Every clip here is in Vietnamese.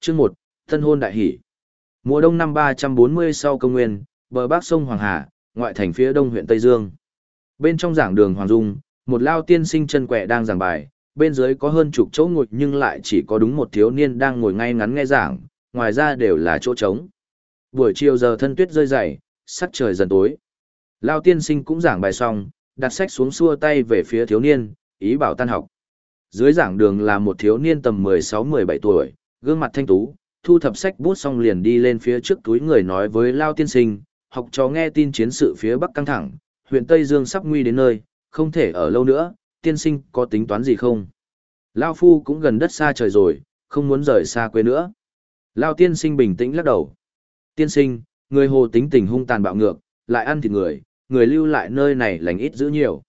Chương 1, Thân hôn đại hỷ. Mùa đông năm 340 sau công nguyên, bờ bắc sông Hoàng Hà, ngoại thành phía đông huyện Tây Dương. Bên trong giảng đường Hoàng Dung, một lao tiên sinh chân quẻ đang giảng bài, bên dưới có hơn chục chỗ ngồi nhưng lại chỉ có đúng một thiếu niên đang ngồi ngay ngắn nghe giảng, ngoài ra đều là chỗ trống. Buổi chiều giờ thân tuyết rơi dày, sắc trời dần tối. Lao tiên sinh cũng giảng bài xong, đặt sách xuống xua tay về phía thiếu niên, ý bảo tan học. Dưới giảng đường là một thiếu niên tầm 16-17 tuổi, gương mặt thanh tú, thu thập sách bút xong liền đi lên phía trước túi người nói với Lao tiên sinh, học trò nghe tin chiến sự phía Bắc căng thẳng, huyện Tây Dương sắp nguy đến nơi, không thể ở lâu nữa, tiên sinh có tính toán gì không? Lao phu cũng gần đất xa trời rồi, không muốn rời xa quê nữa. Lao tiên sinh bình tĩnh lắc đầu. Tiên sinh, người hồ tính tình hung tàn bạo ngược, lại ăn thịt người, người lưu lại nơi này lành ít giữ nhiều.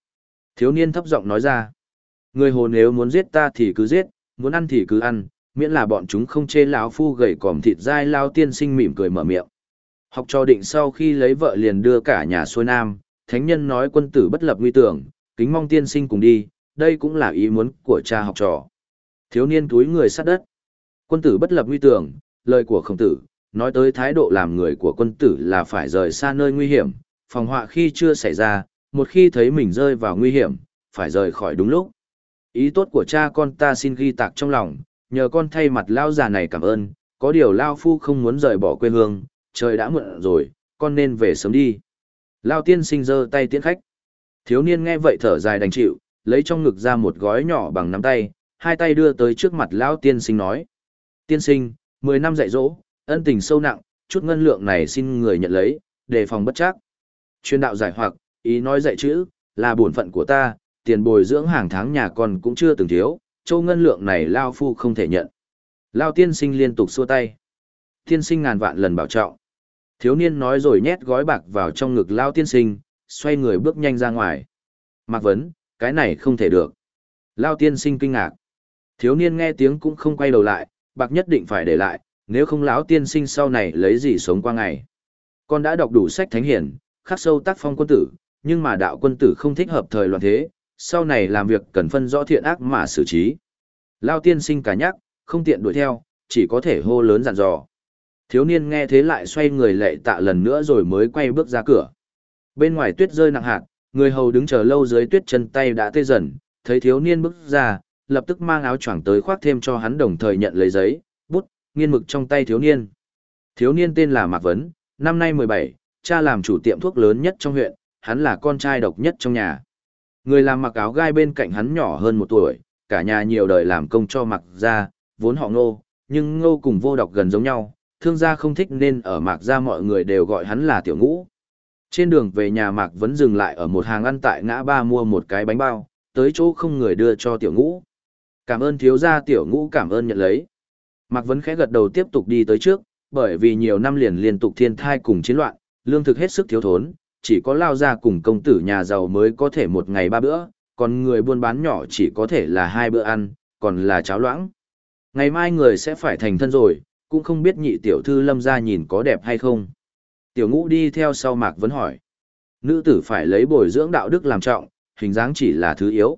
Thiếu niên thấp giọng nói ra. Người hồ nếu muốn giết ta thì cứ giết, muốn ăn thì cứ ăn, miễn là bọn chúng không chê lão phu gầy còm thịt dai lao tiên sinh mỉm cười mở miệng. Học trò định sau khi lấy vợ liền đưa cả nhà xuôi nam, thánh nhân nói quân tử bất lập nguy tưởng, kính mong tiên sinh cùng đi, đây cũng là ý muốn của cha học trò. Thiếu niên túi người sát đất. Quân tử bất lập nguy tưởng, lời của khổng tử, nói tới thái độ làm người của quân tử là phải rời xa nơi nguy hiểm, phòng họa khi chưa xảy ra, một khi thấy mình rơi vào nguy hiểm, phải rời khỏi đúng lúc. Ý tốt của cha con ta xin ghi tạc trong lòng, nhờ con thay mặt lao già này cảm ơn, có điều lao phu không muốn rời bỏ quê hương, trời đã muộn rồi, con nên về sớm đi. Lao tiên sinh giơ tay tiễn khách. Thiếu niên nghe vậy thở dài đành chịu, lấy trong ngực ra một gói nhỏ bằng nắm tay, hai tay đưa tới trước mặt lão tiên sinh nói. Tiên sinh, 10 năm dạy dỗ, ân tình sâu nặng, chút ngân lượng này xin người nhận lấy, đề phòng bất chắc. Chuyên đạo giải hoặc, ý nói dạy chữ, là bổn phận của ta, tiền bồi dưỡng hàng tháng nhà con cũng chưa từng thiếu, châu ngân lượng này Lao Phu không thể nhận. Lao tiên sinh liên tục xua tay. Tiên sinh ngàn vạn lần bảo trọng. Thiếu niên nói rồi nhét gói bạc vào trong ngực Lao tiên sinh, xoay người bước nhanh ra ngoài. Mạc Vấn, cái này không thể được. Lao tiên sinh kinh ngạc. Thiếu niên nghe tiếng cũng không quay đầu lại, bạc nhất định phải để lại, nếu không lão tiên sinh sau này lấy gì sống qua ngày. Con đã đọc đủ sách thánh hiển, khắc sâu tác phong quân tử, nhưng mà đạo quân tử không thích hợp thời loạn thế, sau này làm việc cần phân rõ thiện ác mà xử trí. Lao tiên sinh cả nhắc, không tiện đuổi theo, chỉ có thể hô lớn dặn dò. Thiếu niên nghe thế lại xoay người lệ tạ lần nữa rồi mới quay bước ra cửa. Bên ngoài tuyết rơi nặng hạt, người hầu đứng chờ lâu dưới tuyết chân tay đã tê dần, thấy thiếu niên bước ra, lập tức mang áo choàng tới khoác thêm cho hắn đồng thời nhận lấy giấy, bút, nghiên mực trong tay thiếu niên. Thiếu niên tên là Mạc Vấn, năm nay 17, cha làm chủ tiệm thuốc lớn nhất trong huyện, hắn là con trai độc nhất trong nhà. Người làm mặc áo gai bên cạnh hắn nhỏ hơn một tuổi, cả nhà nhiều đời làm công cho mặc gia, vốn họ ngô, nhưng ngô cùng vô độc gần giống nhau, thương gia không thích nên ở mạc gia mọi người đều gọi hắn là tiểu ngũ. Trên đường về nhà mạc vẫn dừng lại ở một hàng ăn tại ngã ba mua một cái bánh bao, tới chỗ không người đưa cho tiểu ngũ. Cảm ơn thiếu gia tiểu ngũ cảm ơn nhận lấy. Mạc Vấn khẽ gật đầu tiếp tục đi tới trước, bởi vì nhiều năm liền liên tục thiên thai cùng chiến loạn, lương thực hết sức thiếu thốn, chỉ có lao ra cùng công tử nhà giàu mới có thể một ngày ba bữa, còn người buôn bán nhỏ chỉ có thể là hai bữa ăn, còn là cháo loãng. Ngày mai người sẽ phải thành thân rồi, cũng không biết nhị tiểu thư lâm ra nhìn có đẹp hay không. Tiểu ngũ đi theo sau Mạc Vấn hỏi. Nữ tử phải lấy bồi dưỡng đạo đức làm trọng, hình dáng chỉ là thứ yếu.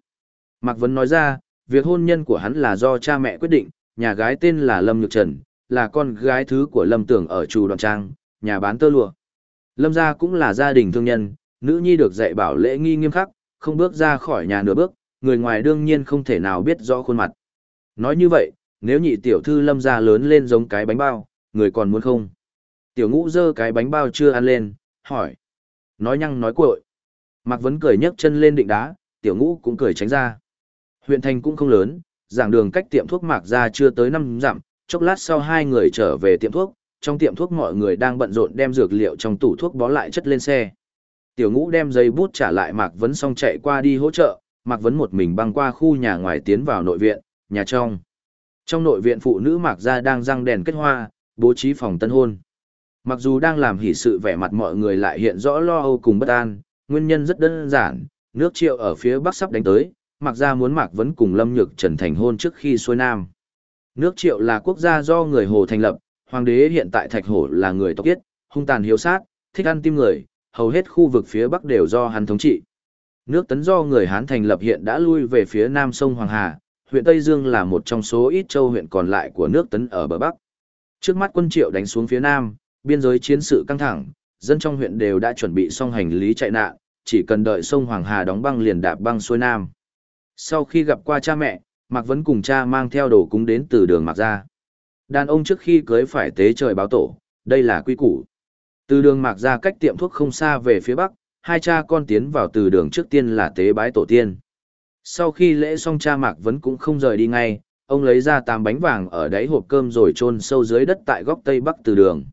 Mạc Vấn nói ra, việc hôn nhân của hắn là do cha mẹ quyết định, nhà gái tên là Lâm Nhược Trần, là con gái thứ của Lâm Tưởng ở Trù Đoàn Trang, nhà bán tơ lụa. Lâm gia cũng là gia đình thương nhân, nữ nhi được dạy bảo lễ nghi nghiêm khắc, không bước ra khỏi nhà nửa bước, người ngoài đương nhiên không thể nào biết rõ khuôn mặt. Nói như vậy, nếu nhị tiểu thư lâm gia lớn lên giống cái bánh bao, người còn muốn không? Tiểu ngũ dơ cái bánh bao chưa ăn lên, hỏi. Nói nhăng nói cuội. Mạc Vấn cười nhấc chân lên định đá, tiểu ngũ cũng cười tránh ra. Huyện thành cũng không lớn, giảng đường cách tiệm thuốc Mạc ra chưa tới năm dặm, chốc lát sau hai người trở về tiệm thuốc, trong tiệm thuốc mọi người đang bận rộn đem dược liệu trong tủ thuốc bó lại chất lên xe. Tiểu ngũ đem giấy bút trả lại Mạc Vấn xong chạy qua đi hỗ trợ, Mạc Vấn một mình băng qua khu nhà ngoài tiến vào nội viện, nhà trong. Trong nội viện phụ nữ Mạc Gia đang răng đèn kết hoa, bố trí phòng tân hôn. Mặc dù đang làm hỷ sự vẻ mặt mọi người lại hiện rõ lo âu cùng bất an, nguyên nhân rất đơn giản, nước triệu ở phía bắc sắp đánh tới, Mạc Gia muốn Mạc Vấn cùng Lâm Nhược Trần thành hôn trước khi xuôi nam. Nước triệu là quốc gia do người Hồ thành lập, Hoàng đế hiện tại Thạch Hổ là người tộc tiết, hung tàn hiếu sát, thích ăn tim người, hầu hết khu vực phía Bắc đều do hắn thống trị. Nước tấn do người Hán thành lập hiện đã lui về phía nam sông Hoàng Hà, huyện Tây Dương là một trong số ít châu huyện còn lại của nước tấn ở bờ Bắc. Trước mắt quân triệu đánh xuống phía nam, biên giới chiến sự căng thẳng, dân trong huyện đều đã chuẩn bị xong hành lý chạy nạn, chỉ cần đợi sông Hoàng Hà đóng băng liền đạp băng xuôi nam. Sau khi gặp qua cha mẹ, Mạc Vấn cùng cha mang theo đồ cúng đến từ đường Mạc ra. Đàn ông trước khi cưới phải tế trời báo tổ, đây là quy củ. Từ đường Mạc ra cách tiệm thuốc không xa về phía bắc, hai cha con tiến vào từ đường trước tiên là tế bái tổ tiên. Sau khi lễ xong cha Mạc vẫn cũng không rời đi ngay, ông lấy ra tám bánh vàng ở đáy hộp cơm rồi chôn sâu dưới đất tại góc tây bắc từ đường.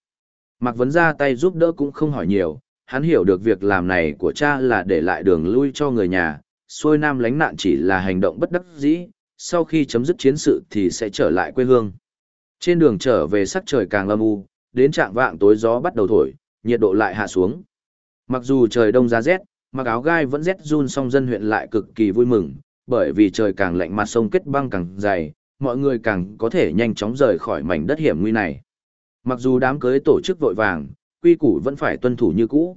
Mạc Vấn ra tay giúp đỡ cũng không hỏi nhiều, hắn hiểu được việc làm này của cha là để lại đường lui cho người nhà, xuôi nam lánh nạn chỉ là hành động bất đắc dĩ, sau khi chấm dứt chiến sự thì sẽ trở lại quê hương. Trên đường trở về sắc trời càng âm u, đến trạng vạng tối gió bắt đầu thổi, nhiệt độ lại hạ xuống. Mặc dù trời đông giá rét, mặc áo gai vẫn rét run song dân huyện lại cực kỳ vui mừng, bởi vì trời càng lạnh mặt sông kết băng càng dày, mọi người càng có thể nhanh chóng rời khỏi mảnh đất hiểm nguy này. Mặc dù đám cưới tổ chức vội vàng, quy củ vẫn phải tuân thủ như cũ.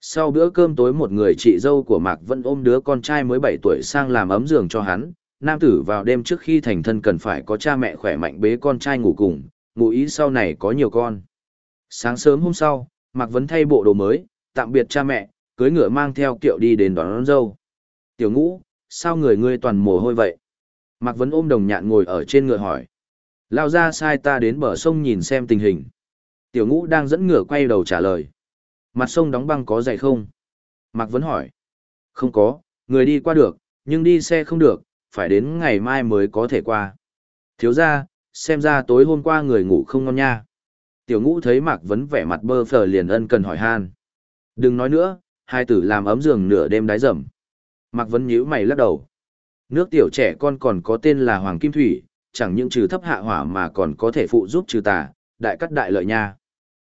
Sau bữa cơm tối một người chị dâu của Mạc Vân ôm đứa con trai mới 7 tuổi sang làm ấm giường cho hắn, nam tử vào đêm trước khi thành thân cần phải có cha mẹ khỏe mạnh bế con trai ngủ cùng, ngủ ý sau này có nhiều con. Sáng sớm hôm sau, Mạc Vấn thay bộ đồ mới, tạm biệt cha mẹ, cưới ngựa mang theo kiệu đi đến đón, đón dâu. Tiểu ngũ, sao người ngươi toàn mồ hôi vậy? Mạc Vấn ôm đồng nhạn ngồi ở trên ngựa hỏi. Lao ra sai ta đến bờ sông nhìn xem tình hình. Tiểu ngũ đang dẫn ngựa quay đầu trả lời. Mặt sông đóng băng có dày không? Mạc Vấn hỏi. Không có, người đi qua được, nhưng đi xe không được, phải đến ngày mai mới có thể qua. Thiếu ra, xem ra tối hôm qua người ngủ không ngon nha. Tiểu ngũ thấy Mạc Vấn vẻ mặt bơ phờ liền ân cần hỏi han. Đừng nói nữa, hai tử làm ấm giường nửa đêm đáy rầm. Mạc Vấn nhíu mày lắc đầu. Nước tiểu trẻ con còn có tên là Hoàng Kim Thủy, chẳng những trừ thấp hạ hỏa mà còn có thể phụ giúp trừ tà, đại cắt đại lợi nha.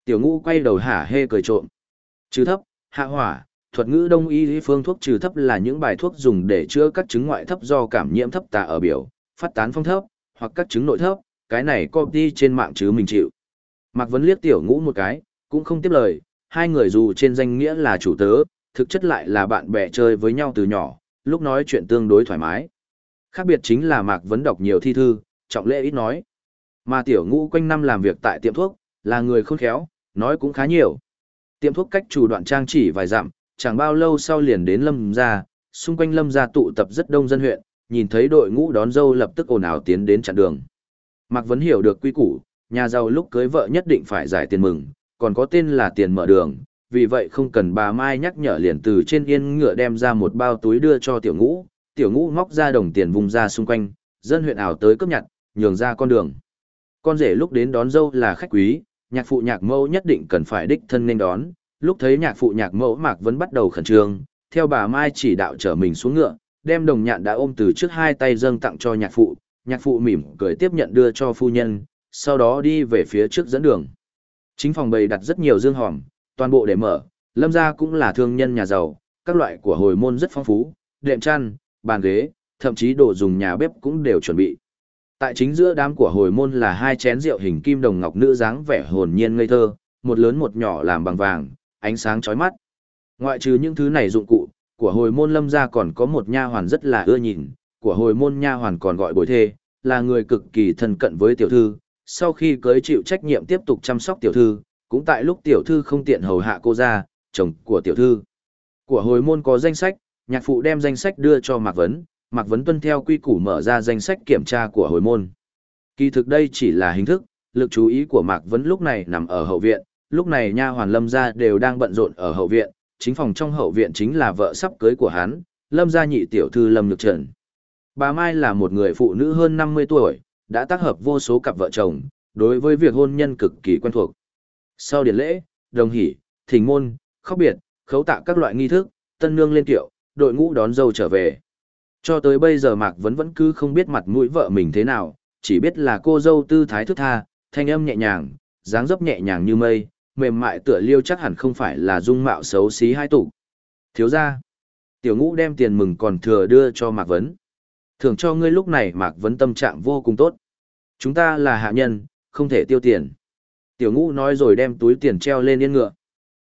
Tiểu ngũ quay đầu hả hê cười trộm. Trừ thấp, hạ hỏa, thuật ngữ đông y phương thuốc trừ thấp là những bài thuốc dùng để chữa các chứng ngoại thấp do cảm nhiễm thấp tà ở biểu, phát tán phong thấp, hoặc các chứng nội thấp, cái này copy trên mạng chứ mình chịu. Mạc Vấn liếc tiểu ngũ một cái, cũng không tiếp lời, hai người dù trên danh nghĩa là chủ tớ, thực chất lại là bạn bè chơi với nhau từ nhỏ, lúc nói chuyện tương đối thoải mái. Khác biệt chính là Mạc Vấn đọc nhiều thi thư, trọng lễ ít nói. Mà tiểu ngũ quanh năm làm việc tại tiệm thuốc, là người khôn khéo, nói cũng khá nhiều. Tiệm thuốc cách chủ đoạn trang chỉ vài dặm, chẳng bao lâu sau liền đến lâm gia, xung quanh lâm gia tụ tập rất đông dân huyện, nhìn thấy đội ngũ đón dâu lập tức ồn ào tiến đến chặn đường. Mạc Vấn hiểu được quy củ, nhà giàu lúc cưới vợ nhất định phải giải tiền mừng, còn có tên là tiền mở đường, vì vậy không cần bà Mai nhắc nhở liền từ trên yên ngựa đem ra một bao túi đưa cho tiểu ngũ, tiểu ngũ ngóc ra đồng tiền vùng ra xung quanh, dân huyện ảo tới cấp nhặt, nhường ra con đường. Con rể lúc đến đón dâu là khách quý, nhạc phụ nhạc mẫu nhất định cần phải đích thân nên đón, lúc thấy nhạc phụ nhạc mẫu Mạc vẫn bắt đầu khẩn trương, theo bà Mai chỉ đạo trở mình xuống ngựa, đem đồng nhạn đã ôm từ trước hai tay dâng tặng cho nhạc phụ, nhạc phụ mỉm cười tiếp nhận đưa cho phu nhân, sau đó đi về phía trước dẫn đường. Chính phòng bày đặt rất nhiều dương hòm, toàn bộ để mở, lâm gia cũng là thương nhân nhà giàu, các loại của hồi môn rất phong phú, đệm chăn, bàn ghế, thậm chí đồ dùng nhà bếp cũng đều chuẩn bị. Tại chính giữa đám của hồi môn là hai chén rượu hình kim đồng ngọc nữ dáng vẻ hồn nhiên ngây thơ, một lớn một nhỏ làm bằng vàng, ánh sáng chói mắt. Ngoại trừ những thứ này dụng cụ, của hồi môn lâm gia còn có một nha hoàn rất là ưa nhìn, của hồi môn nha hoàn còn gọi bồi thê, là người cực kỳ thân cận với tiểu thư, sau khi cưới chịu trách nhiệm tiếp tục chăm sóc tiểu thư, cũng tại lúc tiểu thư không tiện hầu hạ cô ra, chồng của tiểu thư. Của hồi môn có danh sách, nhạc phụ đem danh sách đưa cho Mạc Vấn, Mạc Vấn tuân theo quy củ mở ra danh sách kiểm tra của hồi môn. Kỳ thực đây chỉ là hình thức, lực chú ý của Mạc Vấn lúc này nằm ở hậu viện, lúc này nha hoàn lâm gia đều đang bận rộn ở hậu viện, chính phòng trong hậu viện chính là vợ sắp cưới của hắn, lâm gia nhị tiểu thư lâm nhược trần. Bà Mai là một người phụ nữ hơn 50 tuổi, đã tác hợp vô số cặp vợ chồng, đối với việc hôn nhân cực kỳ quen thuộc. Sau điển lễ, đồng hỷ, thỉnh môn, khóc biệt, khấu tạ các loại nghi thức, tân nương lên tiệu, đội ngũ đón dâu trở về. Cho tới bây giờ Mạc Vấn vẫn cứ không biết mặt mũi vợ mình thế nào, chỉ biết là cô dâu tư thái thức tha, thanh âm nhẹ nhàng, dáng dấp nhẹ nhàng như mây, mềm mại tựa liêu chắc hẳn không phải là dung mạo xấu xí hai tụ. Thiếu ra, tiểu ngũ đem tiền mừng còn thừa đưa cho Mạc Vấn. Thường cho ngươi lúc này Mạc Vấn tâm trạng vô cùng tốt. Chúng ta là hạ nhân, không thể tiêu tiền. Tiểu ngũ nói rồi đem túi tiền treo lên yên ngựa.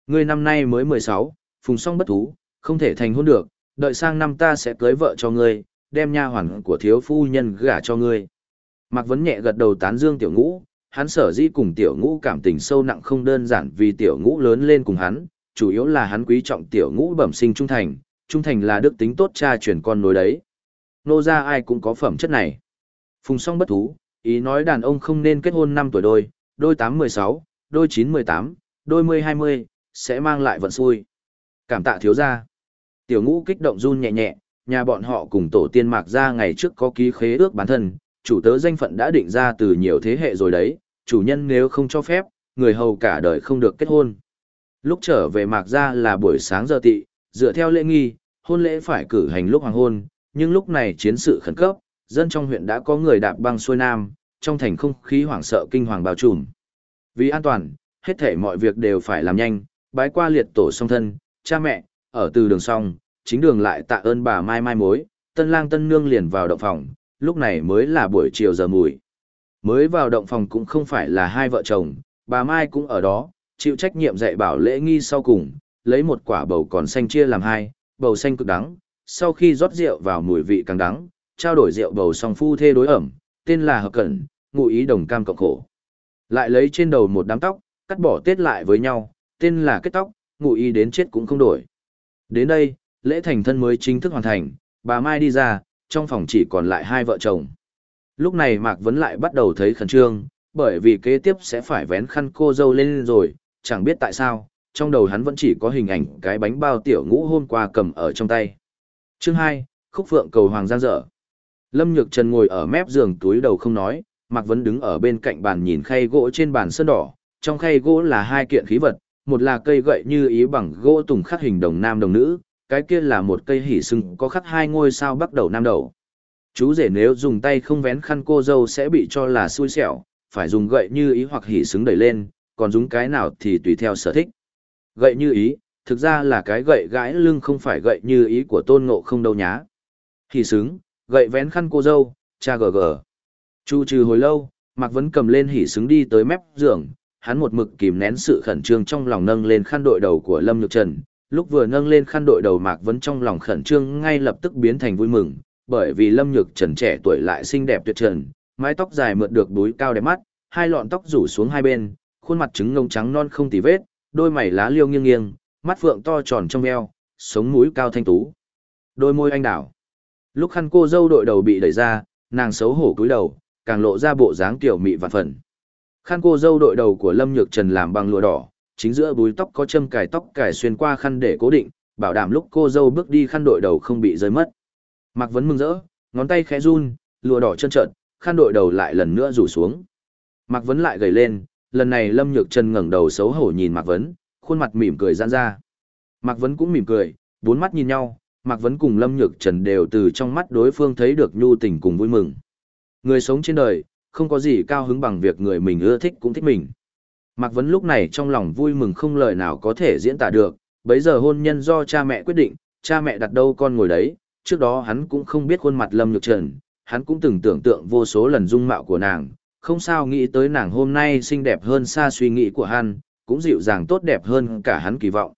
Ngươi năm nay mới 16, phùng song bất thú, không thể thành hôn được, đợi sang năm ta sẽ cưới vợ cho ngươi, đem nha hoàn của thiếu phu nhân gả cho ngươi. Mạc Vấn nhẹ gật đầu tán dương tiểu ngũ, hắn sở dĩ cùng tiểu ngũ cảm tình sâu nặng không đơn giản vì tiểu ngũ lớn lên cùng hắn, chủ yếu là hắn quý trọng tiểu ngũ bẩm sinh trung thành, trung thành là đức tính tốt cha truyền con nối đấy. Nô ra ai cũng có phẩm chất này. Phùng song bất thú, ý nói đàn ông không nên kết hôn năm tuổi đôi, đôi tám mười sáu, đôi chín mười tám, đôi mươi hai mươi, sẽ mang lại vận xui. Cảm tạ thiếu gia. Tiểu ngũ kích động run nhẹ nhẹ, nhà bọn họ cùng tổ tiên mạc ra ngày trước có ký khế ước bản thân, chủ tớ danh phận đã định ra từ nhiều thế hệ rồi đấy, chủ nhân nếu không cho phép, người hầu cả đời không được kết hôn. Lúc trở về mạc ra là buổi sáng giờ tị, dựa theo lễ nghi, hôn lễ phải cử hành lúc hoàng hôn, nhưng lúc này chiến sự khẩn cấp, dân trong huyện đã có người đạp băng xuôi nam, trong thành không khí hoảng sợ kinh hoàng bao trùm. Vì an toàn, hết thể mọi việc đều phải làm nhanh, bái qua liệt tổ song thân, cha mẹ, ở từ đường song, chính đường lại tạ ơn bà Mai Mai mối, tân lang tân nương liền vào động phòng, lúc này mới là buổi chiều giờ mùi. Mới vào động phòng cũng không phải là hai vợ chồng, bà Mai cũng ở đó, chịu trách nhiệm dạy bảo lễ nghi sau cùng, lấy một quả bầu còn xanh chia làm hai, bầu xanh cực đắng, sau khi rót rượu vào mùi vị càng đắng, trao đổi rượu bầu song phu thê đối ẩm, tên là hợp cẩn, ngụ ý đồng cam cộng khổ. Lại lấy trên đầu một đám tóc, cắt bỏ tết lại với nhau, tên là kết tóc, ngụ ý đến chết cũng không đổi. Đến đây, lễ thành thân mới chính thức hoàn thành, bà Mai đi ra, trong phòng chỉ còn lại hai vợ chồng. Lúc này Mạc Vấn lại bắt đầu thấy khẩn trương, bởi vì kế tiếp sẽ phải vén khăn cô dâu lên rồi, chẳng biết tại sao, trong đầu hắn vẫn chỉ có hình ảnh cái bánh bao tiểu ngũ hôm qua cầm ở trong tay. Chương 2, Khúc Phượng cầu Hoàng Giang dở. Lâm Nhược Trần ngồi ở mép giường túi đầu không nói, Mạc Vấn đứng ở bên cạnh bàn nhìn khay gỗ trên bàn sơn đỏ, trong khay gỗ là hai kiện khí vật, một là cây gậy như ý bằng gỗ tùng khắc hình đồng nam đồng nữ, cái kia là một cây hỉ sưng có khắc hai ngôi sao bắt đầu nam đầu. Chú rể nếu dùng tay không vén khăn cô dâu sẽ bị cho là xui xẻo, phải dùng gậy như ý hoặc hỉ xứng đẩy lên, còn dùng cái nào thì tùy theo sở thích. Gậy như ý, thực ra là cái gậy gãi lưng không phải gậy như ý của tôn ngộ không đâu nhá. Hỉ xứng, gậy vén khăn cô dâu, cha gờ gờ. Chu trừ hồi lâu, Mạc Vấn cầm lên hỉ xứng đi tới mép giường, hắn một mực kìm nén sự khẩn trương trong lòng nâng lên khăn đội đầu của Lâm Nhược Trần. Lúc vừa nâng lên khăn đội đầu Mạc Vấn trong lòng khẩn trương ngay lập tức biến thành vui mừng, bởi vì Lâm Nhược Trần trẻ tuổi lại xinh đẹp tuyệt trần, mái tóc dài mượt được đuôi cao đẹp mắt, hai lọn tóc rủ xuống hai bên, khuôn mặt trứng ngông trắng non không tì vết, đôi mày lá liêu nghiêng nghiêng, mắt phượng to tròn trong veo, sống mũi cao thanh tú. Đôi môi anh đảo. Lúc khăn cô dâu đội đầu bị đẩy ra, nàng xấu hổ cúi đầu, càng lộ ra bộ dáng tiểu mị và phần. Khăn cô dâu đội đầu của Lâm Nhược Trần làm bằng lụa đỏ, chính giữa búi tóc có châm cài tóc cài xuyên qua khăn để cố định, bảo đảm lúc cô dâu bước đi khăn đội đầu không bị rơi mất. Mạc Vấn mừng rỡ, ngón tay khẽ run, lụa đỏ chân trợn, khăn đội đầu lại lần nữa rủ xuống. Mạc Vấn lại gầy lên, lần này Lâm Nhược Trần ngẩng đầu xấu hổ nhìn Mạc Vấn, khuôn mặt mỉm cười giãn ra. Mạc Vấn cũng mỉm cười, bốn mắt nhìn nhau, Mạc Vấn cùng Lâm Nhược Trần đều từ trong mắt đối phương thấy được nhu tình cùng vui mừng. Người sống trên đời, không có gì cao hứng bằng việc người mình ưa thích cũng thích mình. Mạc Vấn lúc này trong lòng vui mừng không lời nào có thể diễn tả được, bấy giờ hôn nhân do cha mẹ quyết định, cha mẹ đặt đâu con ngồi đấy, trước đó hắn cũng không biết khuôn mặt Lâm Nhược Trần, hắn cũng từng tưởng tượng vô số lần dung mạo của nàng, không sao nghĩ tới nàng hôm nay xinh đẹp hơn xa suy nghĩ của hắn, cũng dịu dàng tốt đẹp hơn cả hắn kỳ vọng.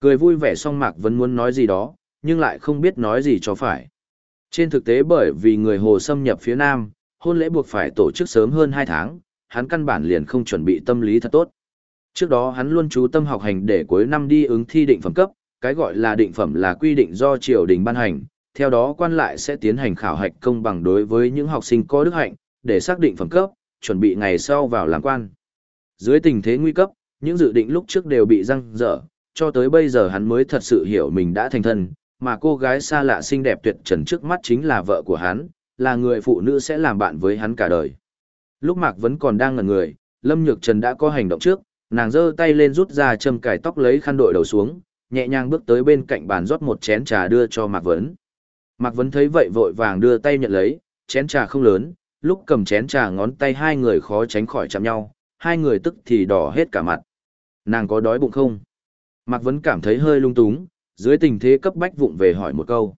Cười vui vẻ song Mạc vẫn muốn nói gì đó, nhưng lại không biết nói gì cho phải. Trên thực tế bởi vì người Hồ xâm nhập phía Nam, hôn lễ buộc phải tổ chức sớm hơn 2 tháng, hắn căn bản liền không chuẩn bị tâm lý thật tốt. Trước đó hắn luôn chú tâm học hành để cuối năm đi ứng thi định phẩm cấp, cái gọi là định phẩm là quy định do triều đình ban hành, theo đó quan lại sẽ tiến hành khảo hạch công bằng đối với những học sinh có đức hạnh, để xác định phẩm cấp, chuẩn bị ngày sau vào làm quan. Dưới tình thế nguy cấp, những dự định lúc trước đều bị răng dở, cho tới bây giờ hắn mới thật sự hiểu mình đã thành thân, mà cô gái xa lạ xinh đẹp tuyệt trần trước mắt chính là vợ của hắn, là người phụ nữ sẽ làm bạn với hắn cả đời. Lúc Mạc vẫn còn đang ngẩn người, Lâm Nhược Trần đã có hành động trước, nàng giơ tay lên rút ra châm cài tóc lấy khăn đội đầu xuống, nhẹ nhàng bước tới bên cạnh bàn rót một chén trà đưa cho Mạc Vấn. Mạc Vấn thấy vậy vội vàng đưa tay nhận lấy, chén trà không lớn, lúc cầm chén trà ngón tay hai người khó tránh khỏi chạm nhau, hai người tức thì đỏ hết cả mặt. Nàng có đói bụng không? Mạc Vấn cảm thấy hơi lung túng, dưới tình thế cấp bách vụng về hỏi một câu.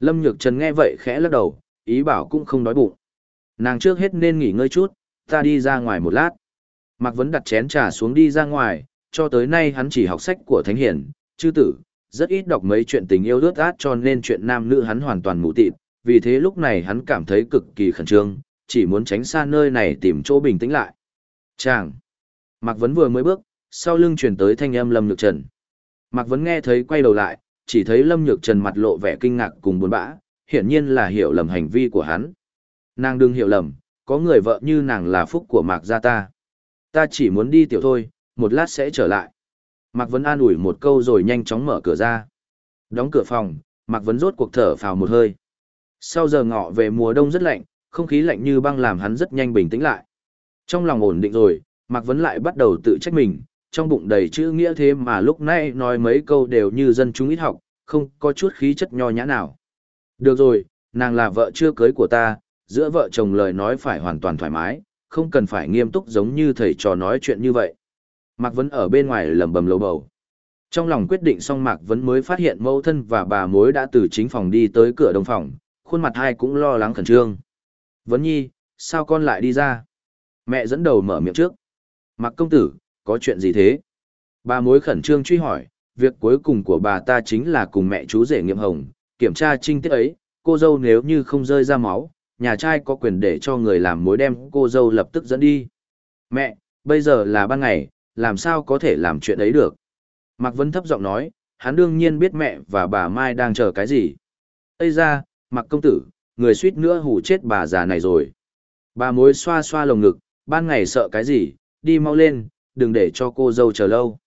Lâm Nhược Trần nghe vậy khẽ lắc đầu, ý bảo cũng không đói bụng. Nàng trước hết nên nghỉ ngơi chút, ta đi ra ngoài một lát. Mạc Vấn đặt chén trà xuống đi ra ngoài, cho tới nay hắn chỉ học sách của Thánh Hiển, chư tử, rất ít đọc mấy chuyện tình yêu ướt át cho nên chuyện nam nữ hắn hoàn toàn mù tịt, vì thế lúc này hắn cảm thấy cực kỳ khẩn trương, chỉ muốn tránh xa nơi này tìm chỗ bình tĩnh lại. Chàng. Mạc Vấn vừa mới bước, sau lưng chuyển tới thanh âm Lâm Nhược Trần. Mạc Vấn nghe thấy quay đầu lại, chỉ thấy Lâm Nhược Trần mặt lộ vẻ kinh ngạc cùng buồn bã, hiển nhiên là hiểu lầm hành vi của hắn. Nàng đừng hiểu lầm, có người vợ như nàng là phúc của Mạc gia ta. Ta chỉ muốn đi tiểu thôi, một lát sẽ trở lại. Mạc Vấn an ủi một câu rồi nhanh chóng mở cửa ra. Đóng cửa phòng, Mạc Vấn rốt cuộc thở phào một hơi. Sau giờ ngọ về mùa đông rất lạnh, không khí lạnh như băng làm hắn rất nhanh bình tĩnh lại. Trong lòng ổn định rồi, Mạc Vấn lại bắt đầu tự trách mình, trong bụng đầy chữ nghĩa thế mà lúc nãy nói mấy câu đều như dân chúng ít học, không có chút khí chất nho nhã nào. Được rồi, nàng là vợ chưa cưới của ta, giữa vợ chồng lời nói phải hoàn toàn thoải mái, không cần phải nghiêm túc giống như thầy trò nói chuyện như vậy. Mạc Vấn ở bên ngoài lầm bầm lầu bầu. Trong lòng quyết định xong Mạc Vấn mới phát hiện mẫu thân và bà mối đã từ chính phòng đi tới cửa đông phòng, khuôn mặt hai cũng lo lắng khẩn trương. Vấn nhi, sao con lại đi ra? Mẹ dẫn đầu mở miệng trước. Mạc công tử, có chuyện gì thế? Bà mối khẩn trương truy hỏi, việc cuối cùng của bà ta chính là cùng mẹ chú rể nghiệm hồng, kiểm tra trinh tiết ấy, cô dâu nếu như không rơi ra máu, nhà trai có quyền để cho người làm mối đem cô dâu lập tức dẫn đi. Mẹ, bây giờ là ban ngày, làm sao có thể làm chuyện ấy được? Mạc Vân thấp giọng nói, hắn đương nhiên biết mẹ và bà Mai đang chờ cái gì. Ây ra, Mạc công tử, người suýt nữa hù chết bà già này rồi. Bà mối xoa xoa lồng ngực, ban ngày sợ cái gì, đi mau lên, đừng để cho cô dâu chờ lâu.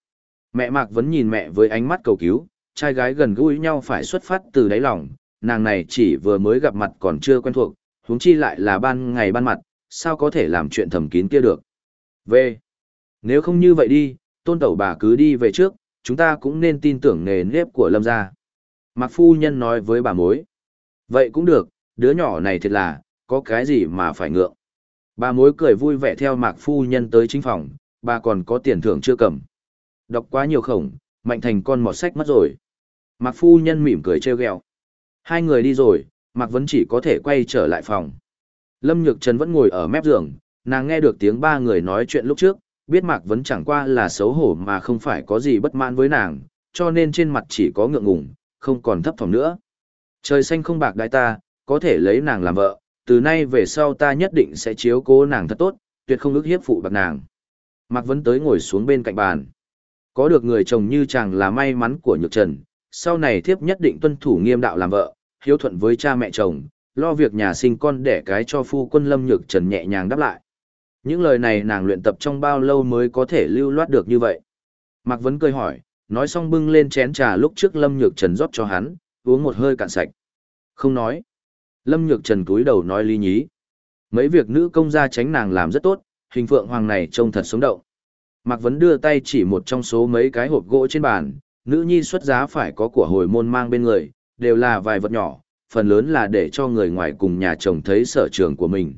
Mẹ Mạc vẫn nhìn mẹ với ánh mắt cầu cứu, trai gái gần gũi nhau phải xuất phát từ đáy lòng, nàng này chỉ vừa mới gặp mặt còn chưa quen thuộc, huống chi lại là ban ngày ban mặt, sao có thể làm chuyện thầm kín kia được. Về. Nếu không như vậy đi, tôn tẩu bà cứ đi về trước, chúng ta cũng nên tin tưởng nề nếp của lâm gia. Mạc phu nhân nói với bà mối. Vậy cũng được, đứa nhỏ này thật là, có cái gì mà phải ngượng. Bà mối cười vui vẻ theo mạc phu nhân tới chính phòng, bà còn có tiền thưởng chưa cầm. Đọc quá nhiều khổng, mạnh thành con mọt sách mất rồi. Mạc phu nhân mỉm cười trêu ghẹo. Hai người đi rồi, Mạc Vấn chỉ có thể quay trở lại phòng. Lâm Nhược Trần vẫn ngồi ở mép giường, nàng nghe được tiếng ba người nói chuyện lúc trước, biết Mạc Vấn chẳng qua là xấu hổ mà không phải có gì bất mãn với nàng, cho nên trên mặt chỉ có ngượng ngùng, không còn thấp thỏm nữa. Trời xanh không bạc đại ta, có thể lấy nàng làm vợ, từ nay về sau ta nhất định sẽ chiếu cố nàng thật tốt, tuyệt không ức hiếp phụ bạc nàng. Mạc Vấn tới ngồi xuống bên cạnh bàn. Có được người chồng như chàng là may mắn của Nhược Trần, sau này thiếp nhất định tuân thủ nghiêm đạo làm vợ, hiếu thuận với cha mẹ chồng, lo việc nhà sinh con đẻ cái cho phu quân Lâm Nhược Trần nhẹ nhàng đáp lại. Những lời này nàng luyện tập trong bao lâu mới có thể lưu loát được như vậy? Mạc Vấn cười hỏi, nói xong bưng lên chén trà lúc trước Lâm Nhược Trần rót cho hắn, uống một hơi cạn sạch. Không nói. Lâm Nhược Trần cúi đầu nói ly nhí. Mấy việc nữ công gia tránh nàng làm rất tốt, hình phượng hoàng này trông thật sống động. Mạc Vấn đưa tay chỉ một trong số mấy cái hộp gỗ trên bàn, nữ nhi xuất giá phải có của hồi môn mang bên người, đều là vài vật nhỏ, phần lớn là để cho người ngoài cùng nhà chồng thấy sở trường của mình.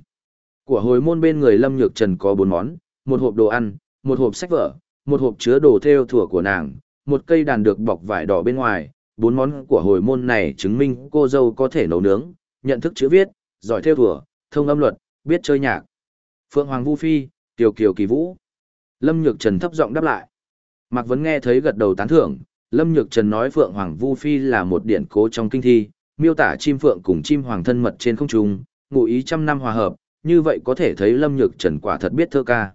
Của hồi môn bên người Lâm Nhược Trần có bốn món, một hộp đồ ăn, một hộp sách vở, một hộp chứa đồ theo thủa của nàng, một cây đàn được bọc vải đỏ bên ngoài, bốn món của hồi môn này chứng minh cô dâu có thể nấu nướng, nhận thức chữ viết, giỏi theo thủa, thông âm luật, biết chơi nhạc. Phượng Hoàng Vu Phi, Tiểu Kiều Kỳ Vũ. Lâm Nhược Trần thấp giọng đáp lại. Mạc Vấn nghe thấy gật đầu tán thưởng, Lâm Nhược Trần nói Phượng Hoàng Vu Phi là một điển cố trong kinh thi, miêu tả chim phượng cùng chim hoàng thân mật trên không trung, ngụ ý trăm năm hòa hợp, như vậy có thể thấy Lâm Nhược Trần quả thật biết thơ ca.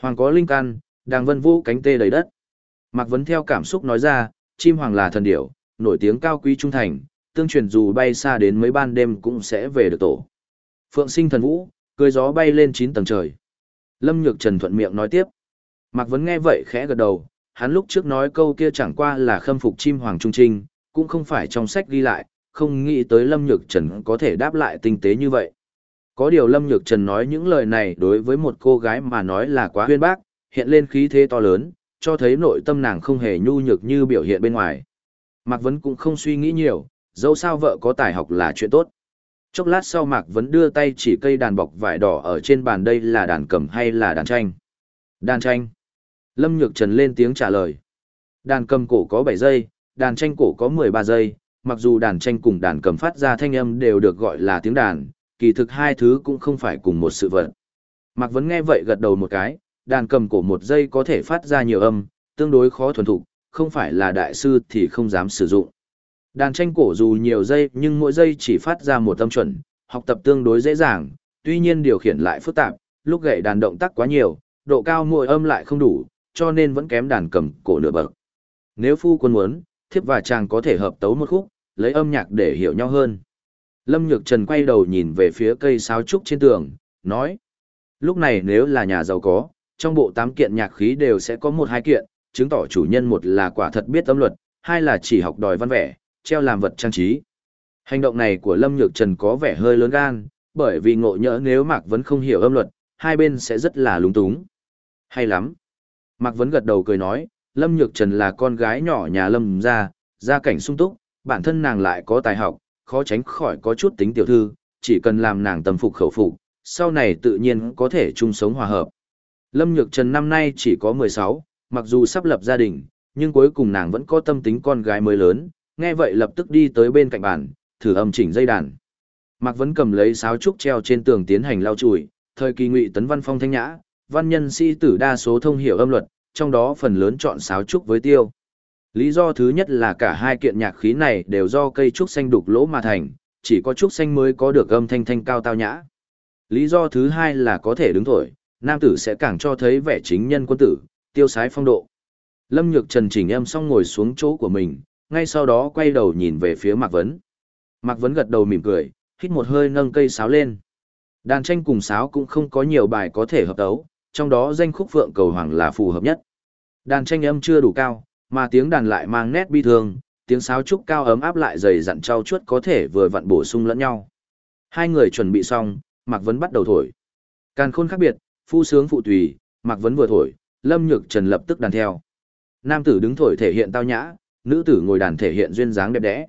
Hoàng có linh căn, đang vân vũ cánh tê đầy đất. Mạc Vấn theo cảm xúc nói ra, chim hoàng là thần điểu, nổi tiếng cao quý trung thành, tương truyền dù bay xa đến mấy ban đêm cũng sẽ về được tổ. Phượng sinh thần vũ, cười gió bay lên chín tầng trời. Lâm Nhược Trần thuận miệng nói tiếp. Mạc Vấn nghe vậy khẽ gật đầu, hắn lúc trước nói câu kia chẳng qua là khâm phục chim hoàng trung trinh, cũng không phải trong sách ghi lại, không nghĩ tới Lâm Nhược Trần có thể đáp lại tinh tế như vậy. Có điều Lâm Nhược Trần nói những lời này đối với một cô gái mà nói là quá huyên bác, hiện lên khí thế to lớn, cho thấy nội tâm nàng không hề nhu nhược như biểu hiện bên ngoài. Mạc Vấn cũng không suy nghĩ nhiều, dẫu sao vợ có tài học là chuyện tốt. Chốc lát sau Mạc Vấn đưa tay chỉ cây đàn bọc vải đỏ ở trên bàn đây là đàn cầm hay là đàn tranh. Đàn tranh. Lâm Nhược Trần lên tiếng trả lời. Đàn cầm cổ có 7 giây, đàn tranh cổ có 13 giây, mặc dù đàn tranh cùng đàn cầm phát ra thanh âm đều được gọi là tiếng đàn, kỳ thực hai thứ cũng không phải cùng một sự vật. Mạc Vấn nghe vậy gật đầu một cái, đàn cầm cổ một giây có thể phát ra nhiều âm, tương đối khó thuần thục, không phải là đại sư thì không dám sử dụng. Đàn tranh cổ dù nhiều giây nhưng mỗi giây chỉ phát ra một âm chuẩn, học tập tương đối dễ dàng, tuy nhiên điều khiển lại phức tạp, lúc gậy đàn động tác quá nhiều, độ cao mỗi âm lại không đủ, cho nên vẫn kém đàn cầm cổ nửa bậc. Nếu phu quân muốn, thiếp và chàng có thể hợp tấu một khúc, lấy âm nhạc để hiểu nhau hơn. Lâm Nhược Trần quay đầu nhìn về phía cây sáo trúc trên tường, nói. Lúc này nếu là nhà giàu có, trong bộ tám kiện nhạc khí đều sẽ có một hai kiện, chứng tỏ chủ nhân một là quả thật biết âm luật, hai là chỉ học đòi văn vẻ, treo làm vật trang trí. Hành động này của Lâm Nhược Trần có vẻ hơi lớn gan, bởi vì ngộ nhỡ nếu Mạc Vấn không hiểu âm luật, hai bên sẽ rất là lúng túng. Hay lắm. Mạc Vấn gật đầu cười nói, Lâm Nhược Trần là con gái nhỏ nhà Lâm gia, gia cảnh sung túc, bản thân nàng lại có tài học, khó tránh khỏi có chút tính tiểu thư, chỉ cần làm nàng tâm phục khẩu phục, sau này tự nhiên có thể chung sống hòa hợp. Lâm Nhược Trần năm nay chỉ có 16, mặc dù sắp lập gia đình, nhưng cuối cùng nàng vẫn có tâm tính con gái mới lớn, nghe vậy lập tức đi tới bên cạnh bàn, thử âm chỉnh dây đàn. Mạc Vấn cầm lấy sáo trúc treo trên tường tiến hành lau chùi, thời kỳ ngụy tấn văn phong thanh nhã, văn nhân sĩ tử đa số thông hiểu âm luật, trong đó phần lớn chọn sáo trúc với tiêu. Lý do thứ nhất là cả hai kiện nhạc khí này đều do cây trúc xanh đục lỗ mà thành, chỉ có trúc xanh mới có được âm thanh thanh cao tao nhã. Lý do thứ hai là có thể đứng thổi, nam tử sẽ càng cho thấy vẻ chính nhân quân tử, tiêu sái phong độ. Lâm Nhược Trần chỉnh em xong ngồi xuống chỗ của mình, ngay sau đó quay đầu nhìn về phía Mạc Vấn. Mạc Vấn gật đầu mỉm cười, hít một hơi nâng cây sáo lên. Đàn tranh cùng sáo cũng không có nhiều bài có thể hợp tấu, trong đó danh khúc Phượng Cầu Hoàng là phù hợp nhất. Đàn tranh âm chưa đủ cao, mà tiếng đàn lại mang nét bi thương, tiếng sáo trúc cao ấm áp lại dày dặn trau chuốt có thể vừa vặn bổ sung lẫn nhau. Hai người chuẩn bị xong, Mạc Vấn bắt đầu thổi. Càn khôn khác biệt, phu sướng phụ tùy, Mạc Vấn vừa thổi, Lâm Nhược Trần lập tức đàn theo. Nam tử đứng thổi thể hiện tao nhã, nữ tử ngồi đàn thể hiện duyên dáng đẹp đẽ.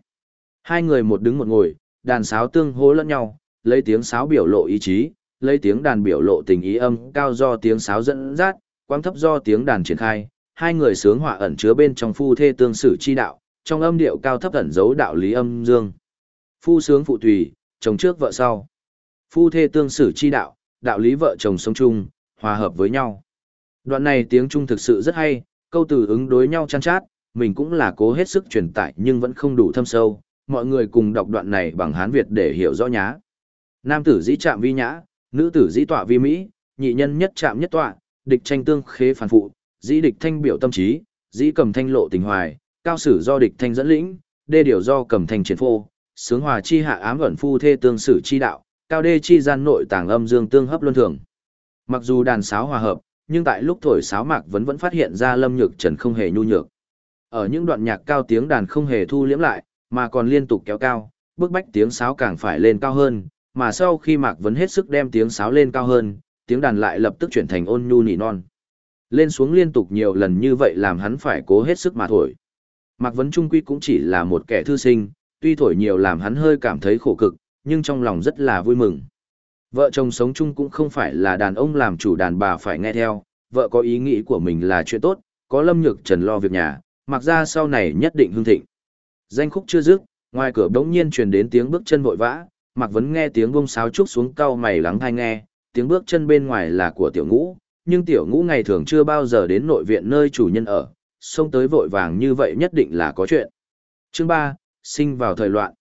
Hai người một đứng một ngồi, đàn sáo tương hỗ lẫn nhau, lấy tiếng sáo biểu lộ ý chí, lấy tiếng đàn biểu lộ tình ý âm cao do tiếng sáo dẫn dắt, quang thấp do tiếng đàn triển khai, hai người sướng họa ẩn chứa bên trong phu thê tương sử chi đạo, trong âm điệu cao thấp ẩn giấu đạo lý âm dương. Phu sướng phụ tùy, chồng trước vợ sau. Phu thê tương sử chi đạo, đạo lý vợ chồng sống chung, hòa hợp với nhau. Đoạn này tiếng Trung thực sự rất hay, câu từ ứng đối nhau chăn chát, mình cũng là cố hết sức truyền tải nhưng vẫn không đủ thâm sâu, mọi người cùng đọc đoạn này bằng Hán Việt để hiểu rõ nhá. Nam tử dĩ trạm vi nhã, nữ tử dĩ tọa vi mỹ, nhị nhân nhất trạm nhất tọa, địch tranh tương khế phản phụ, dĩ địch thanh biểu tâm trí, dĩ cầm thanh lộ tình hoài, cao sử do địch thanh dẫn lĩnh, đê điều do cầm thanh triển phô, sướng hòa chi hạ ám ẩn phu thê tương sử chi đạo, cao đê chi gian nội tàng âm dương tương hấp luân thường. Mặc dù đàn sáo hòa hợp, nhưng tại lúc thổi sáo mạc vẫn vẫn phát hiện ra lâm nhược trần không hề nhu nhược. Ở những đoạn nhạc cao tiếng đàn không hề thu liễm lại, mà còn liên tục kéo cao, bước bách tiếng sáo càng phải lên cao hơn, mà sau khi Mạc vẫn hết sức đem tiếng sáo lên cao hơn, tiếng đàn lại lập tức chuyển thành ôn nhu nỉ non. Lên xuống liên tục nhiều lần như vậy làm hắn phải cố hết sức mà thổi. Mạc Vấn Trung Quy cũng chỉ là một kẻ thư sinh, tuy thổi nhiều làm hắn hơi cảm thấy khổ cực, nhưng trong lòng rất là vui mừng. Vợ chồng sống chung cũng không phải là đàn ông làm chủ đàn bà phải nghe theo, vợ có ý nghĩ của mình là chuyện tốt, có lâm nhược trần lo việc nhà, mặc ra sau này nhất định hương thịnh. Danh khúc chưa dứt, ngoài cửa bỗng nhiên truyền đến tiếng bước chân vội vã, Mạc Vấn nghe tiếng bông sáo trúc xuống cao mày lắng thai nghe, tiếng bước chân bên ngoài là của tiểu ngũ, nhưng tiểu ngũ ngày thường chưa bao giờ đến nội viện nơi chủ nhân ở, xông tới vội vàng như vậy nhất định là có chuyện. Chương 3, sinh vào thời loạn.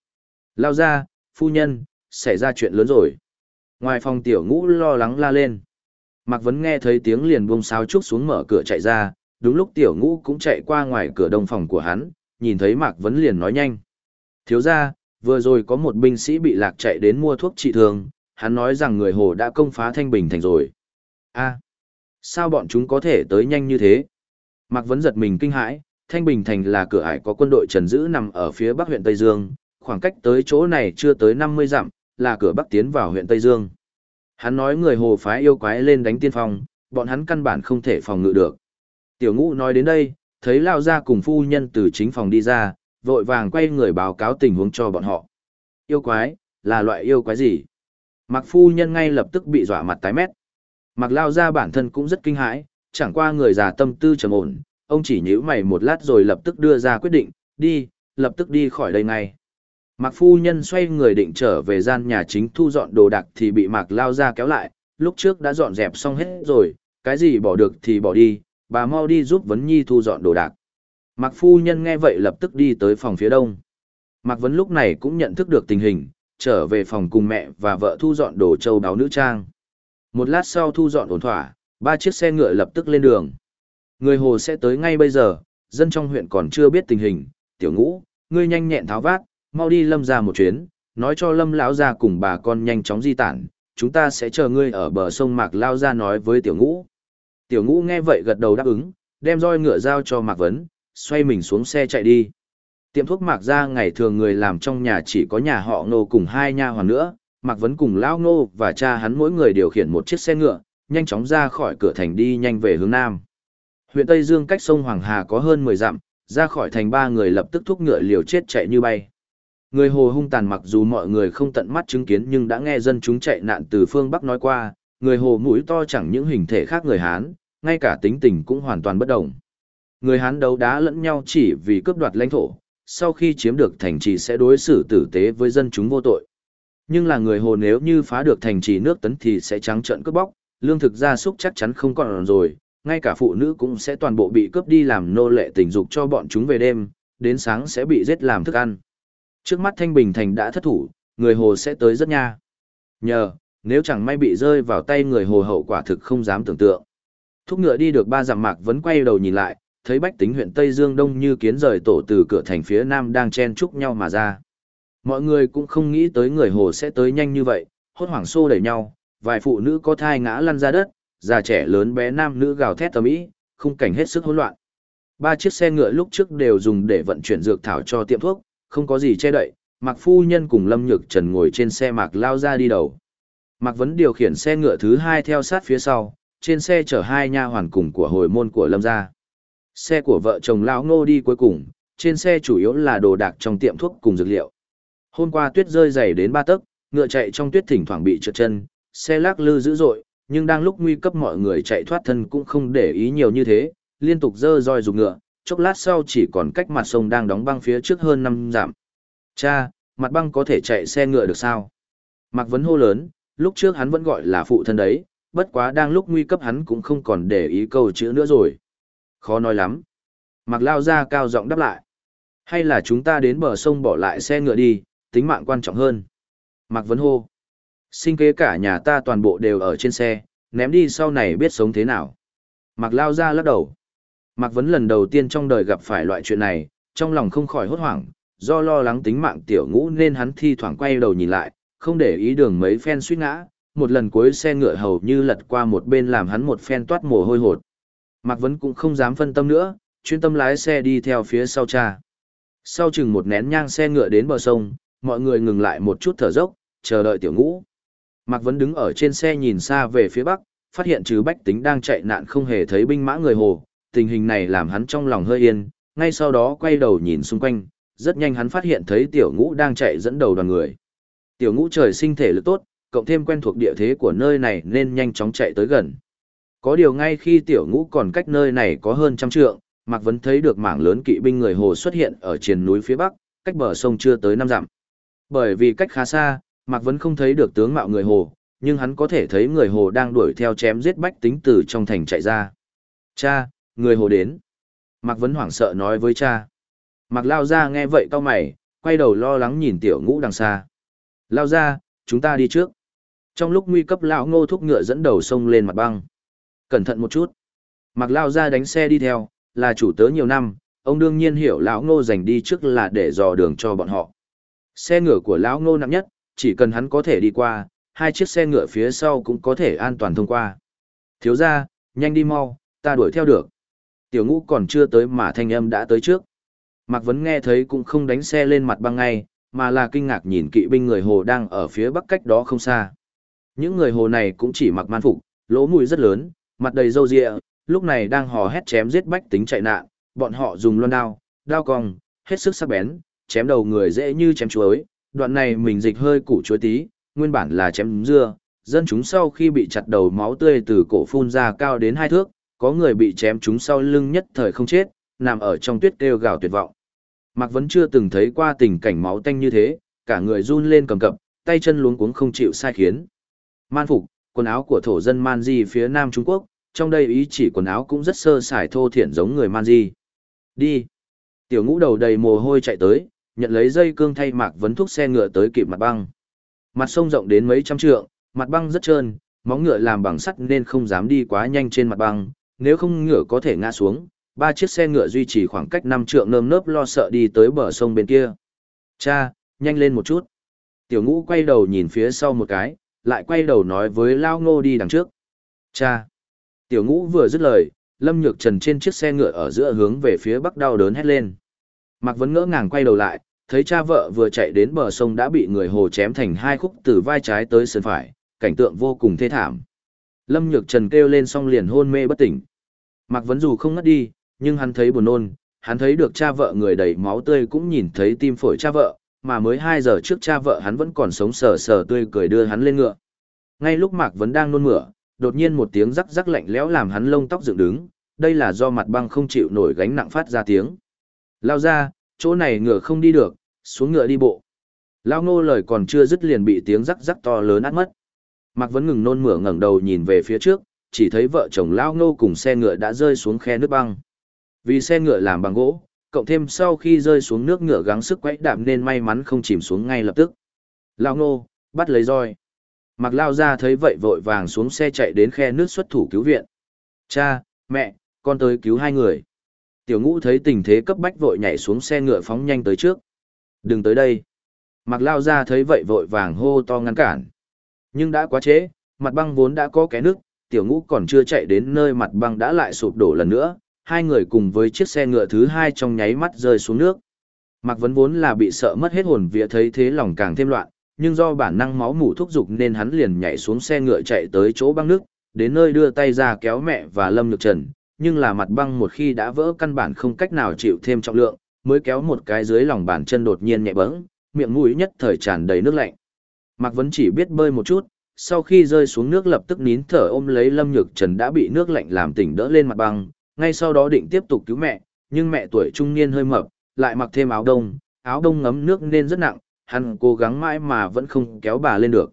Lao ra, phu nhân, xảy ra chuyện lớn rồi. Ngoài phòng tiểu ngũ lo lắng la lên. Mạc Vấn nghe thấy tiếng liền bông sáo trúc xuống mở cửa chạy ra, đúng lúc tiểu ngũ cũng chạy qua ngoài cửa đông phòng của hắn, nhìn thấy Mạc Vấn liền nói nhanh. Thiếu ra, vừa rồi có một binh sĩ bị lạc chạy đến mua thuốc trị thương, hắn nói rằng người Hồ đã công phá Thanh Bình Thành rồi. a sao bọn chúng có thể tới nhanh như thế? Mạc Vấn giật mình kinh hãi, Thanh Bình Thành là cửa ải có quân đội trần giữ nằm ở phía bắc huyện Tây Dương, khoảng cách tới chỗ này chưa tới 50 dặm, là cửa bắc tiến vào huyện Tây Dương. Hắn nói người Hồ phái yêu quái lên đánh tiên phong, bọn hắn căn bản không thể phòng ngự được. Tiểu ngũ nói đến đây, thấy Lao ra cùng phu nhân từ chính phòng đi ra, vội vàng quay người báo cáo tình huống cho bọn họ. Yêu quái, là loại yêu quái gì? Mặc phu nhân ngay lập tức bị dọa mặt tái mét. Mạc lao ra bản thân cũng rất kinh hãi, chẳng qua người già tâm tư trầm ổn, ông chỉ nhíu mày một lát rồi lập tức đưa ra quyết định, đi, lập tức đi khỏi đây ngay. Mạc phu nhân xoay người định trở về gian nhà chính thu dọn đồ đạc thì bị Mạc lao ra kéo lại, lúc trước đã dọn dẹp xong hết rồi, cái gì bỏ được thì bỏ đi, bà mau đi giúp Vấn Nhi thu dọn đồ đạc. Mạc phu nhân nghe vậy lập tức đi tới phòng phía đông. Mạc Vấn lúc này cũng nhận thức được tình hình, trở về phòng cùng mẹ và vợ thu dọn đồ châu đáo nữ trang. Một lát sau thu dọn ổn thỏa, ba chiếc xe ngựa lập tức lên đường. Người hồ sẽ tới ngay bây giờ, dân trong huyện còn chưa biết tình hình, tiểu ngũ, ngươi nhanh nhẹn tháo vát, mau đi lâm ra một chuyến, nói cho lâm lão ra cùng bà con nhanh chóng di tản, chúng ta sẽ chờ ngươi ở bờ sông Mạc Lao ra nói với tiểu ngũ. Tiểu ngũ nghe vậy gật đầu đáp ứng, đem roi ngựa giao cho Mạc Vấn, xoay mình xuống xe chạy đi. Tiệm thuốc Mạc ra ngày thường người làm trong nhà chỉ có nhà họ nô cùng hai nha hoàn nữa, Mạc Vấn cùng Lão Ngô và cha hắn mỗi người điều khiển một chiếc xe ngựa, nhanh chóng ra khỏi cửa thành đi nhanh về hướng Nam. Huyện Tây Dương cách sông Hoàng Hà có hơn 10 dặm, ra khỏi thành ba người lập tức thúc ngựa liều chết chạy như bay. Người hồ hung tàn mặc dù mọi người không tận mắt chứng kiến nhưng đã nghe dân chúng chạy nạn từ phương Bắc nói qua, người hồ mũi to chẳng những hình thể khác người Hán, ngay cả tính tình cũng hoàn toàn bất đồng. Người Hán đấu đá lẫn nhau chỉ vì cướp đoạt lãnh thổ, sau khi chiếm được thành trì sẽ đối xử tử tế với dân chúng vô tội. Nhưng là người hồ nếu như phá được thành trì nước tấn thì sẽ trắng trợn cướp bóc, lương thực gia súc chắc chắn không còn rồi, ngay cả phụ nữ cũng sẽ toàn bộ bị cướp đi làm nô lệ tình dục cho bọn chúng về đêm, đến sáng sẽ bị giết làm thức ăn. Trước mắt Thanh Bình Thành đã thất thủ, người hồ sẽ tới rất nha. Nhờ, nếu chẳng may bị rơi vào tay người hồ hậu quả thực không dám tưởng tượng. Thúc ngựa đi được ba dặm mạc vẫn quay đầu nhìn lại, thấy bách tính huyện Tây Dương Đông như kiến rời tổ từ cửa thành phía Nam đang chen chúc nhau mà ra. Mọi người cũng không nghĩ tới người hồ sẽ tới nhanh như vậy, hốt hoảng xô đẩy nhau, vài phụ nữ có thai ngã lăn ra đất, già trẻ lớn bé nam nữ gào thét tầm ý, khung cảnh hết sức hỗn loạn. Ba chiếc xe ngựa lúc trước đều dùng để vận chuyển dược thảo cho tiệm thuốc, không có gì che đậy, Mạc Phu Nhân cùng Lâm Nhược Trần ngồi trên xe Mạc lao ra đi đầu. Mạc Vấn điều khiển xe ngựa thứ hai theo sát phía sau, trên xe chở hai nha hoàn cùng của hồi môn của Lâm gia. Xe của vợ chồng Lão Ngô đi cuối cùng, trên xe chủ yếu là đồ đạc trong tiệm thuốc cùng dược liệu. Hôm qua tuyết rơi dày đến ba tấc, ngựa chạy trong tuyết thỉnh thoảng bị trượt chân, xe lắc lư dữ dội, nhưng đang lúc nguy cấp mọi người chạy thoát thân cũng không để ý nhiều như thế, liên tục dơ roi rục ngựa, chốc lát sau chỉ còn cách mặt sông đang đóng băng phía trước hơn năm dặm. Cha, mặt băng có thể chạy xe ngựa được sao? Mạc Vấn hô lớn, lúc trước hắn vẫn gọi là phụ thân đấy, bất quá đang lúc nguy cấp hắn cũng không còn để ý câu chữ nữa rồi. Khó nói lắm. Mạc Lao ra cao giọng đáp lại. Hay là chúng ta đến bờ sông bỏ lại xe ngựa đi, tính mạng quan trọng hơn. Mạc Vấn hô. Sinh kế cả nhà ta toàn bộ đều ở trên xe, ném đi sau này biết sống thế nào. Mạc Lao ra lắc đầu. Mạc Vấn lần đầu tiên trong đời gặp phải loại chuyện này, trong lòng không khỏi hốt hoảng, do lo lắng tính mạng tiểu ngũ nên hắn thi thoảng quay đầu nhìn lại, không để ý đường mấy phen suýt ngã, một lần cuối xe ngựa hầu như lật qua một bên làm hắn một phen toát mồ hôi hột. Mạc Vấn cũng không dám phân tâm nữa, chuyên tâm lái xe đi theo phía sau cha. Sau chừng một nén nhang xe ngựa đến bờ sông, mọi người ngừng lại một chút thở dốc, chờ đợi tiểu ngũ. Mạc Vấn đứng ở trên xe nhìn xa về phía bắc, phát hiện trừ bách tính đang chạy nạn không hề thấy binh mã người hồ, tình hình này làm hắn trong lòng hơi yên, ngay sau đó quay đầu nhìn xung quanh, rất nhanh hắn phát hiện thấy tiểu ngũ đang chạy dẫn đầu đoàn người. Tiểu ngũ trời sinh thể lực tốt, cộng thêm quen thuộc địa thế của nơi này nên nhanh chóng chạy tới gần. Có điều ngay khi tiểu ngũ còn cách nơi này có hơn trăm trượng, Mạc Vấn thấy được mảng lớn kỵ binh người Hồ xuất hiện ở triền núi phía bắc, cách bờ sông chưa tới năm dặm. Bởi vì cách khá xa, Mạc Vấn không thấy được tướng mạo người Hồ, nhưng hắn có thể thấy người Hồ đang đuổi theo chém giết bách tính từ trong thành chạy ra. Cha, người Hồ đến. Mạc Vấn hoảng sợ nói với cha. Mạc Lao ra nghe vậy cao mày, quay đầu lo lắng nhìn tiểu ngũ đằng xa. Lao ra, chúng ta đi trước. Trong lúc nguy cấp lão ngô thúc ngựa dẫn đầu sông lên mặt băng. Cẩn thận một chút. Mạc Lao ra đánh xe đi theo, là chủ tớ nhiều năm, ông đương nhiên hiểu lão ngô dành đi trước là để dò đường cho bọn họ. Xe ngựa của lão ngô nặng nhất, chỉ cần hắn có thể đi qua, hai chiếc xe ngựa phía sau cũng có thể an toàn thông qua. Thiếu ra, nhanh đi mau, ta đuổi theo được. Tiểu ngũ còn chưa tới mà thanh âm đã tới trước. Mạc Vấn nghe thấy cũng không đánh xe lên mặt băng ngay, mà là kinh ngạc nhìn kỵ binh người Hồ đang ở phía bắc cách đó không xa. Những người Hồ này cũng chỉ mặc man phục, lỗ mũi rất lớn, mặt đầy râu ria, lúc này đang hò hét chém giết bách tính chạy nạn, bọn họ dùng loan đao, đao cong, hết sức sắc bén, chém đầu người dễ như chém chuối, đoạn này mình dịch hơi củ chuối tí, nguyên bản là chém dưa, dân chúng sau khi bị chặt đầu máu tươi từ cổ phun ra cao đến hai thước, có người bị chém chúng sau lưng nhất thời không chết, nằm ở trong tuyết kêu gào tuyệt vọng. Mạc vẫn chưa từng thấy qua tình cảnh máu tanh như thế, cả người run lên cầm cập, tay chân luống cuống không chịu sai khiến. Man phục, quần áo của thổ dân Man Di phía Nam Trung Quốc, trong đây ý chỉ quần áo cũng rất sơ sài thô thiển giống người Man Di. Đi. Tiểu ngũ đầu đầy mồ hôi chạy tới, nhận lấy dây cương thay Mạc Vấn thúc xe ngựa tới kịp mặt băng. Mặt sông rộng đến mấy trăm trượng, mặt băng rất trơn, móng ngựa làm bằng sắt nên không dám đi quá nhanh trên mặt băng, nếu không ngựa có thể ngã xuống, ba chiếc xe ngựa duy trì khoảng cách năm trượng nơm nớp lo sợ đi tới bờ sông bên kia. Cha, nhanh lên một chút. Tiểu ngũ quay đầu nhìn phía sau một cái, lại quay đầu nói với Lao Ngô đi đằng trước. Cha. Tiểu ngũ vừa dứt lời, Lâm Nhược Trần trên chiếc xe ngựa ở giữa hướng về phía bắc đau đớn hét lên. Mạc Vấn ngỡ ngàng quay đầu lại, thấy cha vợ vừa chạy đến bờ sông đã bị người hồ chém thành hai khúc từ vai trái tới sườn phải, cảnh tượng vô cùng thê thảm. Lâm Nhược Trần kêu lên xong liền hôn mê bất tỉnh. Mạc Vấn dù không ngất đi, nhưng hắn thấy buồn nôn, hắn thấy được cha vợ người đầy máu tươi cũng nhìn thấy tim phổi cha vợ, mà mới 2 giờ trước cha vợ hắn vẫn còn sống sờ sờ tươi cười đưa hắn lên ngựa. Ngay lúc Mạc Vấn đang nôn mửa, đột nhiên một tiếng rắc rắc lạnh lẽo làm hắn lông tóc dựng đứng, đây là do mặt băng không chịu nổi gánh nặng phát ra tiếng. Lao ra, chỗ này ngựa không đi được, xuống ngựa đi bộ. Lao ngô lời còn chưa dứt liền bị tiếng rắc rắc to lớn át mất. Mạc Vấn ngừng nôn mửa ngẩng đầu nhìn về phía trước, chỉ thấy vợ chồng Lao ngô cùng xe ngựa đã rơi xuống khe nước băng. Vì xe ngựa làm bằng gỗ, cộng thêm sau khi rơi xuống nước ngựa gắng sức quẫy đạp nên may mắn không chìm xuống ngay lập tức. Lao ngô, bắt lấy roi. Mạc Lao ra thấy vậy vội vàng xuống xe chạy đến khe nước xuất thủ cứu viện. Cha, mẹ, con tới cứu hai người. Tiểu ngũ thấy tình thế cấp bách vội nhảy xuống xe ngựa phóng nhanh tới trước. Đừng tới đây. Mặc Lao ra thấy vậy vội vàng hô to ngăn cản. Nhưng đã quá trễ, mặt băng vốn đã có cái nước, tiểu ngũ còn chưa chạy đến nơi mặt băng đã lại sụp đổ lần nữa, hai người cùng với chiếc xe ngựa thứ hai trong nháy mắt rơi xuống nước. Mặc Vấn vốn là bị sợ mất hết hồn vía thấy thế lòng càng thêm loạn, nhưng do bản năng máu mủ thúc giục nên hắn liền nhảy xuống xe ngựa chạy tới chỗ băng nước, đến nơi đưa tay ra kéo mẹ và Lâm Nhược Trần, nhưng là mặt băng một khi đã vỡ căn bản không cách nào chịu thêm trọng lượng, mới kéo một cái dưới lòng bàn chân đột nhiên nhẹ bẫng, miệng mũi nhất thời tràn đầy nước lạnh. Mạc Vấn chỉ biết bơi một chút, sau khi rơi xuống nước lập tức nín thở ôm lấy Lâm Nhược Trần đã bị nước lạnh làm tỉnh đỡ lên mặt băng, ngay sau đó định tiếp tục cứu mẹ, nhưng mẹ tuổi trung niên hơi mập, lại mặc thêm áo đông, áo đông ngấm nước nên rất nặng, hắn cố gắng mãi mà vẫn không kéo bà lên được.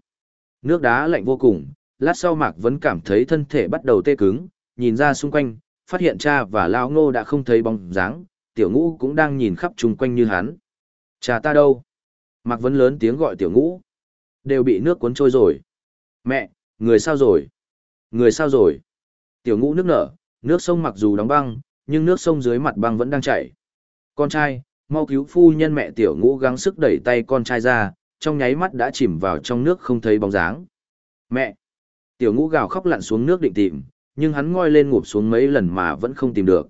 Nước đá lạnh vô cùng, lát sau Mạc vẫn cảm thấy thân thể bắt đầu tê cứng, nhìn ra xung quanh, phát hiện cha và Lao Ngô đã không thấy bóng dáng, tiểu ngũ cũng đang nhìn khắp chung quanh như hắn. Cha ta đâu? Mạc Vấn lớn tiếng gọi tiểu ngũ. Đều bị nước cuốn trôi rồi. Mẹ, người sao rồi? Người sao rồi? Tiểu ngũ nước nở, nước sông mặc dù đóng băng, nhưng nước sông dưới mặt băng vẫn đang chảy. Con trai, mau cứu phu nhân mẹ tiểu ngũ gắng sức đẩy tay con trai ra, trong nháy mắt đã chìm vào trong nước không thấy bóng dáng. Mẹ! Tiểu ngũ gào khóc lặn xuống nước định tìm, nhưng hắn ngoi lên ngụp xuống mấy lần mà vẫn không tìm được.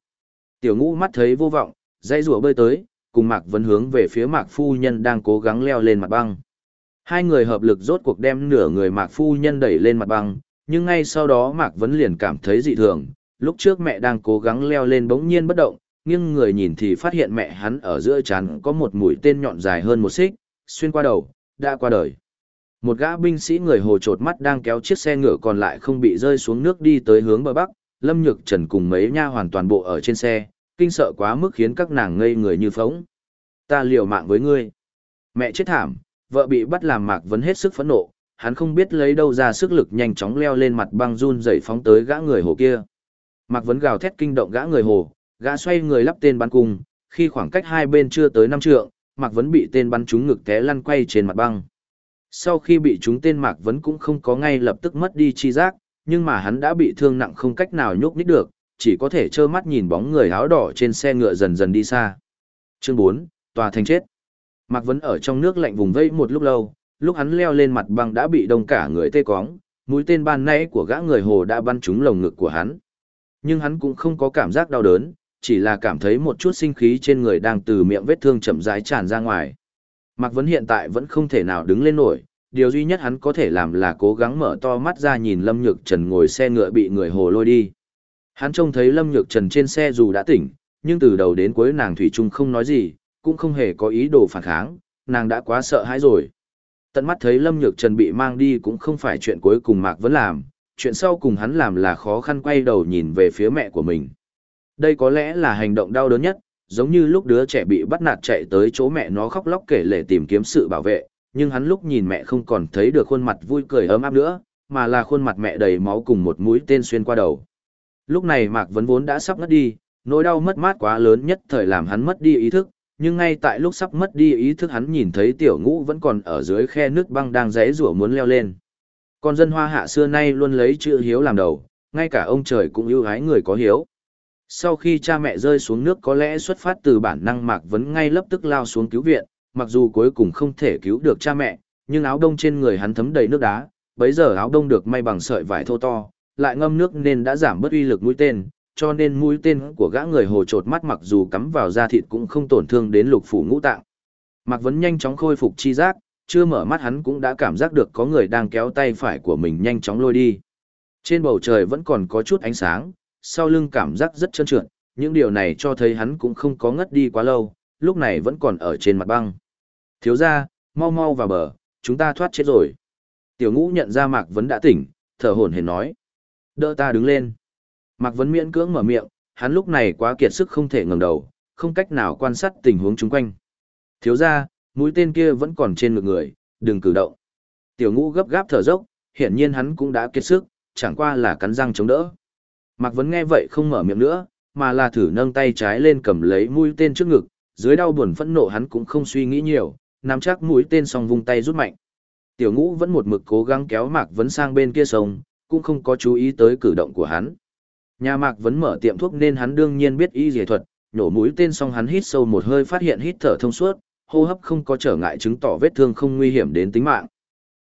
Tiểu ngũ mắt thấy vô vọng, dãy rùa bơi tới, cùng Mạc Vấn hướng về phía Mạc Phu Nhân đang cố gắng leo lên mặt băng. Hai người hợp lực rốt cuộc đem nửa người Mạc Phu Nhân đẩy lên mặt băng, nhưng ngay sau đó Mạc Vấn liền cảm thấy dị thường. Lúc trước mẹ đang cố gắng leo lên bỗng nhiên bất động, nhưng người nhìn thì phát hiện mẹ hắn ở giữa chán có một mũi tên nhọn dài hơn một xích, xuyên qua đầu, đã qua đời. Một gã binh sĩ người hồ chột mắt đang kéo chiếc xe ngựa còn lại không bị rơi xuống nước đi tới hướng bờ bắc, Lâm Nhược Trần cùng mấy nha hoàn toàn bộ ở trên xe, kinh sợ quá mức khiến các nàng ngây người như phóng. Ta liều mạng với ngươi. Mẹ chết thảm, vợ bị bắt làm mạc vấn hết sức phẫn nộ, hắn không biết lấy đâu ra sức lực nhanh chóng leo lên mặt băng run dậy phóng tới gã người hồ kia. Mạc vấn gào thét kinh động gã người hồ, gã xoay người lắp tên bắn cung, khi khoảng cách hai bên chưa tới năm trượng, Mạc vấn bị tên bắn trúng ngực té lăn quay trên mặt băng. Sau khi bị chúng tên Mạc vấn cũng không có ngay lập tức mất đi chi giác, nhưng mà hắn đã bị thương nặng không cách nào nhúc nhích được, chỉ có thể trơ mắt nhìn bóng người áo đỏ trên xe ngựa dần dần đi xa. Chương 4, tòa thành chết. Mạc Vấn ở trong nước lạnh vùng vây một lúc lâu, lúc hắn leo lên mặt băng đã bị đông cả người tê cóng, mũi tên ban nãy của gã người hồ đã bắn trúng lồng ngực của hắn. Nhưng hắn cũng không có cảm giác đau đớn, chỉ là cảm thấy một chút sinh khí trên người đang từ miệng vết thương chậm rãi tràn ra ngoài. Mạc Vấn hiện tại vẫn không thể nào đứng lên nổi, điều duy nhất hắn có thể làm là cố gắng mở to mắt ra nhìn Lâm Nhược Trần ngồi xe ngựa bị người hồ lôi đi. Hắn trông thấy Lâm Nhược Trần trên xe dù đã tỉnh, nhưng từ đầu đến cuối nàng Thủy Trung không nói gì, cũng không hề có ý đồ phản kháng, nàng đã quá sợ hãi rồi. Tận mắt thấy Lâm Nhược Trần bị mang đi cũng không phải chuyện cuối cùng Mạc Vấn làm, chuyện sau cùng hắn làm là khó khăn quay đầu nhìn về phía mẹ của mình. Đây có lẽ là hành động đau đớn nhất, giống như lúc đứa trẻ bị bắt nạt chạy tới chỗ mẹ nó khóc lóc kể lể tìm kiếm sự bảo vệ, nhưng hắn lúc nhìn mẹ không còn thấy được khuôn mặt vui cười ấm áp nữa, mà là khuôn mặt mẹ đầy máu cùng một mũi tên xuyên qua đầu. Lúc này Mạc Vấn vốn đã sắp ngất đi, nỗi đau mất mát quá lớn nhất thời làm hắn mất đi ý thức, nhưng ngay tại lúc sắp mất đi ý thức hắn nhìn thấy tiểu ngũ vẫn còn ở dưới khe nước băng đang rẽ rủa muốn leo lên. Con dân hoa hạ xưa nay luôn lấy chữ hiếu làm đầu, ngay cả ông trời cũng yêu ái người có hiếu. Sau khi cha mẹ rơi xuống nước có lẽ xuất phát từ bản năng Mạc Vấn ngay lập tức lao xuống cứu viện, mặc dù cuối cùng không thể cứu được cha mẹ, nhưng áo đông trên người hắn thấm đầy nước đá, bấy giờ áo đông được may bằng sợi vải thô to, lại ngâm nước nên đã giảm bớt uy lực mũi tên, cho nên mũi tên của gã người hồ trột mắt mặc dù cắm vào da thịt cũng không tổn thương đến lục phủ ngũ tạng. Mạc Vấn nhanh chóng khôi phục chi giác, chưa mở mắt hắn cũng đã cảm giác được có người đang kéo tay phải của mình nhanh chóng lôi đi. Trên bầu trời vẫn còn có chút ánh sáng, sau lưng cảm giác rất trơn trượt, những điều này cho thấy hắn cũng không có ngất đi quá lâu, lúc này vẫn còn ở trên mặt băng. Thiếu ra, mau mau vào bờ, chúng ta thoát chết rồi. Tiểu ngũ nhận ra Mạc Vấn đã tỉnh, thở hổn hển nói. Đỡ ta đứng lên. Mạc Vấn miễn cưỡng mở miệng, hắn lúc này quá kiệt sức không thể ngẩng đầu, không cách nào quan sát tình huống chung quanh. Thiếu ra, mũi tên kia vẫn còn trên ngực người, đừng cử động. Tiểu ngũ gấp gáp thở dốc, hiển nhiên hắn cũng đã kiệt sức, chẳng qua là cắn răng chống đỡ. Mạc Vấn nghe vậy không mở miệng nữa, mà là thử nâng tay trái lên cầm lấy mũi tên trước ngực, dưới đau buồn phẫn nộ hắn cũng không suy nghĩ nhiều, nắm chắc mũi tên xong vung tay rút mạnh. Tiểu ngũ vẫn một mực cố gắng kéo Mạc Vấn sang bên kia sông, cũng không có chú ý tới cử động của hắn. Nhà Mạc Vấn mở tiệm thuốc nên hắn đương nhiên biết y dề thuật, nhổ mũi tên xong hắn hít sâu một hơi phát hiện hít thở thông suốt, hô hấp không có trở ngại chứng tỏ vết thương không nguy hiểm đến tính mạng.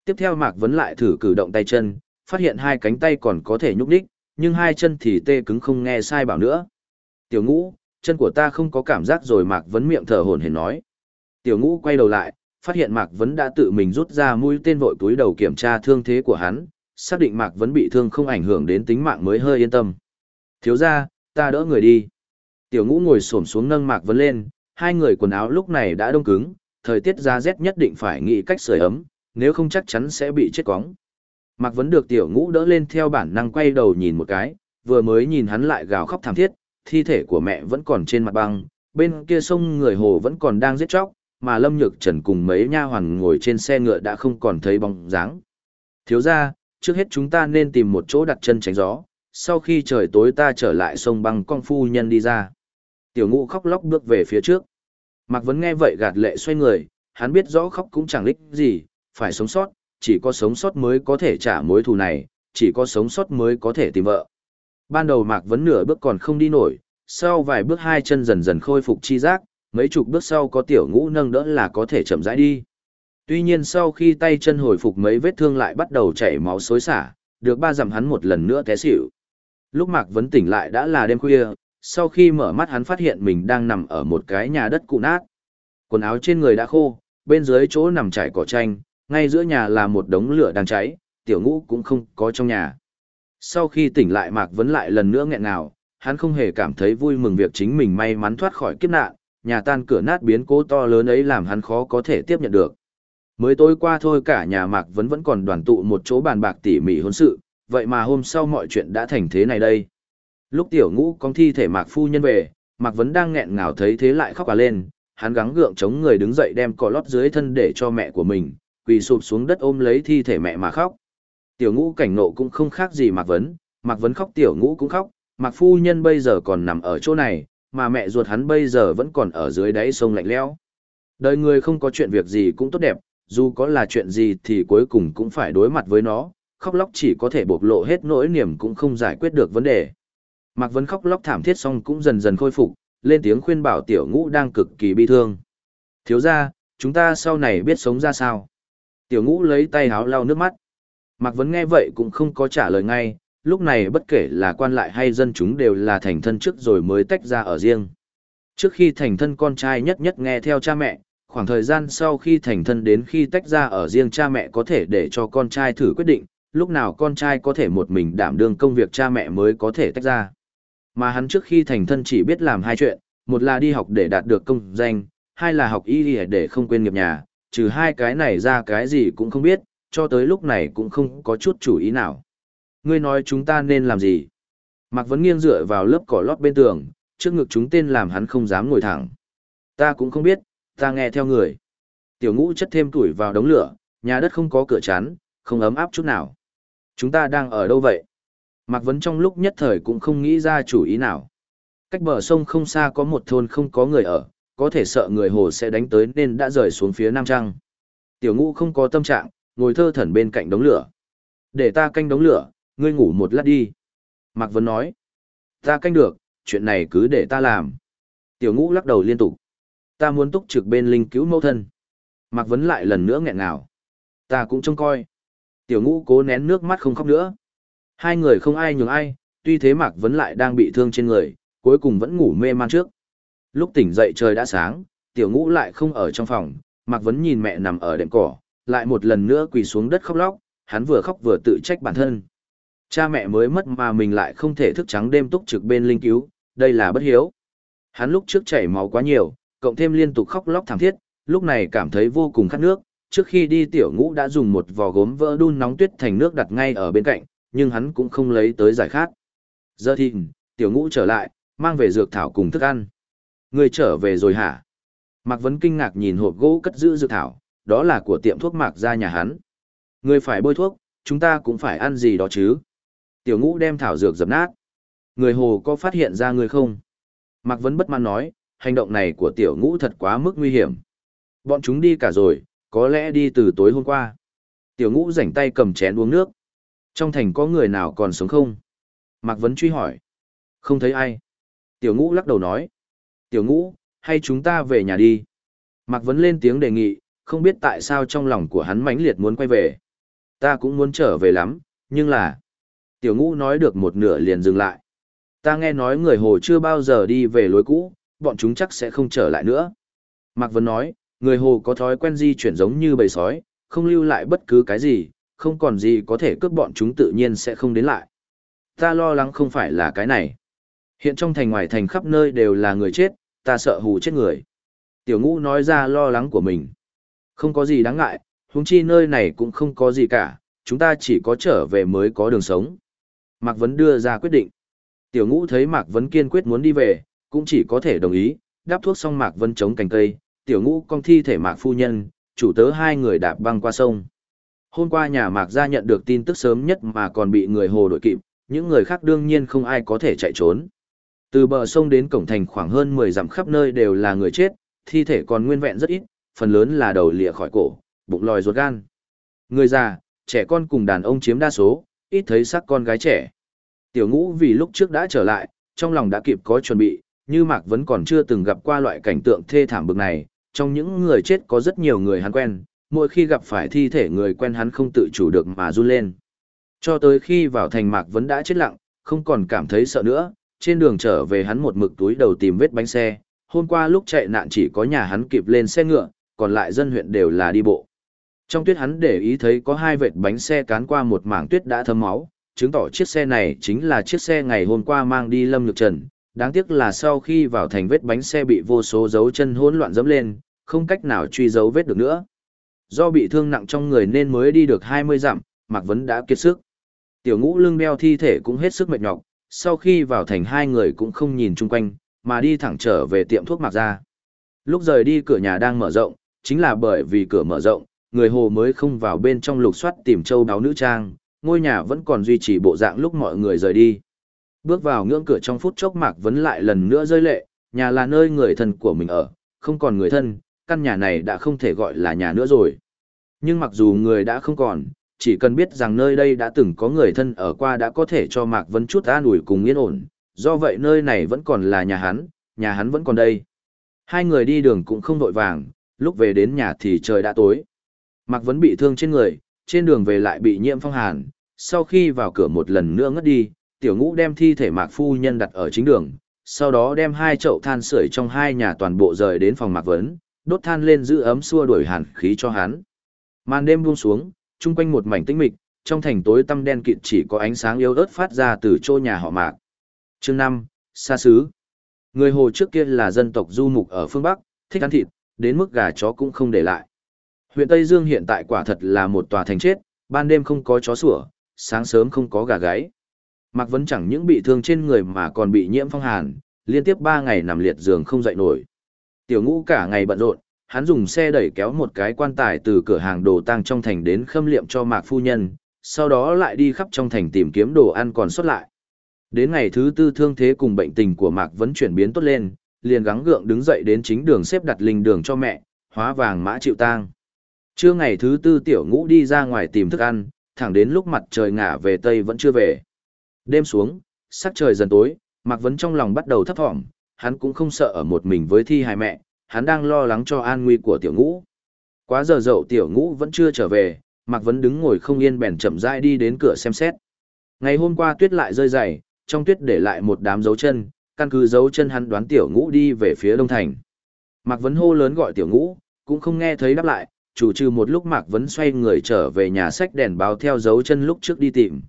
Tiếp theo Mạc Vấn lại thử cử động tay chân, phát hiện hai cánh tay còn có thể nhúc đích, nhưng hai chân thì tê cứng không nghe sai bảo nữa. Tiểu ngũ, chân của ta không có cảm giác rồi Mạc Vấn miệng thở hổn hển nói. Tiểu ngũ quay đầu lại, phát hiện Mạc Vấn đã tự mình rút ra mũi tên vội túi đầu kiểm tra thương thế của hắn, xác định Mạc Vấn bị thương không ảnh hưởng đến tính mạng mới hơi yên tâm. Thiếu ra, ta đỡ người đi. Tiểu ngũ ngồi xổm xuống nâng Mạc Vấn lên, hai người quần áo lúc này đã đông cứng, thời tiết ra rét nhất định phải nghĩ cách sưởi ấm, nếu không chắc chắn sẽ bị chết cóng. Mạc Vấn được tiểu ngũ đỡ lên theo bản năng quay đầu nhìn một cái, vừa mới nhìn hắn lại gào khóc thảm thiết, thi thể của mẹ vẫn còn trên mặt băng, bên kia sông người hồ vẫn còn đang giết chóc, mà Lâm Nhược Trần cùng mấy nha hoàn ngồi trên xe ngựa đã không còn thấy bóng dáng. Thiếu ra, trước hết chúng ta nên tìm một chỗ đặt chân tránh gió, sau khi trời tối ta trở lại sông băng con phu nhân đi ra. Tiểu ngũ khóc lóc bước về phía trước. Mạc Vấn nghe vậy gạt lệ xoay người, hắn biết rõ khóc cũng chẳng lích gì, phải sống sót, chỉ có sống sót mới có thể trả mối thù này, chỉ có sống sót mới có thể tìm vợ. Ban đầu Mạc Vấn nửa bước còn không đi nổi, sau vài bước hai chân dần dần khôi phục chi giác, mấy chục bước sau có tiểu ngũ nâng đỡ là có thể chậm rãi đi. Tuy nhiên sau khi tay chân hồi phục mấy vết thương lại bắt đầu chảy máu xối xả, được ba dặm hắn một lần nữa té xỉu. Lúc Mạc Vấn tỉnh lại đã là đêm khuya, sau khi mở mắt hắn phát hiện mình đang nằm ở một cái nhà đất cụ nát. Quần áo trên người đã khô, bên dưới chỗ nằm trải cỏ tranh, ngay giữa nhà là một đống lửa đang cháy, tiểu ngũ cũng không có trong nhà. Sau khi tỉnh lại Mạc Vấn lại lần nữa nghẹn ngào, hắn không hề cảm thấy vui mừng việc chính mình may mắn thoát khỏi kiếp nạn, nhà tan cửa nát biến cố to lớn ấy làm hắn khó có thể tiếp nhận được. Mới tối qua thôi cả nhà Mạc Vấn vẫn còn đoàn tụ một chỗ bàn bạc tỉ mỉ hôn sự, vậy mà hôm sau mọi chuyện đã thành thế này đây. Lúc tiểu ngũ con thi thể Mạc Phu Nhân về, Mạc Vấn đang nghẹn ngào thấy thế lại khóc à lên, hắn gắng gượng chống người đứng dậy đem cỏ lót dưới thân để cho mẹ của mình, quỳ sụp xuống đất ôm lấy thi thể mẹ mà khóc. Tiểu ngũ cảnh nộ cũng không khác gì Mạc Vấn, Mạc Vấn khóc tiểu ngũ cũng khóc, Mạc Phu Nhân bây giờ còn nằm ở chỗ này, mà mẹ ruột hắn bây giờ vẫn còn ở dưới đáy sông lạnh lẽo. Đời người không có chuyện việc gì cũng tốt đẹp, dù có là chuyện gì thì cuối cùng cũng phải đối mặt với nó, khóc lóc chỉ có thể bộc lộ hết nỗi niềm cũng không giải quyết được vấn đề. Mạc Vấn khóc lóc thảm thiết xong cũng dần dần khôi phục, lên tiếng khuyên bảo tiểu ngũ đang cực kỳ bi thương. Thiếu ra, chúng ta sau này biết sống ra sao? Tiểu ngũ lấy tay háo lau nước mắt. Mạc Vấn nghe vậy cũng không có trả lời ngay, lúc này bất kể là quan lại hay dân chúng đều là thành thân trước rồi mới tách ra ở riêng. Trước khi thành thân con trai nhất nhất nghe theo cha mẹ, khoảng thời gian sau khi thành thân đến khi tách ra ở riêng cha mẹ có thể để cho con trai thử quyết định, lúc nào con trai có thể một mình đảm đương công việc cha mẹ mới có thể tách ra. Mà hắn trước khi thành thân chỉ biết làm hai chuyện, một là đi học để đạt được công danh, hai là học y để không quên nghiệp nhà, trừ hai cái này ra cái gì cũng không biết, cho tới lúc này cũng không có chút chủ ý nào. Ngươi nói chúng ta nên làm gì? Mạc Vấn nghiêng dựa vào lớp cỏ lót bên tường, trước ngực chúng tên làm hắn không dám ngồi thẳng. Ta cũng không biết, ta nghe theo người. Tiểu ngũ chất thêm tuổi vào đống lửa, nhà đất không có cửa chắn, không ấm áp chút nào. Chúng ta đang ở đâu vậy? Mạc Vấn trong lúc nhất thời cũng không nghĩ ra chủ ý nào. Cách bờ sông không xa có một thôn không có người ở, có thể sợ người hồ sẽ đánh tới nên đã rời xuống phía Nam Trăng. Tiểu ngũ không có tâm trạng, ngồi thơ thẩn bên cạnh đống lửa. Để ta canh đống lửa, ngươi ngủ một lát đi. Mạc Vấn nói. Ta canh được, chuyện này cứ để ta làm. Tiểu ngũ lắc đầu liên tục. Ta muốn túc trực bên linh cứu mẫu thân. Mạc Vấn lại lần nữa nghẹn ngào. Ta cũng trông coi. Tiểu ngũ cố nén nước mắt không khóc nữa. Hai người không ai nhường ai, tuy thế Mạc Vấn lại đang bị thương trên người, cuối cùng vẫn ngủ mê man trước. Lúc tỉnh dậy trời đã sáng, tiểu ngũ lại không ở trong phòng, Mạc Vấn nhìn mẹ nằm ở đệm cỏ, lại một lần nữa quỳ xuống đất khóc lóc, hắn vừa khóc vừa tự trách bản thân. Cha mẹ mới mất mà mình lại không thể thức trắng đêm túc trực bên linh cứu, đây là bất hiếu. Hắn lúc trước chảy máu quá nhiều, cộng thêm liên tục khóc lóc thảm thiết, lúc này cảm thấy vô cùng khát nước, trước khi đi tiểu ngũ đã dùng một vò gốm vỡ đun nóng tuyết thành nước đặt ngay ở bên cạnh, nhưng hắn cũng không lấy tới giải khát. Giờ thì, tiểu ngũ trở lại, mang về dược thảo cùng thức ăn. Người trở về rồi hả? Mạc Vấn kinh ngạc nhìn hộp gỗ cất giữ dược thảo, đó là của tiệm thuốc Mạc ra nhà hắn. Người phải bôi thuốc, chúng ta cũng phải ăn gì đó chứ. Tiểu ngũ đem thảo dược dập nát. Người hồ có phát hiện ra người không? Mạc Vấn bất mãn nói, hành động này của tiểu ngũ thật quá mức nguy hiểm. Bọn chúng đi cả rồi, có lẽ đi từ tối hôm qua. Tiểu ngũ rảnh tay cầm chén uống nước. Trong thành có người nào còn sống không? Mạc Vấn truy hỏi. Không thấy ai. Tiểu ngũ lắc đầu nói. Tiểu ngũ, hay chúng ta về nhà đi? Mạc Vấn lên tiếng đề nghị, không biết tại sao trong lòng của hắn mãnh liệt muốn quay về. Ta cũng muốn trở về lắm, nhưng là... Tiểu ngũ nói được một nửa liền dừng lại. Ta nghe nói người hồ chưa bao giờ đi về lối cũ, bọn chúng chắc sẽ không trở lại nữa. Mạc Vấn nói, người hồ có thói quen di chuyển giống như bầy sói, không lưu lại bất cứ cái gì, không còn gì có thể cướp bọn chúng tự nhiên sẽ không đến lại. Ta lo lắng không phải là cái này. Hiện trong thành ngoài thành khắp nơi đều là người chết, ta sợ hù chết người. Tiểu ngũ nói ra lo lắng của mình. Không có gì đáng ngại, huống chi nơi này cũng không có gì cả, chúng ta chỉ có trở về mới có đường sống. Mạc Vấn đưa ra quyết định. Tiểu ngũ thấy Mạc Vấn kiên quyết muốn đi về, cũng chỉ có thể đồng ý, đáp thuốc xong Mạc Vấn chống cành cây, tiểu ngũ con thi thể Mạc Phu Nhân, chủ tớ hai người đạp băng qua sông. Hôm qua nhà Mạc gia nhận được tin tức sớm nhất mà còn bị người hồ đội kịp, những người khác đương nhiên không ai có thể chạy trốn. Từ bờ sông đến cổng thành khoảng hơn 10 dặm khắp nơi đều là người chết, thi thể còn nguyên vẹn rất ít, phần lớn là đầu lìa khỏi cổ, bụng lòi ruột gan. Người già, trẻ con cùng đàn ông chiếm đa số, ít thấy sắc con gái trẻ. Tiểu ngũ vì lúc trước đã trở lại, trong lòng đã kịp có chuẩn bị, như Mạc vẫn còn chưa từng gặp qua loại cảnh tượng thê thảm bực này, trong những người chết có rất nhiều người hắn quen, mỗi khi gặp phải thi thể người quen hắn không tự chủ được mà run lên. Cho tới khi vào thành Mạc vẫn đã chết lặng, không còn cảm thấy sợ nữa, trên đường trở về hắn một mực túi đầu tìm vết bánh xe, hôm qua lúc chạy nạn chỉ có nhà hắn kịp lên xe ngựa, còn lại dân huyện đều là đi bộ. Trong tuyết hắn để ý thấy có hai vệt bánh xe cán qua một mảng tuyết đã thấm máu, chứng tỏ chiếc xe này chính là chiếc xe ngày hôm qua mang đi Lâm Nhược Trần. Đáng tiếc là sau khi vào thành vết bánh xe bị vô số dấu chân hỗn loạn dẫm lên, không cách nào truy dấu vết được nữa. Do bị thương nặng trong người nên mới đi được 20 dặm, Mạc Vấn đã kiệt sức. Tiểu ngũ lưng đeo thi thể cũng hết sức mệt nhọc, sau khi vào thành hai người cũng không nhìn chung quanh, mà đi thẳng trở về tiệm thuốc Mạc ra. Lúc rời đi cửa nhà đang mở rộng, chính là bởi vì cửa mở rộng, người hồ mới không vào bên trong lục soát tìm châu đáo nữ trang, ngôi nhà vẫn còn duy trì bộ dạng lúc mọi người rời đi. Bước vào ngưỡng cửa trong phút chốc Mạc Vấn lại lần nữa rơi lệ, nhà là nơi người thân của mình ở, không còn người thân, căn nhà này đã không thể gọi là nhà nữa rồi. Nhưng mặc dù người đã không còn, chỉ cần biết rằng nơi đây đã từng có người thân ở qua đã có thể cho Mạc Vân chút an ủi cùng yên ổn, do vậy nơi này vẫn còn là nhà hắn, nhà hắn vẫn còn đây. Hai người đi đường cũng không vội vàng, lúc về đến nhà thì trời đã tối. Mạc Vân bị thương trên người, trên đường về lại bị nhiễm phong hàn, sau khi vào cửa một lần nữa ngất đi, tiểu ngũ đem thi thể Mạc Phu Nhân đặt ở chính đường, sau đó đem hai chậu than sưởi trong hai nhà toàn bộ rời đến phòng Mạc Vấn, đốt than lên giữ ấm xua đuổi hàn khí cho hắn. Màn đêm buông xuống, chung quanh một mảnh tĩnh mịch, trong thành tối tăm đen kịt chỉ có ánh sáng yếu ớt phát ra từ chỗ nhà họ Mạc. Chương 5, xa xứ. Người Hồ trước kia là dân tộc du mục ở phương Bắc, thích ăn thịt, đến mức gà chó cũng không để lại. Huyện Tây Dương hiện tại quả thật là một tòa thành chết, ban đêm không có chó sủa, sáng sớm không có gà gáy. Mạc Vấn chẳng những bị thương trên người mà còn bị nhiễm phong hàn, liên tiếp 3 ngày nằm liệt giường không dậy nổi. Tiểu ngũ cả ngày bận rộn, hắn dùng xe đẩy kéo một cái quan tài từ cửa hàng đồ tang trong thành đến khâm liệm cho Mạc Phu Nhân, sau đó lại đi khắp trong thành tìm kiếm đồ ăn còn sót lại. Đến ngày thứ tư thương thế cùng bệnh tình của Mạc vẫn chuyển biến tốt lên, liền gắng gượng đứng dậy đến chính đường xếp đặt linh đường cho mẹ, hóa vàng mã chịu tang. Trưa ngày thứ tư tiểu ngũ đi ra ngoài tìm thức ăn, thẳng đến lúc mặt trời ngả về tây vẫn chưa về. Đêm xuống, sắc trời dần tối, Mạc vẫn trong lòng bắt đầu thấp thỏm, hắn cũng không sợ ở một mình với thi hài mẹ, hắn đang lo lắng cho an nguy của tiểu ngũ. Quá giờ dậu tiểu ngũ vẫn chưa trở về, Mạc Vấn đứng ngồi không yên bèn chậm rãi đi đến cửa xem xét. Ngày hôm qua tuyết lại rơi dày, trong tuyết để lại một đám dấu chân, căn cứ dấu chân hắn đoán tiểu ngũ đi về phía đông thành. Mạc Vấn hô lớn gọi tiểu ngũ, cũng không nghe thấy đáp lại, chủ trừ một lúc Mạc Vấn xoay người trở về nhà sách đèn báo theo dấu chân lúc trước đi tìm.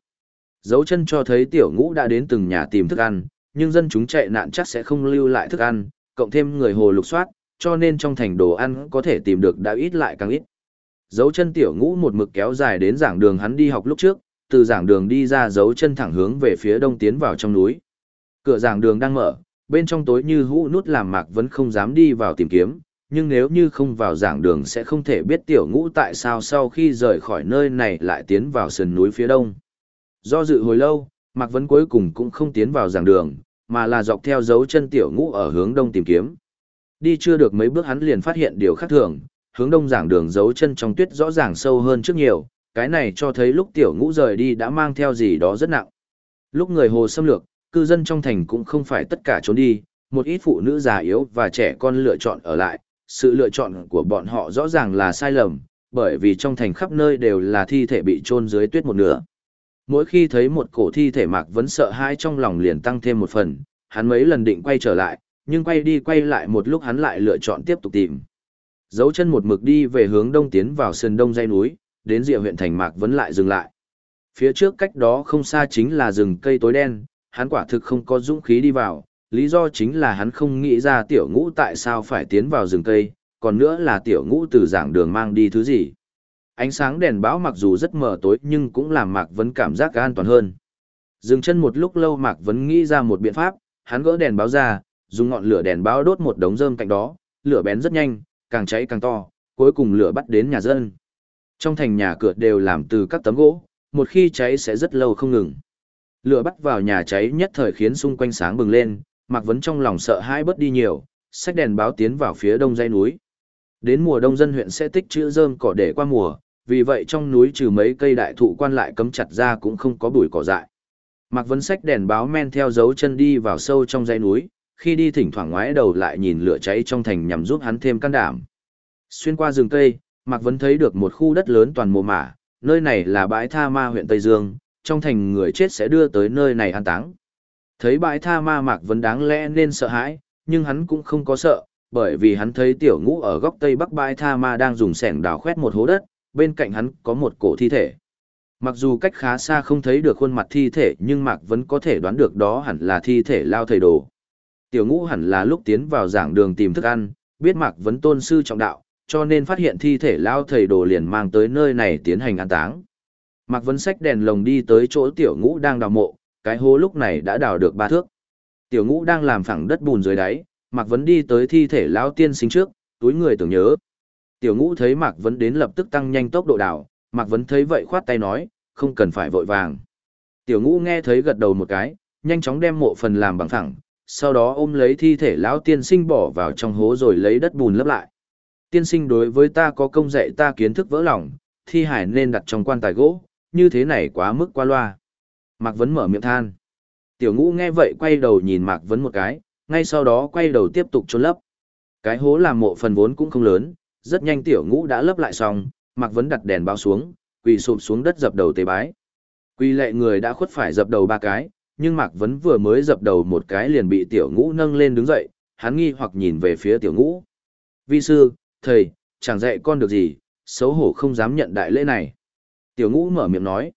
Dấu chân cho thấy tiểu ngũ đã đến từng nhà tìm thức ăn, nhưng dân chúng chạy nạn chắc sẽ không lưu lại thức ăn, cộng thêm người hồ lục soát, cho nên trong thành đồ ăn có thể tìm được đã ít lại càng ít. Dấu chân tiểu ngũ một mực kéo dài đến giảng đường hắn đi học lúc trước, từ giảng đường đi ra dấu chân thẳng hướng về phía đông tiến vào trong núi. Cửa giảng đường đang mở, bên trong tối như hũ nút làm mạc vẫn không dám đi vào tìm kiếm, nhưng nếu như không vào giảng đường sẽ không thể biết tiểu ngũ tại sao sau khi rời khỏi nơi này lại tiến vào sườn núi phía đông. Do dự hồi lâu, Mạc Vấn cuối cùng cũng không tiến vào giảng đường, mà là dọc theo dấu chân tiểu ngũ ở hướng đông tìm kiếm. Đi chưa được mấy bước hắn liền phát hiện điều khác thường, hướng đông giảng đường dấu chân trong tuyết rõ ràng sâu hơn trước nhiều, cái này cho thấy lúc tiểu ngũ rời đi đã mang theo gì đó rất nặng. Lúc người hồ xâm lược, cư dân trong thành cũng không phải tất cả trốn đi, một ít phụ nữ già yếu và trẻ con lựa chọn ở lại, sự lựa chọn của bọn họ rõ ràng là sai lầm, bởi vì trong thành khắp nơi đều là thi thể bị chôn dưới tuyết một nửa. Mỗi khi thấy một cổ thi thể Mạc Vấn sợ hãi trong lòng liền tăng thêm một phần, hắn mấy lần định quay trở lại, nhưng quay đi quay lại một lúc hắn lại lựa chọn tiếp tục tìm. Dấu chân một mực đi về hướng đông tiến vào sườn đông dãy núi, đến rìa huyện thành Mạc vẫn lại dừng lại. Phía trước cách đó không xa chính là rừng cây tối đen, hắn quả thực không có dũng khí đi vào, lý do chính là hắn không nghĩ ra tiểu ngũ tại sao phải tiến vào rừng cây, còn nữa là tiểu ngũ từ giảng đường mang đi thứ gì. Ánh sáng đèn bão mặc dù rất mờ tối nhưng cũng làm Mạc Vấn cảm giác an toàn hơn. Dừng chân một lúc lâu Mạc Vấn nghĩ ra một biện pháp, hắn gỡ đèn báo ra, dùng ngọn lửa đèn báo đốt một đống rơm cạnh đó, lửa bén rất nhanh, càng cháy càng to, cuối cùng lửa bắt đến nhà dân. Trong thành nhà cửa đều làm từ các tấm gỗ, một khi cháy sẽ rất lâu không ngừng. Lửa bắt vào nhà cháy nhất thời khiến xung quanh sáng bừng lên, Mạc Vấn trong lòng sợ hãi bớt đi nhiều, sách đèn báo tiến vào phía đông dãy núi. Đến mùa đông dân huyện sẽ tích trữ rơm cỏ để qua mùa, vì vậy trong núi trừ mấy cây đại thụ quan lại cấm chặt ra cũng không có bụi cỏ dại. Mạc Vấn sách đèn báo men theo dấu chân đi vào sâu trong dãy núi, khi đi thỉnh thoảng ngoái đầu lại nhìn lửa cháy trong thành nhằm giúp hắn thêm can đảm. Xuyên qua rừng cây, Mạc Vấn thấy được một khu đất lớn toàn mồ mả, nơi này là bãi tha ma huyện Tây Dương, trong thành người chết sẽ đưa tới nơi này an táng. Thấy bãi tha ma Mạc Vấn đáng lẽ nên sợ hãi, nhưng hắn cũng không có sợ, bởi vì hắn thấy tiểu ngũ ở góc tây bắc bãi tha ma đang dùng sẻng đào khoét một hố đất, bên cạnh hắn có một cổ thi thể. Mặc dù cách khá xa không thấy được khuôn mặt thi thể nhưng Mạc vẫn có thể đoán được đó hẳn là thi thể lao thầy đồ. Tiểu ngũ hẳn là lúc tiến vào giảng đường tìm thức ăn, biết Mạc Vấn tôn sư trọng đạo, cho nên phát hiện thi thể lao thầy đồ liền mang tới nơi này tiến hành an táng. Mạc vấn sách đèn lồng đi tới chỗ tiểu ngũ đang đào mộ, cái hố lúc này đã đào được ba thước. Tiểu ngũ đang làm phẳng đất bùn dưới đáy, Mạc vấn đi tới thi thể lao tiên sinh trước, túi người tưởng nhớ. Tiểu ngũ thấy Mạc vấn đến lập tức tăng nhanh tốc độ đào, Mạc vấn thấy vậy khoát tay nói, không cần phải vội vàng. Tiểu ngũ nghe thấy gật đầu một cái, nhanh chóng đem mộ phần làm bằng thẳng, sau đó ôm lấy thi thể lão tiên sinh bỏ vào trong hố rồi lấy đất bùn lấp lại. Tiên sinh đối với ta có công dạy ta kiến thức vỡ lòng, thi hải nên đặt trong quan tài gỗ, như thế này quá mức qua loa. Mạc Vấn mở miệng than. Tiểu ngũ nghe vậy quay đầu nhìn Mạc Vấn một cái, ngay sau đó quay đầu tiếp tục trốn lấp. Cái hố làm mộ phần vốn cũng không lớn, rất nhanh tiểu ngũ đã lấp lại xong, Mạc Vấn đặt đèn bao xuống, quỳ sụp xuống đất dập đầu tế bái. Quỳ lệ người đã khuất phải dập đầu ba cái, nhưng Mạc Vấn vừa mới dập đầu một cái liền bị tiểu ngũ nâng lên đứng dậy, hắn nghi hoặc nhìn về phía tiểu ngũ. Vi sư, thầy, chẳng dạy con được gì, xấu hổ không dám nhận đại lễ này. Tiểu ngũ mở miệng nói.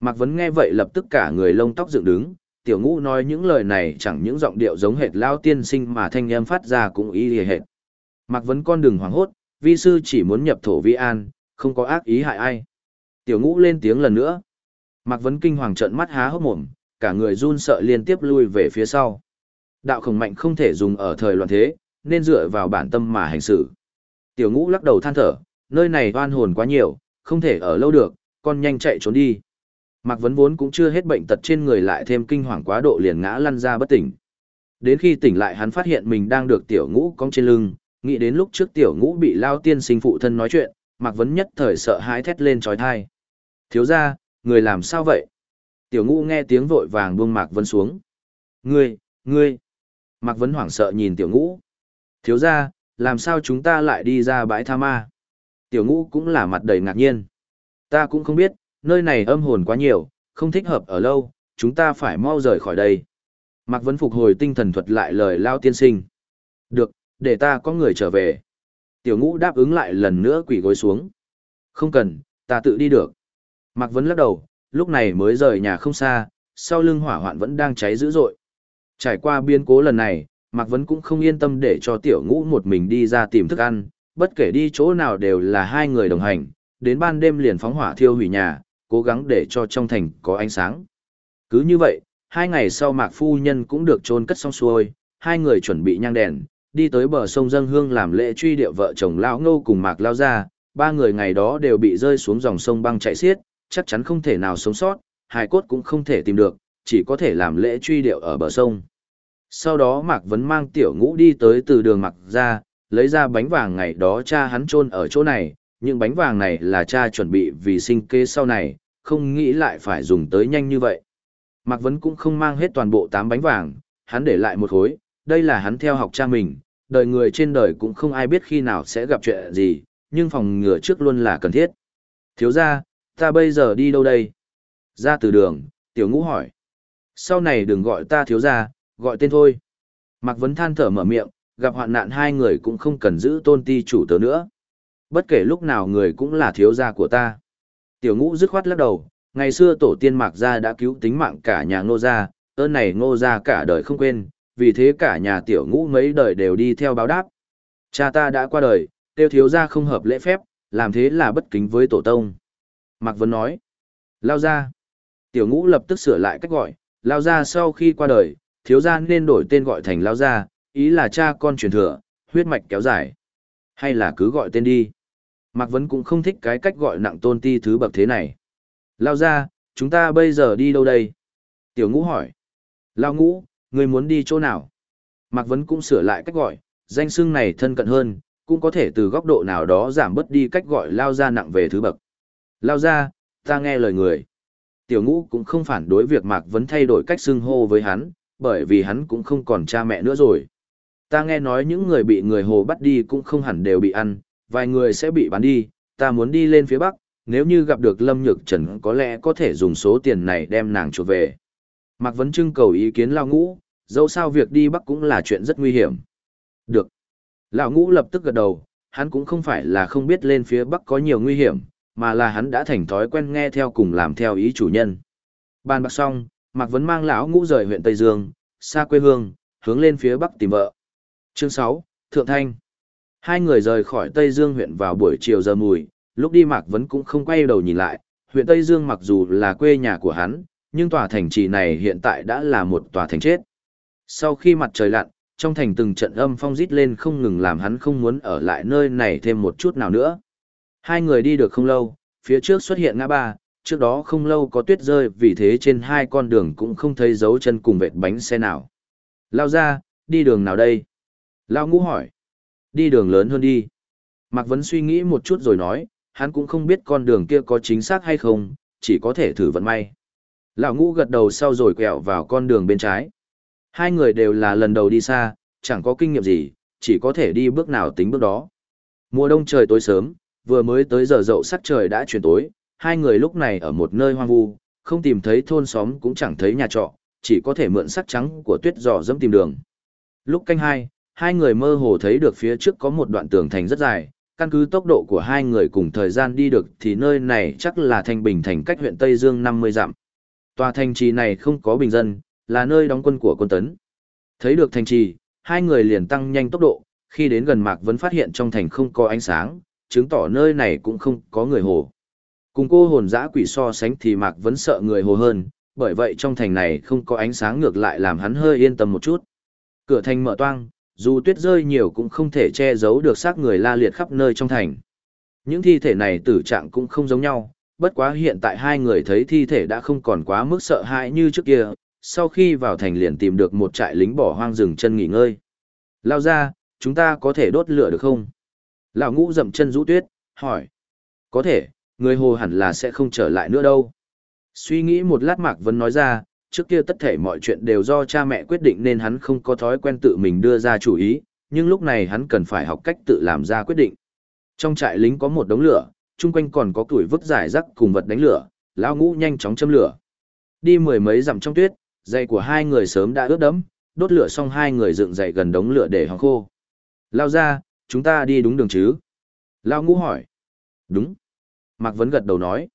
Mạc Vấn nghe vậy lập tức cả người lông tóc dựng đứng, tiểu ngũ nói những lời này chẳng những giọng điệu giống hệt lao tiên sinh mà thanh âm phát ra cũng y hề hệt. Mạc Vấn con đừng hoảng hốt, vi sư chỉ muốn nhập thổ vi an, không có ác ý hại ai. Tiểu ngũ lên tiếng lần nữa. Mạc Vấn kinh hoàng trợn mắt há hốc mồm, cả người run sợ liên tiếp lui về phía sau. Đạo khổng mạnh không thể dùng ở thời loạn thế, nên dựa vào bản tâm mà hành xử. Tiểu ngũ lắc đầu than thở, nơi này oan hồn quá nhiều, không thể ở lâu được, con nhanh chạy trốn đi. Mạc Vấn vốn cũng chưa hết bệnh tật trên người lại thêm kinh hoàng quá độ liền ngã lăn ra bất tỉnh. Đến khi tỉnh lại hắn phát hiện mình đang được tiểu ngũ cong trên lưng, nghĩ đến lúc trước tiểu ngũ bị lao tiên sinh phụ thân nói chuyện, Mạc Vấn nhất thời sợ hãi thét lên trói thai. Thiếu ra, người làm sao vậy? Tiểu ngũ nghe tiếng vội vàng buông Mạc Vân xuống. Ngươi, ngươi. Mạc Vân hoảng sợ nhìn tiểu ngũ. Thiếu ra, làm sao chúng ta lại đi ra bãi tha ma? Tiểu ngũ cũng là mặt đầy ngạc nhiên. Ta cũng không biết, nơi này âm hồn quá nhiều, không thích hợp ở lâu, chúng ta phải mau rời khỏi đây. Mạc Vân phục hồi tinh thần thuật lại lời lao tiên sinh. Được, để ta có người trở về. Tiểu ngũ đáp ứng lại lần nữa quỷ gối xuống. Không cần, ta tự đi được. Mạc Vân lắc đầu, lúc này mới rời nhà không xa, sau lưng hỏa hoạn vẫn đang cháy dữ dội. Trải qua biến cố lần này, Mạc Vấn cũng không yên tâm để cho tiểu ngũ một mình đi ra tìm thức ăn, bất kể đi chỗ nào đều là hai người đồng hành, đến ban đêm liền phóng hỏa thiêu hủy nhà, cố gắng để cho trong thành có ánh sáng. Cứ như vậy, hai ngày sau Mạc Phu Nhân cũng được chôn cất xong xuôi, hai người chuẩn bị nhang đèn, đi tới bờ sông Dân Hương làm lễ truy điệu vợ chồng Lão Ngô cùng Mạc Lao ra, ba người ngày đó đều bị rơi xuống dòng sông băng chạy xiết, chắc chắn không thể nào sống sót, hài cốt cũng không thể tìm được, chỉ có thể làm lễ truy điệu ở bờ sông. Sau đó Mạc Vấn mang tiểu ngũ đi tới từ đường Mạc ra, lấy ra bánh vàng ngày đó cha hắn chôn ở chỗ này, những bánh vàng này là cha chuẩn bị vì sinh kế sau này, không nghĩ lại phải dùng tới nhanh như vậy. Mạc Vấn cũng không mang hết toàn bộ 8 bánh vàng, hắn để lại một khối, đây là hắn theo học cha mình, đời người trên đời cũng không ai biết khi nào sẽ gặp chuyện gì, nhưng phòng ngừa trước luôn là cần thiết. Thiếu ra, ta bây giờ đi đâu đây? Ra từ đường, tiểu ngũ hỏi. Sau này đừng gọi ta thiếu gia, gọi tên thôi. Mạc Vấn than thở mở miệng, gặp hoạn nạn hai người cũng không cần giữ tôn ti chủ tớ nữa. Bất kể lúc nào người cũng là thiếu gia của ta. Tiểu ngũ dứt khoát lắc đầu, ngày xưa tổ tiên Mạc Gia đã cứu tính mạng cả nhà ngô gia, ơn này ngô gia cả đời không quên, vì thế cả nhà tiểu ngũ mấy đời đều đi theo báo đáp. Cha ta đã qua đời, tiêu thiếu gia không hợp lễ phép, làm thế là bất kính với tổ tông. Mạc Vân nói, lao ra. Tiểu ngũ lập tức sửa lại cách gọi, lao ra sau khi qua đời, thiếu gia nên đổi tên gọi thành lao ra, ý là cha con truyền thừa, huyết mạch kéo dài. Hay là cứ gọi tên đi. Mạc Vấn cũng không thích cái cách gọi nặng tôn ti thứ bậc thế này. Lao ra, chúng ta bây giờ đi đâu đây? Tiểu ngũ hỏi. Lao ngũ, người muốn đi chỗ nào? Mạc Vấn cũng sửa lại cách gọi, danh xưng này thân cận hơn, cũng có thể từ góc độ nào đó giảm bớt đi cách gọi Lao ra nặng về thứ bậc. Lao ra, ta nghe lời người. Tiểu ngũ cũng không phản đối việc Mạc Vấn thay đổi cách xưng hô với hắn, bởi vì hắn cũng không còn cha mẹ nữa rồi. Ta nghe nói những người bị người hồ bắt đi cũng không hẳn đều bị ăn, vài người sẽ bị bán đi, ta muốn đi lên phía Bắc, nếu như gặp được Lâm Nhược Trần có lẽ có thể dùng số tiền này đem nàng chuột về. Mạc Vấn trưng cầu ý kiến Lao Ngũ, dẫu sao việc đi Bắc cũng là chuyện rất nguy hiểm. Được. Lão Ngũ lập tức gật đầu, hắn cũng không phải là không biết lên phía Bắc có nhiều nguy hiểm, mà là hắn đã thành thói quen nghe theo cùng làm theo ý chủ nhân. Bàn bạc xong, Mạc Vấn mang lão Ngũ rời huyện Tây Dương, xa quê hương, hướng lên phía Bắc tìm vợ. Chương 6, Thượng Thanh. Hai người rời khỏi Tây Dương huyện vào buổi chiều giờ mùi, lúc đi Mạc Vấn cũng không quay đầu nhìn lại, huyện Tây Dương mặc dù là quê nhà của hắn, nhưng tòa thành trì này hiện tại đã là một tòa thành chết. Sau khi mặt trời lặn, trong thành từng trận âm phong rít lên không ngừng làm hắn không muốn ở lại nơi này thêm một chút nào nữa. Hai người đi được không lâu, phía trước xuất hiện ngã ba, trước đó không lâu có tuyết rơi vì thế trên hai con đường cũng không thấy dấu chân cùng vệt bánh xe nào. Lao ra, đi đường nào đây? Lao ngũ hỏi. Đi đường lớn hơn đi. Mạc Vấn suy nghĩ một chút rồi nói, hắn cũng không biết con đường kia có chính xác hay không, chỉ có thể thử vận may. Lão ngũ gật đầu sau rồi quẹo vào con đường bên trái. Hai người đều là lần đầu đi xa, chẳng có kinh nghiệm gì, chỉ có thể đi bước nào tính bước đó. Mùa đông trời tối sớm, vừa mới tới giờ dậu sắc trời đã chuyển tối, hai người lúc này ở một nơi hoang vu, không tìm thấy thôn xóm cũng chẳng thấy nhà trọ, chỉ có thể mượn sắc trắng của tuyết giò dẫm tìm đường. Lúc canh hai, hai người mơ hồ thấy được phía trước có một đoạn tường thành rất dài, căn cứ tốc độ của hai người cùng thời gian đi được thì nơi này chắc là thành Bình thành cách huyện Tây Dương 50 dặm. Tòa thành trì này không có bình dân, là nơi đóng quân của quân tấn. Thấy được thành trì, hai người liền tăng nhanh tốc độ, khi đến gần Mạc Vấn phát hiện trong thành không có ánh sáng, chứng tỏ nơi này cũng không có người hồ. Cùng cô hồn dã quỷ so sánh thì Mạc vẫn sợ người hồ hơn, bởi vậy trong thành này không có ánh sáng ngược lại làm hắn hơi yên tâm một chút. Cửa thành mở toang, dù tuyết rơi nhiều cũng không thể che giấu được xác người la liệt khắp nơi trong thành. Những thi thể này tử trạng cũng không giống nhau, bất quá hiện tại hai người thấy thi thể đã không còn quá mức sợ hãi như trước kia, sau khi vào thành liền tìm được một trại lính bỏ hoang rừng chân nghỉ ngơi. Lao ra, chúng ta có thể đốt lửa được không? Lão ngũ dậm chân rũ tuyết, hỏi. Có thể, người hồ hẳn là sẽ không trở lại nữa đâu. Suy nghĩ một lát Mạc vân nói ra, trước kia tất thể mọi chuyện đều do cha mẹ quyết định nên hắn không có thói quen tự mình đưa ra chủ ý, nhưng lúc này hắn cần phải học cách tự làm ra quyết định. Trong trại lính có một đống lửa, chung quanh còn có tuổi vứt giải rắc cùng vật đánh lửa, lão ngũ nhanh chóng châm lửa. Đi mười mấy dặm trong tuyết, giày của hai người sớm đã ướt đẫm, đốt lửa xong hai người dựng dậy gần đống lửa để hòng khô. Lao ra, chúng ta đi đúng đường chứ? Lao ngũ hỏi. Đúng. Mạc Vấn gật đầu nói.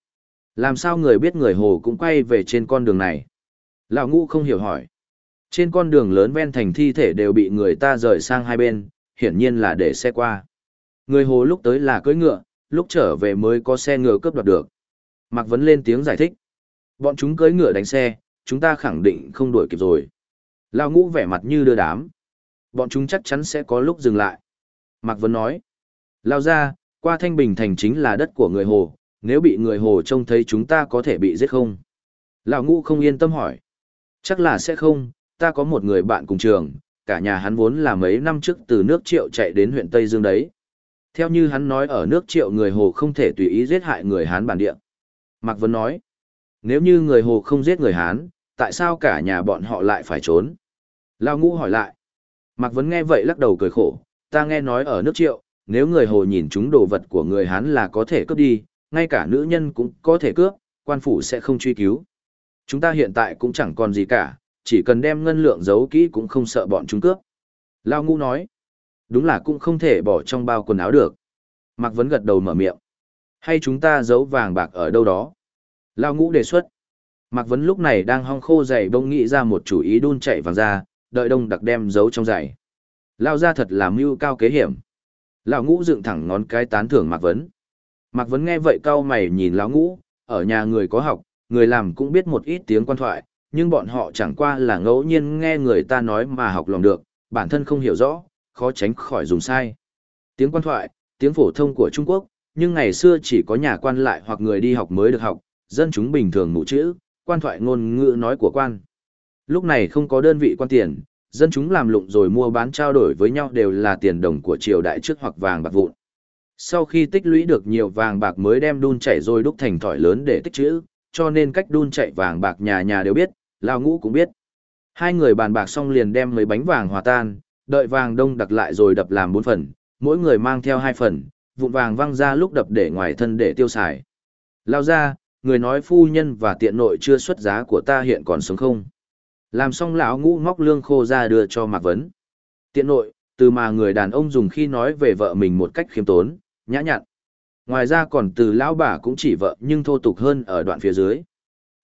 Làm sao người biết người hồ cũng quay về trên con đường này? Lão ngũ không hiểu hỏi. Trên con đường lớn ven thành thi thể đều bị người ta rời sang hai bên, hiển nhiên là để xe qua. Người hồ lúc tới là cưỡi ngựa, lúc trở về mới có xe ngựa cướp đoạt được. Mạc Vấn lên tiếng giải thích. Bọn chúng cưỡi ngựa đánh xe, chúng ta khẳng định không đuổi kịp rồi. Lão ngũ vẻ mặt như đưa đám. Bọn chúng chắc chắn sẽ có lúc dừng lại. Mạc Vấn nói. Lao ra, qua Thanh Bình Thành chính là đất của người Hồ, nếu bị người Hồ trông thấy chúng ta có thể bị giết không? Lão ngũ không yên tâm hỏi. Chắc là sẽ không, ta có một người bạn cùng trường, cả nhà hắn vốn là mấy năm trước từ nước triệu chạy đến huyện Tây Dương đấy. Theo như hắn nói ở nước triệu người Hồ không thể tùy ý giết hại người Hán bản địa. Mạc Vấn nói, nếu như người Hồ không giết người Hán, tại sao cả nhà bọn họ lại phải trốn? Lao ngũ hỏi lại. Mạc Vấn nghe vậy lắc đầu cười khổ, ta nghe nói ở nước triệu, nếu người Hồ nhìn chúng đồ vật của người Hán là có thể cướp đi, ngay cả nữ nhân cũng có thể cướp, quan phủ sẽ không truy cứu. Chúng ta hiện tại cũng chẳng còn gì cả, chỉ cần đem ngân lượng giấu kỹ cũng không sợ bọn chúng cướp. Lao ngũ nói, đúng là cũng không thể bỏ trong bao quần áo được. Mạc Vấn gật đầu mở miệng. Hay chúng ta giấu vàng bạc ở đâu đó? Lao ngũ đề xuất. Mạc Vấn lúc này đang hong khô giày bông nghĩ ra một chủ ý đun chạy vàng ra, đợi đông đặc đem giấu trong giày. Lao ra thật là mưu cao kế hiểm. Lão ngũ dựng thẳng ngón cái tán thưởng Mạc Vấn. Mạc Vấn nghe vậy cao mày nhìn lão ngũ, ở nhà người có học, người làm cũng biết một ít tiếng quan thoại, nhưng bọn họ chẳng qua là ngẫu nhiên nghe người ta nói mà học lòng được, bản thân không hiểu rõ, khó tránh khỏi dùng sai. Tiếng quan thoại, tiếng phổ thông của Trung Quốc, nhưng ngày xưa chỉ có nhà quan lại hoặc người đi học mới được học, dân chúng bình thường mụ chữ, quan thoại ngôn ngữ nói của quan. Lúc này không có đơn vị quan tiền, dân chúng làm lụng rồi mua bán trao đổi với nhau đều là tiền đồng của triều đại trước hoặc vàng bạc vụn. Sau khi tích lũy được nhiều vàng bạc mới đem đun chảy rồi đúc thành thỏi lớn để tích trữ, cho nên cách đun chảy vàng bạc nhà nhà đều biết, Lao Ngũ cũng biết. Hai người bàn bạc xong liền đem mấy bánh vàng hòa tan, đợi vàng đông đặc lại rồi đập làm bốn phần, mỗi người mang theo hai phần, vụn vàng văng ra lúc đập để ngoài thân để tiêu xài. Lao ra, người nói phu nhân và tiện nội chưa xuất giá của ta hiện còn sống không? Làm xong lão ngũ móc lương khô ra đưa cho Mạc Vấn. Tiện nội, từ mà người đàn ông dùng khi nói về vợ mình một cách khiêm tốn, nhã nhặn. Ngoài ra còn từ lão bà cũng chỉ vợ nhưng thô tục hơn ở đoạn phía dưới.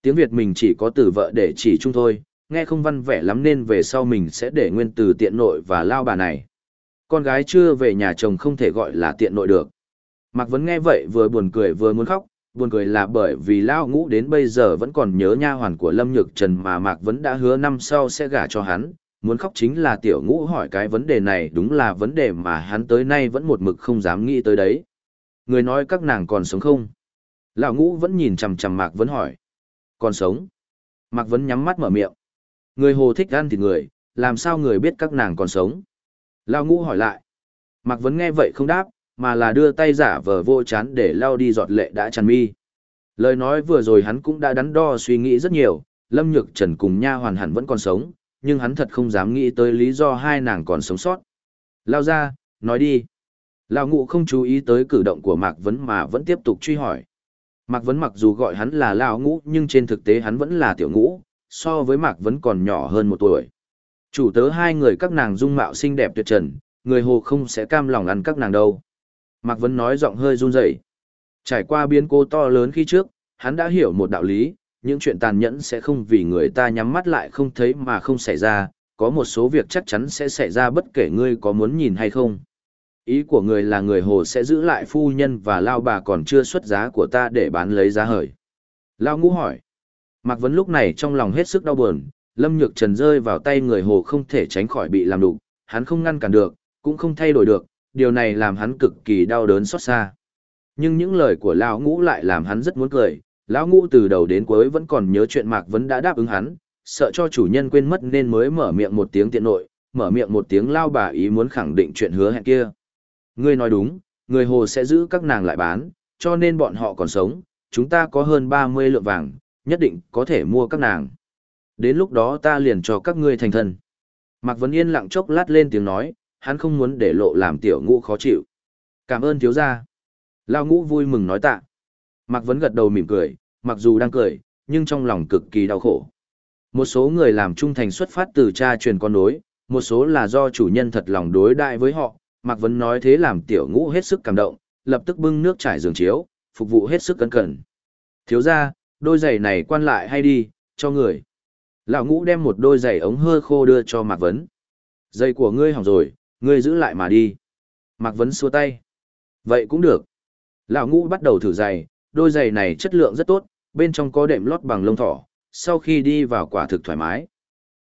Tiếng Việt mình chỉ có từ vợ để chỉ chung thôi, nghe không văn vẻ lắm nên về sau mình sẽ để nguyên từ tiện nội và lao bà này. Con gái chưa về nhà chồng không thể gọi là tiện nội được. Mạc Vấn nghe vậy vừa buồn cười vừa muốn khóc, buồn cười là bởi vì Lão Ngũ đến bây giờ vẫn còn nhớ nha hoàn của Lâm Nhược Trần mà Mạc Vấn đã hứa năm sau sẽ gả cho hắn. Muốn khóc chính là tiểu ngũ hỏi cái vấn đề này đúng là vấn đề mà hắn tới nay vẫn một mực không dám nghĩ tới đấy. Người nói các nàng còn sống không? Lão ngũ vẫn nhìn chằm chằm Mạc Vấn hỏi. Còn sống. Mạc Vấn nhắm mắt mở miệng. Người hồ thích ăn thịt người, làm sao người biết các nàng còn sống? Lão ngũ hỏi lại. Mạc Vấn nghe vậy không đáp, mà là đưa tay giả vờ vô chán để lao đi giọt lệ đã tràn mi. Lời nói vừa rồi hắn cũng đã đắn đo suy nghĩ rất nhiều, Lâm Nhược Trần cùng nha hoàn hẳn vẫn còn sống, nhưng hắn thật không dám nghĩ tới lý do hai nàng còn sống sót. Lao ra, nói đi. Lão ngụ không chú ý tới cử động của Mạc Vấn mà vẫn tiếp tục truy hỏi. Mạc Vấn mặc dù gọi hắn là Lão ngũ nhưng trên thực tế hắn vẫn là tiểu ngũ, so với Mạc Vấn còn nhỏ hơn một tuổi. Chủ tớ hai người các nàng dung mạo xinh đẹp tuyệt trần, người hồ không sẽ cam lòng ăn các nàng đâu. Mạc Vấn nói giọng hơi run rẩy. Trải qua biến cố to lớn khi trước, hắn đã hiểu một đạo lý, những chuyện tàn nhẫn sẽ không vì người ta nhắm mắt lại không thấy mà không xảy ra, có một số việc chắc chắn sẽ xảy ra bất kể ngươi có muốn nhìn hay không. Ý của người là người hồ sẽ giữ lại phu nhân và lao bà còn chưa xuất giá của ta để bán lấy giá hời. Lao ngũ hỏi. Mạc Vấn lúc này trong lòng hết sức đau buồn, Lâm Nhược Trần rơi vào tay người hồ không thể tránh khỏi bị làm đục, hắn không ngăn cản được, cũng không thay đổi được, điều này làm hắn cực kỳ đau đớn xót xa. Nhưng những lời của Lão ngũ lại làm hắn rất muốn cười, Lão ngũ từ đầu đến cuối vẫn còn nhớ chuyện Mạc Vấn đã đáp ứng hắn, sợ cho chủ nhân quên mất nên mới mở miệng một tiếng tiện nội, mở miệng một tiếng lao bà ý muốn khẳng định chuyện hứa hẹn kia. Ngươi nói đúng, người hồ sẽ giữ các nàng lại bán, cho nên bọn họ còn sống, chúng ta có hơn 30 lượng vàng, nhất định có thể mua các nàng. Đến lúc đó ta liền cho các ngươi thành thân. Mạc Vấn Yên lặng chốc lát lên tiếng nói, hắn không muốn để lộ làm tiểu ngũ khó chịu. Cảm ơn thiếu gia. Lao ngũ vui mừng nói tạ. Mạc Vấn gật đầu mỉm cười, mặc dù đang cười, nhưng trong lòng cực kỳ đau khổ. Một số người làm trung thành xuất phát từ cha truyền con nối, một số là do chủ nhân thật lòng đối đại với họ. Mạc Vấn nói thế làm tiểu ngũ hết sức cảm động, lập tức bưng nước trải giường chiếu, phục vụ hết sức cẩn cẩn. Thiếu gia, đôi giày này quan lại hay đi, cho người. Lão ngũ đem một đôi giày ống hơ khô đưa cho Mạc Vấn. Giày của ngươi hỏng rồi, ngươi giữ lại mà đi. Mạc Vấn xua tay. Vậy cũng được. Lão ngũ bắt đầu thử giày, đôi giày này chất lượng rất tốt, bên trong có đệm lót bằng lông thỏ, sau khi đi vào quả thực thoải mái.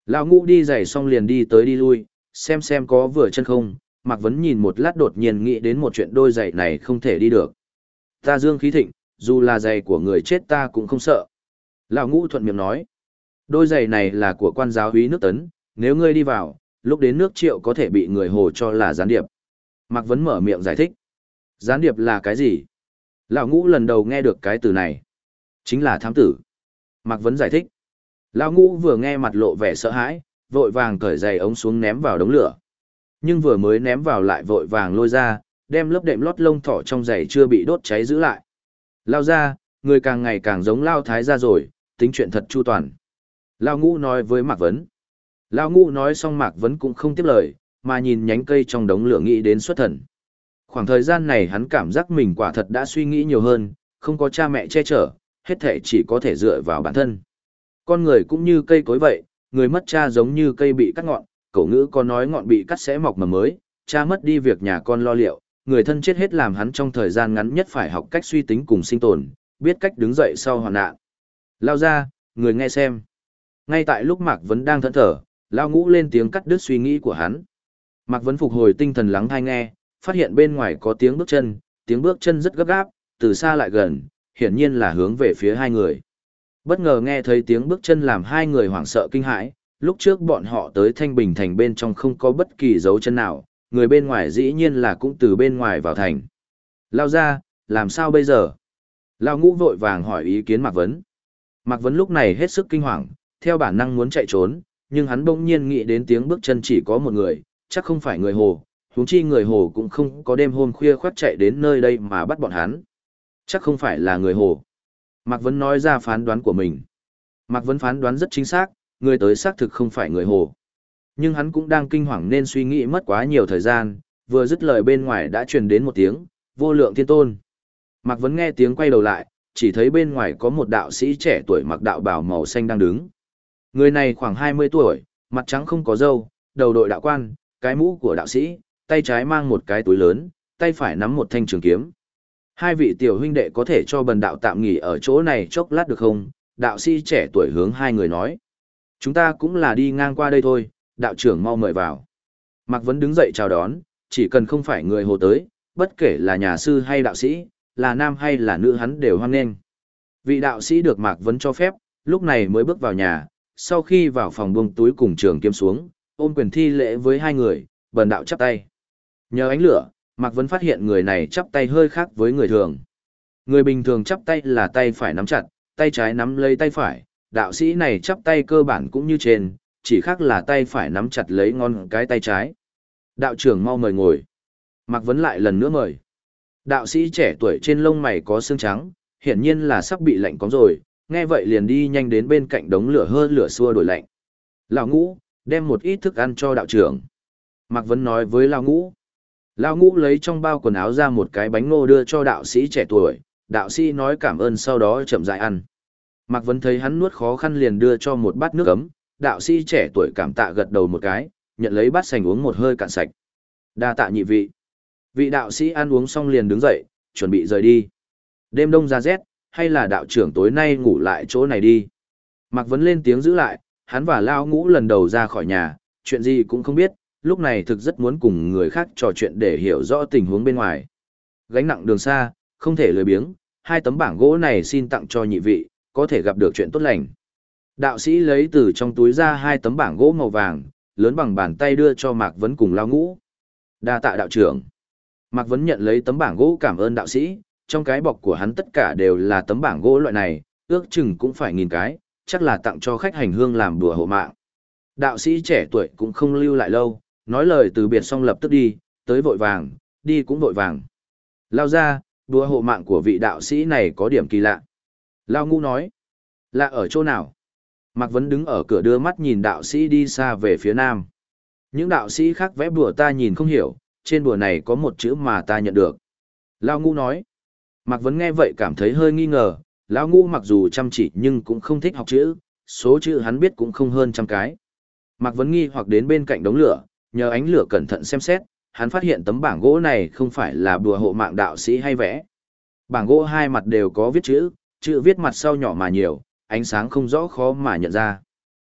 Lão ngũ đi giày xong liền đi tới đi lui, xem xem có vừa chân không, Mạc Vấn nhìn một lát đột nhiên nghĩ đến một chuyện đôi giày này không thể đi được. Ta dương khí thịnh, dù là giày của người chết ta cũng không sợ. Lão ngũ thuận miệng nói. Đôi giày này là của quan giáo úy nước tấn, nếu ngươi đi vào, lúc đến nước triệu có thể bị người hồ cho là gián điệp. Mạc Vấn mở miệng giải thích. Gián điệp là cái gì? Lão ngũ lần đầu nghe được cái từ này. Chính là thám tử. Mạc Vấn giải thích. Lão ngũ vừa nghe mặt lộ vẻ sợ hãi, vội vàng cởi giày ống xuống ném vào đống lửa. Nhưng vừa mới ném vào lại vội vàng lôi ra, đem lớp đệm lót lông thỏ trong giày chưa bị đốt cháy giữ lại. Lao ra, người càng ngày càng giống Lao Thái ra rồi, tính chuyện thật chu toàn. Lao ngũ nói với Mạc Vấn. Lão ngũ nói xong Mạc Vấn cũng không tiếp lời, mà nhìn nhánh cây trong đống lửa nghĩ đến xuất thần. Khoảng thời gian này hắn cảm giác mình quả thật đã suy nghĩ nhiều hơn, không có cha mẹ che chở, hết thể chỉ có thể dựa vào bản thân. Con người cũng như cây cối vậy, người mất cha giống như cây bị cắt ngọn, cậu ngữ có nói ngọn bị cắt sẽ mọc mầm mới, cha mất đi việc nhà con lo liệu, người thân chết hết làm hắn trong thời gian ngắn nhất phải học cách suy tính cùng sinh tồn, biết cách đứng dậy sau hoàn nạn. Lao ra, người nghe xem. Ngay tại lúc Mạc Vấn đang thẫn thở, Lao ngũ lên tiếng cắt đứt suy nghĩ của hắn. Mạc Vấn phục hồi tinh thần lắng hay nghe, phát hiện bên ngoài có tiếng bước chân, tiếng bước chân rất gấp gáp, từ xa lại gần, hiển nhiên là hướng về phía hai người. Bất ngờ nghe thấy tiếng bước chân làm hai người hoảng sợ kinh hãi, lúc trước bọn họ tới Thanh Bình thành bên trong không có bất kỳ dấu chân nào, người bên ngoài dĩ nhiên là cũng từ bên ngoài vào thành. Lao ra, làm sao bây giờ? Lao ngũ vội vàng hỏi ý kiến Mạc Vấn. Mạc Vấn lúc này hết sức kinh hoàng, theo bản năng muốn chạy trốn, nhưng hắn bỗng nhiên nghĩ đến tiếng bước chân chỉ có một người, chắc không phải người hồ, huống chi người hồ cũng không có đêm hôm khuya khoát chạy đến nơi đây mà bắt bọn hắn. Chắc không phải là người hồ. Mạc Vấn nói ra phán đoán của mình. Mạc Vấn phán đoán rất chính xác, người tới xác thực không phải người hồ. Nhưng hắn cũng đang kinh hoàng nên suy nghĩ mất quá nhiều thời gian, vừa dứt lời bên ngoài đã truyền đến một tiếng, vô lượng thiên tôn. Mạc Vấn nghe tiếng quay đầu lại, chỉ thấy bên ngoài có một đạo sĩ trẻ tuổi mặc đạo bào màu xanh đang đứng. Người này khoảng 20 tuổi, mặt trắng không có râu, đầu đội đạo quan, cái mũ của đạo sĩ, tay trái mang một cái túi lớn, tay phải nắm một thanh trường kiếm. Hai vị tiểu huynh đệ có thể cho bần đạo tạm nghỉ ở chỗ này chốc lát được không? Đạo sĩ trẻ tuổi hướng hai người nói. Chúng ta cũng là đi ngang qua đây thôi, đạo trưởng mau mời vào. Mạc Vấn đứng dậy chào đón, chỉ cần không phải người hồ tới, bất kể là nhà sư hay đạo sĩ, là nam hay là nữ hắn đều hoan nghênh. Vị đạo sĩ được Mạc Vấn cho phép, lúc này mới bước vào nhà, sau khi vào phòng buông túi cùng trường kiếm xuống, ôm quyền thi lễ với hai người, bần đạo chắp tay. Nhờ ánh lửa, Mạc Vân phát hiện người này chắp tay hơi khác với người thường. Người bình thường chắp tay là tay phải nắm chặt, tay trái nắm lấy tay phải, đạo sĩ này chắp tay cơ bản cũng như trên, chỉ khác là tay phải nắm chặt lấy ngon cái tay trái. Đạo trưởng mau mời ngồi. Mạc Vấn lại lần nữa mời. Đạo sĩ trẻ tuổi trên lông mày có xương trắng, hiển nhiên là sắp bị lạnh cóng rồi, nghe vậy liền đi nhanh đến bên cạnh đống lửa hơ lửa xua đổi lạnh. Lão ngũ, đem một ít thức ăn cho đạo trưởng. Mạc Vấn nói với Lão ngũ. Lão ngũ lấy trong bao quần áo ra một cái bánh ngô đưa cho đạo sĩ trẻ tuổi, đạo sĩ nói cảm ơn sau đó chậm rãi ăn. Mạc Vấn thấy hắn nuốt khó khăn liền đưa cho một bát nước ấm, đạo sĩ trẻ tuổi cảm tạ gật đầu một cái, nhận lấy bát sành uống một hơi cạn sạch. Đa tạ nhị vị. Vị đạo sĩ ăn uống xong liền đứng dậy, chuẩn bị rời đi. Đêm đông ra rét, hay là đạo trưởng tối nay ngủ lại chỗ này đi. Mạc Vấn lên tiếng giữ lại, hắn và Lao Ngũ lần đầu ra khỏi nhà, chuyện gì cũng không biết, lúc này thực rất muốn cùng người khác trò chuyện để hiểu rõ tình huống bên ngoài. Gánh nặng đường xa, không thể lười biếng, hai tấm bảng gỗ này xin tặng cho nhị vị, có thể gặp được chuyện tốt lành. Đạo sĩ lấy từ trong túi ra hai tấm bảng gỗ màu vàng, lớn bằng bàn tay đưa cho Mạc Vấn cùng Lao Ngũ. Đa tạ đạo trưởng. Mạc Vấn nhận lấy tấm bảng gỗ cảm ơn đạo sĩ, trong cái bọc của hắn tất cả đều là tấm bảng gỗ loại này, ước chừng cũng phải nghìn cái, chắc là tặng cho khách hành hương làm đùa hộ mạng. Đạo sĩ trẻ tuổi cũng không lưu lại lâu, nói lời từ biệt xong lập tức đi, tới vội vàng, đi cũng vội vàng. Lao ra, đùa hộ mạng của vị đạo sĩ này có điểm kỳ lạ. Lao ngu nói, lạ ở chỗ nào? Mạc Vấn đứng ở cửa đưa mắt nhìn đạo sĩ đi xa về phía nam. Những đạo sĩ khác vẽ bùa ta nhìn không hiểu, trên bùa này có một chữ mà ta nhận được. Lao ngu nói. Mạc Vấn nghe vậy cảm thấy hơi nghi ngờ, Lão ngu mặc dù chăm chỉ nhưng cũng không thích học chữ, số chữ hắn biết cũng không hơn trăm cái. Mạc Vấn nghi hoặc đến bên cạnh đống lửa, nhờ ánh lửa cẩn thận xem xét, hắn phát hiện tấm bảng gỗ này không phải là bùa hộ mạng đạo sĩ hay vẽ. Bảng gỗ hai mặt đều có viết chữ, chữ viết mặt sau nhỏ mà nhiều, ánh sáng không rõ khó mà nhận ra.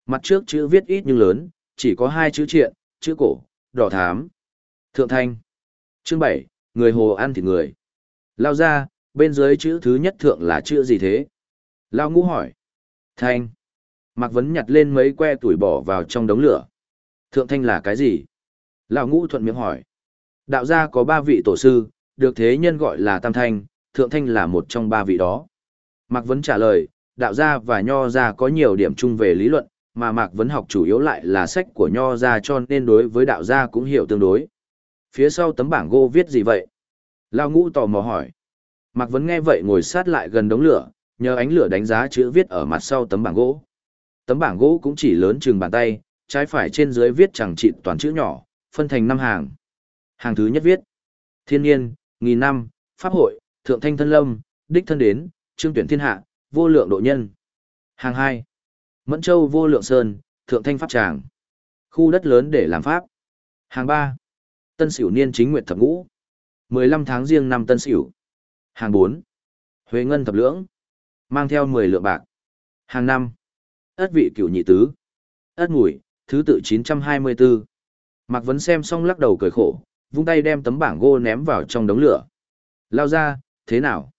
Mặt trước chữ viết ít nhưng lớn, chỉ có hai chữ triện, chữ cổ, đỏ thám. Thượng thanh. Chương 7, người hồ ăn thịt người. Lao ra, bên dưới chữ thứ nhất thượng là chữ gì thế? Lao ngũ hỏi. Thanh. Mạc Vấn nhặt lên mấy que tuổi bỏ vào trong đống lửa. Thượng thanh là cái gì? Lão ngũ thuận miệng hỏi. Đạo gia có ba vị tổ sư, được thế nhân gọi là Tam Thanh, Thượng Thanh là một trong ba vị đó. Mạc Vấn trả lời, đạo gia và nho gia có nhiều điểm chung về lý luận, mà Mạc Vấn học chủ yếu lại là sách của nho gia cho nên đối với đạo gia cũng hiểu tương đối. Phía sau tấm bảng gỗ viết gì vậy? Lao ngũ tò mò hỏi. Mạc Vấn nghe vậy ngồi sát lại gần đống lửa, nhờ ánh lửa đánh giá chữ viết ở mặt sau tấm bảng gỗ. Tấm bảng gỗ cũng chỉ lớn chừng bàn tay, trái phải trên dưới viết chẳng trị toàn chữ nhỏ, phân thành năm hàng. Hàng thứ nhất viết: Thiên nhiên, nghìn năm, pháp hội, thượng thanh thân lâm, đích thân đến, trương tuyển thiên hạ, vô lượng độ nhân. Hàng hai: Mẫn Châu vô lượng sơn, thượng thanh pháp tràng. Khu đất lớn để làm pháp. Hàng ba: Tân Sửu niên chính nguyệt thập ngũ. 15 tháng riêng năm Tân Sửu. Hàng bốn: Huế ngân thập lưỡng. Mang theo 10 lượng bạc. Hàng năm: Ất vị cửu nhị tứ. Ất mùi, thứ tự 924. Mạc Vấn xem xong lắc đầu cười khổ, vung tay đem tấm bảng gỗ ném vào trong đống lửa. Lao ra, thế nào?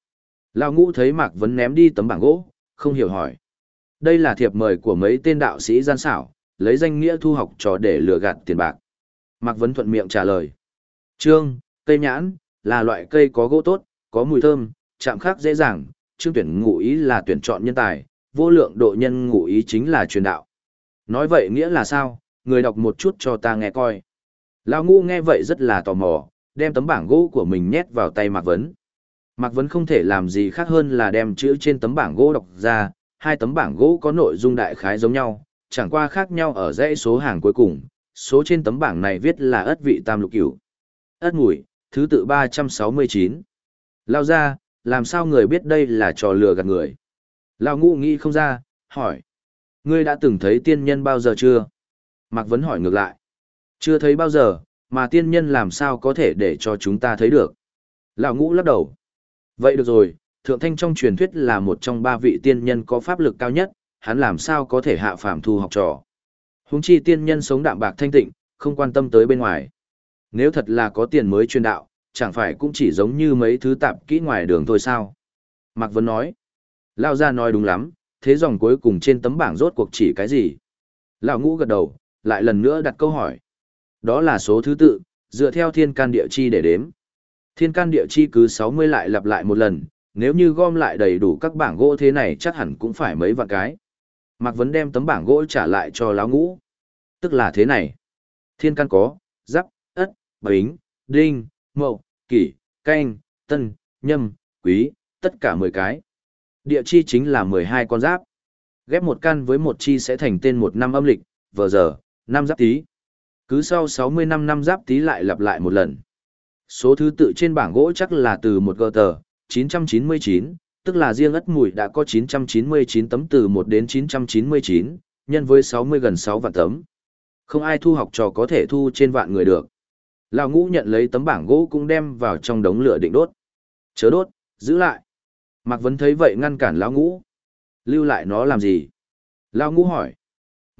Lao ngũ thấy Mạc Vấn ném đi tấm bảng gỗ, không hiểu hỏi. Đây là thiệp mời của mấy tên đạo sĩ gian xảo, lấy danh nghĩa thu học trò để lừa gạt tiền bạc. Mạc Vấn thuận miệng trả lời. Trương, cây nhãn, là loại cây có gỗ tốt, có mùi thơm, chạm khắc dễ dàng, chương tuyển ngụ ý là tuyển chọn nhân tài, vô lượng độ nhân ngụ ý chính là truyền đạo. Nói vậy nghĩa là sao, người đọc một chút cho ta nghe coi. Lão ngu nghe vậy rất là tò mò, đem tấm bảng gỗ của mình nhét vào tay Mạc Vấn. Mạc Vấn không thể làm gì khác hơn là đem chữ trên tấm bảng gỗ đọc ra, hai tấm bảng gỗ có nội dung đại khái giống nhau, chẳng qua khác nhau ở dãy số hàng cuối cùng, số trên tấm bảng này viết là ất vị tam lục cửu. Ất mùi, thứ tự 369. Lao ra, làm sao người biết đây là trò lừa gạt người? Lao ngũ nghĩ không ra, hỏi. Ngươi đã từng thấy tiên nhân bao giờ chưa? Mạc Vấn hỏi ngược lại. Chưa thấy bao giờ, mà tiên nhân làm sao có thể để cho chúng ta thấy được. Lão ngũ lắc đầu. Vậy được rồi, Thượng Thanh trong truyền thuyết là một trong ba vị tiên nhân có pháp lực cao nhất, hắn làm sao có thể hạ phàm thu học trò. Húng chi tiên nhân sống đạm bạc thanh tịnh, không quan tâm tới bên ngoài. Nếu thật là có tiền mới truyền đạo, chẳng phải cũng chỉ giống như mấy thứ tạp kỹ ngoài đường thôi sao. Mạc Vấn nói. Lao ra nói đúng lắm, thế dòng cuối cùng trên tấm bảng rốt cuộc chỉ cái gì? Lão ngũ gật đầu, lại lần nữa đặt câu hỏi. Đó là số thứ tự, dựa theo thiên can địa chi để đếm. Thiên can địa chi cứ 60 lại lặp lại một lần, nếu như gom lại đầy đủ các bảng gỗ thế này chắc hẳn cũng phải mấy vạn cái. Mạc Vấn đem tấm bảng gỗ trả lại cho lão ngũ. Tức là thế này. Thiên can có, giáp, ất, bính, đinh, mậu, kỷ, canh, tân, nhâm, quý, tất cả 10 cái. Địa chi chính là 12 con giáp. Ghép một căn với một chi sẽ thành tên một năm âm lịch, vờ giờ, năm giáp tý. Cứ sau 60 năm năm giáp tý lại lặp lại một lần. Số thứ tự trên bảng gỗ chắc là từ một gờ tờ, 999, tức là riêng ất mùi đã có 999 tấm từ 1 đến 999, nhân với 60 gần 6 vạn tấm. Không ai thu học trò có thể thu trên vạn người được. Lão ngũ nhận lấy tấm bảng gỗ cũng đem vào trong đống lửa định đốt. Chớ đốt, giữ lại. Mạc Vấn thấy vậy ngăn cản lão ngũ. Lưu lại nó làm gì? Lão ngũ hỏi.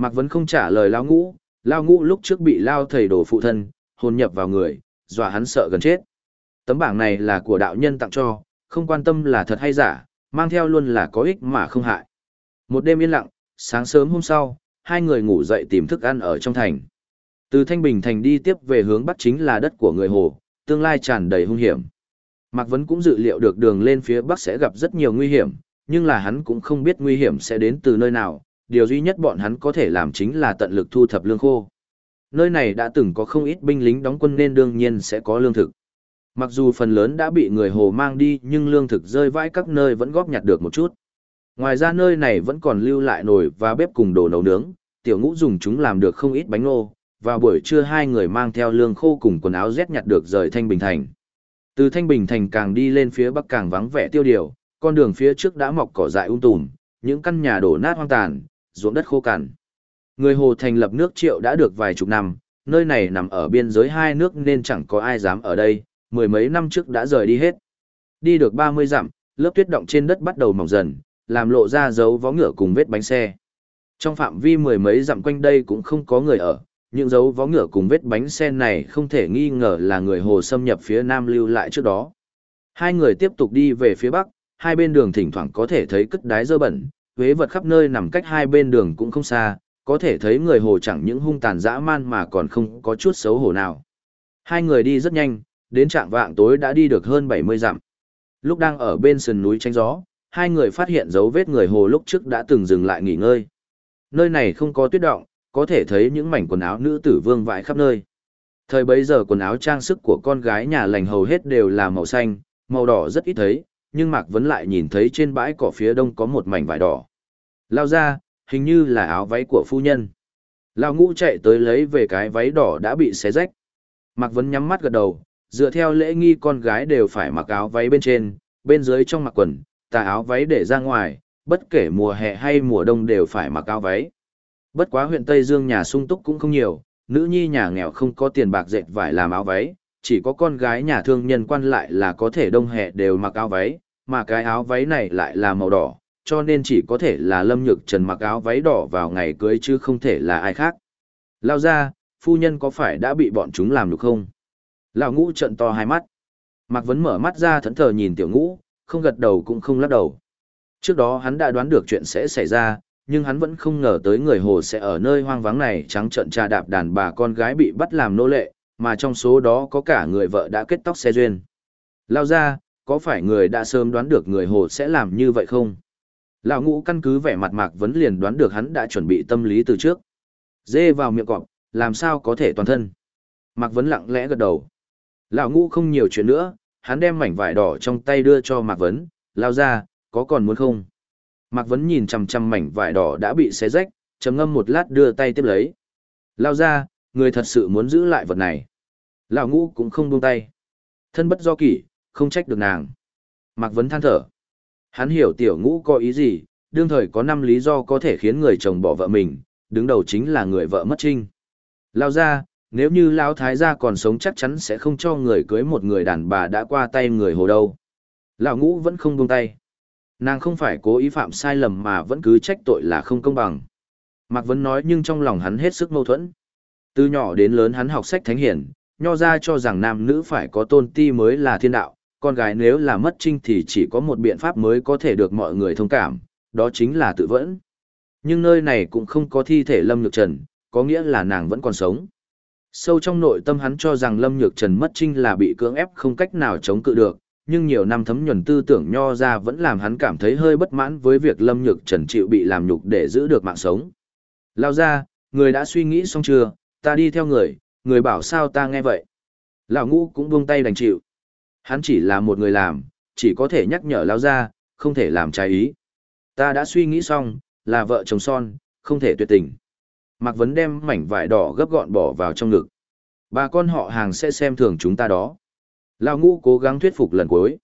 Mạc Vấn không trả lời Lão Ngũ, Lão Ngũ lúc trước bị Lao thầy đổ phụ thân, hồn nhập vào người, dọa hắn sợ gần chết. Tấm bảng này là của đạo nhân tặng cho, không quan tâm là thật hay giả, mang theo luôn là có ích mà không hại. Một đêm yên lặng, sáng sớm hôm sau, hai người ngủ dậy tìm thức ăn ở trong thành. Từ Thanh Bình thành đi tiếp về hướng bắc chính là đất của người Hồ, tương lai tràn đầy hung hiểm. Mạc Vấn cũng dự liệu được đường lên phía bắc sẽ gặp rất nhiều nguy hiểm, nhưng là hắn cũng không biết nguy hiểm sẽ đến từ nơi nào, điều duy nhất bọn hắn có thể làm chính là tận lực thu thập lương khô. Nơi này đã từng có không ít binh lính đóng quân nên đương nhiên sẽ có lương thực. Mặc dù phần lớn đã bị người Hồ mang đi nhưng lương thực rơi vãi các nơi vẫn góp nhặt được một chút. Ngoài ra nơi này vẫn còn lưu lại nồi và bếp cùng đồ nấu nướng, tiểu ngũ dùng chúng làm được không ít bánh ngô, vào buổi trưa hai người mang theo lương khô cùng quần áo rét nhặt được rời Thanh Bình Thành. Từ Thanh Bình Thành càng đi lên phía bắc càng vắng vẻ tiêu điều, con đường phía trước đã mọc cỏ dại um tùm, những căn nhà đổ nát hoang tàn, ruộng đất khô cằn. Người Hồ thành lập nước Triệu đã được vài chục năm, nơi này nằm ở biên giới hai nước nên chẳng có ai dám ở đây, mười mấy năm trước đã rời đi hết. Đi được 30 dặm, lớp tuyết động trên đất bắt đầu mỏng dần, làm lộ ra dấu vó ngựa cùng vết bánh xe. Trong phạm vi mười mấy dặm quanh đây cũng không có người ở, những dấu vó ngựa cùng vết bánh xe này không thể nghi ngờ là người hồ xâm nhập phía nam lưu lại trước đó. Hai người tiếp tục đi về phía bắc, hai bên đường thỉnh thoảng có thể thấy cất đái dơ bẩn, huế vật khắp nơi nằm cách hai bên đường cũng không xa, có thể thấy người hồ chẳng những hung tàn dã man mà còn không có chút xấu hổ nào. Hai người đi rất nhanh, đến trạng vạng tối đã đi được hơn 70 dặm. Lúc đang ở bên sườn núi tránh gió, hai người phát hiện dấu vết người hồ lúc trước đã từng dừng lại nghỉ ngơi. Nơi này không có tuyết động, có thể thấy những mảnh quần áo nữ tử vương vãi khắp nơi. Thời bấy giờ quần áo trang sức của con gái nhà lành hầu hết đều là màu xanh, màu đỏ rất ít thấy, nhưng Mạc Vấn lại nhìn thấy trên bãi cỏ phía đông có một mảnh vải đỏ. Lao ra, hình như là áo váy của phu nhân. Lao ngũ chạy tới lấy về cái váy đỏ đã bị xé rách. Mạc Vấn nhắm mắt gật đầu, dựa theo lễ nghi con gái đều phải mặc áo váy bên trên, bên dưới trong mặc quần, tà áo váy để ra ngoài, bất kể mùa hè hay mùa đông đều phải mặc áo váy. Bất quá huyện Tây Dương nhà sung túc cũng không nhiều, nữ nhi nhà nghèo không có tiền bạc dệt vải làm áo váy, chỉ có con gái nhà thương nhân quan lại là có thể đông hè đều mặc áo váy, mà cái áo váy này lại là màu đỏ, cho nên chỉ có thể là Lâm Nhược Trần mặc áo váy đỏ vào ngày cưới chứ không thể là ai khác. Lao ra, phu nhân có phải đã bị bọn chúng làm được không? Lão ngũ trận to hai mắt. Mạc Vấn mở mắt ra thẫn thờ nhìn tiểu ngũ, không gật đầu cũng không lắc đầu. Trước đó hắn đã đoán được chuyện sẽ xảy ra, nhưng hắn vẫn không ngờ tới người hồ sẽ ở nơi hoang vắng này trắng trợn trà đạp đàn bà con gái bị bắt làm nô lệ, mà trong số đó có cả người vợ đã kết tóc xe duyên. Lao ra, có phải người đã sớm đoán được người hồ sẽ làm như vậy không? Lão ngũ căn cứ vẻ mặt mạc vấn liền đoán được hắn đã chuẩn bị tâm lý từ trước. Dê vào miệng cọp, làm sao có thể toàn thân? Mạc vấn lặng lẽ gật đầu. Lão ngũ không nhiều chuyện nữa, hắn đem mảnh vải đỏ trong tay đưa cho Mạc vấn, lao ra, có còn muốn không? Mạc vấn nhìn chằm chằm mảnh vải đỏ đã bị xé rách, trầm ngâm một lát đưa tay tiếp lấy. Lao ra, người thật sự muốn giữ lại vật này. Lão ngũ cũng không buông tay. Thân bất do kỷ, không trách được nàng. Mạc Vấn than thở. Hắn hiểu tiểu ngũ có ý gì, đương thời có năm lý do có thể khiến người chồng bỏ vợ mình, đứng đầu chính là người vợ mất trinh. Lao ra, nếu như Lão Thái gia còn sống chắc chắn sẽ không cho người cưới một người đàn bà đã qua tay người hồ đâu. Lão ngũ vẫn không buông tay. Nàng không phải cố ý phạm sai lầm mà vẫn cứ trách tội là không công bằng. Mạc Vấn nói nhưng trong lòng hắn hết sức mâu thuẫn. Từ nhỏ đến lớn hắn học sách thánh hiển, nho ra cho rằng nam nữ phải có tôn ti mới là thiên đạo, con gái nếu là mất trinh thì chỉ có một biện pháp mới có thể được mọi người thông cảm, đó chính là tự vẫn. Nhưng nơi này cũng không có thi thể Lâm Nhược Trần, có nghĩa là nàng vẫn còn sống. Sâu trong nội tâm hắn cho rằng Lâm Nhược Trần mất trinh là bị cưỡng ép không cách nào chống cự được, nhưng nhiều năm thấm nhuần tư tưởng nho ra vẫn làm hắn cảm thấy hơi bất mãn với việc Lâm Nhược Trần chịu bị làm nhục để giữ được mạng sống. Lao ra, người đã suy nghĩ xong chưa, ta đi theo người, người bảo sao ta nghe vậy. Lão ngũ cũng buông tay đành chịu. Hắn chỉ là một người làm, chỉ có thể nhắc nhở lao ra, không thể làm trái ý. Ta đã suy nghĩ xong, là vợ chồng son, không thể tuyệt tình. Mạc Vấn đem mảnh vải đỏ gấp gọn bỏ vào trong ngực. Bà con họ hàng sẽ xem thường chúng ta đó. Lão ngũ cố gắng thuyết phục lần cuối.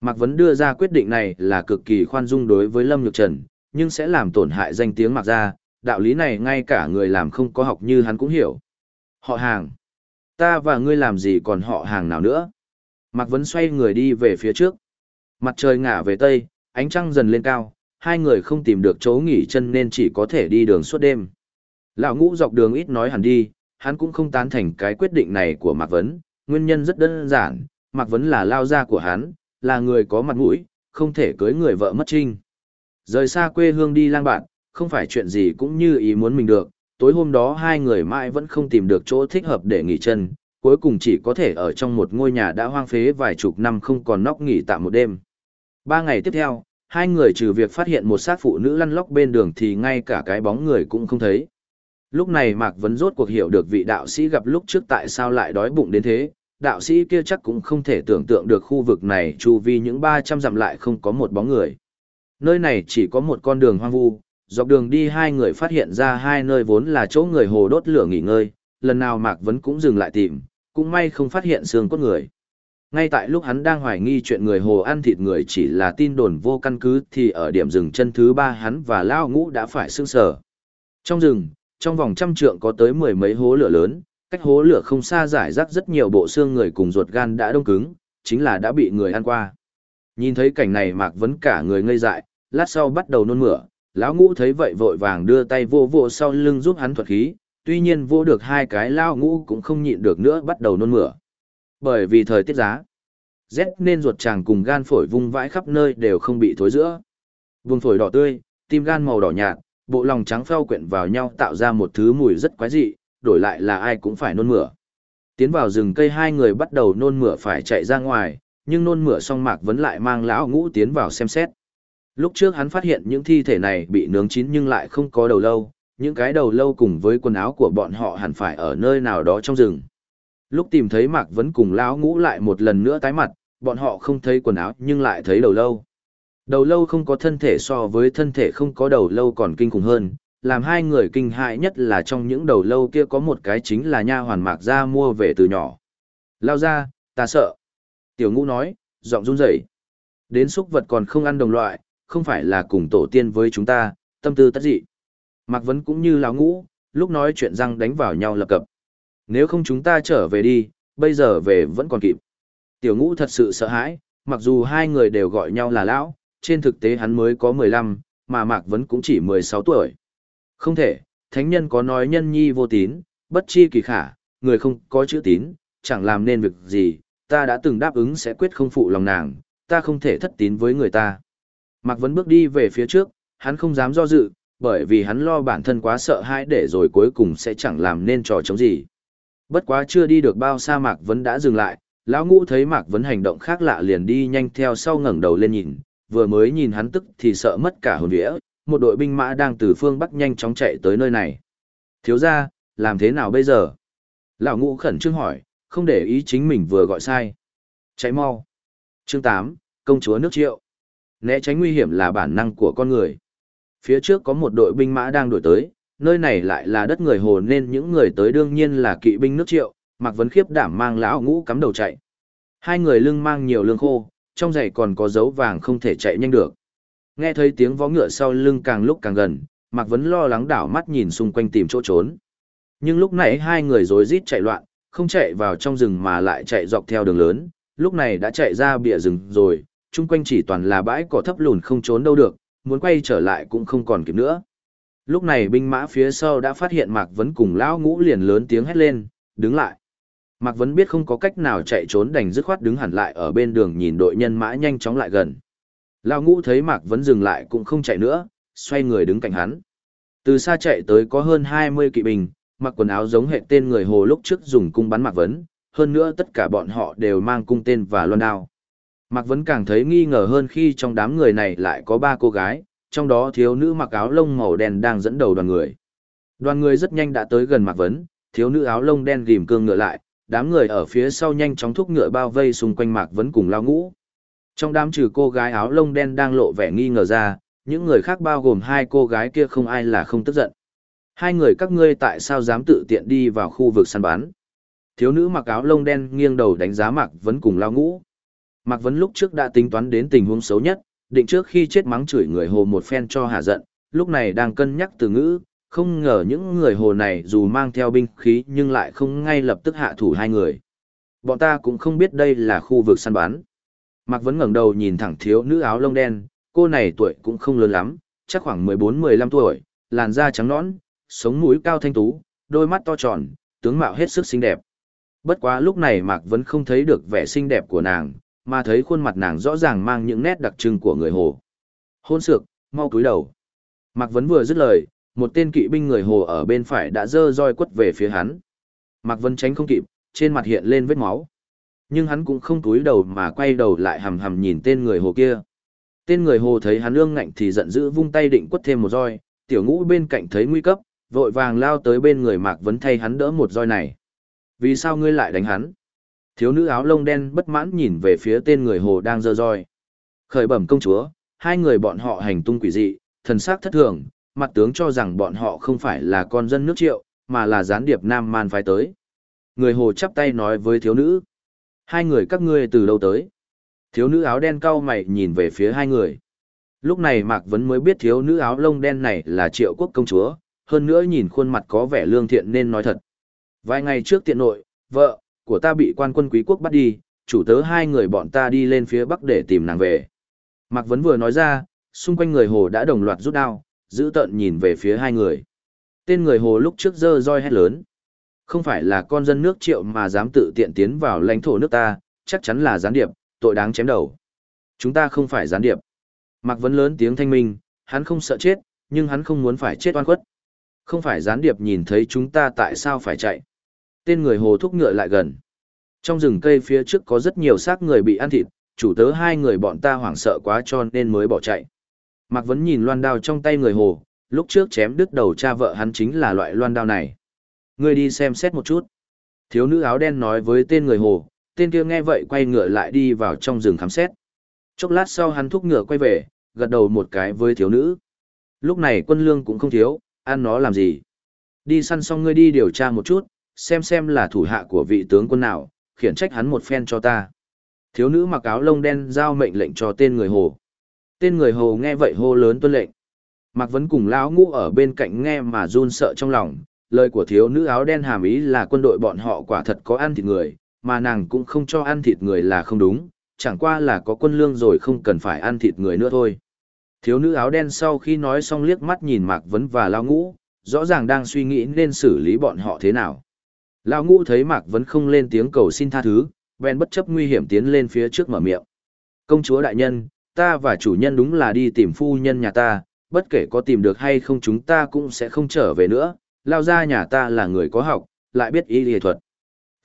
Mạc Vấn đưa ra quyết định này là cực kỳ khoan dung đối với Lâm Nhược Trần, nhưng sẽ làm tổn hại danh tiếng Mạc gia. Đạo lý này ngay cả người làm không có học như hắn cũng hiểu. Họ hàng. Ta và ngươi làm gì còn họ hàng nào nữa? Mạc Vấn xoay người đi về phía trước. Mặt trời ngả về tây, ánh trăng dần lên cao, hai người không tìm được chỗ nghỉ chân nên chỉ có thể đi đường suốt đêm. Lão ngũ dọc đường ít nói hẳn đi, hắn cũng không tán thành cái quyết định này của Mạc Vấn, nguyên nhân rất đơn giản, Mạc Vấn là lao gia của hắn, là người có mặt mũi, không thể cưới người vợ mất trinh. Rời xa quê hương đi lang bạn, không phải chuyện gì cũng như ý muốn mình được, tối hôm đó hai người mãi vẫn không tìm được chỗ thích hợp để nghỉ chân, cuối cùng chỉ có thể ở trong một ngôi nhà đã hoang phế vài chục năm không còn nóc nghỉ tạm một đêm. Ba ngày tiếp theo, hai người trừ việc phát hiện một xác phụ nữ lăn lóc bên đường thì ngay cả cái bóng người cũng không thấy. Lúc này Mạc Vấn rốt cuộc hiểu được vị đạo sĩ gặp lúc trước tại sao lại đói bụng đến thế, đạo sĩ kia chắc cũng không thể tưởng tượng được khu vực này chu vi những 300 dặm lại không có một bóng người. Nơi này chỉ có một con đường hoang vu, dọc đường đi hai người phát hiện ra hai nơi vốn là chỗ người hồ đốt lửa nghỉ ngơi, lần nào Mạc Vấn cũng dừng lại tìm, cũng may không phát hiện xương cốt người. Ngay tại lúc hắn đang hoài nghi chuyện người hồ ăn thịt người chỉ là tin đồn vô căn cứ thì ở điểm rừng chân thứ ba hắn và Lao Ngũ đã phải sương sở. Trong rừng, trong vòng trăm trượng có tới mười mấy hố lửa lớn, cách hố lửa không xa giải rác rất nhiều bộ xương người cùng ruột gan đã đông cứng, chính là đã bị người ăn qua. Nhìn thấy cảnh này Mạc Vấn cả người ngây dại, lát sau bắt đầu nôn mửa, lão ngũ thấy vậy vội vàng đưa tay vô vô sau lưng giúp hắn thuật khí, tuy nhiên vô được hai cái lao ngũ cũng không nhịn được nữa bắt đầu nôn mửa. Bởi vì thời tiết giá, rét nên ruột chàng cùng gan phổi vung vãi khắp nơi đều không bị thối giữa. Vùng phổi đỏ tươi, tim gan màu đỏ nhạt, bộ lòng trắng phao quyện vào nhau tạo ra một thứ mùi rất quái dị, đổi lại là ai cũng phải nôn mửa. Tiến vào rừng cây hai người bắt đầu nôn mửa phải chạy ra ngoài, nhưng nôn mửa xong Mạc vẫn lại mang lão ngũ tiến vào xem xét. Lúc trước hắn phát hiện những thi thể này bị nướng chín nhưng lại không có đầu lâu, những cái đầu lâu cùng với quần áo của bọn họ hẳn phải ở nơi nào đó trong rừng. Lúc tìm thấy Mạc Vấn cùng lão ngũ lại một lần nữa tái mặt, bọn họ không thấy quần áo nhưng lại thấy đầu lâu. Đầu lâu không có thân thể so với thân thể không có đầu lâu còn kinh khủng hơn, làm hai người kinh hại nhất là trong những đầu lâu kia có một cái chính là nha hoàn Mạc ra mua về từ nhỏ. Lao ra, ta sợ. Tiểu ngũ nói, giọng run rẩy. Đến xúc vật còn không ăn đồng loại, không phải là cùng tổ tiên với chúng ta, tâm tư tất dị. Mạc Vấn cũng như lão ngũ, lúc nói chuyện răng đánh vào nhau lập cập. Nếu không chúng ta trở về đi, bây giờ về vẫn còn kịp. Tiểu ngũ thật sự sợ hãi, mặc dù hai người đều gọi nhau là lão, trên thực tế hắn mới có 15, mà Mạc Vấn cũng chỉ 16 tuổi. Không thể, thánh nhân có nói nhân nhi vô tín, bất chi kỳ khả, người không có chữ tín, chẳng làm nên việc gì, ta đã từng đáp ứng sẽ quyết không phụ lòng nàng, ta không thể thất tín với người ta. Mạc Vấn bước đi về phía trước, hắn không dám do dự, bởi vì hắn lo bản thân quá sợ hãi để rồi cuối cùng sẽ chẳng làm nên trò chống gì. Bất quá chưa đi được bao xa Mạc Vấn đã dừng lại, lão ngũ thấy Mạc Vấn hành động khác lạ liền đi nhanh theo sau ngẩng đầu lên nhìn, vừa mới nhìn hắn tức thì sợ mất cả hồn vía, một đội binh mã đang từ phương Bắc nhanh chóng chạy tới nơi này. Thiếu ra, làm thế nào bây giờ? Lão ngũ khẩn trương hỏi, không để ý chính mình vừa gọi sai. Cháy mau. Chương 8, Công chúa nước triệu. Né tránh nguy hiểm là bản năng của con người. Phía trước có một đội binh mã đang đuổi tới, nơi này lại là đất người hồ nên những người tới đương nhiên là kỵ binh nước triệu, Mạc Vấn khiếp đảm mang lão ngũ cắm đầu chạy. Hai người lưng mang nhiều lương khô, trong giày còn có dấu vàng không thể chạy nhanh được. Nghe thấy tiếng vó ngựa sau lưng càng lúc càng gần, Mạc Vấn lo lắng đảo mắt nhìn xung quanh tìm chỗ trốn. Nhưng lúc này hai người rối rít chạy loạn, không chạy vào trong rừng mà lại chạy dọc theo đường lớn, lúc này đã chạy ra bìa rừng rồi, chung quanh chỉ toàn là bãi cỏ thấp lùn không trốn đâu được, muốn quay trở lại cũng không còn kịp nữa. Lúc này binh mã phía sau đã phát hiện Mạc Vấn cùng lão ngũ liền lớn tiếng hét lên, đứng lại. Mạc Vấn biết không có cách nào chạy trốn đành dứt khoát đứng hẳn lại ở bên đường nhìn đội nhân mã nhanh chóng lại gần. Lão ngũ thấy Mạc Vấn dừng lại cũng không chạy nữa, xoay người đứng cạnh hắn. Từ xa chạy tới có hơn 20 kỵ binh, mặc quần áo giống hệ tên người hồ lúc trước dùng cung bắn Mạc Vấn, hơn nữa tất cả bọn họ đều mang cung tên và loan đao. Mạc Vấn càng thấy nghi ngờ hơn khi trong đám người này lại có ba cô gái, trong đó thiếu nữ mặc áo lông màu đen đang dẫn đầu đoàn người. Đoàn người rất nhanh đã tới gần Mạc Vấn, thiếu nữ áo lông đen ghim cương ngựa lại, đám người ở phía sau nhanh chóng thúc ngựa bao vây xung quanh Mạc Vấn cùng lao ngũ. Trong đám trừ cô gái áo lông đen đang lộ vẻ nghi ngờ ra, những người khác bao gồm hai cô gái kia không ai là không tức giận. Hai người các ngươi tại sao dám tự tiện đi vào khu vực săn bắn? Thiếu nữ mặc áo lông đen nghiêng đầu đánh giá Mạc Vấn cùng lao ngũ. Mạc Vấn lúc trước đã tính toán đến tình huống xấu nhất, định trước khi chết mắng chửi người hồ một phen cho hạ giận, lúc này đang cân nhắc từ ngữ, không ngờ những người hồ này dù mang theo binh khí nhưng lại không ngay lập tức hạ thủ hai người. Bọn ta cũng không biết đây là khu vực săn bắn. Mạc Vấn ngẩng đầu nhìn thẳng thiếu nữ áo lông đen, cô này tuổi cũng không lớn lắm, chắc khoảng 14-15 tuổi, làn da trắng nõn, sống mũi cao thanh tú, đôi mắt to tròn, tướng mạo hết sức xinh đẹp. Bất quá lúc này Mạc Vấn không thấy được vẻ xinh đẹp của nàng, mà thấy khuôn mặt nàng rõ ràng mang những nét đặc trưng của người hồ. Hôn sược, mau cúi đầu. Mạc Vấn vừa dứt lời, một tên kỵ binh người hồ ở bên phải đã dơ roi quất về phía hắn. Mạc Vân tránh không kịp, trên mặt hiện lên vết máu. Nhưng hắn cũng không cúi đầu mà quay đầu lại hầm hầm nhìn tên người hồ kia. Tên người hồ thấy hắn ương ngạnh thì giận dữ vung tay định quất thêm một roi, tiểu ngũ bên cạnh thấy nguy cấp, vội vàng lao tới bên người Mạc Vấn thay hắn đỡ một roi này. Vì sao ngươi lại đánh hắn? Thiếu nữ áo lông đen bất mãn nhìn về phía tên người hồ đang giơ roi. Khởi bẩm công chúa, hai người bọn họ hành tung quỷ dị, thần sắc thất thường, mặt tướng cho rằng bọn họ không phải là con dân nước triệu, mà là gián điệp nam man phái tới. Người hồ chắp tay nói với thiếu nữ. Hai người các ngươi từ đâu tới? Thiếu nữ áo đen cau mày nhìn về phía hai người. Lúc này Mạc Vấn mới biết thiếu nữ áo lông đen này là triệu quốc công chúa, hơn nữa nhìn khuôn mặt có vẻ lương thiện nên nói thật. Vài ngày trước tiện nội, vợ, của ta bị quan quân quý quốc bắt đi, chủ tớ hai người bọn ta đi lên phía bắc để tìm nàng về. Mạc Vấn vừa nói ra, xung quanh người hồ đã đồng loạt rút đao, giữ tận nhìn về phía hai người. Tên người hồ lúc trước dơ roi hét lớn. Không phải là con dân nước triệu mà dám tự tiện tiến vào lãnh thổ nước ta, chắc chắn là gián điệp, tội đáng chém đầu. Chúng ta không phải gián điệp. Mạc Vấn lớn tiếng thanh minh, hắn không sợ chết, nhưng hắn không muốn phải chết oan khuất. Không phải gián điệp nhìn thấy chúng ta tại sao phải chạy. Tên người hồ thúc ngựa lại gần. Trong rừng cây phía trước có rất nhiều xác người bị ăn thịt, chủ tớ hai người bọn ta hoảng sợ quá cho nên mới bỏ chạy. Mạc Vấn nhìn loan đao trong tay người hồ, lúc trước chém đứt đầu cha vợ hắn chính là loại loan đao này. Ngươi đi xem xét một chút. Thiếu nữ áo đen nói với tên người hồ, tên kia nghe vậy quay ngựa lại đi vào trong rừng khám xét. Chốc lát sau hắn thúc ngựa quay về, gật đầu một cái với thiếu nữ. Lúc này quân lương cũng không thiếu, ăn nó làm gì. Đi săn xong ngươi đi điều tra một chút, xem xem là thủ hạ của vị tướng quân nào, khiển trách hắn một phen cho ta. Thiếu nữ mặc áo lông đen giao mệnh lệnh cho tên người hồ. Tên người hồ nghe vậy hô lớn tuân lệnh. Mạc Vấn cùng lão ngũ ở bên cạnh nghe mà run sợ trong lòng, lời của thiếu nữ áo đen hàm ý là quân đội bọn họ quả thật có ăn thịt người, mà nàng cũng không cho ăn thịt người là không đúng, chẳng qua là có quân lương rồi không cần phải ăn thịt người nữa thôi. Thiếu nữ áo đen sau khi nói xong liếc mắt nhìn Mạc Vấn và Lão Ngũ, rõ ràng đang suy nghĩ nên xử lý bọn họ thế nào. Lão Ngũ thấy Mạc Vấn không lên tiếng cầu xin tha thứ, bèn bất chấp nguy hiểm tiến lên phía trước mở miệng. Công chúa đại nhân, ta và chủ nhân đúng là đi tìm phu nhân nhà ta, bất kể có tìm được hay không chúng ta cũng sẽ không trở về nữa, lao ra nhà ta là người có học, lại biết y lý thuật.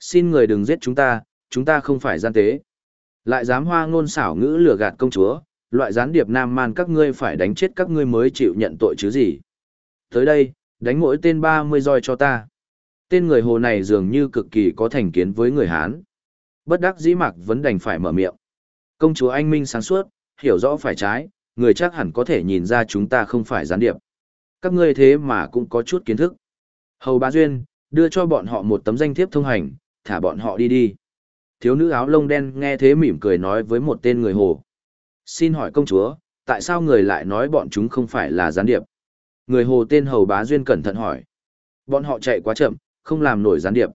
Xin người đừng giết chúng ta, chúng ta không phải gian tế. Lại dám hoa ngôn xảo ngữ lừa gạt công chúa, loại gián điệp nam man các ngươi phải đánh chết các ngươi mới chịu nhận tội chứ gì. Tới đây, đánh mỗi tên 30 roi cho ta. Tên người hồ này dường như cực kỳ có thành kiến với người Hán. Bất đắc dĩ mạc vẫn đành phải mở miệng. Công chúa anh minh sáng suốt, hiểu rõ phải trái, người chắc hẳn có thể nhìn ra chúng ta không phải gián điệp. Các ngươi thế mà cũng có chút kiến thức. Hầu bá duyên, đưa cho bọn họ một tấm danh thiếp thông hành, thả bọn họ đi đi. Thiếu nữ áo lông đen nghe thế mỉm cười nói với một tên người hồ. Xin hỏi công chúa, tại sao người lại nói bọn chúng không phải là gián điệp? Người hồ tên hầu bá duyên cẩn thận hỏi. Bọn họ chạy quá chậm, không làm nổi gián điệp.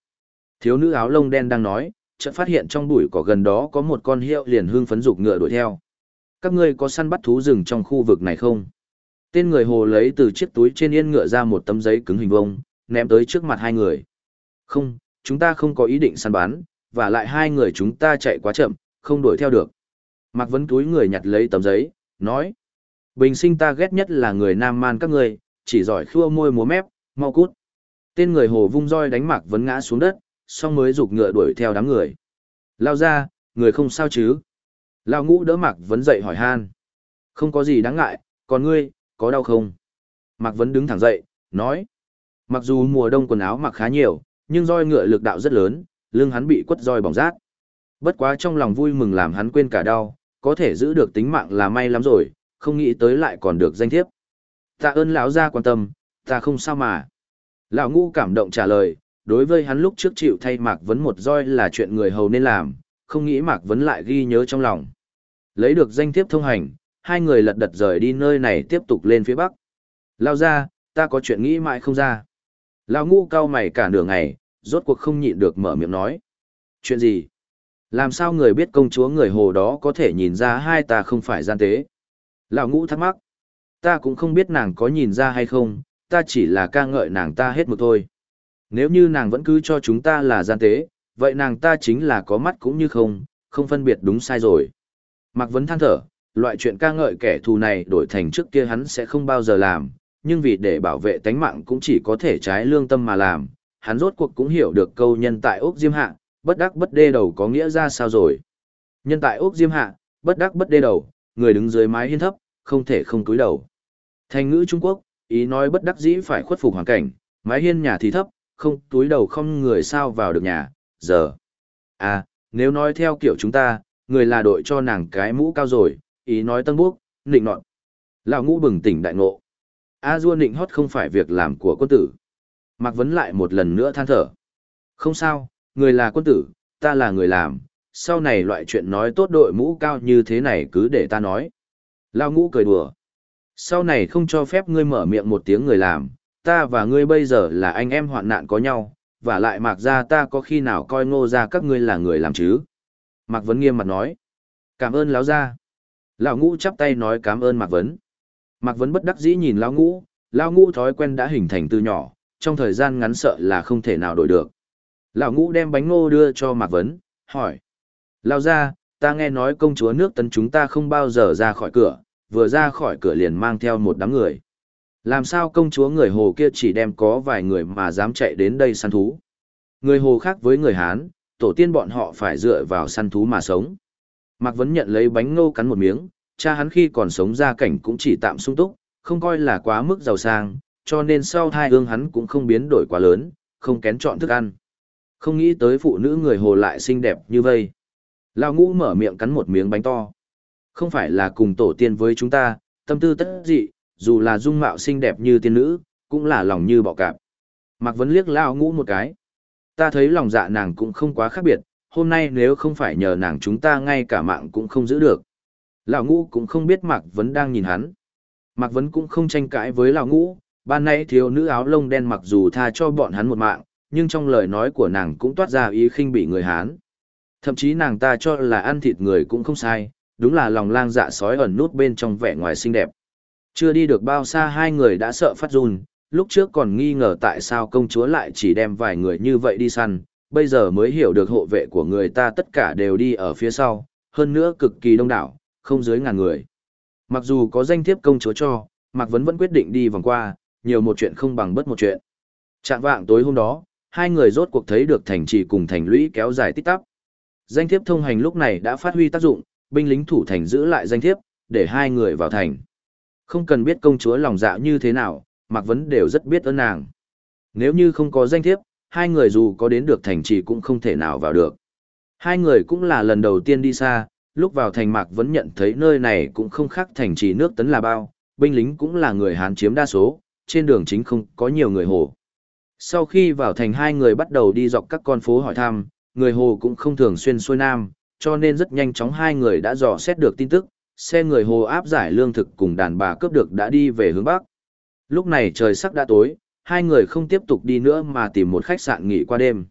Thiếu nữ áo lông đen đang nói, chợt phát hiện trong bụi cỏ gần đó có một con hiệu liền hương phấn dục ngựa đuổi theo. Các ngươi có săn bắt thú rừng trong khu vực này không? Tên người hồ lấy từ chiếc túi trên yên ngựa ra một tấm giấy cứng hình vông, ném tới trước mặt hai người. Không, chúng ta không có ý định săn bắn, và lại hai người chúng ta chạy quá chậm, không đuổi theo được. Mạc Vấn túi người nhặt lấy tấm giấy, nói. Bình sinh ta ghét nhất là người nam man các người, chỉ giỏi khua môi múa mép, mau cút. Tên người hồ vung roi đánh Mạc Vấn ngã xuống đất, xong mới rục ngựa đuổi theo đám người. Lao ra, người không sao chứ? Lao ngũ đỡ Mạc Vấn dậy hỏi han. Không có gì đáng ngại, còn ngươi, có đau không? Mạc Vấn đứng thẳng dậy, nói. Mặc dù mùa đông quần áo mặc khá nhiều, nhưng roi ngựa lực đạo rất lớn, lưng hắn bị quất roi bỏng rát. Bất quá trong lòng vui mừng làm hắn quên cả đau, có thể giữ được tính mạng là may lắm rồi, không nghĩ tới lại còn được danh thiếp. Tạ ơn lão gia quan tâm, ta không sao mà. Lão ngũ cảm động trả lời, đối với hắn lúc trước chịu thay Mạc Vấn một roi là chuyện người hầu nên làm, không nghĩ Mạc Vấn lại ghi nhớ trong lòng. Lấy được danh thiếp thông hành, hai người lật đật rời đi nơi này tiếp tục lên phía bắc. Lao ra, ta có chuyện nghĩ mãi không ra. Lão ngũ cao mày cả nửa ngày, rốt cuộc không nhịn được mở miệng nói. Chuyện gì? Làm sao người biết công chúa người hồ đó có thể nhìn ra hai ta không phải gian tế? Lão ngũ thắc mắc. Ta cũng không biết nàng có nhìn ra hay không, ta chỉ là ca ngợi nàng ta hết một thôi. Nếu như nàng vẫn cứ cho chúng ta là gian tế, vậy nàng ta chính là có mắt cũng như không, không phân biệt đúng sai rồi. Mạc Vấn than thở, loại chuyện ca ngợi kẻ thù này đổi thành trước kia hắn sẽ không bao giờ làm, nhưng vì để bảo vệ tánh mạng cũng chỉ có thể trái lương tâm mà làm, hắn rốt cuộc cũng hiểu được câu nhân tại ốc diêm hạ, bất đắc bất đê đầu có nghĩa ra sao rồi. Nhân tại ốc diêm hạ, bất đắc bất đê đầu, người đứng dưới mái hiên thấp, không thể không cúi đầu. Thành ngữ Trung Quốc, ý nói bất đắc dĩ phải khuất phục hoàn cảnh, mái hiên nhà thì thấp, không túi đầu không người sao vào được nhà, giờ. À, nếu nói theo kiểu chúng ta, người là đội cho nàng cái mũ cao rồi, ý nói tân bước, nịnh nọt. Lão ngũ bừng tỉnh đại ngộ. A Dua nịnh hót không phải việc làm của quân tử. Mạc Vấn lại một lần nữa than thở. Không sao, người là quân tử, ta là người làm, sau này loại chuyện nói tốt đội mũ cao như thế này cứ để ta nói. Lao ngũ cười đùa. Sau này không cho phép ngươi mở miệng một tiếng người làm, ta và ngươi bây giờ là anh em hoạn nạn có nhau, và lại mạc ra ta có khi nào coi ngô ra các ngươi là người làm chứ. Mạc Vấn nghiêm mặt nói. Cảm ơn lão gia. Lão ngũ chắp tay nói cảm ơn Mạc Vấn. Mạc Vấn bất đắc dĩ nhìn lão ngũ, lão ngũ thói quen đã hình thành từ nhỏ, trong thời gian ngắn sợ là không thể nào đổi được. Lão ngũ đem bánh ngô đưa cho Mạc Vấn, hỏi. Lão gia, ta nghe nói công chúa nước tấn chúng ta không bao giờ ra khỏi cửa, vừa ra khỏi cửa liền mang theo một đám người. Làm sao công chúa người Hồ kia chỉ đem có vài người mà dám chạy đến đây săn thú? Người Hồ khác với người Hán, tổ tiên bọn họ phải dựa vào săn thú mà sống. Mạc Vấn nhận lấy bánh ngô cắn một miếng, cha hắn khi còn sống ra cảnh cũng chỉ tạm sung túc, không coi là quá mức giàu sang, cho nên sau thai hương hắn cũng không biến đổi quá lớn, không kén chọn thức ăn. Không nghĩ tới phụ nữ người Hồ lại xinh đẹp như vây. Lao ngũ mở miệng cắn một miếng bánh to. Không phải là cùng tổ tiên với chúng ta, tâm tư tất dị, dù là dung mạo xinh đẹp như tiên nữ, cũng là lòng như bọ cạp. Mạc Vấn liếc Lao ngũ một cái. Ta thấy lòng dạ nàng cũng không quá khác biệt, hôm nay nếu không phải nhờ nàng chúng ta ngay cả mạng cũng không giữ được. Lão ngũ cũng không biết Mạc Vấn đang nhìn hắn. Mạc Vấn cũng không tranh cãi với Lão ngũ, ban nay thiếu nữ áo lông đen mặc dù tha cho bọn hắn một mạng, nhưng trong lời nói của nàng cũng toát ra ý khinh bị người Hán. Thậm chí nàng ta cho là ăn thịt người cũng không sai, đúng là lòng lang dạ sói ẩn nút bên trong vẻ ngoài xinh đẹp. Chưa đi được bao xa hai người đã sợ phát run, lúc trước còn nghi ngờ tại sao công chúa lại chỉ đem vài người như vậy đi săn, bây giờ mới hiểu được hộ vệ của người ta tất cả đều đi ở phía sau, hơn nữa cực kỳ đông đảo, không dưới ngàn người. Mặc dù có danh thiếp công chúa cho, Mạc Vấn vẫn quyết định đi vòng qua, nhiều một chuyện không bằng bất một chuyện. Trạng vạng tối hôm đó, hai người rốt cuộc thấy được thành trì cùng thành lũy kéo dài tích tắp. Danh thiếp thông hành lúc này đã phát huy tác dụng, binh lính thủ thành giữ lại danh thiếp, để hai người vào thành. Không cần biết công chúa lòng dạ như thế nào, Mạc Vấn đều rất biết ơn nàng. Nếu như không có danh thiếp, hai người dù có đến được thành trì cũng không thể nào vào được. Hai người cũng là lần đầu tiên đi xa, lúc vào thành Mạc Vấn nhận thấy nơi này cũng không khác thành trì nước tấn là bao, binh lính cũng là người Hán chiếm đa số, trên đường chính không có nhiều người Hồ. Sau khi vào thành hai người bắt đầu đi dọc các con phố hỏi thăm, người Hồ cũng không thường xuyên xuôi nam, cho nên rất nhanh chóng hai người đã dò xét được tin tức, xe người Hồ áp giải lương thực cùng đàn bà cướp được đã đi về hướng Bắc. Lúc này trời sắc đã tối, hai người không tiếp tục đi nữa mà tìm một khách sạn nghỉ qua đêm.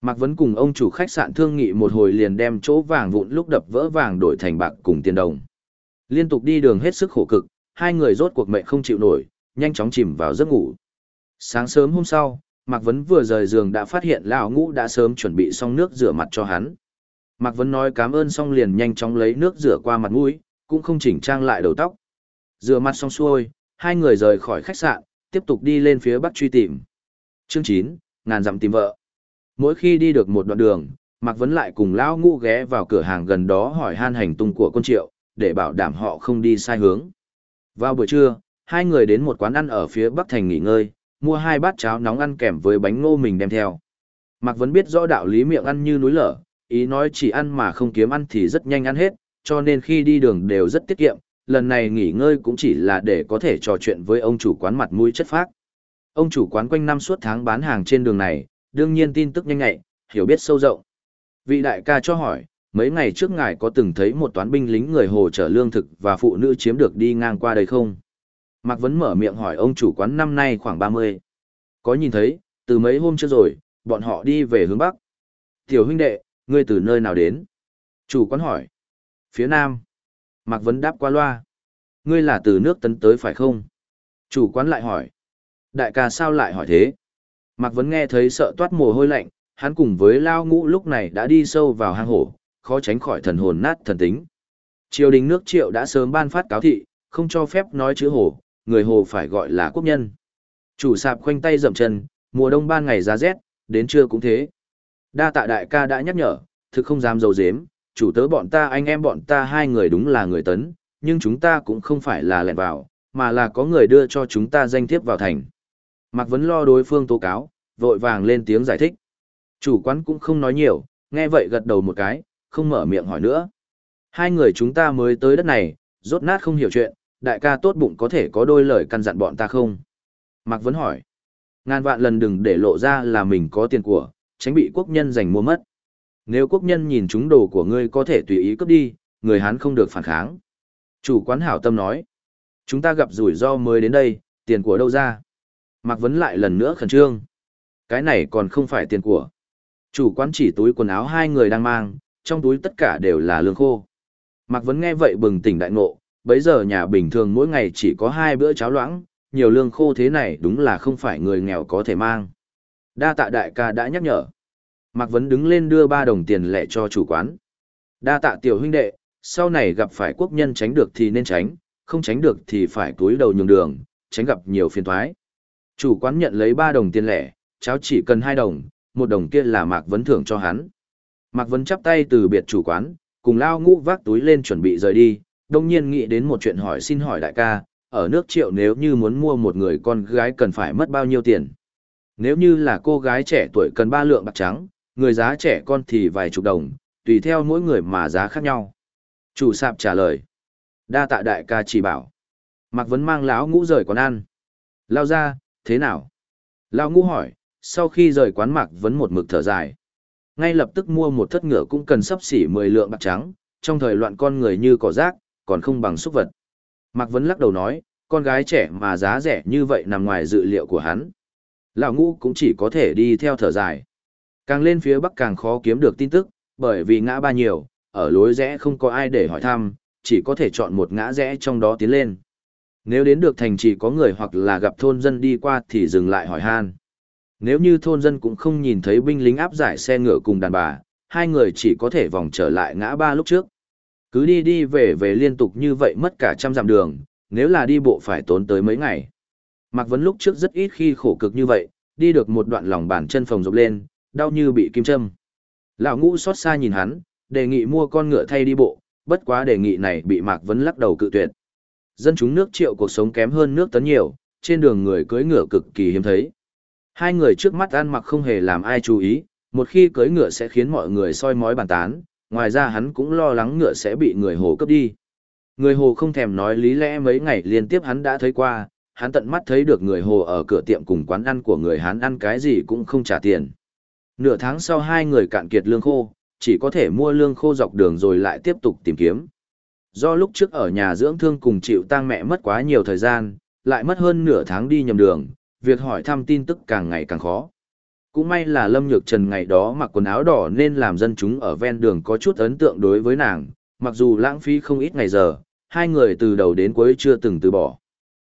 Mạc Vấn cùng ông chủ khách sạn thương nghị một hồi liền đem chỗ vàng vụn lúc đập vỡ vàng đổi thành bạc cùng tiền đồng. Liên tục đi đường hết sức khổ cực, hai người rốt cuộc mệnh không chịu nổi, nhanh chóng chìm vào giấc ngủ. Sáng sớm hôm sau, Mạc Vấn vừa rời giường đã phát hiện lão ngũ đã sớm chuẩn bị xong nước rửa mặt cho hắn. Mạc Vấn nói cảm ơn xong liền nhanh chóng lấy nước rửa qua mặt mũi, cũng không chỉnh trang lại đầu tóc. Rửa mặt xong xuôi, hai người rời khỏi khách sạn, tiếp tục đi lên phía bắc truy tìm. Chương 9, ngàn dặm tìm vợ. Mỗi khi đi được một đoạn đường, Mạc Vấn lại cùng lão ngũ ghé vào cửa hàng gần đó hỏi han hành tung của con triệu, để bảo đảm họ không đi sai hướng. Vào buổi trưa, hai người đến một quán ăn ở phía bắc thành nghỉ ngơi, mua hai bát cháo nóng ăn kèm với bánh ngô mình đem theo. Mạc Vấn biết rõ đạo lý miệng ăn như núi lở, ý nói chỉ ăn mà không kiếm ăn thì rất nhanh ăn hết, cho nên khi đi đường đều rất tiết kiệm, lần này nghỉ ngơi cũng chỉ là để có thể trò chuyện với ông chủ quán mặt mũi chất phác. Ông chủ quán quanh năm suốt tháng bán hàng trên đường này, đương nhiên tin tức nhanh nhạy, hiểu biết sâu rộng. Vị đại ca cho hỏi, mấy ngày trước ngài có từng thấy một toán binh lính người hồ chở lương thực và phụ nữ chiếm được đi ngang qua đây không? Mạc Vấn mở miệng hỏi ông chủ quán năm nay khoảng 30. Có nhìn thấy, từ mấy hôm trước rồi, bọn họ đi về hướng Bắc. Tiểu huynh đệ, ngươi từ nơi nào đến? Chủ quán hỏi. Phía Nam. Mạc Vấn đáp qua loa. Ngươi là từ nước tấn tới phải không? Chủ quán lại hỏi. Đại ca sao lại hỏi thế? Mạc Vấn nghe thấy sợ toát mồ hôi lạnh, hắn cùng với Lao Ngũ lúc này đã đi sâu vào hang hổ, khó tránh khỏi thần hồn nát thần tính. Triều đình nước triệu đã sớm ban phát cáo thị, không cho phép nói chữ hổ, người hồ phải gọi là quốc nhân. Chủ sạp khoanh tay dậm chân, mùa đông ban ngày giá rét, đến trưa cũng thế. Đa tạ đại ca đã nhắc nhở, thực không dám dầu dếm, chủ tớ bọn ta anh em bọn ta hai người đúng là người tấn, nhưng chúng ta cũng không phải là lẻn vào, mà là có người đưa cho chúng ta danh thiếp vào thành. Mạc Vấn lo đối phương tố cáo, vội vàng lên tiếng giải thích. Chủ quán cũng không nói nhiều, nghe vậy gật đầu một cái, không mở miệng hỏi nữa. Hai người chúng ta mới tới đất này, rốt nát không hiểu chuyện, đại ca tốt bụng có thể có đôi lời căn dặn bọn ta không? Mạc Vấn hỏi. Ngàn vạn lần đừng để lộ ra là mình có tiền của, tránh bị quốc nhân giành mua mất. Nếu quốc nhân nhìn chúng đồ của ngươi có thể tùy ý cướp đi, người Hán không được phản kháng. Chủ quán hảo tâm nói. Chúng ta gặp rủi ro mới đến đây, tiền của đâu ra? Mạc Vấn lại lần nữa khẩn trương. Cái này còn không phải tiền của. Chủ quán chỉ túi quần áo hai người đang mang, trong túi tất cả đều là lương khô. Mạc Vấn nghe vậy bừng tỉnh đại ngộ, bấy giờ nhà bình thường mỗi ngày chỉ có hai bữa cháo loãng, nhiều lương khô thế này đúng là không phải người nghèo có thể mang. Đa tạ đại ca đã nhắc nhở. Mạc Vấn đứng lên đưa ba đồng tiền lẻ cho chủ quán. Đa tạ tiểu huynh đệ, sau này gặp phải quốc nhân tránh được thì nên tránh, không tránh được thì phải túi đầu nhường đường, tránh gặp nhiều phiền thoái. Chủ quán nhận lấy ba đồng tiền lẻ, cháu chỉ cần hai đồng, một đồng kia là Mạc Vấn thưởng cho hắn. Mạc Vấn chắp tay từ biệt chủ quán, cùng lao ngũ vác túi lên chuẩn bị rời đi, đồng nhiên nghĩ đến một chuyện hỏi xin hỏi đại ca, ở nước triệu nếu như muốn mua một người con gái cần phải mất bao nhiêu tiền. Nếu như là cô gái trẻ tuổi cần ba lượng bạc trắng, người giá trẻ con thì vài chục đồng, tùy theo mỗi người mà giá khác nhau. Chủ sạp trả lời. Đa tạ đại ca chỉ bảo. Mạc Vấn mang lão ngũ rời quán ăn. Lao ra, thế nào? Lão ngũ hỏi, sau khi rời quán Mạc Vấn một mực thở dài. Ngay lập tức mua một thất ngựa cũng cần sắp xỉ 10 lượng bạc trắng, trong thời loạn con người như cỏ rác, còn không bằng xúc vật. Mạc Vấn lắc đầu nói, con gái trẻ mà giá rẻ như vậy nằm ngoài dự liệu của hắn. Lão ngũ cũng chỉ có thể đi theo thở dài. Càng lên phía bắc càng khó kiếm được tin tức, bởi vì ngã ba nhiều, ở lối rẽ không có ai để hỏi thăm, chỉ có thể chọn một ngã rẽ trong đó tiến lên. Nếu đến được thành chỉ có người hoặc là gặp thôn dân đi qua thì dừng lại hỏi han. Nếu như thôn dân cũng không nhìn thấy binh lính áp giải xe ngựa cùng đàn bà, hai người chỉ có thể vòng trở lại ngã ba lúc trước. Cứ đi đi về về liên tục như vậy mất cả trăm dặm đường, nếu là đi bộ phải tốn tới mấy ngày. Mạc Vấn lúc trước rất ít khi khổ cực như vậy, đi được một đoạn lòng bàn chân phồng rộp lên, đau như bị kim châm. Lão ngũ xót xa nhìn hắn, đề nghị mua con ngựa thay đi bộ, bất quá đề nghị này bị Mạc Vấn lắc đầu cự tuyệt. Dân chúng nước triệu cuộc sống kém hơn nước tấn nhiều, trên đường người cưỡi ngựa cực kỳ hiếm thấy. Hai người trước mắt ăn mặc không hề làm ai chú ý, một khi cưỡi ngựa sẽ khiến mọi người soi mói bàn tán, ngoài ra hắn cũng lo lắng ngựa sẽ bị người hồ cướp đi. Người hồ không thèm nói lý lẽ mấy ngày liên tiếp hắn đã thấy qua, hắn tận mắt thấy được người hồ ở cửa tiệm cùng quán ăn của người hắn ăn cái gì cũng không trả tiền. Nửa tháng sau hai người cạn kiệt lương khô, chỉ có thể mua lương khô dọc đường rồi lại tiếp tục tìm kiếm. Do lúc trước ở nhà dưỡng thương cùng chịu tang mẹ mất quá nhiều thời gian, lại mất hơn nửa tháng đi nhầm đường, việc hỏi thăm tin tức càng ngày càng khó. Cũng may là Lâm Nhược Trần ngày đó mặc quần áo đỏ nên làm dân chúng ở ven đường có chút ấn tượng đối với nàng, mặc dù lãng phí không ít ngày giờ, hai người từ đầu đến cuối chưa từng từ bỏ.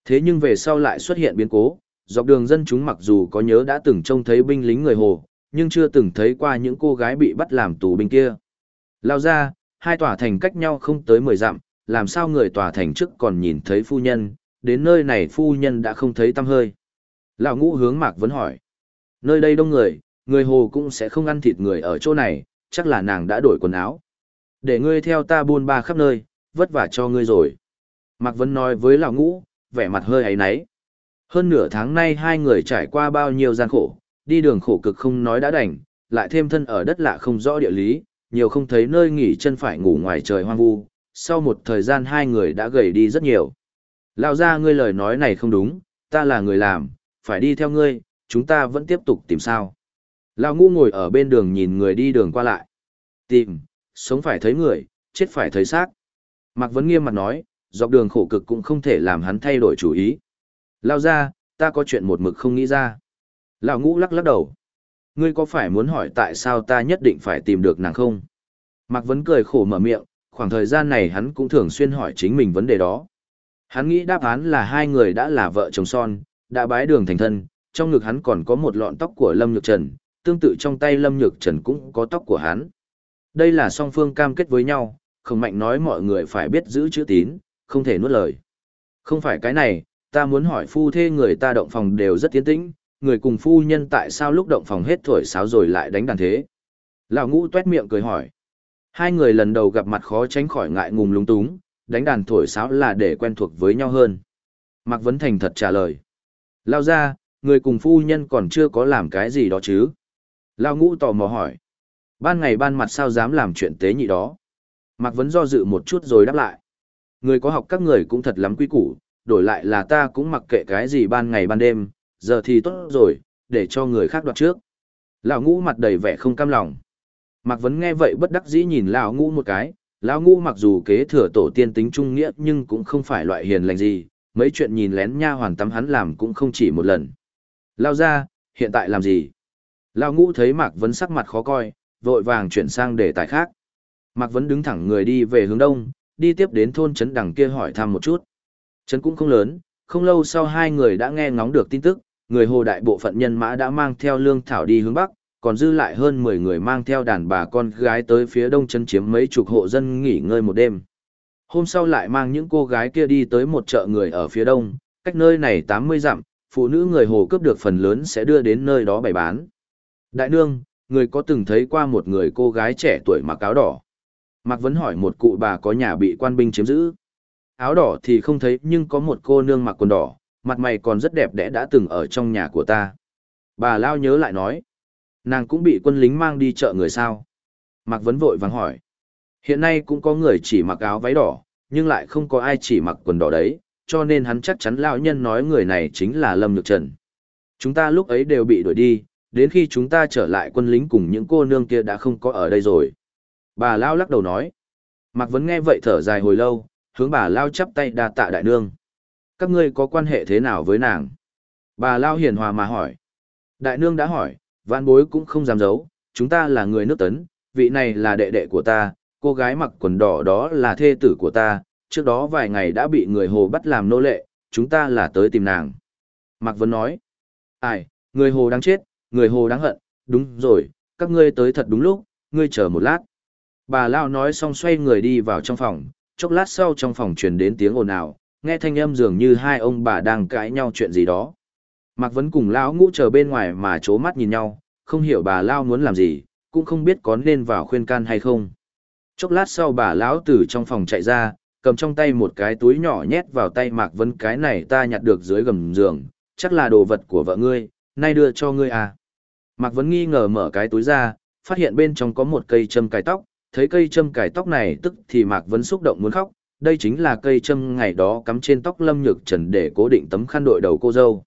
Thế nhưng về sau lại xuất hiện biến cố, dọc đường dân chúng mặc dù có nhớ đã từng trông thấy binh lính người Hồ, nhưng chưa từng thấy qua những cô gái bị bắt làm tù binh kia. Lao ra, hai tòa thành cách nhau không tới 10 dặm, làm sao người tòa thành trước còn nhìn thấy phu nhân, đến nơi này phu nhân đã không thấy tâm hơi. Lão ngũ hướng Mạc Vấn hỏi. Nơi đây đông người, người hồ cũng sẽ không ăn thịt người ở chỗ này, chắc là nàng đã đổi quần áo. Để ngươi theo ta buôn ba khắp nơi, vất vả cho ngươi rồi. Mạc Vấn nói với lão ngũ, vẻ mặt hơi ấy náy. Hơn nửa tháng nay hai người trải qua bao nhiêu gian khổ, đi đường khổ cực không nói đã đành, lại thêm thân ở đất lạ không rõ địa lý, nhiều không thấy nơi nghỉ chân phải ngủ ngoài trời hoang vu. Sau một thời gian hai người đã gầy đi rất nhiều. Lao ra ngươi lời nói này không đúng, ta là người làm, phải đi theo ngươi, chúng ta vẫn tiếp tục tìm sao. Lao ngu ngồi ở bên đường nhìn người đi đường qua lại. Tìm, sống phải thấy người, chết phải thấy xác. Mạc Vấn nghiêm mặt nói, dọc đường khổ cực cũng không thể làm hắn thay đổi chủ ý. Lao ra, ta có chuyện một mực không nghĩ ra. Lão ngũ lắc lắc đầu. Ngươi có phải muốn hỏi tại sao ta nhất định phải tìm được nàng không? Mạc Vấn cười khổ mở miệng, khoảng thời gian này hắn cũng thường xuyên hỏi chính mình vấn đề đó. Hắn nghĩ đáp án là hai người đã là vợ chồng son, đã bái đường thành thân, trong ngực hắn còn có một lọn tóc của Lâm Nhược Trần, tương tự trong tay Lâm Nhược Trần cũng có tóc của hắn. Đây là song phương cam kết với nhau, không mạnh nói mọi người phải biết giữ chữ tín, không thể nuốt lời. Không phải cái này, ta muốn hỏi phu thê người ta động phòng đều rất tiến tĩnh, người cùng phu nhân tại sao lúc động phòng hết thổi sáo rồi lại đánh đàn thế. Lão ngũ tuét miệng cười hỏi. Hai người lần đầu gặp mặt khó tránh khỏi ngại ngùng lúng túng, đánh đàn thổi sáo là để quen thuộc với nhau hơn. Mạc Vấn Thành thật trả lời. Lao ra, người cùng phu nhân còn chưa có làm cái gì đó chứ? Lao ngũ tò mò hỏi. Ban ngày ban mặt sao dám làm chuyện tế nhị đó? Mạc Vấn do dự một chút rồi đáp lại. Người có học các người cũng thật lắm quý củ, đổi lại là ta cũng mặc kệ cái gì ban ngày ban đêm, giờ thì tốt rồi, để cho người khác đoạt trước. Lão ngũ mặt đầy vẻ không cam lòng. Mạc Vấn nghe vậy bất đắc dĩ nhìn lão ngũ một cái, lão ngũ mặc dù kế thừa tổ tiên tính trung nghĩa nhưng cũng không phải loại hiền lành gì, mấy chuyện nhìn lén nha hoàn tắm hắn làm cũng không chỉ một lần. Lao ra, hiện tại làm gì? Lão ngũ thấy Mạc Vấn sắc mặt khó coi, vội vàng chuyển sang đề tài khác. Mạc Vấn đứng thẳng người đi về hướng đông, đi tiếp đến thôn trấn đằng kia hỏi thăm một chút. Trấn cũng không lớn, không lâu sau hai người đã nghe ngóng được tin tức, người hồ đại bộ phận nhân mã đã mang theo lương thảo đi hướng bắc, còn dư lại hơn 10 người mang theo đàn bà con gái tới phía đông chân chiếm mấy chục hộ dân nghỉ ngơi một đêm. Hôm sau lại mang những cô gái kia đi tới một chợ người ở phía đông, cách nơi này 80 dặm, phụ nữ người hồ cướp được phần lớn sẽ đưa đến nơi đó bày bán. Đại nương, người có từng thấy qua một người cô gái trẻ tuổi mặc áo đỏ. Mạc Vấn hỏi một cụ bà có nhà bị quan binh chiếm giữ. Áo đỏ thì không thấy nhưng có một cô nương mặc quần đỏ, mặt mày còn rất đẹp đẽ đã từng ở trong nhà của ta. Bà Lao nhớ lại nói. Nàng cũng bị quân lính mang đi chợ người sao. Mạc Vấn vội vàng hỏi. Hiện nay cũng có người chỉ mặc áo váy đỏ, nhưng lại không có ai chỉ mặc quần đỏ đấy, cho nên hắn chắc chắn lão nhân nói người này chính là Lâm Nhược Trần. Chúng ta lúc ấy đều bị đuổi đi, đến khi chúng ta trở lại quân lính cùng những cô nương kia đã không có ở đây rồi. Bà Lao lắc đầu nói. Mạc Vấn nghe vậy thở dài hồi lâu, hướng bà Lao chắp tay đa tạ đại nương. Các ngươi có quan hệ thế nào với nàng? Bà Lao hiền hòa mà hỏi. Đại nương đã hỏi, vạn bối cũng không dám giấu, chúng ta là người nước tấn, vị này là đệ đệ của ta, cô gái mặc quần đỏ đó là thê tử của ta, trước đó vài ngày đã bị người hồ bắt làm nô lệ, chúng ta là tới tìm nàng. Mạc Vấn nói, ai, người hồ đáng chết, người hồ đáng hận, đúng rồi, các ngươi tới thật đúng lúc, ngươi chờ một lát. Bà Lao nói xong xoay người đi vào trong phòng, chốc lát sau trong phòng truyền đến tiếng ồn ào, nghe thanh âm dường như hai ông bà đang cãi nhau chuyện gì đó. Mạc Vấn cùng Lão ngũ chờ bên ngoài mà chố mắt nhìn nhau, không hiểu bà Lao muốn làm gì, cũng không biết có nên vào khuyên can hay không. Chốc lát sau bà Lão từ trong phòng chạy ra, cầm trong tay một cái túi nhỏ nhét vào tay Mạc Vấn cái này ta nhặt được dưới gầm giường, chắc là đồ vật của vợ ngươi, nay đưa cho ngươi à. Mạc Vấn nghi ngờ mở cái túi ra, phát hiện bên trong có một cây châm cài tóc, thấy cây châm cài tóc này tức thì Mạc Vấn xúc động muốn khóc, đây chính là cây châm ngày đó cắm trên tóc Lâm Nhược Trần để cố định tấm khăn đội đầu cô dâu.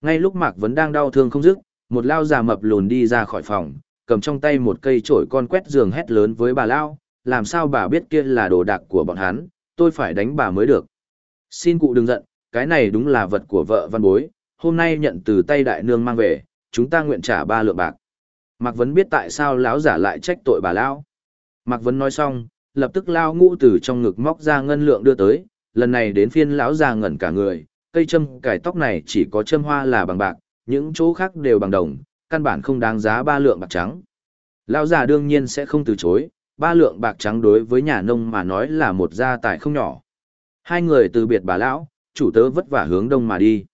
Ngay lúc Mạc Vấn đang đau thương không dứt, một lao già mập lùn đi ra khỏi phòng, cầm trong tay một cây chổi con quét giường hét lớn với bà lao, làm sao bà biết kia là đồ đạc của bọn hắn, tôi phải đánh bà mới được. Xin cụ đừng giận, cái này đúng là vật của vợ văn bối, hôm nay nhận từ tay đại nương mang về, chúng ta nguyện trả ba lượng bạc. Mạc Vấn biết tại sao lão giả lại trách tội bà Lão. Mạc Vấn nói xong, lập tức lao ngũ từ trong ngực móc ra ngân lượng đưa tới, lần này đến phiên lão già ngẩn cả người, cây châm cải tóc này chỉ có châm hoa là bằng bạc, những chỗ khác đều bằng đồng, căn bản không đáng giá ba lượng bạc trắng. Lão già đương nhiên sẽ không từ chối, ba lượng bạc trắng đối với nhà nông mà nói là một gia tài không nhỏ. Hai người từ biệt bà lão, chủ tớ vất vả hướng đông mà đi.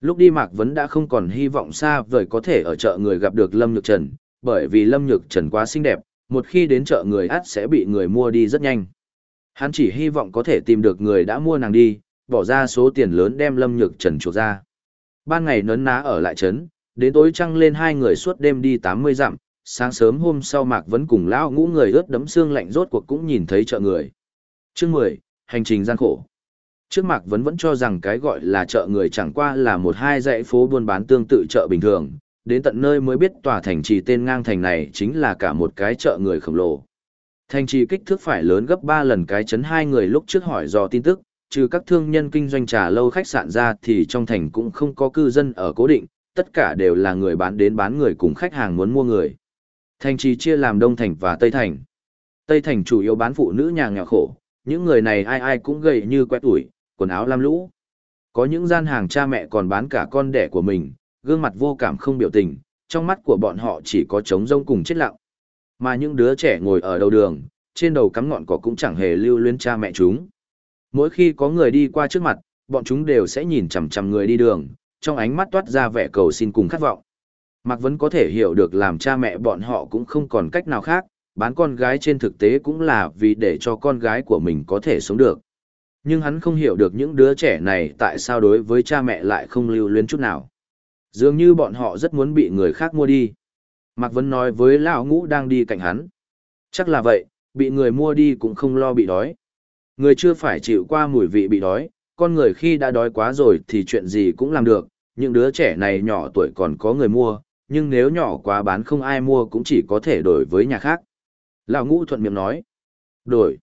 Lúc đi Mạc Vấn đã không còn hy vọng xa vời có thể ở chợ người gặp được Lâm Nhược Trần, bởi vì Lâm Nhược Trần quá xinh đẹp, một khi đến chợ người át sẽ bị người mua đi rất nhanh. Hắn chỉ hy vọng có thể tìm được người đã mua nàng đi, bỏ ra số tiền lớn đem Lâm Nhược Trần chuộc ra. Ban ngày nấn ná ở lại trấn, đến tối trăng lên hai người suốt đêm đi 80 dặm, sáng sớm hôm sau Mạc vẫn cùng lão ngũ người ướt đấm xương lạnh rốt cuộc cũng nhìn thấy chợ người. Chương 10, hành trình gian khổ. Trước Mạc vẫn vẫn cho rằng cái gọi là chợ người chẳng qua là một hai dãy phố buôn bán tương tự chợ bình thường, đến tận nơi mới biết tòa thành trì tên ngang thành này chính là cả một cái chợ người khổng lồ. Thành trì kích thước phải lớn gấp 3 lần cái chấn hai người lúc trước hỏi do tin tức, trừ các thương nhân kinh doanh trà lâu khách sạn ra thì trong thành cũng không có cư dân ở cố định, tất cả đều là người bán đến bán người cùng khách hàng muốn mua người. Thành trì chia làm Đông Thành và Tây Thành. Tây Thành chủ yếu bán phụ nữ nhà nghèo khổ, những người này ai ai cũng gầy như quét ủi, quần áo lam lũ. Có những gian hàng cha mẹ còn bán cả con đẻ của mình, gương mặt vô cảm không biểu tình, trong mắt của bọn họ chỉ có trống rông cùng chết lặng. Mà những đứa trẻ ngồi ở đầu đường, trên đầu cắm ngọn cỏ cũng chẳng hề lưu luyến cha mẹ chúng. Mỗi khi có người đi qua trước mặt, bọn chúng đều sẽ nhìn chằm chằm người đi đường, trong ánh mắt toát ra vẻ cầu xin cùng khát vọng. Mạc Vấn có thể hiểu được làm cha mẹ bọn họ cũng không còn cách nào khác, bán con gái trên thực tế cũng là vì để cho con gái của mình có thể sống được. Nhưng hắn không hiểu được những đứa trẻ này tại sao đối với cha mẹ lại không lưu luyến chút nào. Dường như bọn họ rất muốn bị người khác mua đi. Mạc Vấn nói với Lão Ngũ đang đi cạnh hắn. Chắc là vậy, bị người mua đi cũng không lo bị đói. Người chưa phải chịu qua mùi vị bị đói, con người khi đã đói quá rồi thì chuyện gì cũng làm được. Những đứa trẻ này nhỏ tuổi còn có người mua, nhưng nếu nhỏ quá bán không ai mua cũng chỉ có thể đổi với nhà khác. Lão Ngũ thuận miệng nói. Đổi.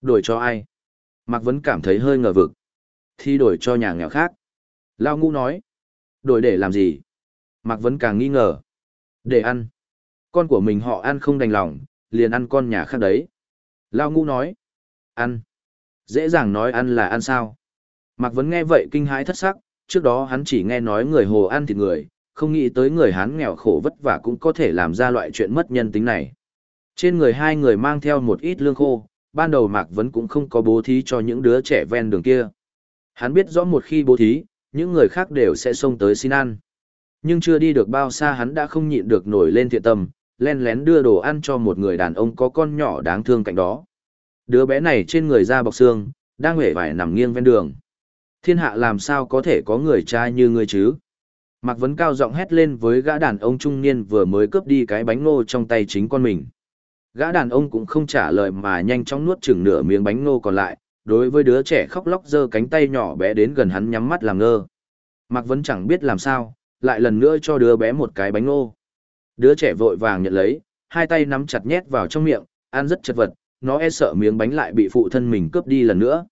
Đổi cho ai? Mạc Vấn cảm thấy hơi ngờ vực. Thì đổi cho nhà nghèo khác. Lão Ngũ nói. Đổi để làm gì? Mạc Vấn càng nghi ngờ. Để ăn. Con của mình họ ăn không đành lòng, liền ăn con nhà khác đấy. Lao ngũ nói. Ăn. Dễ dàng nói ăn là ăn sao. Mạc Vấn nghe vậy kinh hãi thất sắc, trước đó hắn chỉ nghe nói người hồ ăn thịt người, không nghĩ tới người Hán nghèo khổ vất vả cũng có thể làm ra loại chuyện mất nhân tính này. Trên người hai người mang theo một ít lương khô, ban đầu Mạc Vấn cũng không có bố thí cho những đứa trẻ ven đường kia. Hắn biết rõ một khi bố thí, những người khác đều sẽ xông tới xin ăn. Nhưng chưa đi được bao xa hắn đã không nhịn được nổi lên thiện tâm, len lén đưa đồ ăn cho một người đàn ông có con nhỏ đáng thương cạnh đó. Đứa bé này trên người da bọc xương, đang hể vải nằm nghiêng ven đường. Thiên hạ làm sao có thể có người trai như ngươi chứ? Mạc Vấn cao giọng hét lên với gã đàn ông trung niên vừa mới cướp đi cái bánh nô trong tay chính con mình. Gã đàn ông cũng không trả lời mà nhanh chóng nuốt chừng nửa miếng bánh nô còn lại, đối với đứa trẻ khóc lóc giơ cánh tay nhỏ bé đến gần hắn nhắm mắt làm ngơ. Mạc Vấn chẳng biết làm sao, lại lần nữa cho đứa bé một cái bánh nô. Đứa trẻ vội vàng nhận lấy, hai tay nắm chặt nhét vào trong miệng, ăn rất chật vật, nó e sợ miếng bánh lại bị phụ thân mình cướp đi lần nữa.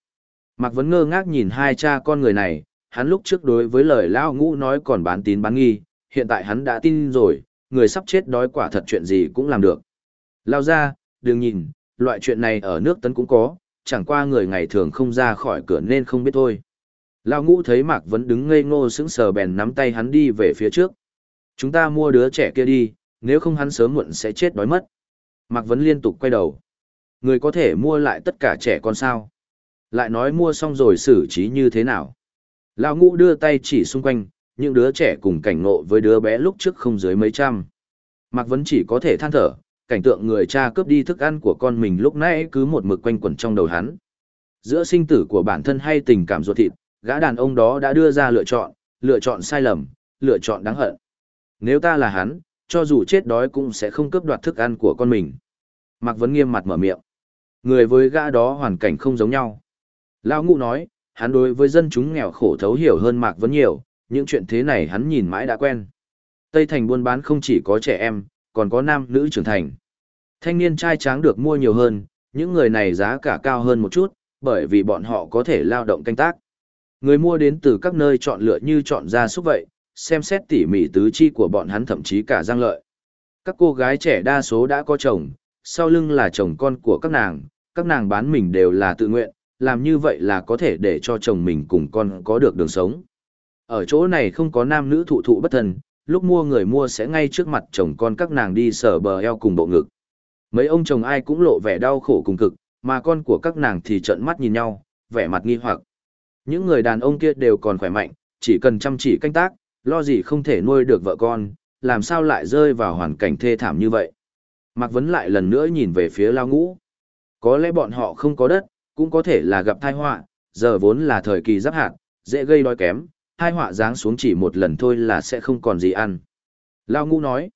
Mạc Vấn ngơ ngác nhìn hai cha con người này, hắn lúc trước đối với lời Lao Ngũ nói còn bán tín bán nghi, hiện tại hắn đã tin rồi, người sắp chết đói quả thật chuyện gì cũng làm được. Lao ra, đừng nhìn, loại chuyện này ở nước tấn cũng có, chẳng qua người ngày thường không ra khỏi cửa nên không biết thôi. Lao ngũ thấy Mạc Vấn đứng ngây ngô sững sờ bèn nắm tay hắn đi về phía trước. Chúng ta mua đứa trẻ kia đi, nếu không hắn sớm muộn sẽ chết đói mất. Mạc Vấn liên tục quay đầu. Người có thể mua lại tất cả trẻ con sao? Lại nói mua xong rồi xử trí như thế nào? Lao ngũ đưa tay chỉ xung quanh, những đứa trẻ cùng cảnh ngộ với đứa bé lúc trước không dưới mấy trăm. Mạc Vấn chỉ có thể than thở, cảnh tượng người cha cướp đi thức ăn của con mình lúc nãy cứ một mực quanh quẩn trong đầu hắn. Giữa sinh tử của bản thân hay tình cảm ruột thịt, gã đàn ông đó đã đưa ra lựa chọn, lựa chọn sai lầm, lựa chọn đáng hận. Nếu ta là hắn, cho dù chết đói cũng sẽ không cướp đoạt thức ăn của con mình. Mạc Vấn nghiêm mặt mở miệng. Người với gã đó hoàn cảnh không giống nhau. Lão Ngụ nói, hắn đối với dân chúng nghèo khổ thấu hiểu hơn Mạc Vấn nhiều, những chuyện thế này hắn nhìn mãi đã quen. Tây Thành buôn bán không chỉ có trẻ em, còn có nam nữ trưởng thành. Thanh niên trai tráng được mua nhiều hơn, những người này giá cả cao hơn một chút, bởi vì bọn họ có thể lao động canh tác. Người mua đến từ các nơi chọn lựa như chọn ra súc vậy, xem xét tỉ mỉ tứ chi của bọn hắn thậm chí cả răng lợi. Các cô gái trẻ đa số đã có chồng, sau lưng là chồng con của các nàng, các nàng bán mình đều là tự nguyện, làm như vậy là có thể để cho chồng mình cùng con có được đường sống. Ở chỗ này không có nam nữ thụ thụ bất thân, lúc mua người mua sẽ ngay trước mặt chồng con các nàng đi sở bờ eo cùng bộ ngực. Mấy ông chồng ai cũng lộ vẻ đau khổ cùng cực, mà con của các nàng thì trợn mắt nhìn nhau, vẻ mặt nghi hoặc. Những người đàn ông kia đều còn khỏe mạnh, chỉ cần chăm chỉ canh tác, lo gì không thể nuôi được vợ con, làm sao lại rơi vào hoàn cảnh thê thảm như vậy. Mạc Vấn lại lần nữa nhìn về phía lao ngũ. Có lẽ bọn họ không có đất, cũng có thể là gặp tai họa, giờ vốn là thời kỳ giáp hạt, dễ gây đói kém, hai họa giáng xuống chỉ một lần thôi là sẽ không còn gì ăn. Lao ngũ nói.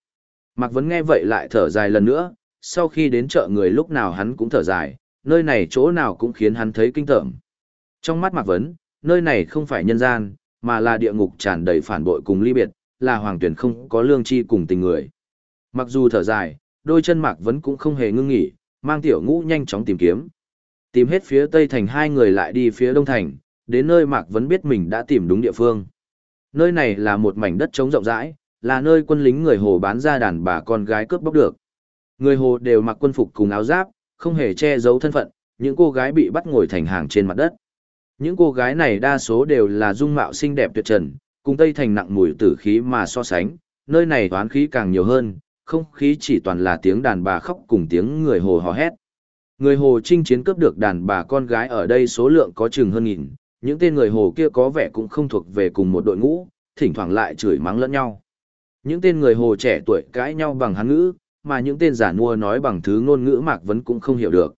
Mạc Vấn nghe vậy lại thở dài lần nữa, sau khi đến chợ người lúc nào hắn cũng thở dài, nơi này chỗ nào cũng khiến hắn thấy kinh tởm. Trong mắt Mạc Vấn, nơi này không phải nhân gian, mà là địa ngục tràn đầy phản bội cùng ly biệt, là hoàng tuyển không có lương chi cùng tình người. Mặc dù thở dài, đôi chân Mạc Vấn cũng không hề ngưng nghỉ, mang tiểu ngũ nhanh chóng tìm kiếm. Tìm hết phía tây thành hai người lại đi phía đông thành, đến nơi Mạc Vấn biết mình đã tìm đúng địa phương. Nơi này là một mảnh đất trống rộng rãi, là nơi quân lính người Hồ bán ra đàn bà con gái cướp bóc được. Người Hồ đều mặc quân phục cùng áo giáp, không hề che giấu thân phận, những cô gái bị bắt ngồi thành hàng trên mặt đất. Những cô gái này đa số đều là dung mạo xinh đẹp tuyệt trần, cùng Tây Thành nặng mùi tử khí mà so sánh, nơi này toán khí càng nhiều hơn, không khí chỉ toàn là tiếng đàn bà khóc cùng tiếng người hồ hò hét. Người hồ chinh chiến cướp được đàn bà con gái ở đây số lượng có chừng hơn nghìn, những tên người hồ kia có vẻ cũng không thuộc về cùng một đội ngũ, thỉnh thoảng lại chửi mắng lẫn nhau. Những tên người hồ trẻ tuổi cãi nhau bằng hán ngữ, mà những tên giả mua nói bằng thứ ngôn ngữ mạc vấn cũng không hiểu được.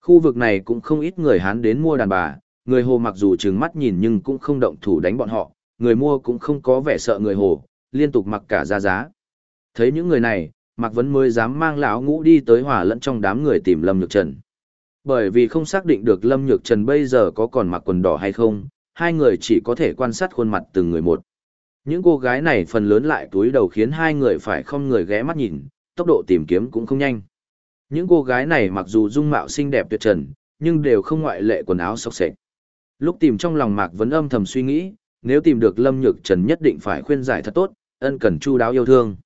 Khu vực này cũng không ít người hán đến mua đàn bà, người hồ mặc dù trừng mắt nhìn nhưng cũng không động thủ đánh bọn họ, người mua cũng không có vẻ sợ người hồ, liên tục mặc cả ra giá. Thấy những người này, Mạc Vấn mới dám mang lão ngũ đi tới hòa lẫn trong đám người tìm Lâm Nhược Trần. Bởi vì không xác định được Lâm Nhược Trần bây giờ có còn mặc quần đỏ hay không, hai người chỉ có thể quan sát khuôn mặt từng người một. Những cô gái này phần lớn lại túi đầu khiến hai người phải không người ghé mắt nhìn, tốc độ tìm kiếm cũng không nhanh. Những cô gái này mặc dù dung mạo xinh đẹp tuyệt trần, nhưng đều không ngoại lệ quần áo sọc sệt. Lúc tìm trong lòng Mạc Vấn âm thầm suy nghĩ, nếu tìm được Lâm Nhược Trần nhất định phải khuyên giải thật tốt, ân cần chu đáo yêu thương.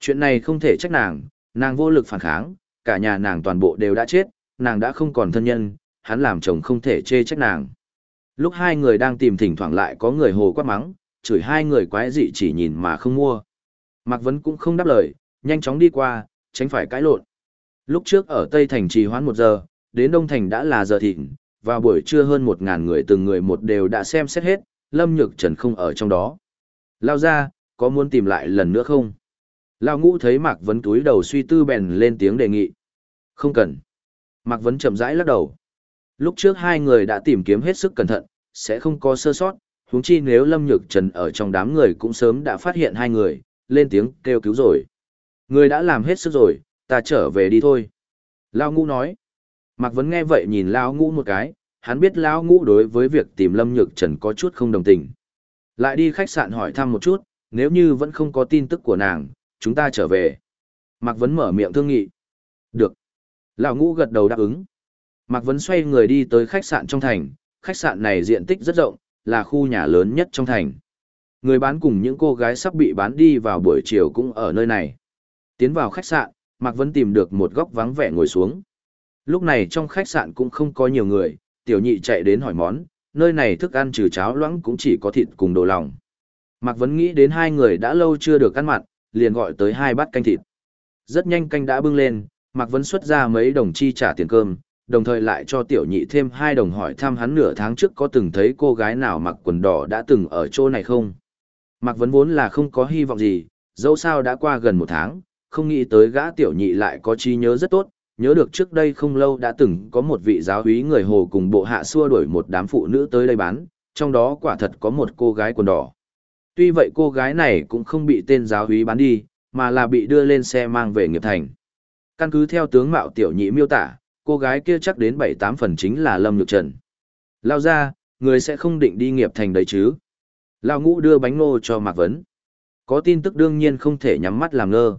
Chuyện này không thể trách nàng, nàng vô lực phản kháng, cả nhà nàng toàn bộ đều đã chết, nàng đã không còn thân nhân, hắn làm chồng không thể chê trách nàng. Lúc hai người đang tìm thỉnh thoảng lại có người hồ quát mắng, chửi hai người quái dị chỉ nhìn mà không mua. Mạc Vấn cũng không đáp lời, nhanh chóng đi qua, tránh phải cãi lộn. Lúc trước ở Tây Thành trì hoãn một giờ, đến Đông Thành đã là giờ thịnh, vào buổi trưa hơn một ngàn người từng người một đều đã xem xét hết, Lâm Nhược Trần không ở trong đó. Lao ra, có muốn tìm lại lần nữa không? Lao ngũ thấy Mạc Vấn túi đầu suy tư bèn lên tiếng đề nghị. Không cần. Mạc Vấn chậm rãi lắc đầu. Lúc trước hai người đã tìm kiếm hết sức cẩn thận, sẽ không có sơ sót, huống chi nếu Lâm Nhược Trần ở trong đám người cũng sớm đã phát hiện hai người, lên tiếng kêu cứu rồi. Người đã làm hết sức rồi, ta trở về đi thôi. Lao ngũ nói. Mạc Vấn nghe vậy nhìn Lao ngũ một cái, hắn biết Lao ngũ đối với việc tìm Lâm Nhược Trần có chút không đồng tình. Lại đi khách sạn hỏi thăm một chút, nếu như vẫn không có tin tức của nàng, chúng ta trở về. Mạc Vấn mở miệng thương nghị. Được. Lão ngũ gật đầu đáp ứng. Mạc Vấn xoay người đi tới khách sạn trong thành, khách sạn này diện tích rất rộng, là khu nhà lớn nhất trong thành. Người bán cùng những cô gái sắp bị bán đi vào buổi chiều cũng ở nơi này. Tiến vào khách sạn, Mạc Vấn tìm được một góc vắng vẻ ngồi xuống. Lúc này trong khách sạn cũng không có nhiều người, tiểu nhị chạy đến hỏi món, nơi này thức ăn trừ cháo loãng cũng chỉ có thịt cùng đồ lòng. Mạc Vấn nghĩ đến hai người đã lâu chưa được ăn mặn, liền gọi tới hai bát canh thịt. Rất nhanh canh đã bưng lên, Mạc Vấn xuất ra mấy đồng chi trả tiền cơm, đồng thời lại cho tiểu nhị thêm hai đồng hỏi thăm hắn nửa tháng trước có từng thấy cô gái nào mặc quần đỏ đã từng ở chỗ này không. Mạc Vấn vốn là không có hy vọng gì, dẫu sao đã qua gần một tháng, không nghĩ tới gã tiểu nhị lại có trí nhớ rất tốt, nhớ được trước đây không lâu đã từng có một vị giáo úy người hồ cùng bộ hạ xua đuổi một đám phụ nữ tới đây bán, trong đó quả thật có một cô gái quần đỏ. Tuy vậy cô gái này cũng không bị tên giáo úy bán đi, mà là bị đưa lên xe mang về nghiệp thành. Căn cứ theo tướng mạo tiểu nhị miêu tả, cô gái kia chắc đến 7-8 phần chính là Lâm Nhược Trần. Lao ra, người sẽ không định đi nghiệp thành đấy chứ. Lao ngũ đưa bánh ngô cho Mạc Vấn. Có tin tức đương nhiên không thể nhắm mắt làm ngơ.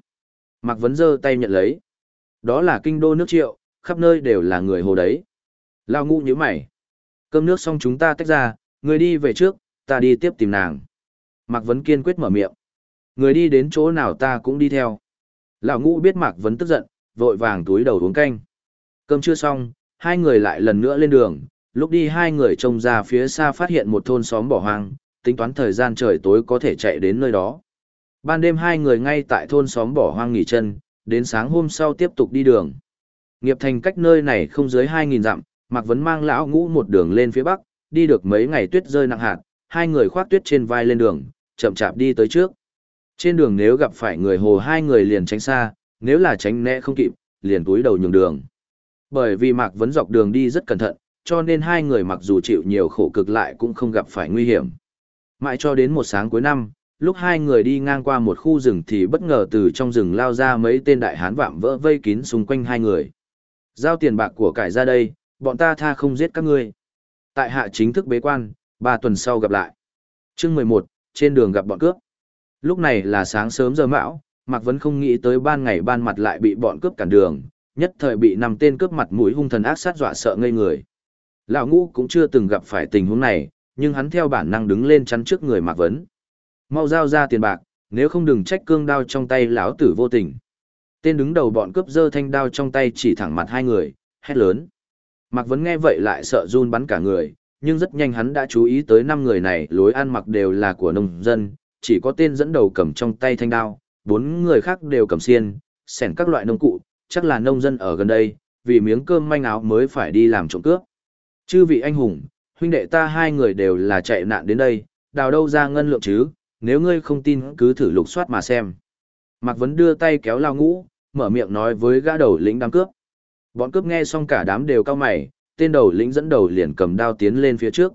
Mạc Vấn giơ tay nhận lấy. Đó là kinh đô nước triệu, khắp nơi đều là người hồ đấy. Lao ngũ như mày. Cơm nước xong chúng ta tách ra, người đi về trước, ta đi tiếp tìm nàng. Mạc Vấn kiên quyết mở miệng. Người đi đến chỗ nào ta cũng đi theo. Lão ngũ biết Mạc Vấn tức giận, vội vàng túi đầu uống canh. Cơm chưa xong, hai người lại lần nữa lên đường. Lúc đi hai người trông ra phía xa phát hiện một thôn xóm bỏ hoang, tính toán thời gian trời tối có thể chạy đến nơi đó. Ban đêm hai người ngay tại thôn xóm bỏ hoang nghỉ chân, đến sáng hôm sau tiếp tục đi đường. Nghiệp thành cách nơi này không dưới 2.000 dặm, Mạc Vấn mang lão ngũ một đường lên phía bắc, đi được mấy ngày tuyết rơi nặng hạt, hai người khoác tuyết trên vai lên đường, chậm chạp đi tới trước. Trên đường nếu gặp phải người hồ hai người liền tránh xa, nếu là tránh né không kịp, liền túi đầu nhường đường. Bởi vì Mạc Vấn dọc đường đi rất cẩn thận, cho nên hai người mặc dù chịu nhiều khổ cực lại cũng không gặp phải nguy hiểm. Mãi cho đến một sáng cuối năm, lúc hai người đi ngang qua một khu rừng thì bất ngờ từ trong rừng lao ra mấy tên đại hán vạm vỡ vây kín xung quanh hai người. Giao tiền bạc của cải ra đây, bọn ta tha không giết các ngươi. Tại hạ chính thức bế quan, ba tuần sau gặp lại. chương mười một trên đường gặp bọn cướp. Lúc này là sáng sớm giờ mão, Mạc Vấn không nghĩ tới ban ngày ban mặt lại bị bọn cướp cản đường, nhất thời bị năm tên cướp mặt mũi hung thần ác sát dọa sợ ngây người. Lão ngũ cũng chưa từng gặp phải tình huống này, nhưng hắn theo bản năng đứng lên chắn trước người Mạc Vấn. Mau giao ra tiền bạc, nếu không đừng trách cương đao trong tay lão tử vô tình. Tên đứng đầu bọn cướp giơ thanh đao trong tay chỉ thẳng mặt hai người, hét lớn. Mạc Vấn nghe vậy lại sợ run bắn cả người, nhưng rất nhanh hắn đã chú ý tới năm người này lối ăn mặc đều là của nông dân, chỉ có tên dẫn đầu cầm trong tay thanh đao, bốn người khác đều cầm xiên, xẻn các loại nông cụ, chắc là nông dân ở gần đây, vì miếng cơm manh áo mới phải đi làm trộm cướp. Chư vị anh hùng, huynh đệ ta hai người đều là chạy nạn đến đây, đào đâu ra ngân lượng chứ, nếu ngươi không tin cứ thử lục soát mà xem. Mạc Vấn đưa tay kéo lao ngũ, mở miệng nói với gã đầu lĩnh đám cướp. Bọn cướp nghe xong cả đám đều cao mày, tên đầu lĩnh dẫn đầu liền cầm đao tiến lên phía trước.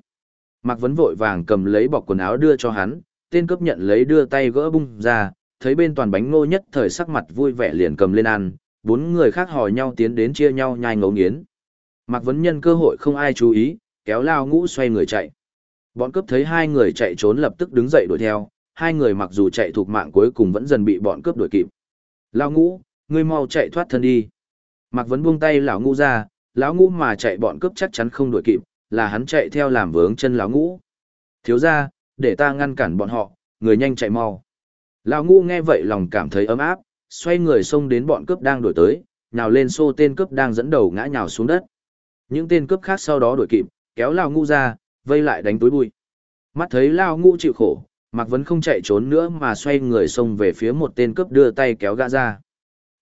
Mạc Vấn vội vàng cầm lấy bọc quần áo đưa cho hắn, tên cướp nhận lấy đưa tay gỡ bung ra, thấy bên toàn bánh ngô nhất thời sắc mặt vui vẻ liền cầm lên ăn, bốn người khác hò nhau tiến đến chia nhau nhai ngấu nghiến. Mạc Vấn nhân cơ hội không ai chú ý, kéo lao ngũ xoay người chạy. Bọn cướp thấy hai người chạy trốn lập tức đứng dậy đuổi theo, hai người mặc dù chạy thuộc mạng cuối cùng vẫn dần bị bọn cướp đuổi kịp. Lao ngũ, ngươi mau chạy thoát thân đi. Mạc Vấn buông tay lão ngũ ra, lão ngũ mà chạy bọn cướp chắc chắn không đuổi kịp, là hắn chạy theo làm vướng chân lão ngũ. Thiếu ra, để ta ngăn cản bọn họ, người nhanh chạy mau. Lão ngu nghe vậy lòng cảm thấy ấm áp, xoay người xông đến bọn cướp đang đuổi tới, nhào lên xô tên cướp đang dẫn đầu ngã nhào xuống đất. Những tên cướp khác sau đó đuổi kịp, kéo lão ngu ra, vây lại đánh túi bụi. Mắt thấy lão ngu chịu khổ, Mạc Vấn không chạy trốn nữa mà xoay người xông về phía một tên cướp đưa tay kéo gã ra.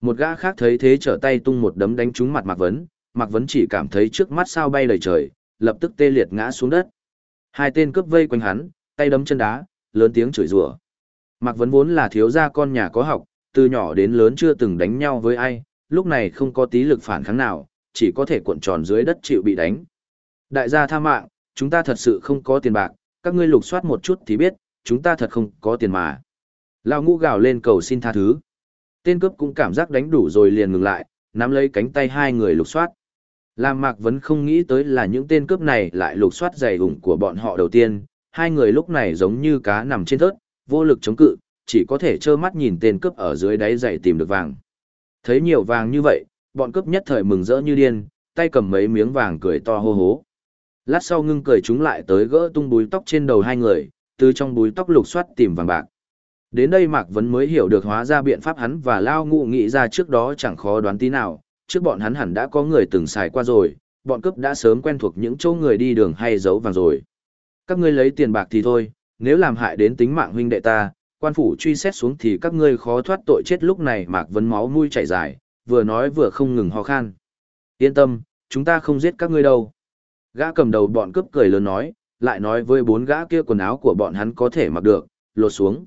Một gã khác thấy thế trở tay tung một đấm đánh trúng mặt Mạc Vấn, Mạc Vấn chỉ cảm thấy trước mắt sao bay đầy trời, lập tức tê liệt ngã xuống đất. Hai tên cướp vây quanh hắn, tay đấm chân đá, lớn tiếng chửi rủa. Mạc Vấn vốn là thiếu gia con nhà có học, từ nhỏ đến lớn chưa từng đánh nhau với ai, lúc này không có tí lực phản kháng nào, chỉ có thể cuộn tròn dưới đất chịu bị đánh. Đại gia tha mạng, chúng ta thật sự không có tiền bạc, các ngươi lục soát một chút thì biết, chúng ta thật không có tiền mà. Lao ngũ gào lên cầu xin tha thứ. Tên cướp cũng cảm giác đánh đủ rồi liền ngừng lại, nắm lấy cánh tay hai người lục soát. Làm Mạc Vấn không nghĩ tới là những tên cướp này lại lục soát giày ủng của bọn họ đầu tiên, hai người lúc này giống như cá nằm trên thớt, vô lực chống cự, chỉ có thể trơ mắt nhìn tên cướp ở dưới đáy giày tìm được vàng. Thấy nhiều vàng như vậy, bọn cướp nhất thời mừng rỡ như điên, tay cầm mấy miếng vàng cười to hô hố. Lát sau ngưng cười chúng lại tới gỡ tung búi tóc trên đầu hai người, từ trong búi tóc lục soát tìm vàng bạc. Đến đây Mạc Vấn mới hiểu được hóa ra biện pháp hắn và Lao Ngụ nghĩ ra trước đó chẳng khó đoán tí nào, trước bọn hắn hẳn đã có người từng xài qua rồi, bọn cướp đã sớm quen thuộc những chỗ người đi đường hay giấu vàng rồi. Các ngươi lấy tiền bạc thì thôi, nếu làm hại đến tính mạng huynh đệ ta, quan phủ truy xét xuống thì các ngươi khó thoát tội chết lúc này Mạc Vấn máu mũi chảy dài, vừa nói vừa không ngừng ho khan. Yên tâm, chúng ta không giết các ngươi đâu. Gã cầm đầu bọn cướp cười lớn nói, lại nói với bốn gã kia quần áo của bọn hắn có thể mặc được, lột xuống.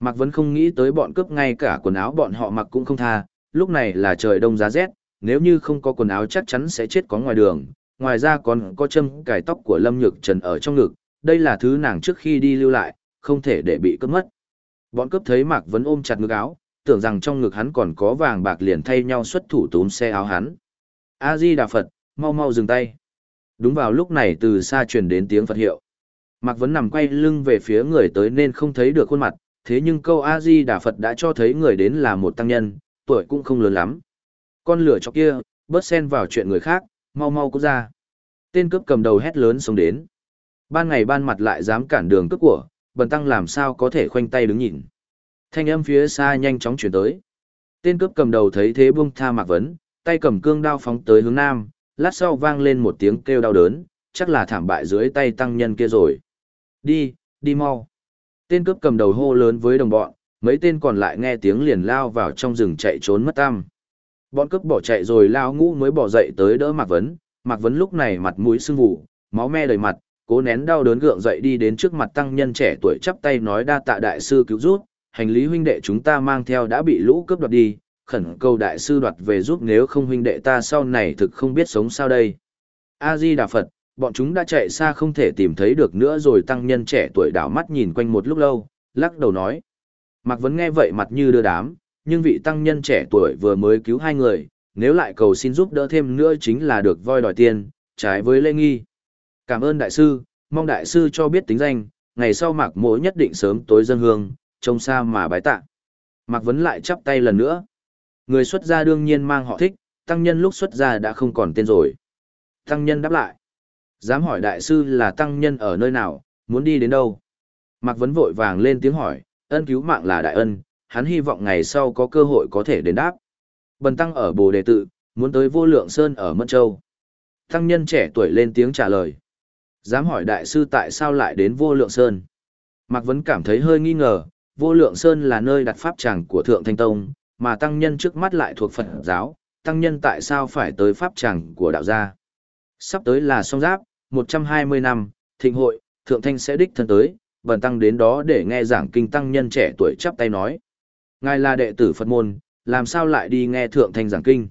Mạc Vấn không nghĩ tới bọn cướp ngay cả quần áo bọn họ mặc cũng không tha, lúc này là trời đông giá rét, nếu như không có quần áo chắc chắn sẽ chết có ngoài đường, ngoài ra còn có châm cài tóc của Lâm Nhược Trần ở trong ngực, đây là thứ nàng trước khi đi lưu lại, không thể để bị cướp mất. Bọn cướp thấy Mạc Vấn ôm chặt ngực áo, tưởng rằng trong ngực hắn còn có vàng bạc liền thay nhau xuất thủ túm xe áo hắn. A-di Đà Phật, mau mau dừng tay. Đúng vào lúc này từ xa truyền đến tiếng Phật hiệu. Mạc Vấn nằm quay lưng về phía người tới nên không thấy được khuôn mặt, thế nhưng câu A-di Đà Phật đã cho thấy người đến là một tăng nhân, tuổi cũng không lớn lắm. Con lửa cho kia, bớt xen vào chuyện người khác, mau mau cút ra. Tên cướp cầm đầu hét lớn xông đến. Ban ngày ban mặt lại dám cản đường cướp của, bần tăng làm sao có thể khoanh tay đứng nhìn. Thanh âm phía xa nhanh chóng chuyển tới. Tên cướp cầm đầu thấy thế buông tha mạc vấn, tay cầm cương đao phóng tới hướng nam, lát sau vang lên một tiếng kêu đau đớn, chắc là thảm bại dưới tay tăng nhân kia rồi. Đi, đi mau. Tên cướp cầm đầu hô lớn với đồng bọn, mấy tên còn lại nghe tiếng liền lao vào trong rừng chạy trốn mất tăm. Bọn cướp bỏ chạy rồi lao ngũ mới bỏ dậy tới đỡ Mạc Vấn, Mạc Vấn lúc này mặt mũi sưng vụ, máu me đầy mặt, cố nén đau đớn gượng dậy đi đến trước mặt tăng nhân trẻ tuổi chắp tay nói đa tạ đại sư cứu giúp, hành lý huynh đệ chúng ta mang theo đã bị lũ cướp đoạt đi, khẩn cầu đại sư đoạt về giúp nếu không huynh đệ ta sau này thực không biết sống sao đây. A-di Đà Phật, bọn chúng đã chạy xa không thể tìm thấy được nữa rồi tăng nhân trẻ tuổi đảo mắt nhìn quanh một lúc lâu, lắc đầu nói. Mạc Vấn nghe vậy mặt như đưa đám, nhưng vị tăng nhân trẻ tuổi vừa mới cứu hai người, nếu lại cầu xin giúp đỡ thêm nữa chính là được voi đòi tiền, trái với lê nghi. Cảm ơn đại sư, mong đại sư cho biết tính danh, ngày sau Mạc Mỗ nhất định sớm tối dân hương, trông xa mà bái tạ. Mạc Vấn lại chắp tay lần nữa. Người xuất gia đương nhiên mang họ thích, tăng nhân lúc xuất gia đã không còn tên rồi. Tăng nhân đáp lại. Dám hỏi đại sư là tăng nhân ở nơi nào, muốn đi đến đâu? Mạc Vấn vội vàng lên tiếng hỏi, ân cứu mạng là đại ân, hắn hy vọng ngày sau có cơ hội có thể đến đáp. Bần tăng ở Bồ Đề Tự, muốn tới vô lượng sơn ở Mân Châu. Tăng nhân trẻ tuổi lên tiếng trả lời. Dám hỏi đại sư tại sao lại đến vô lượng sơn? Mạc Vấn cảm thấy hơi nghi ngờ, vô lượng sơn là nơi đặt pháp tràng của Thượng Thanh Tông, mà tăng nhân trước mắt lại thuộc Phật giáo, tăng nhân tại sao phải tới pháp tràng của đạo gia? Sắp tới là song giáp, 120 năm, thịnh hội, Thượng Thanh sẽ đích thân tới, bần tăng đến đó để nghe giảng kinh tăng nhân trẻ tuổi chắp tay nói. Ngài là đệ tử Phật môn, làm sao lại đi nghe Thượng Thanh giảng kinh?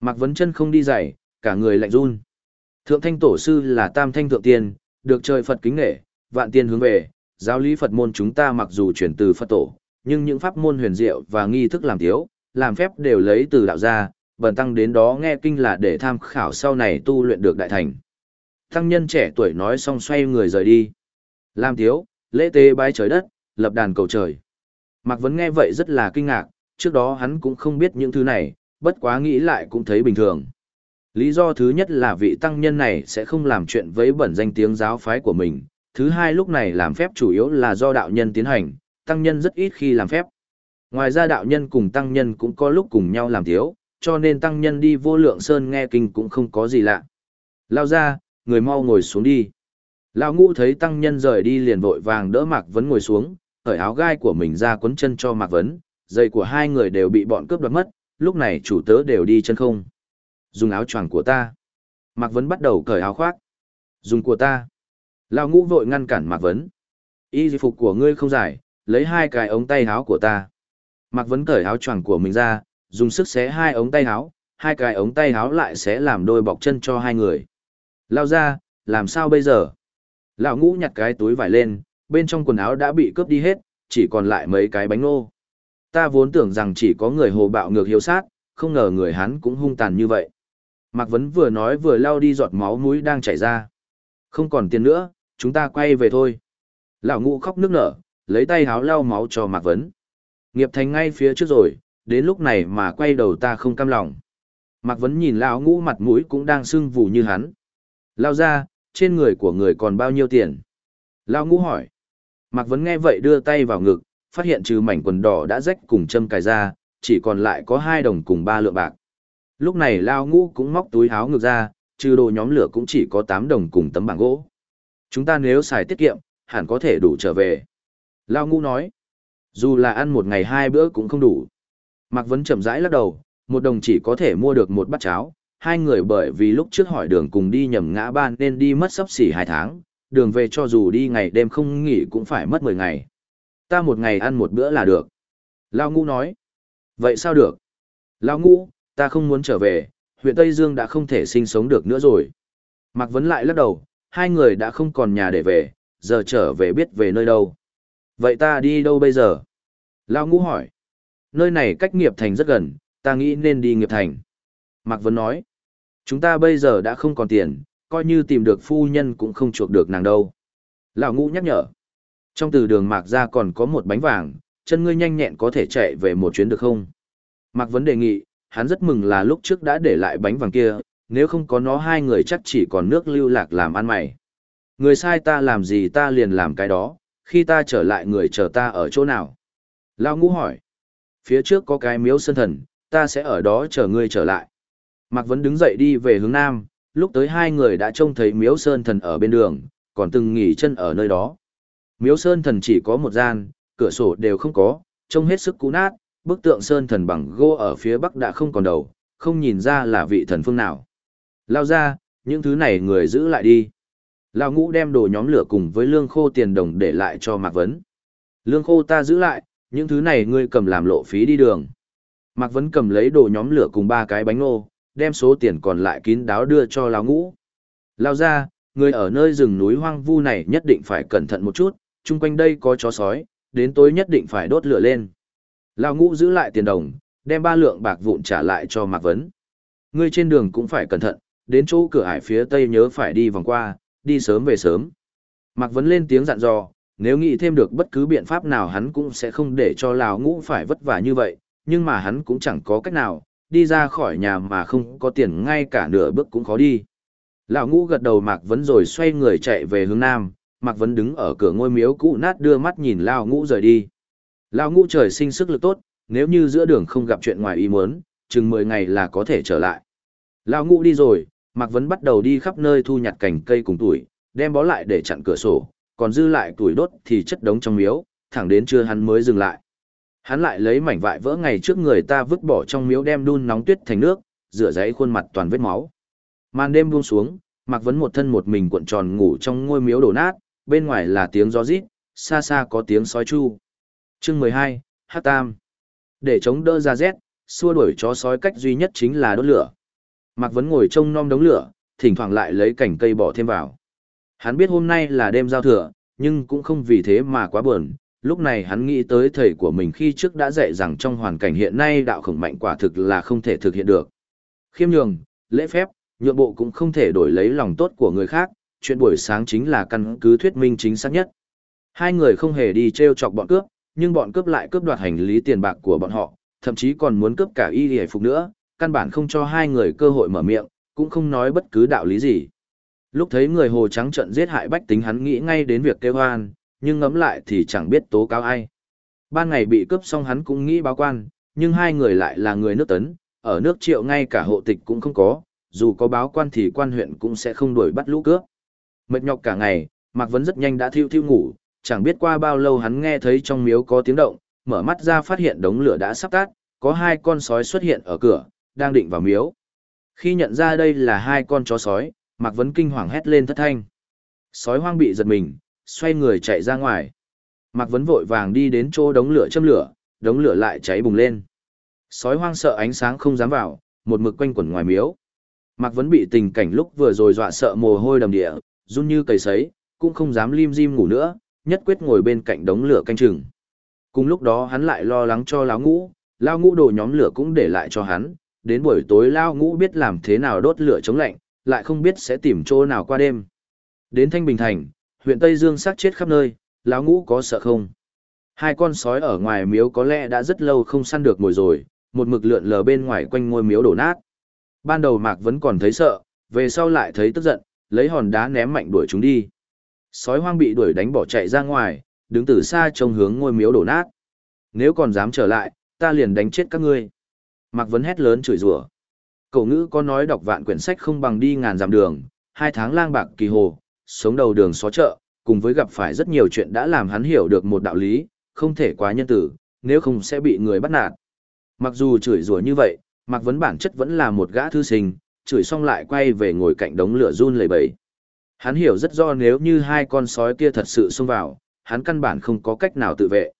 Mạc Vấn chân không đi dạy, cả người lạnh run. Thượng thanh tổ sư là tam thanh thượng tiên, được trời Phật kính nghệ, vạn tiên hướng về, giáo lý Phật môn chúng ta mặc dù chuyển từ Phật tổ, nhưng những pháp môn huyền diệu và nghi thức làm thiếu, làm phép đều lấy từ đạo gia, bần tăng đến đó nghe kinh là để tham khảo sau này tu luyện được đại thành. Tăng nhân trẻ tuổi nói xong xoay người rời đi. Làm thiếu, lễ tế bái trời đất, lập đàn cầu trời. Mạc Vấn nghe vậy rất là kinh ngạc, trước đó hắn cũng không biết những thứ này, bất quá nghĩ lại cũng thấy bình thường. Lý do thứ nhất là vị tăng nhân này sẽ không làm chuyện với bẩn danh tiếng giáo phái của mình. Thứ hai lúc này làm phép chủ yếu là do đạo nhân tiến hành, tăng nhân rất ít khi làm phép. Ngoài ra đạo nhân cùng tăng nhân cũng có lúc cùng nhau làm thiếu, cho nên tăng nhân đi vô lượng sơn nghe kinh cũng không có gì lạ. Lao ra, người mau ngồi xuống đi. Lão ngũ thấy tăng nhân rời đi liền vội vàng đỡ Mạc Vấn ngồi xuống, cởi áo gai của mình ra quấn chân cho Mạc Vấn, giày của hai người đều bị bọn cướp đoạt mất, lúc này chủ tớ đều đi chân không. Dùng áo choàng của ta. Mạc Vấn bắt đầu cởi áo khoác. Dùng của ta. Lão ngũ vội ngăn cản Mạc Vấn. Y phục của ngươi không giải, lấy hai cái ống tay áo của ta. Mạc Vấn cởi áo choàng của mình ra, dùng sức xé hai ống tay áo, hai cái ống tay áo lại sẽ làm đôi bọc chân cho hai người. Lao ra, làm sao bây giờ? Lão ngũ nhặt cái túi vải lên, bên trong quần áo đã bị cướp đi hết, chỉ còn lại mấy cái bánh ngô. Ta vốn tưởng rằng chỉ có người hồ bạo ngược hiếu sát, không ngờ người hắn cũng hung tàn như vậy. Mạc Vấn vừa nói vừa lao đi giọt máu mũi đang chảy ra. Không còn tiền nữa, chúng ta quay về thôi. Lão ngũ khóc nước nở, lấy tay háo lao máu cho Mạc Vấn. Nghiệp thành ngay phía trước rồi, đến lúc này mà quay đầu ta không cam lòng. Mạc Vấn nhìn lão ngũ mặt mũi cũng đang sưng vù như hắn. Lao ra, trên người của người còn bao nhiêu tiền? Lão ngũ hỏi. Mạc Vấn nghe vậy đưa tay vào ngực, phát hiện trừ mảnh quần đỏ đã rách cùng châm cài ra, chỉ còn lại có hai đồng cùng ba lượng bạc. Lúc này Lao ngũ cũng móc túi áo ngược ra, trừ đồ nhóm lửa cũng chỉ có tám đồng cùng tấm bảng gỗ. Chúng ta nếu xài tiết kiệm, hẳn có thể đủ trở về. Lao ngũ nói. Dù là ăn một ngày hai bữa cũng không đủ. Mạc Vấn chậm rãi lắc đầu, một đồng chỉ có thể mua được một bát cháo, hai người bởi vì lúc trước hỏi đường cùng đi nhầm ngã ban nên đi mất sắp xỉ hai tháng, đường về cho dù đi ngày đêm không nghỉ cũng phải mất mười ngày. Ta một ngày ăn một bữa là được. Lao ngũ nói. Vậy sao được? Lao ngũ, ta không muốn trở về, huyện Tây Dương đã không thể sinh sống được nữa rồi. Mạc Vấn lại lắc đầu, hai người đã không còn nhà để về, giờ trở về biết về nơi đâu. Vậy ta đi đâu bây giờ? Lao ngũ hỏi. Nơi này cách nghiệp thành rất gần, ta nghĩ nên đi nghiệp thành. Mạc Vấn nói. Chúng ta bây giờ đã không còn tiền, coi như tìm được phu nhân cũng không chuộc được nàng đâu. Lão ngũ nhắc nhở. Trong từ đường Mạc ra còn có một bánh vàng, chân ngươi nhanh nhẹn có thể chạy về một chuyến được không? Mạc Vấn đề nghị, hắn rất mừng là lúc trước đã để lại bánh vàng kia, nếu không có nó hai người chắc chỉ còn nước lưu lạc làm ăn mày. Người sai ta làm gì ta liền làm cái đó, khi ta trở lại người chờ ta ở chỗ nào? Lão ngũ hỏi. Phía trước có cái miếu sơn thần, ta sẽ ở đó chờ ngươi trở lại. Mạc Vấn đứng dậy đi về hướng nam, lúc tới hai người đã trông thấy miếu sơn thần ở bên đường, còn từng nghỉ chân ở nơi đó. Miếu sơn thần chỉ có một gian, cửa sổ đều không có, trông hết sức cũ nát, bức tượng sơn thần bằng gỗ ở phía bắc đã không còn đầu, không nhìn ra là vị thần phương nào. Lao ra, những thứ này người giữ lại đi. Lao ngũ đem đồ nhóm lửa cùng với lương khô tiền đồng để lại cho Mạc Vấn. Lương khô ta giữ lại, những thứ này ngươi cầm làm lộ phí đi đường. Mạc Vấn cầm lấy đồ nhóm lửa cùng ba cái bánh ngô, đem số tiền còn lại kín đáo đưa cho lão ngũ. Lao ra, người ở nơi rừng núi hoang vu này nhất định phải cẩn thận một chút, chung quanh đây có chó sói, đến tối nhất định phải đốt lửa lên. Lão ngũ giữ lại tiền đồng, đem ba lượng bạc vụn trả lại cho Mạc Vấn. Ngươi trên đường cũng phải cẩn thận, đến chỗ cửa ải phía tây nhớ phải đi vòng qua, đi sớm về sớm. Mạc Vấn lên tiếng dặn dò, nếu nghĩ thêm được bất cứ biện pháp nào hắn cũng sẽ không để cho Lão ngũ phải vất vả như vậy, nhưng mà hắn cũng chẳng có cách nào, đi ra khỏi nhà mà không có tiền ngay cả nửa bước cũng khó đi. Lão ngũ gật đầu Mạc Vấn rồi xoay người chạy về hướng nam, Mạc Vấn đứng ở cửa ngôi miếu cũ nát đưa mắt nhìn Lão ngũ rời đi. Lão ngũ trời sinh sức lực tốt, nếu như giữa đường không gặp chuyện ngoài ý muốn, chừng 10 ngày là có thể trở lại. Lão ngũ đi rồi, Mạc Vấn bắt đầu đi khắp nơi thu nhặt cành cây cùng tuổi, đem bó lại để chặn cửa sổ, còn dư lại tuổi đốt thì chất đống trong miếu, thẳng đến trưa hắn mới dừng lại. Hắn lại lấy mảnh vải vỡ ngày trước người ta vứt bỏ trong miếu đem đun nóng tuyết thành nước, rửa giấy khuôn mặt toàn vết máu. Màn đêm buông xuống, Mạc Vấn một thân một mình cuộn tròn ngủ trong ngôi miếu đổ nát, bên ngoài là tiếng gió rít, xa xa có tiếng sói chu. Chương mười hai, Hát Tam. Để chống đỡ ra rét, xua đuổi chó sói cách duy nhất chính là đốt lửa. Mạc Vấn ngồi trông nom đống lửa, thỉnh thoảng lại lấy cành cây bỏ thêm vào. Hắn biết hôm nay là đêm giao thừa, nhưng cũng không vì thế mà quá buồn. Lúc này hắn nghĩ tới thầy của mình khi trước đã dạy rằng trong hoàn cảnh hiện nay đạo khổng mạnh quả thực là không thể thực hiện được. Khiêm nhường, lễ phép, nhượng bộ cũng không thể đổi lấy lòng tốt của người khác, chuyện buổi sáng chính là căn cứ thuyết minh chính xác nhất. Hai người không hề đi treo chọc bọn cướp, nhưng bọn cướp lại cướp đoạt hành lý tiền bạc của bọn họ, thậm chí còn muốn cướp cả y hề phục nữa, căn bản không cho hai người cơ hội mở miệng, cũng không nói bất cứ đạo lý gì. Lúc thấy người Hồ Trắng trận giết hại bách tính hắn nghĩ ngay đến việc kêu hoan, nhưng ngẫm lại thì chẳng biết tố cáo ai. Ban ngày bị cướp xong hắn cũng nghĩ báo quan, nhưng hai người lại là người nước tấn, ở nước triệu ngay cả hộ tịch cũng không có, dù có báo quan thì quan huyện cũng sẽ không đuổi bắt lũ cướp. Mệt nhọc cả ngày, Mạc Vấn rất nhanh đã thiêu thiêu ngủ, chẳng biết qua bao lâu hắn nghe thấy trong miếu có tiếng động, mở mắt ra phát hiện đống lửa đã sắp tắt, có hai con sói xuất hiện ở cửa, đang định vào miếu. Khi nhận ra đây là hai con chó sói, Mạc Vấn kinh hoàng hét lên thất thanh. Sói hoang bị giật mình, xoay người chạy ra ngoài. Mạc Vấn vội vàng đi đến chỗ đống lửa châm lửa, đống lửa lại cháy bùng lên. Sói hoang sợ ánh sáng không dám vào, một mực quanh quẩn ngoài miếu. Mạc Vấn bị tình cảnh lúc vừa rồi dọa sợ mồ hôi đầm địa, run như cầy sấy, cũng không dám lim dim ngủ nữa, nhất quyết ngồi bên cạnh đống lửa canh chừng. Cùng lúc đó hắn lại lo lắng cho lão ngũ, lão ngũ đồ nhóm lửa cũng để lại cho hắn, đến buổi tối lão ngũ biết làm thế nào đốt lửa chống lạnh, lại không biết sẽ tìm chỗ nào qua đêm. Đến Thanh Bình Thành, huyện Tây Dương sát chết khắp nơi, lão ngũ có sợ không? Hai con sói ở ngoài miếu có lẽ đã rất lâu không săn được mồi rồi, một mực lượn lờ bên ngoài quanh ngôi miếu đổ nát. Ban đầu Mạc vẫn còn thấy sợ, về sau lại thấy tức giận, lấy hòn đá ném mạnh đuổi chúng đi. Sói hoang bị đuổi đánh bỏ chạy ra ngoài, đứng từ xa trông hướng ngôi miếu đổ nát. Nếu còn dám trở lại, ta liền đánh chết các ngươi. Mạc Vấn hét lớn chửi rủa. Cậu ngữ có nói đọc vạn quyển sách không bằng đi ngàn dặm đường, hai tháng lang bạc kỳ hồ, sống đầu đường xó chợ, cùng với gặp phải rất nhiều chuyện đã làm hắn hiểu được một đạo lý, không thể quá nhân tử, nếu không sẽ bị người bắt nạt. Mặc dù chửi rủa như vậy, Mạc Vấn bản chất vẫn là một gã thư sinh, chửi xong lại quay về ngồi cạnh đống lửa run lẩy bẩy. Hắn hiểu rất rõ nếu như hai con sói kia thật sự xông vào, hắn căn bản không có cách nào tự vệ.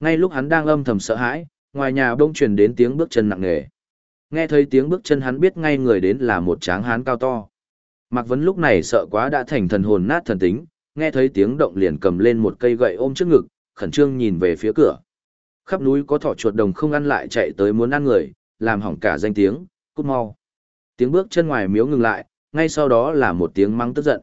Ngay lúc hắn đang âm thầm sợ hãi, ngoài nhà bỗng truyền đến tiếng bước chân nặng nề. Nghe thấy tiếng bước chân hắn biết ngay người đến là một tráng hán cao to. Mạc Vấn lúc này sợ quá đã thành thần hồn nát thần tính, nghe thấy tiếng động liền cầm lên một cây gậy ôm trước ngực, khẩn trương nhìn về phía cửa. Khắp núi có thỏ chuột đồng không ăn lại chạy tới muốn ăn người, làm hỏng cả danh tiếng, cút mau. Tiếng bước chân ngoài miếu ngừng lại, ngay sau đó là một tiếng mắng tức giận.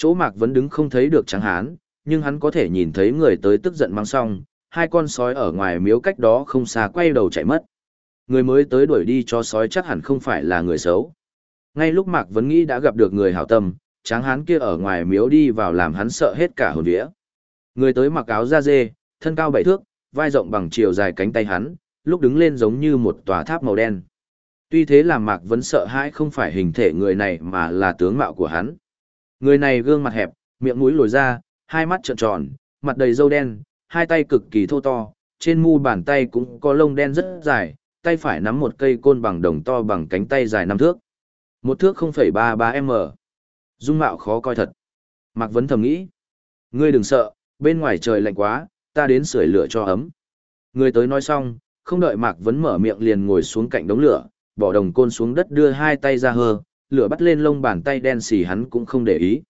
Chỗ Mạc Vấn đứng không thấy được tráng hán, nhưng hắn có thể nhìn thấy người tới tức giận mang xong, hai con sói ở ngoài miếu cách đó không xa quay đầu chạy mất. Người mới tới đuổi đi cho sói chắc hẳn không phải là người xấu. Ngay lúc Mạc Vấn nghĩ đã gặp được người hảo tâm, tráng hán kia ở ngoài miếu đi vào làm hắn sợ hết cả hồn vía. Người tới mặc áo da dê, thân cao bảy thước, vai rộng bằng chiều dài cánh tay hắn, lúc đứng lên giống như một tòa tháp màu đen. Tuy thế là Mạc Vấn sợ hãi không phải hình thể người này mà là tướng mạo của hắn. Người này gương mặt hẹp, miệng mũi lồi ra, hai mắt trợn tròn, mặt đầy râu đen, hai tay cực kỳ thô to, trên mu bàn tay cũng có lông đen rất dài, tay phải nắm một cây côn bằng đồng to bằng cánh tay dài năm thước. Một thước 0,33m. Dung mạo khó coi thật. Mạc Vấn thầm nghĩ. Ngươi đừng sợ, bên ngoài trời lạnh quá, ta đến sưởi lửa cho ấm. Người tới nói xong, không đợi Mạc Vấn mở miệng liền ngồi xuống cạnh đống lửa, bỏ đồng côn xuống đất đưa hai tay ra hơ, lửa bắt lên lông bàn tay đen xì hắn cũng không để ý.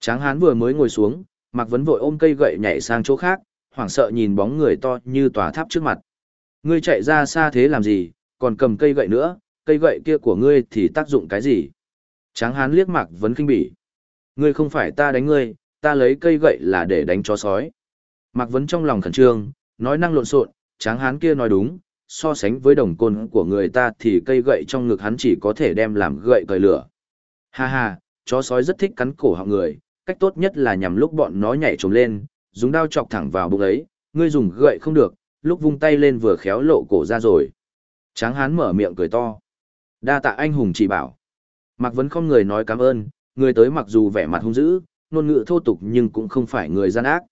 Tráng hán vừa mới ngồi xuống, Mạc Vấn vội ôm cây gậy nhảy sang chỗ khác, hoảng sợ nhìn bóng người to như tòa tháp trước mặt. Ngươi chạy ra xa thế làm gì, còn cầm cây gậy nữa, cây gậy kia của ngươi thì tác dụng cái gì? Tráng hán liếc Mạc Vấn kinh bỉ. Ngươi không phải ta đánh ngươi, ta lấy cây gậy là để đánh chó sói. Mạc Vấn trong lòng khẩn trương, nói năng lộn xộn, tráng hán kia nói đúng, so sánh với đồng côn của người ta thì cây gậy trong ngực hắn chỉ có thể đem làm gậy cởi lửa. Ha ha, chó sói rất thích cắn cổ họng người, cách tốt nhất là nhằm lúc bọn nó nhảy trồm lên, dùng đao chọc thẳng vào bụng ấy, ngươi dùng gậy không được, lúc vung tay lên vừa khéo lộ cổ ra rồi. Tráng hán mở miệng cười to. Đa tạ anh hùng chỉ bảo. Mạc Vấn không người nói cảm ơn, người tới mặc dù vẻ mặt hung dữ, ngôn ngữ thô tục nhưng cũng không phải người gian ác.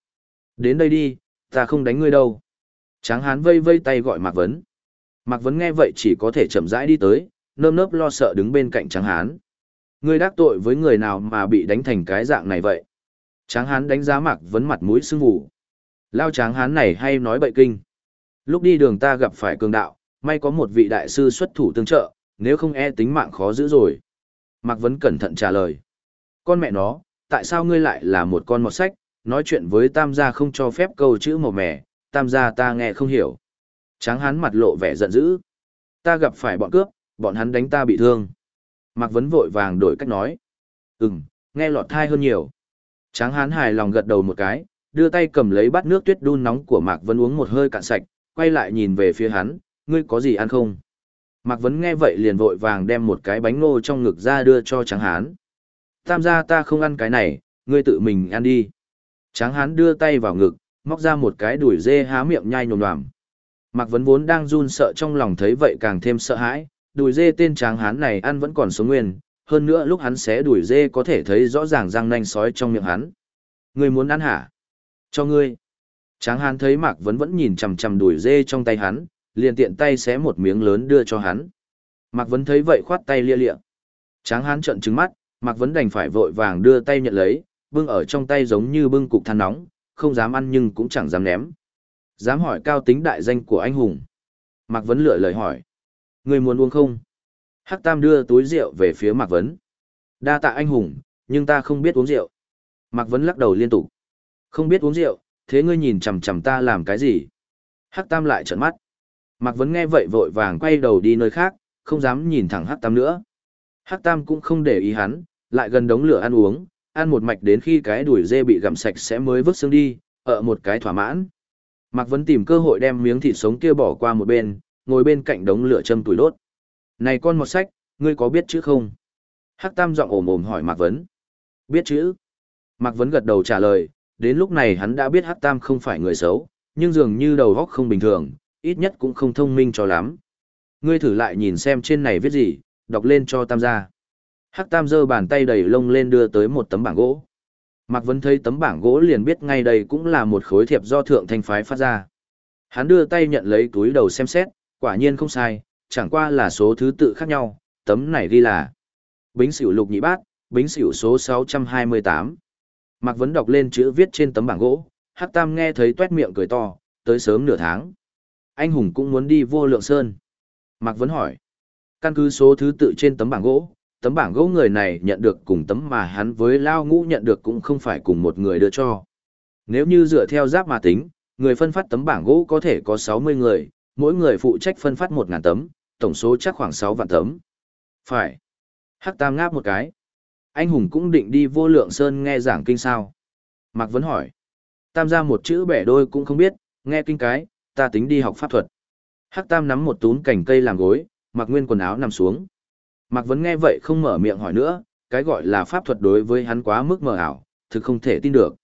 Đến đây đi, ta không đánh ngươi đâu. Tráng hán vây vây tay gọi Mạc Vấn. Mạc Vấn nghe vậy chỉ có thể chậm rãi đi tới, nơm nớp lo sợ đứng bên cạnh Tráng hán. Ngươi đắc tội với người nào mà bị đánh thành cái dạng này vậy? Tráng hán đánh giá Mạc Vấn mặt mũi sưng vụ. Lao tráng hán này hay nói bậy kinh. Lúc đi đường ta gặp phải cường đạo, may có một vị đại sư xuất thủ tương trợ, nếu không e tính mạng khó giữ rồi. Mạc Vấn cẩn thận trả lời. Con mẹ nó, tại sao ngươi lại là một con mọt sách, nói chuyện với tam gia không cho phép câu chữ màu mẻ, tam gia ta nghe không hiểu. Tráng hắn mặt lộ vẻ giận dữ. Ta gặp phải bọn cướp, bọn hắn đánh ta bị thương. Mạc Vấn vội vàng đổi cách nói. Ừm, nghe lọt thai hơn nhiều. Tráng hán hài lòng gật đầu một cái, đưa tay cầm lấy bát nước tuyết đun nóng của Mạc Vấn uống một hơi cạn sạch, quay lại nhìn về phía hắn, ngươi có gì ăn không? Mạc Vấn nghe vậy liền vội vàng đem một cái bánh ngô trong ngực ra đưa cho tráng hán. Tam gia ta không ăn cái này, ngươi tự mình ăn đi. Tráng hán đưa tay vào ngực, móc ra một cái đuổi dê há miệng nhai nhồm nhòm. Mạc Vấn vốn đang run sợ trong lòng thấy vậy càng thêm sợ hãi, đùi dê tên tráng hán này ăn vẫn còn sống nguyên, hơn nữa lúc hắn xé đùi dê có thể thấy rõ ràng răng nanh sói trong miệng hắn. Ngươi muốn ăn hả? Cho ngươi. Tráng hán thấy Mạc Vấn vẫn nhìn chằm chằm đùi dê trong tay hắn, liền tiện tay xé một miếng lớn đưa cho hắn. Mạc Vấn thấy vậy khoát tay lia lịa. Tráng hán trợn trừng mắt, Mạc Vấn đành phải vội vàng đưa tay nhận lấy, bưng ở trong tay giống như bưng cục than nóng, không dám ăn nhưng cũng chẳng dám ném. Dám hỏi cao tính đại danh của anh hùng. Mạc Vấn lựa lời hỏi. Người muốn uống không? Hắc Tam đưa túi rượu về phía Mạc Vấn. Đa tạ anh hùng, nhưng ta không biết uống rượu. Mạc Vấn lắc đầu liên tục. Không biết uống rượu, thế ngươi nhìn chằm chằm ta làm cái gì? Hắc Tam lại trợn mắt. Mạc Vấn nghe vậy vội vàng quay đầu đi nơi khác, không dám nhìn thẳng Hắc Tam nữa. Hắc Tam cũng không để ý hắn, lại gần đống lửa ăn uống, ăn một mạch đến khi cái đùi dê bị gặm sạch sẽ mới vứt xương đi, ở một cái thỏa mãn. Mạc Vấn tìm cơ hội đem miếng thịt sống kia bỏ qua một bên, ngồi bên cạnh đống lửa châm tuổi đốt. Này con một sách, ngươi có biết chữ không? Hắc Tam giọng ồm ồm hỏi Mạc Vấn. Biết chữ. Mạc Vấn gật đầu trả lời, đến lúc này hắn đã biết Hắc Tam không phải người xấu, nhưng dường như đầu óc không bình thường, ít nhất cũng không thông minh cho lắm. Ngươi thử lại nhìn xem trên này viết gì, đọc lên cho Tam gia. Hắc Tam giơ bàn tay đầy lông lên đưa tới một tấm bảng gỗ. Mạc Vân thấy tấm bảng gỗ liền biết ngay đây cũng là một khối thiệp do thượng thanh phái phát ra. Hắn đưa tay nhận lấy túi đầu xem xét, quả nhiên không sai, chẳng qua là số thứ tự khác nhau, tấm này ghi là Bính sửu lục nhị bát, bính sửu số 628. Mạc Vân đọc lên chữ viết trên tấm bảng gỗ, Hắc Tam nghe thấy tuét miệng cười to, tới sớm nửa tháng. Anh Hùng cũng muốn đi vô lượng sơn. Mạc Vân hỏi. Căn cứ số thứ tự trên tấm bảng gỗ, tấm bảng gỗ người này nhận được cùng tấm mà hắn với Lao Ngũ nhận được cũng không phải cùng một người đưa cho. Nếu như dựa theo giáp mà tính, người phân phát tấm bảng gỗ có thể có 60 người, mỗi người phụ trách phân phát 1.000 tấm, tổng số chắc khoảng 6 vạn tấm. Phải. Hắc Tam ngáp một cái. Anh Hùng cũng định đi vô lượng sơn nghe giảng kinh sao. Mạc Vấn hỏi. Tam ra một chữ bẻ đôi cũng không biết, nghe kinh cái, ta tính đi học pháp thuật. Hắc Tam nắm một tún cành cây làm gối, mặc nguyên quần áo nằm xuống. Mạc Vấn nghe vậy không mở miệng hỏi nữa, cái gọi là pháp thuật đối với hắn quá mức mờ ảo, thực không thể tin được.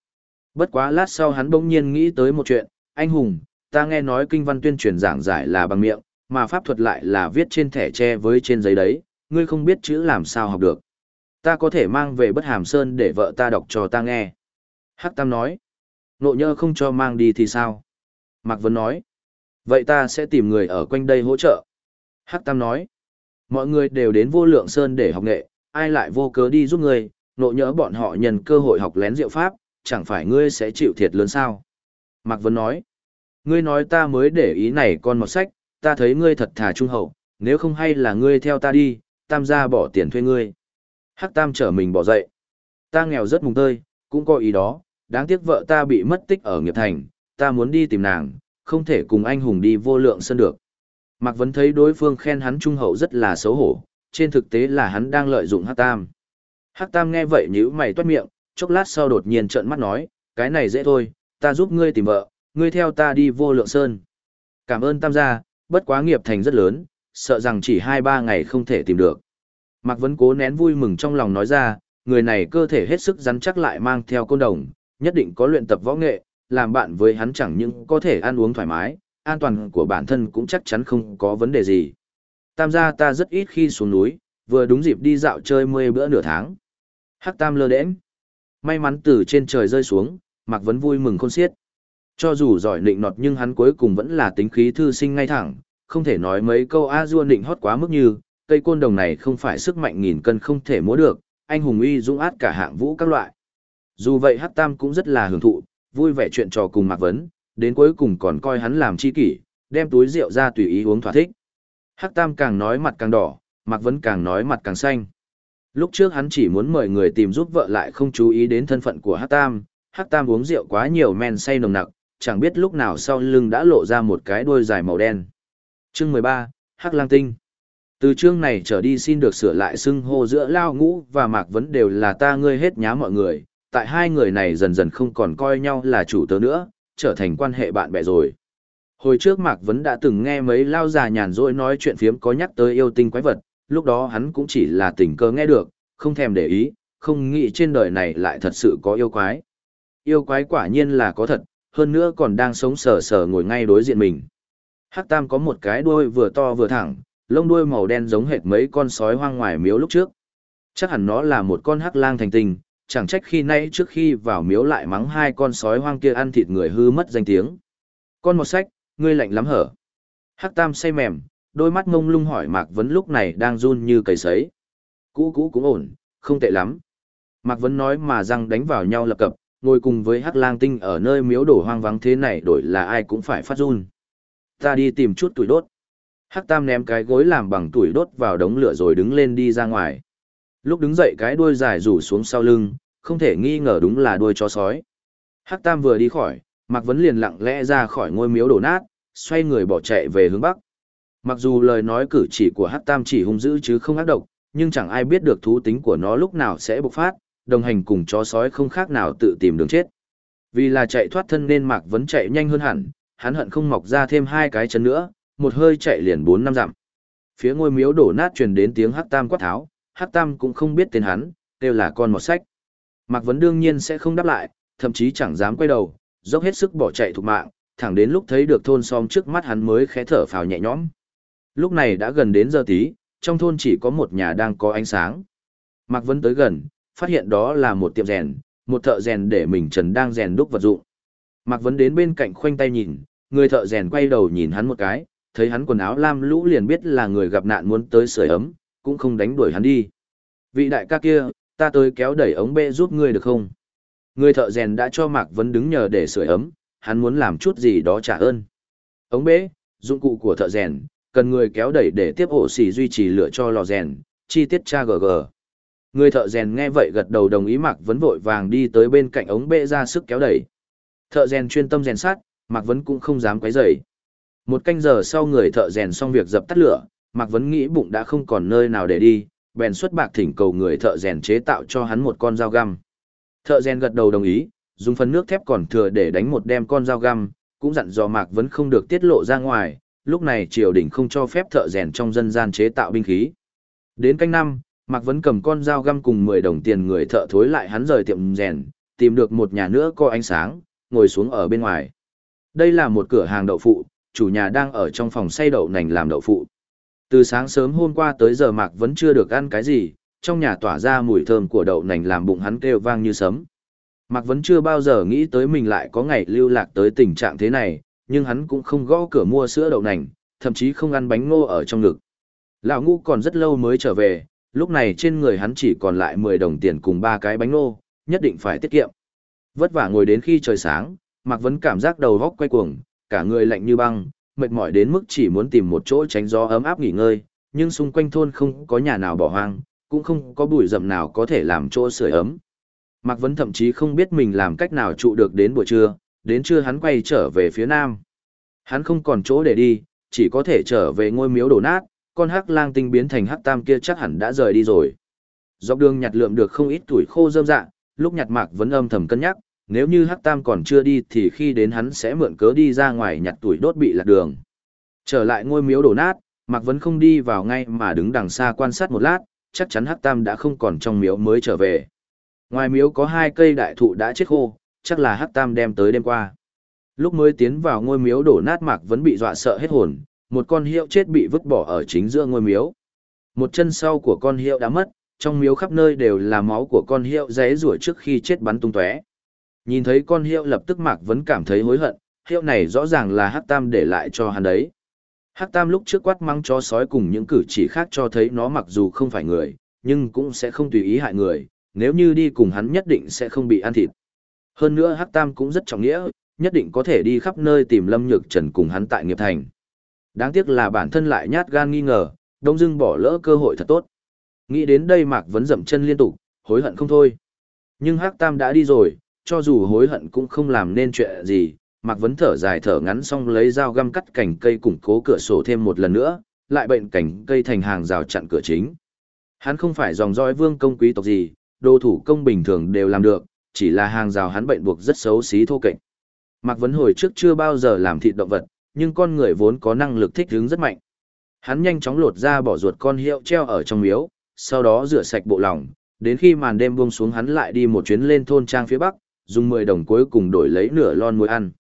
Bất quá lát sau hắn bỗng nhiên nghĩ tới một chuyện, anh hùng, ta nghe nói kinh văn tuyên truyền giảng giải là bằng miệng, mà pháp thuật lại là viết trên thẻ tre với trên giấy đấy, ngươi không biết chữ làm sao học được. Ta có thể mang về bất hàm sơn để vợ ta đọc cho ta nghe. Hắc Tam nói, nộ nhơ không cho mang đi thì sao? Mạc Vấn nói, vậy ta sẽ tìm người ở quanh đây hỗ trợ. Hắc Tam nói, mọi người đều đến vô lượng sơn để học nghệ, ai lại vô cớ đi giúp ngươi, nộ nhỡ bọn họ nhận cơ hội học lén diệu pháp, chẳng phải ngươi sẽ chịu thiệt lớn sao? Mạc Vấn nói, ngươi nói ta mới để ý này con một sách, ta thấy ngươi thật thà trung hậu, nếu không hay là ngươi theo ta đi, tam gia bỏ tiền thuê ngươi. Hắc tam trở mình bỏ dậy. Ta nghèo rất mùng tơi, cũng có ý đó, đáng tiếc vợ ta bị mất tích ở nghiệp thành, ta muốn đi tìm nàng, không thể cùng anh hùng đi vô lượng sân được. Mạc Vấn thấy đối phương khen hắn trung hậu rất là xấu hổ, trên thực tế là hắn đang lợi dụng Hắc Tam. Hắc Tam nghe vậy nhíu mày toát miệng, chốc lát sau đột nhiên trợn mắt nói, cái này dễ thôi, ta giúp ngươi tìm vợ, ngươi theo ta đi vô lượng sơn. Cảm ơn Tam gia, bất quá nghiệp thành rất lớn, sợ rằng chỉ hai ba ngày không thể tìm được. Mạc Vấn cố nén vui mừng trong lòng nói ra, người này cơ thể hết sức rắn chắc lại mang theo côn đồng, nhất định có luyện tập võ nghệ, làm bạn với hắn chẳng những có thể ăn uống thoải mái, an toàn của bản thân cũng chắc chắn không có vấn đề gì. Tam gia ta rất ít khi xuống núi, vừa đúng dịp đi dạo chơi mười bữa nửa tháng. Hắc Tam lơ đễnh. May mắn từ trên trời rơi xuống, Mạc Vấn vui mừng khôn xiết. Cho dù giỏi nịnh nọt nhưng hắn cuối cùng vẫn là tính khí thư sinh ngay thẳng, không thể nói mấy câu a du nịnh hót quá mức như, cây côn đồng này không phải sức mạnh nghìn cân không thể múa được, anh hùng uy dũng át cả hạng vũ các loại. Dù vậy Hắc Tam cũng rất là hưởng thụ, vui vẻ chuyện trò cùng Mạc Vấn, đến cuối cùng còn coi hắn làm chi kỷ, đem túi rượu ra tùy ý uống thỏa thích. Hắc Tam càng nói mặt càng đỏ, Mạc Vấn càng nói mặt càng xanh. Lúc trước hắn chỉ muốn mời người tìm giúp vợ lại không chú ý đến thân phận của Hắc Tam, Hắc Tam uống rượu quá nhiều men say nồng nặc, chẳng biết lúc nào sau lưng đã lộ ra một cái đuôi dài màu đen. Chương 13, Hắc Lang Tinh. Từ chương này trở đi xin được sửa lại xưng hô giữa Lao Ngũ và Mạc Vấn đều là ta ngươi hết nhá mọi người, tại hai người này dần dần không còn coi nhau là chủ tớ nữa, trở thành quan hệ bạn bè rồi. Hồi trước Mạc Vấn đã từng nghe mấy lao già nhàn rỗi nói chuyện phiếm có nhắc tới yêu tinh quái vật, lúc đó hắn cũng chỉ là tình cờ nghe được, không thèm để ý, không nghĩ trên đời này lại thật sự có yêu quái. Yêu quái quả nhiên là có thật, hơn nữa còn đang sống sờ sờ ngồi ngay đối diện mình. Hắc Tam có một cái đuôi vừa to vừa thẳng, lông đuôi màu đen giống hệt mấy con sói hoang ngoài miếu lúc trước. Chắc hẳn nó là một con hắc lang thành tình, chẳng trách khi nay trước khi vào miếu lại mắng hai con sói hoang kia ăn thịt người hư mất danh tiếng. Con một sách, ngươi lạnh lắm hở. Hắc Tam say mềm, đôi mắt ngông lung hỏi Mạc Vấn lúc này đang run như cầy sấy. Cũ cũ cũng ổn, không tệ lắm. Mạc Vấn nói mà răng đánh vào nhau lập cập, ngồi cùng với Hắc Lang Tinh ở nơi miếu đổ hoang vắng thế này đổi là ai cũng phải phát run. Ta đi tìm chút tuổi đốt. Hắc Tam ném cái gối làm bằng tuổi đốt vào đống lửa rồi đứng lên đi ra ngoài. Lúc đứng dậy cái đuôi dài rủ xuống sau lưng, không thể nghi ngờ đúng là đuôi chó sói. Hắc Tam vừa đi khỏi, Mạc Vấn liền lặng lẽ ra khỏi ngôi miếu đổ nát, xoay người bỏ chạy về hướng bắc. Mặc dù lời nói cử chỉ của Hắc Tam chỉ hung dữ chứ không ác độc, nhưng chẳng ai biết được thú tính của nó lúc nào sẽ bộc phát, đồng hành cùng chó sói không khác nào tự tìm đường chết. Vì là chạy thoát thân nên Mạc Vấn chạy nhanh hơn hẳn, hắn hận không mọc ra thêm hai cái chân nữa, một hơi chạy liền bốn năm dặm. Phía ngôi miếu đổ nát truyền đến tiếng Hắc Tam quát tháo, Hắc Tam cũng không biết tên hắn, kêu là con một sách. Mạc Vấn đương nhiên sẽ không đáp lại, thậm chí chẳng dám quay đầu, dốc hết sức bỏ chạy thục mạng, thẳng đến lúc thấy được thôn xóm trước mắt hắn mới khẽ thở phào nhẹ nhõm. Lúc này đã gần đến giờ tí, trong thôn chỉ có một nhà đang có ánh sáng. Mạc Vấn tới gần, phát hiện đó là một tiệm rèn, một thợ rèn để mình trần đang rèn đúc vật dụng. Mạc Vấn đến bên cạnh khoanh tay nhìn, người thợ rèn quay đầu nhìn hắn một cái, thấy hắn quần áo lam lũ liền biết là người gặp nạn muốn tới sưởi ấm, cũng không đánh đuổi hắn đi. Vị đại ca kia, ta tới kéo đẩy ống bê giúp ngươi được không? Người thợ rèn đã cho Mạc Vấn đứng nhờ để sưởi ấm, hắn muốn làm chút gì đó trả ơn. Ống bê, dụng cụ của thợ rèn, cần người kéo đẩy để tiếp ổ xỉ duy trì lửa cho lò rèn, chi tiết cha gg. Người thợ rèn nghe vậy gật đầu đồng ý Mạc Vấn vội vàng đi tới bên cạnh ống bê ra sức kéo đẩy. Thợ rèn chuyên tâm rèn sát, Mạc Vấn cũng không dám quấy rầy. Một canh giờ sau người thợ rèn xong việc dập tắt lửa, Mạc Vấn nghĩ bụng đã không còn nơi nào để đi, bèn xuất bạc thỉnh cầu người thợ rèn chế tạo cho hắn một con dao găm. Thợ rèn gật đầu đồng ý, dùng phần nước thép còn thừa để đánh một đem con dao găm, cũng dặn dò Mạc Vấn không được tiết lộ ra ngoài, lúc này triều đình không cho phép thợ rèn trong dân gian chế tạo binh khí. Đến canh năm, Mạc Vấn cầm con dao găm cùng 10 đồng tiền người thợ thối lại hắn rời tiệm rèn, tìm được một nhà nữa có ánh sáng, ngồi xuống ở bên ngoài. Đây là một cửa hàng đậu phụ, chủ nhà đang ở trong phòng xay đậu nành làm đậu phụ. Từ sáng sớm hôm qua tới giờ Mạc vẫn chưa được ăn cái gì, trong nhà tỏa ra mùi thơm của đậu nành làm bụng hắn kêu vang như sấm. Mạc vẫn chưa bao giờ nghĩ tới mình lại có ngày lưu lạc tới tình trạng thế này, nhưng hắn cũng không gõ cửa mua sữa đậu nành, thậm chí không ăn bánh ngô ở trong ngực. Lão ngũ còn rất lâu mới trở về, lúc này trên người hắn chỉ còn lại 10 đồng tiền cùng ba cái bánh ngô, nhất định phải tiết kiệm. Vất vả ngồi đến khi trời sáng, Mạc Vấn cảm giác đầu góc quay cuồng, cả người lạnh như băng, mệt mỏi đến mức chỉ muốn tìm một chỗ tránh gió ấm áp nghỉ ngơi, nhưng xung quanh thôn không có nhà nào bỏ hoang, cũng không có bụi rậm nào có thể làm chỗ sưởi ấm. Mạc Vấn thậm chí không biết mình làm cách nào trụ được đến buổi trưa, đến trưa hắn quay trở về phía nam. Hắn không còn chỗ để đi, chỉ có thể trở về ngôi miếu đổ nát, con hắc lang tinh biến thành hắc tam kia chắc hẳn đã rời đi rồi. Dọc đường nhặt lượm được không ít tuổi khô rơm dạ, lúc nhặt Mạc Vấn âm thầm cân nhắc, nếu như Hắc Tam còn chưa đi thì khi đến hắn sẽ mượn cớ đi ra ngoài nhặt tuổi đốt bị lạc đường. Trở lại ngôi miếu đổ nát, Mạc Vấn không đi vào ngay mà đứng đằng xa quan sát một lát, chắc chắn Hắc Tam đã không còn trong miếu mới trở về. Ngoài miếu có hai cây đại thụ đã chết khô, chắc là Hắc Tam đem tới đêm qua. Lúc mới tiến vào ngôi miếu đổ nát Mạc Vấn bị dọa sợ hết hồn, một con hiệu chết bị vứt bỏ ở chính giữa ngôi miếu. Một chân sau của con hiệu đã mất, trong miếu khắp nơi đều là máu của con hiệu rẽ rủa trước khi chết bắn tung tóe. Nhìn thấy con hiệu lập tức Mạc Vấn cảm thấy hối hận, hiệu này rõ ràng là Hắc Tam để lại cho hắn đấy. Hắc Tam lúc trước quát mắng chó sói cùng những cử chỉ khác cho thấy nó mặc dù không phải người, nhưng cũng sẽ không tùy ý hại người, nếu như đi cùng hắn nhất định sẽ không bị ăn thịt. Hơn nữa Hắc Tam cũng rất trọng nghĩa, nhất định có thể đi khắp nơi tìm Lâm Nhược Trần cùng hắn tại nghiệp thành. Đáng tiếc là bản thân lại nhát gan nghi ngờ, đông dưng bỏ lỡ cơ hội thật tốt. Nghĩ đến đây Mạc Vấn dậm chân liên tục, hối hận không thôi. Nhưng Hắc Tam đã đi rồi, cho dù hối hận cũng không làm nên chuyện gì, Mạc Vấn thở dài thở ngắn xong lấy dao găm cắt cành cây củng cố cửa sổ thêm một lần nữa, lại bệnh cành cây thành hàng rào chặn cửa chính. Hắn không phải dòng dõi vương công quý tộc gì, đồ thủ công bình thường đều làm được, chỉ là hàng rào hắn bệnh buộc rất xấu xí thô kệch. Mạc Vấn hồi trước chưa bao giờ làm thịt động vật, nhưng con người vốn có năng lực thích ứng rất mạnh. Hắn nhanh chóng lột ra bỏ ruột con hiệu treo ở trong miếu, sau đó rửa sạch bộ lòng, đến khi màn đêm buông xuống hắn lại đi một chuyến lên thôn trang phía bắc, dùng 10 đồng cuối cùng đổi lấy nửa lon muối ăn.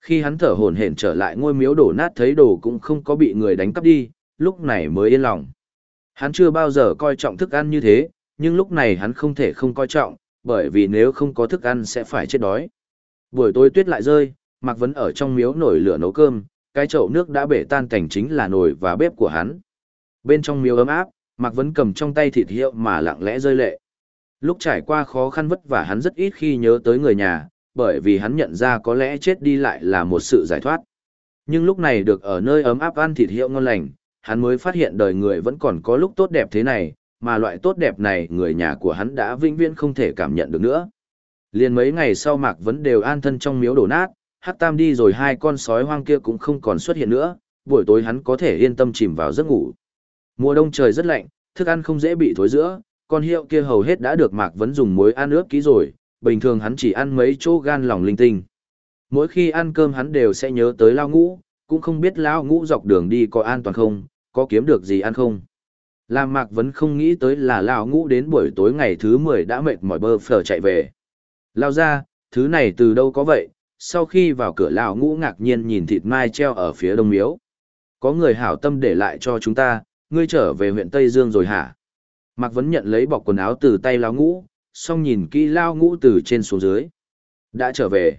Khi hắn thở hổn hển trở lại ngôi miếu đổ nát thấy đồ cũng không có bị người đánh cắp đi, lúc này mới yên lòng. Hắn chưa bao giờ coi trọng thức ăn như thế, nhưng lúc này hắn không thể không coi trọng, bởi vì nếu không có thức ăn sẽ phải chết đói. Buổi tối tuyết lại rơi, Mạc Vấn ở trong miếu nổi lửa nấu cơm, cái chậu nước đã bể tan cảnh chính là nồi và bếp của hắn. Bên trong miếu ấm áp, Mạc Vấn cầm trong tay thịt hiệu mà lặng lẽ rơi lệ. Lúc trải qua khó khăn vất vả hắn rất ít khi nhớ tới người nhà, bởi vì hắn nhận ra có lẽ chết đi lại là một sự giải thoát. Nhưng lúc này được ở nơi ấm áp ăn thịt hiệu ngon lành, hắn mới phát hiện đời người vẫn còn có lúc tốt đẹp thế này, mà loại tốt đẹp này người nhà của hắn đã vĩnh viễn không thể cảm nhận được nữa. Liền mấy ngày sau Mạc Vấn đều an thân trong miếu đổ nát, Hắc Tam đi rồi hai con sói hoang kia cũng không còn xuất hiện nữa, buổi tối hắn có thể yên tâm chìm vào giấc ngủ. Mùa đông trời rất lạnh, thức ăn không dễ bị thối giữa, con hiệu kia hầu hết đã được Mạc Vấn dùng muối ăn ướp kỹ rồi, bình thường hắn chỉ ăn mấy chỗ gan lòng linh tinh. Mỗi khi ăn cơm hắn đều sẽ nhớ tới lao ngũ, cũng không biết lao ngũ dọc đường đi có an toàn không, có kiếm được gì ăn không. Làm Mạc Vấn không nghĩ tới là lao ngũ đến buổi tối ngày thứ 10 đã mệt mỏi bơ phở chạy về. Lao ra, thứ này từ đâu có vậy, sau khi vào cửa lao ngũ ngạc nhiên nhìn thịt mai treo ở phía đông miếu. Có người hảo tâm để lại cho chúng ta, ngươi trở về huyện Tây Dương rồi hả? Mạc Vấn nhận lấy bọc quần áo từ tay lao ngũ, xong nhìn kỹ lao ngũ từ trên xuống dưới. Đã trở về.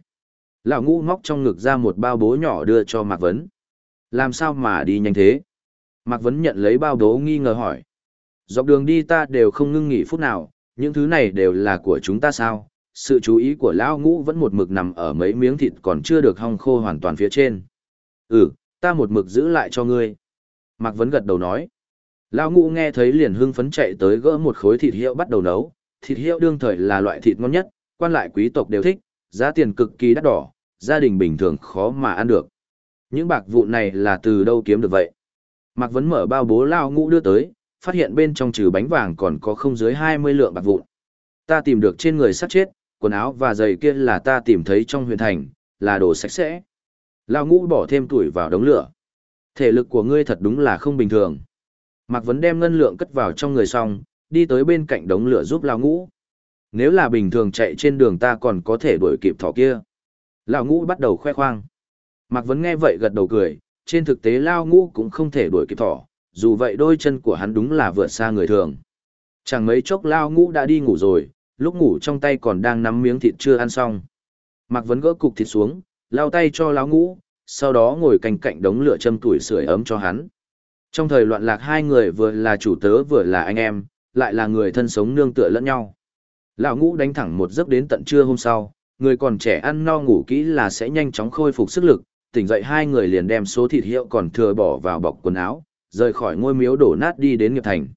Lão ngũ móc trong ngực ra một bao bố nhỏ đưa cho Mạc Vấn. Làm sao mà đi nhanh thế? Mạc Vấn nhận lấy bao bố nghi ngờ hỏi. Dọc đường đi ta đều không ngưng nghỉ phút nào, những thứ này đều là của chúng ta sao? Sự chú ý của Lão ngũ vẫn một mực nằm ở mấy miếng thịt còn chưa được hong khô hoàn toàn phía trên. Ừ, ta một mực giữ lại cho ngươi. Mạc Vấn gật đầu nói. Lão ngũ nghe thấy liền hưng phấn chạy tới gỡ một khối thịt hiệu bắt đầu nấu, thịt hiệu đương thời là loại thịt ngon nhất, quan lại quý tộc đều thích, giá tiền cực kỳ đắt đỏ, gia đình bình thường khó mà ăn được. Những bạc vụn này là từ đâu kiếm được vậy? Mạc Vấn mở bao bố lao ngũ đưa tới, phát hiện bên trong trừ bánh vàng còn có không dưới 20 lượng bạc vụn. Ta tìm được trên người sát chết, quần áo và giày kia là ta tìm thấy trong huyện thành, là đồ sạch sẽ. Lao ngũ bỏ thêm tuổi vào đống lửa. Thể lực của ngươi thật đúng là không bình thường. Mạc Vấn đem ngân lượng cất vào trong người xong, đi tới bên cạnh đống lửa giúp Lão Ngũ. Nếu là bình thường chạy trên đường ta còn có thể đuổi kịp thỏ kia. Lão Ngũ bắt đầu khoe khoang. Mạc Vấn nghe vậy gật đầu cười, trên thực tế Lão Ngũ cũng không thể đuổi kịp thỏ, dù vậy đôi chân của hắn đúng là vượt xa người thường. Chẳng mấy chốc Lão Ngũ đã đi ngủ rồi, lúc ngủ trong tay còn đang nắm miếng thịt chưa ăn xong. Mạc Vấn gỡ cục thịt xuống, lao tay cho Lão Ngũ, sau đó ngồi cạnh cạnh đống lửa châm tuổi sưởi ấm cho hắn. Trong thời loạn lạc hai người vừa là chủ tớ vừa là anh em, lại là người thân sống nương tựa lẫn nhau. Lão ngũ đánh thẳng một giấc đến tận trưa hôm sau, người còn trẻ ăn no ngủ kỹ là sẽ nhanh chóng khôi phục sức lực, tỉnh dậy hai người liền đem số thịt hiệu còn thừa bỏ vào bọc quần áo, rời khỏi ngôi miếu đổ nát đi đến nghiệp thành.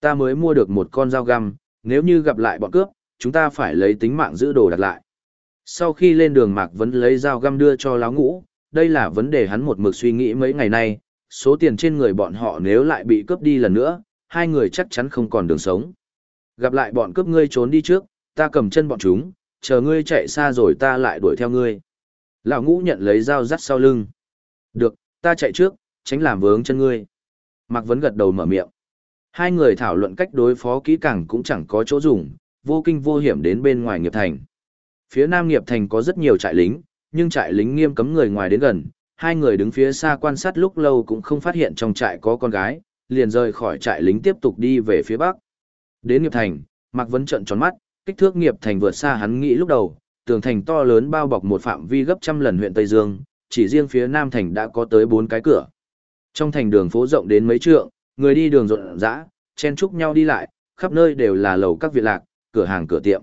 Ta mới mua được một con dao găm, nếu như gặp lại bọn cướp, chúng ta phải lấy tính mạng giữ đồ đặt lại. Sau khi lên đường Mạc vẫn lấy dao găm đưa cho lão ngũ, đây là vấn đề hắn một mực suy nghĩ mấy ngày nay, số tiền trên người bọn họ nếu lại bị cướp đi lần nữa, hai người chắc chắn không còn đường sống. Gặp lại bọn cướp ngươi trốn đi trước, ta cầm chân bọn chúng, chờ ngươi chạy xa rồi ta lại đuổi theo ngươi. Lão ngũ nhận lấy dao dắt sau lưng. Được, ta chạy trước, tránh làm vướng chân ngươi. Mạc Vấn gật đầu mở miệng. Hai người thảo luận cách đối phó kỹ càng cũng chẳng có chỗ dùng, vô kinh vô hiểm đến bên ngoài nghiệp thành. Phía nam nghiệp thành có rất nhiều trại lính, nhưng trại lính nghiêm cấm người ngoài đến gần, hai người đứng phía xa quan sát lúc lâu cũng không phát hiện trong trại có con gái, liền rời khỏi trại lính tiếp tục đi về phía bắc. Đến nghiệp thành, Mạc Vấn trận tròn mắt, kích thước nghiệp thành vượt xa hắn nghĩ lúc đầu, tường thành to lớn bao bọc một phạm vi gấp trăm lần huyện Tây Dương, chỉ riêng phía nam thành đã có tới bốn cái cửa. Trong thành đường phố rộng đến mấy trượng, người đi đường rộn rã, chen chúc nhau đi lại, khắp nơi đều là lầu các viện lạc, cửa hàng cửa tiệm.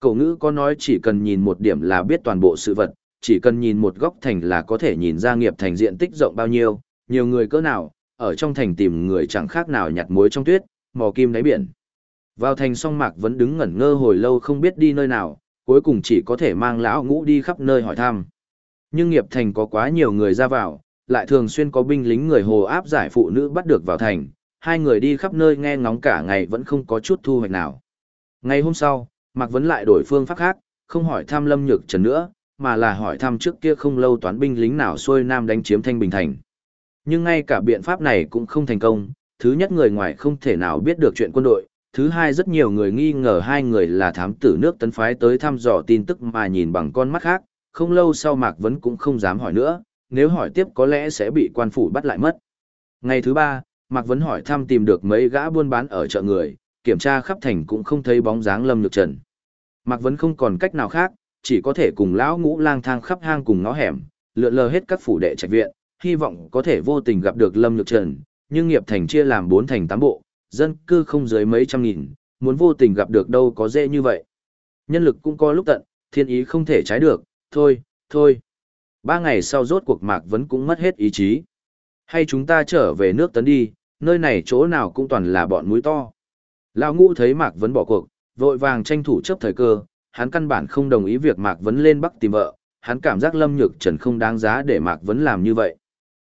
Cậu ngữ có nói chỉ cần nhìn một điểm là biết toàn bộ sự vật, chỉ cần nhìn một góc thành là có thể nhìn ra nghiệp thành diện tích rộng bao nhiêu, nhiều người cỡ nào, ở trong thành tìm người chẳng khác nào nhặt muối trong tuyết, mò kim đáy biển. Vào thành song Mạc vẫn đứng ngẩn ngơ hồi lâu không biết đi nơi nào, cuối cùng chỉ có thể mang lão ngũ đi khắp nơi hỏi thăm. Nhưng nghiệp thành có quá nhiều người ra vào, lại thường xuyên có binh lính người hồ áp giải phụ nữ bắt được vào thành, hai người đi khắp nơi nghe ngóng cả ngày vẫn không có chút thu hoạch nào. Ngày hôm sau, Mạc Vấn lại đổi phương pháp khác, không hỏi thăm Lâm Nhược Trần nữa, mà là hỏi thăm trước kia không lâu toán binh lính nào xuôi nam đánh chiếm Thanh Bình Thành. Nhưng ngay cả biện pháp này cũng không thành công, thứ nhất người ngoài không thể nào biết được chuyện quân đội, thứ hai rất nhiều người nghi ngờ hai người là thám tử nước tấn phái tới thăm dò tin tức mà nhìn bằng con mắt khác, không lâu sau Mạc Vấn cũng không dám hỏi nữa, nếu hỏi tiếp có lẽ sẽ bị quan phủ bắt lại mất. Ngày thứ ba, Mạc Vấn hỏi thăm tìm được mấy gã buôn bán ở chợ người, kiểm tra khắp thành cũng không thấy bóng dáng Lâm Nhược Trần. Mạc Vấn không còn cách nào khác, chỉ có thể cùng lão ngũ lang thang khắp hang cùng ngõ hẻm, lượn lờ hết các phủ đệ trạch viện, hy vọng có thể vô tình gặp được Lâm Nhược Trần, nhưng nghiệp thành chia làm bốn thành tám bộ, dân cư không dưới mấy trăm nghìn, muốn vô tình gặp được đâu có dễ như vậy. Nhân lực cũng có lúc tận, thiên ý không thể trái được, thôi, thôi. Ba ngày sau rốt cuộc Mạc Vấn cũng mất hết ý chí. Hay chúng ta trở về nước tấn đi, nơi này chỗ nào cũng toàn là bọn mũi to. Lão ngũ thấy Mạc Vấn bỏ cuộc, vội vàng tranh thủ chấp thời cơ, hắn căn bản không đồng ý việc Mạc Vấn lên Bắc tìm vợ, hắn cảm giác Lâm Nhược Trần không đáng giá để Mạc Vấn làm như vậy.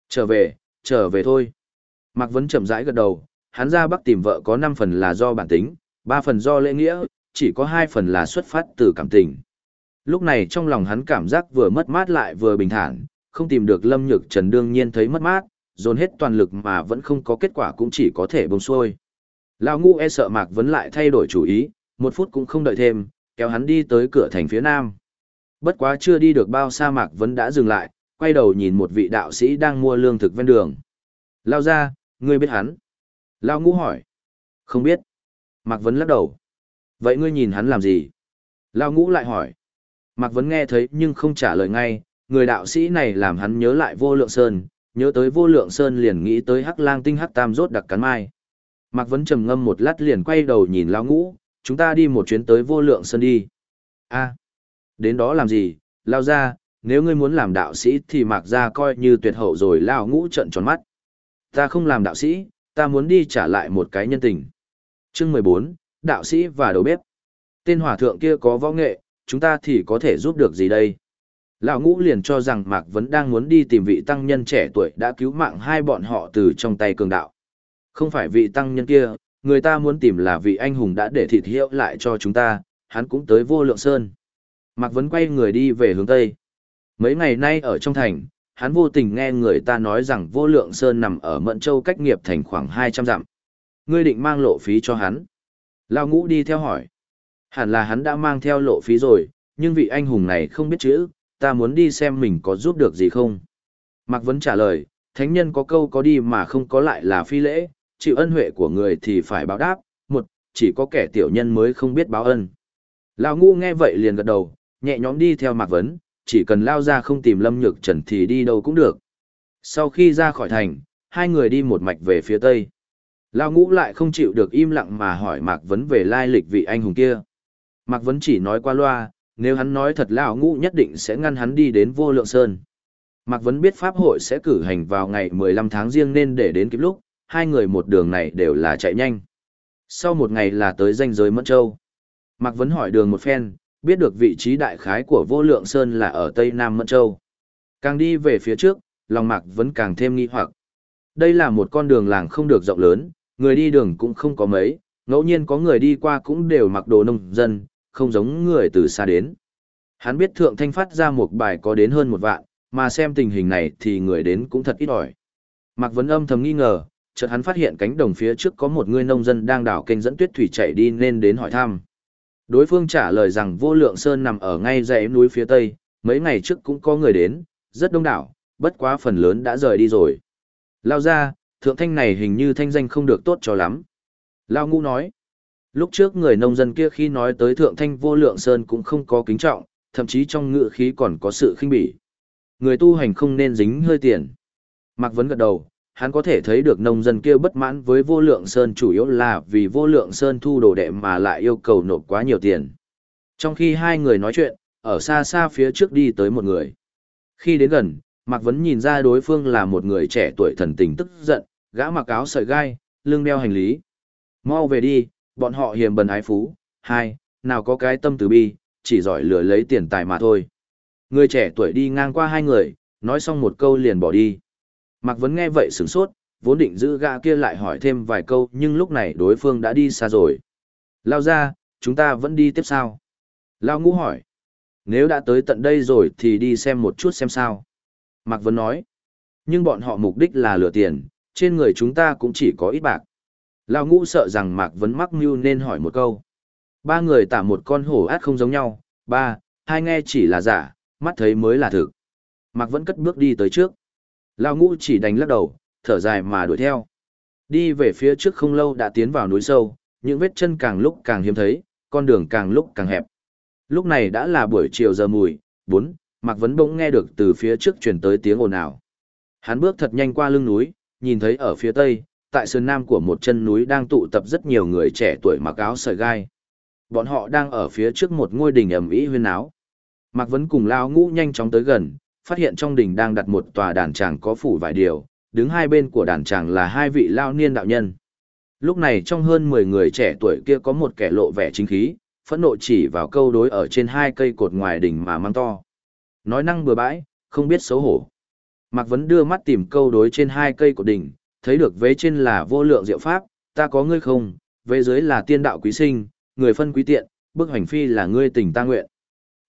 Trở về, trở về thôi. Mạc Vấn chậm rãi gật đầu, hắn ra Bắc tìm vợ có 5 phần là do bản tính, 3 phần do lễ nghĩa, chỉ có 2 phần là xuất phát từ cảm tình. Lúc này trong lòng hắn cảm giác vừa mất mát lại vừa bình thản, không tìm được Lâm Nhược Trần đương nhiên thấy mất mát, dồn hết toàn lực mà vẫn không có kết quả cũng chỉ có thể bông xuôi. Lão ngu e sợ Mạc Vấn lại thay đổi chủ ý, một phút cũng không đợi thêm, kéo hắn đi tới cửa thành phía nam. Bất quá chưa đi được bao xa Mạc vẫn đã dừng lại, quay đầu nhìn một vị đạo sĩ đang mua lương thực ven đường. Lao ra, ngươi biết hắn. Lao ngũ hỏi. Không biết. Mạc Vấn lắc đầu. Vậy ngươi nhìn hắn làm gì? Lao ngũ lại hỏi. Mạc Vấn nghe thấy nhưng không trả lời ngay, người đạo sĩ này làm hắn nhớ lại vô lượng sơn, nhớ tới vô lượng sơn liền nghĩ tới hắc lang tinh hắc tam rốt đặc cắn mai. Mạc Vấn trầm ngâm một lát liền quay đầu nhìn Lao ngũ, chúng ta đi một chuyến tới vô lượng sơn đi. a đến đó làm gì, Lao ra, nếu ngươi muốn làm đạo sĩ thì Mạc ra coi như tuyệt hậu rồi Lao ngũ trận tròn mắt. Ta không làm đạo sĩ, ta muốn đi trả lại một cái nhân tình. Chương mười bốn đạo sĩ và đầu bếp. Tên hòa thượng kia có võ nghệ, chúng ta thì có thể giúp được gì đây? Lão ngũ liền cho rằng Mạc Vấn đang muốn đi tìm vị tăng nhân trẻ tuổi đã cứu mạng hai bọn họ từ trong tay cường đạo. Không phải vị tăng nhân kia, người ta muốn tìm là vị anh hùng đã để thịt hiệu lại cho chúng ta, hắn cũng tới vô lượng sơn. Mạc Vấn quay người đi về hướng Tây. Mấy ngày nay ở trong thành, hắn vô tình nghe người ta nói rằng vô lượng sơn nằm ở Mận Châu cách nghiệp thành khoảng 200 dặm. Ngươi định mang lộ phí cho hắn. Lao ngũ đi theo hỏi. Hẳn là hắn đã mang theo lộ phí rồi, nhưng vị anh hùng này không biết chữ, ta muốn đi xem mình có giúp được gì không. Mạc Vấn trả lời, thánh nhân có câu có đi mà không có lại là phi lễ, chịu ân huệ của người thì phải báo đáp, một, chỉ có kẻ tiểu nhân mới không biết báo ân. Lão ngu nghe vậy liền gật đầu, nhẹ nhõm đi theo Mạc Vấn, chỉ cần lao ra không tìm Lâm Nhược Trần thì đi đâu cũng được. Sau khi ra khỏi thành, hai người đi một mạch về phía tây. Lao ngũ lại không chịu được im lặng mà hỏi Mạc Vấn về lai lịch vị anh hùng kia. Mạc Vấn chỉ nói qua loa, nếu hắn nói thật Lão ngũ nhất định sẽ ngăn hắn đi đến vô lượng sơn. Mạc Vấn biết Pháp hội sẽ cử hành vào ngày 15 tháng riêng nên để đến kịp lúc, hai người một đường này đều là chạy nhanh. Sau một ngày là tới danh giới Mẫn Châu. Mạc Vấn hỏi đường một phen, biết được vị trí đại khái của vô lượng sơn là ở Tây Nam Mẫn Châu. Càng đi về phía trước, lòng Mạc Vấn càng thêm nghi hoặc. Đây là một con đường làng không được rộng lớn, người đi đường cũng không có mấy, ngẫu nhiên có người đi qua cũng đều mặc đồ nông dân, không giống người từ xa đến. Hắn biết thượng thanh phát ra một bài có đến hơn một vạn, mà xem tình hình này thì người đến cũng thật ít ỏi. Mạc Vấn âm thầm nghi ngờ, chợt hắn phát hiện cánh đồng phía trước có một người nông dân đang đào kênh dẫn tuyết thủy chảy đi nên đến hỏi thăm. Đối phương trả lời rằng vô lượng sơn nằm ở ngay dãy núi phía tây, mấy ngày trước cũng có người đến, rất đông đảo, bất quá phần lớn đã rời đi rồi. Lao ra, thượng thanh này hình như thanh danh không được tốt cho lắm. Lao ngu nói, lúc trước người nông dân kia khi nói tới thượng thanh vô lượng sơn cũng không có kính trọng, thậm chí trong ngựa khí còn có sự khinh bỉ. Người tu hành không nên dính hơi tiền. Mạc Vấn gật đầu, hắn có thể thấy được nông dân kia bất mãn với vô lượng sơn chủ yếu là vì vô lượng sơn thu đồ đệ mà lại yêu cầu nộp quá nhiều tiền. Trong khi hai người nói chuyện, ở xa xa phía trước đi tới một người. Khi đến gần, Mạc Vấn nhìn ra đối phương là một người trẻ tuổi thần tình tức giận, gã mặc áo sợi gai, lưng đeo hành lý. Mau về đi, bọn họ hiềm bần ái phú, hai, nào có cái tâm từ bi, chỉ giỏi lừa lấy tiền tài mà thôi. Người trẻ tuổi đi ngang qua hai người, nói xong một câu liền bỏ đi. Mạc Vấn nghe vậy sửng sốt, vốn định giữ gã kia lại hỏi thêm vài câu nhưng lúc này đối phương đã đi xa rồi. Lao ra, chúng ta vẫn đi tiếp sao? Lao ngũ hỏi. Nếu đã tới tận đây rồi thì đi xem một chút xem sao. Mạc Vấn nói. Nhưng bọn họ mục đích là lừa tiền, trên người chúng ta cũng chỉ có ít bạc. Lao ngũ sợ rằng Mạc Vấn mắc mưu nên hỏi một câu. Ba người tả một con hổ át không giống nhau, ba, hai nghe chỉ là giả, mắt thấy mới là thực. Mạc Vấn cất bước đi tới trước. Lao ngũ chỉ đánh lắc đầu, thở dài mà đuổi theo. Đi về phía trước không lâu đã tiến vào núi sâu, những vết chân càng lúc càng hiếm thấy, con đường càng lúc càng hẹp. Lúc này đã là buổi chiều giờ mùi, bốn, Mạc Vấn bỗng nghe được từ phía trước truyền tới tiếng ồn ào. Hắn bước thật nhanh qua lưng núi, nhìn thấy ở phía tây, tại sườn nam của một chân núi đang tụ tập rất nhiều người trẻ tuổi mặc áo sợi gai. Bọn họ đang ở phía trước một ngôi đình ẩm ý huyên áo. Mạc Vấn cùng Lao Ngũ nhanh chóng tới gần, phát hiện trong đình đang đặt một tòa đàn tràng có phủ vài điều, đứng hai bên của đàn tràng là hai vị lao niên đạo nhân. Lúc này trong hơn 10 người trẻ tuổi kia có một kẻ lộ vẻ chính khí, phẫn nộ chỉ vào câu đối ở trên hai cây cột ngoài đỉnh mà mang to. Nói năng bừa bãi, không biết xấu hổ. Mạc Vấn đưa mắt tìm câu đối trên hai cây cột đỉnh, thấy được vế trên là vô lượng diệu pháp, ta có ngươi không, vế dưới là tiên đạo quý sinh, người phân quý tiện, bức hành phi là ngươi tình ta nguyện.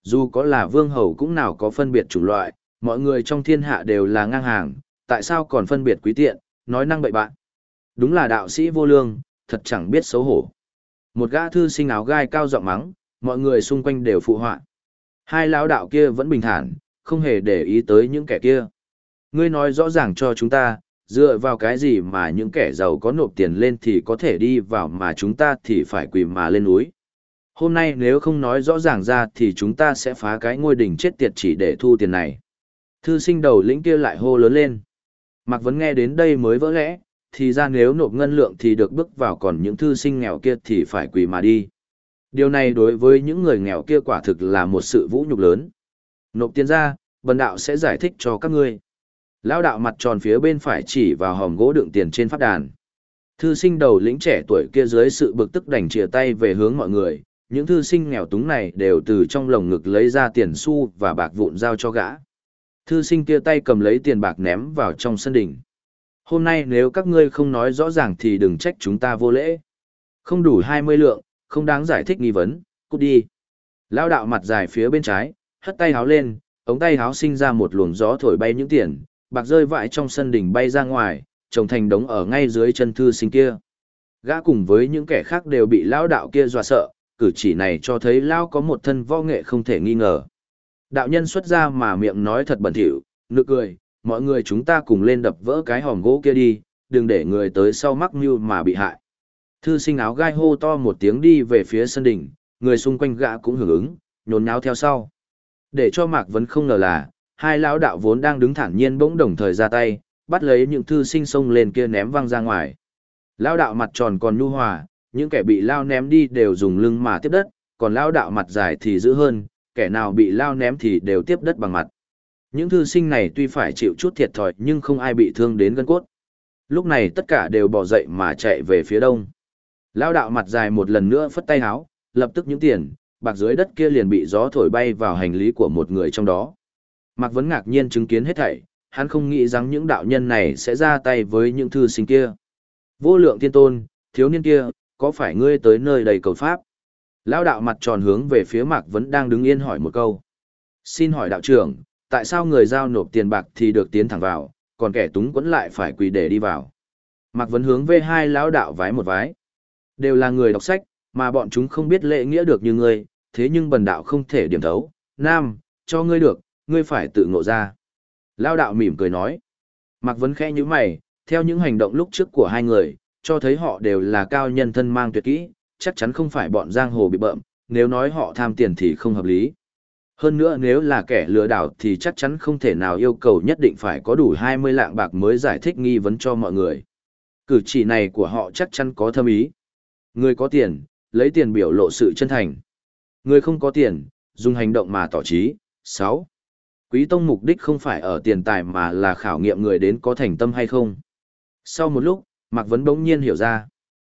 Dù có là vương hầu cũng nào có phân biệt chủng loại, mọi người trong thiên hạ đều là ngang hàng, tại sao còn phân biệt quý tiện, nói năng bậy bạn. Đúng là đạo sĩ vô lương, thật chẳng biết xấu hổ. Một gã thư sinh áo gai cao giọng mắng, mọi người xung quanh đều phụ họa. Hai lão đạo kia vẫn bình thản, không hề để ý tới những kẻ kia. Ngươi nói rõ ràng cho chúng ta, dựa vào cái gì mà những kẻ giàu có nộp tiền lên thì có thể đi vào mà chúng ta thì phải quỳ mà lên núi. Hôm nay nếu không nói rõ ràng ra thì chúng ta sẽ phá cái ngôi đỉnh chết tiệt chỉ để thu tiền này. Thư sinh đầu lĩnh kia lại hô lớn lên. Mạc Vấn nghe đến đây mới vỡ lẽ, thì ra nếu nộp ngân lượng thì được bước vào còn những thư sinh nghèo kia thì phải quỳ mà đi. Điều này đối với những người nghèo kia quả thực là một sự vũ nhục lớn. Nộp tiền ra, bần đạo sẽ giải thích cho các ngươi. Lão đạo mặt tròn phía bên phải chỉ vào hòm gỗ đựng tiền trên pháp đàn. Thư sinh đầu lĩnh trẻ tuổi kia dưới sự bực tức đành chìa tay về hướng mọi người, những thư sinh nghèo túng này đều từ trong lồng ngực lấy ra tiền xu và bạc vụn giao cho gã. Thư sinh kia tay cầm lấy tiền bạc ném vào trong sân đỉnh. Hôm nay nếu các ngươi không nói rõ ràng thì đừng trách chúng ta vô lễ. Không đủ hai mươi lượng, không đáng giải thích nghi vấn, cút đi. Lao đạo mặt dài phía bên trái, hất tay háo lên, ống tay háo sinh ra một luồng gió thổi bay những tiền, bạc rơi vãi trong sân đỉnh bay ra ngoài, trồng thành đống ở ngay dưới chân thư sinh kia. Gã cùng với những kẻ khác đều bị lão đạo kia dọa sợ, cử chỉ này cho thấy lão có một thân võ nghệ không thể nghi ngờ. Đạo nhân xuất ra mà miệng nói thật bẩn thỉu, nực cười, mọi người chúng ta cùng lên đập vỡ cái hòm gỗ kia đi, đừng để người tới sau mắc mưu mà bị hại. Thư sinh áo gai hô to một tiếng đi về phía sân đỉnh, người xung quanh gã cũng hưởng ứng, nhốn nháo theo sau. Để cho Mạc Vấn không ngờ là, hai lão đạo vốn đang đứng thản nhiên bỗng đồng thời ra tay, bắt lấy những thư sinh xông lên kia ném văng ra ngoài. Lão đạo mặt tròn còn nhu hòa, những kẻ bị lao ném đi đều dùng lưng mà tiếp đất, còn lão đạo mặt dài thì giữ hơn, kẻ nào bị lao ném thì đều tiếp đất bằng mặt. Những thư sinh này tuy phải chịu chút thiệt thòi nhưng không ai bị thương đến gân cốt. Lúc này tất cả đều bỏ dậy mà chạy về phía đông. Lao đạo mặt dài một lần nữa phất tay háo, lập tức những tiền, bạc dưới đất kia liền bị gió thổi bay vào hành lý của một người trong đó. Mạc Vấn ngạc nhiên chứng kiến hết thảy, hắn không nghĩ rằng những đạo nhân này sẽ ra tay với những thư sinh kia. Vô lượng tiên tôn, thiếu niên kia, có phải ngươi tới nơi đầy cầu pháp? Lao đạo mặt tròn hướng về phía Mạc Vấn đang đứng yên hỏi một câu. Xin hỏi đạo trưởng, tại sao người giao nộp tiền bạc thì được tiến thẳng vào, còn kẻ túng quẫn lại phải quỳ để đi vào? Mạc Vấn hướng về hai lão đạo vái một vái. Đều là người đọc sách, mà bọn chúng không biết lễ nghĩa được như ngươi, thế nhưng bần đạo không thể điểm thấu. Nam, cho ngươi được, ngươi phải tự ngộ ra. Lao đạo mỉm cười nói. Mạc Vấn khẽ như mày, theo những hành động lúc trước của hai người, cho thấy họ đều là cao nhân thân mang tuyệt kỹ, chắc chắn không phải bọn giang hồ bị bợm, nếu nói họ tham tiền thì không hợp lý. Hơn nữa nếu là kẻ lừa đảo thì chắc chắn không thể nào yêu cầu nhất định phải có đủ 20 lạng bạc mới giải thích nghi vấn cho mọi người. Cử chỉ này của họ chắc chắn có thâm ý. Người có tiền, lấy tiền biểu lộ sự chân thành. Người không có tiền, dùng hành động mà tỏ trí. 6. Quý tông mục đích không phải ở tiền tài mà là khảo nghiệm người đến có thành tâm hay không. Sau một lúc, Mạc Vấn bỗng nhiên hiểu ra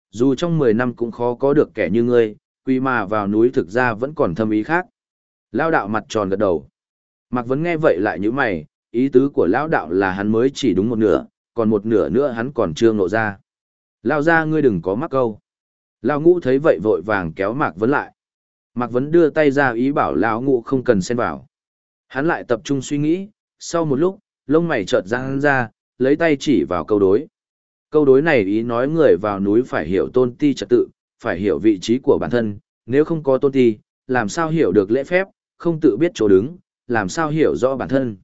dù trong 10 năm cũng khó có được kẻ như ngươi, quy mà vào núi thực ra vẫn còn thâm ý khác. Lao đạo mặt tròn gật đầu. Mạc Vấn nghe vậy lại như mày, ý tứ của lão đạo là hắn mới chỉ đúng một nửa, còn một nửa nữa hắn còn chưa ngộ ra. Lao ra ngươi đừng có mắc câu. Lao ngũ thấy vậy vội vàng kéo Mạc Vấn lại. Mạc Vấn đưa tay ra ý bảo Lão ngũ không cần xen vào. Hắn lại tập trung suy nghĩ, sau một lúc, lông mày chợt ra hắn ra, lấy tay chỉ vào câu đối. Câu đối này ý nói người vào núi phải hiểu tôn ti trật tự, phải hiểu vị trí của bản thân, nếu không có tôn ti, làm sao hiểu được lễ phép, không tự biết chỗ đứng, làm sao hiểu rõ bản thân.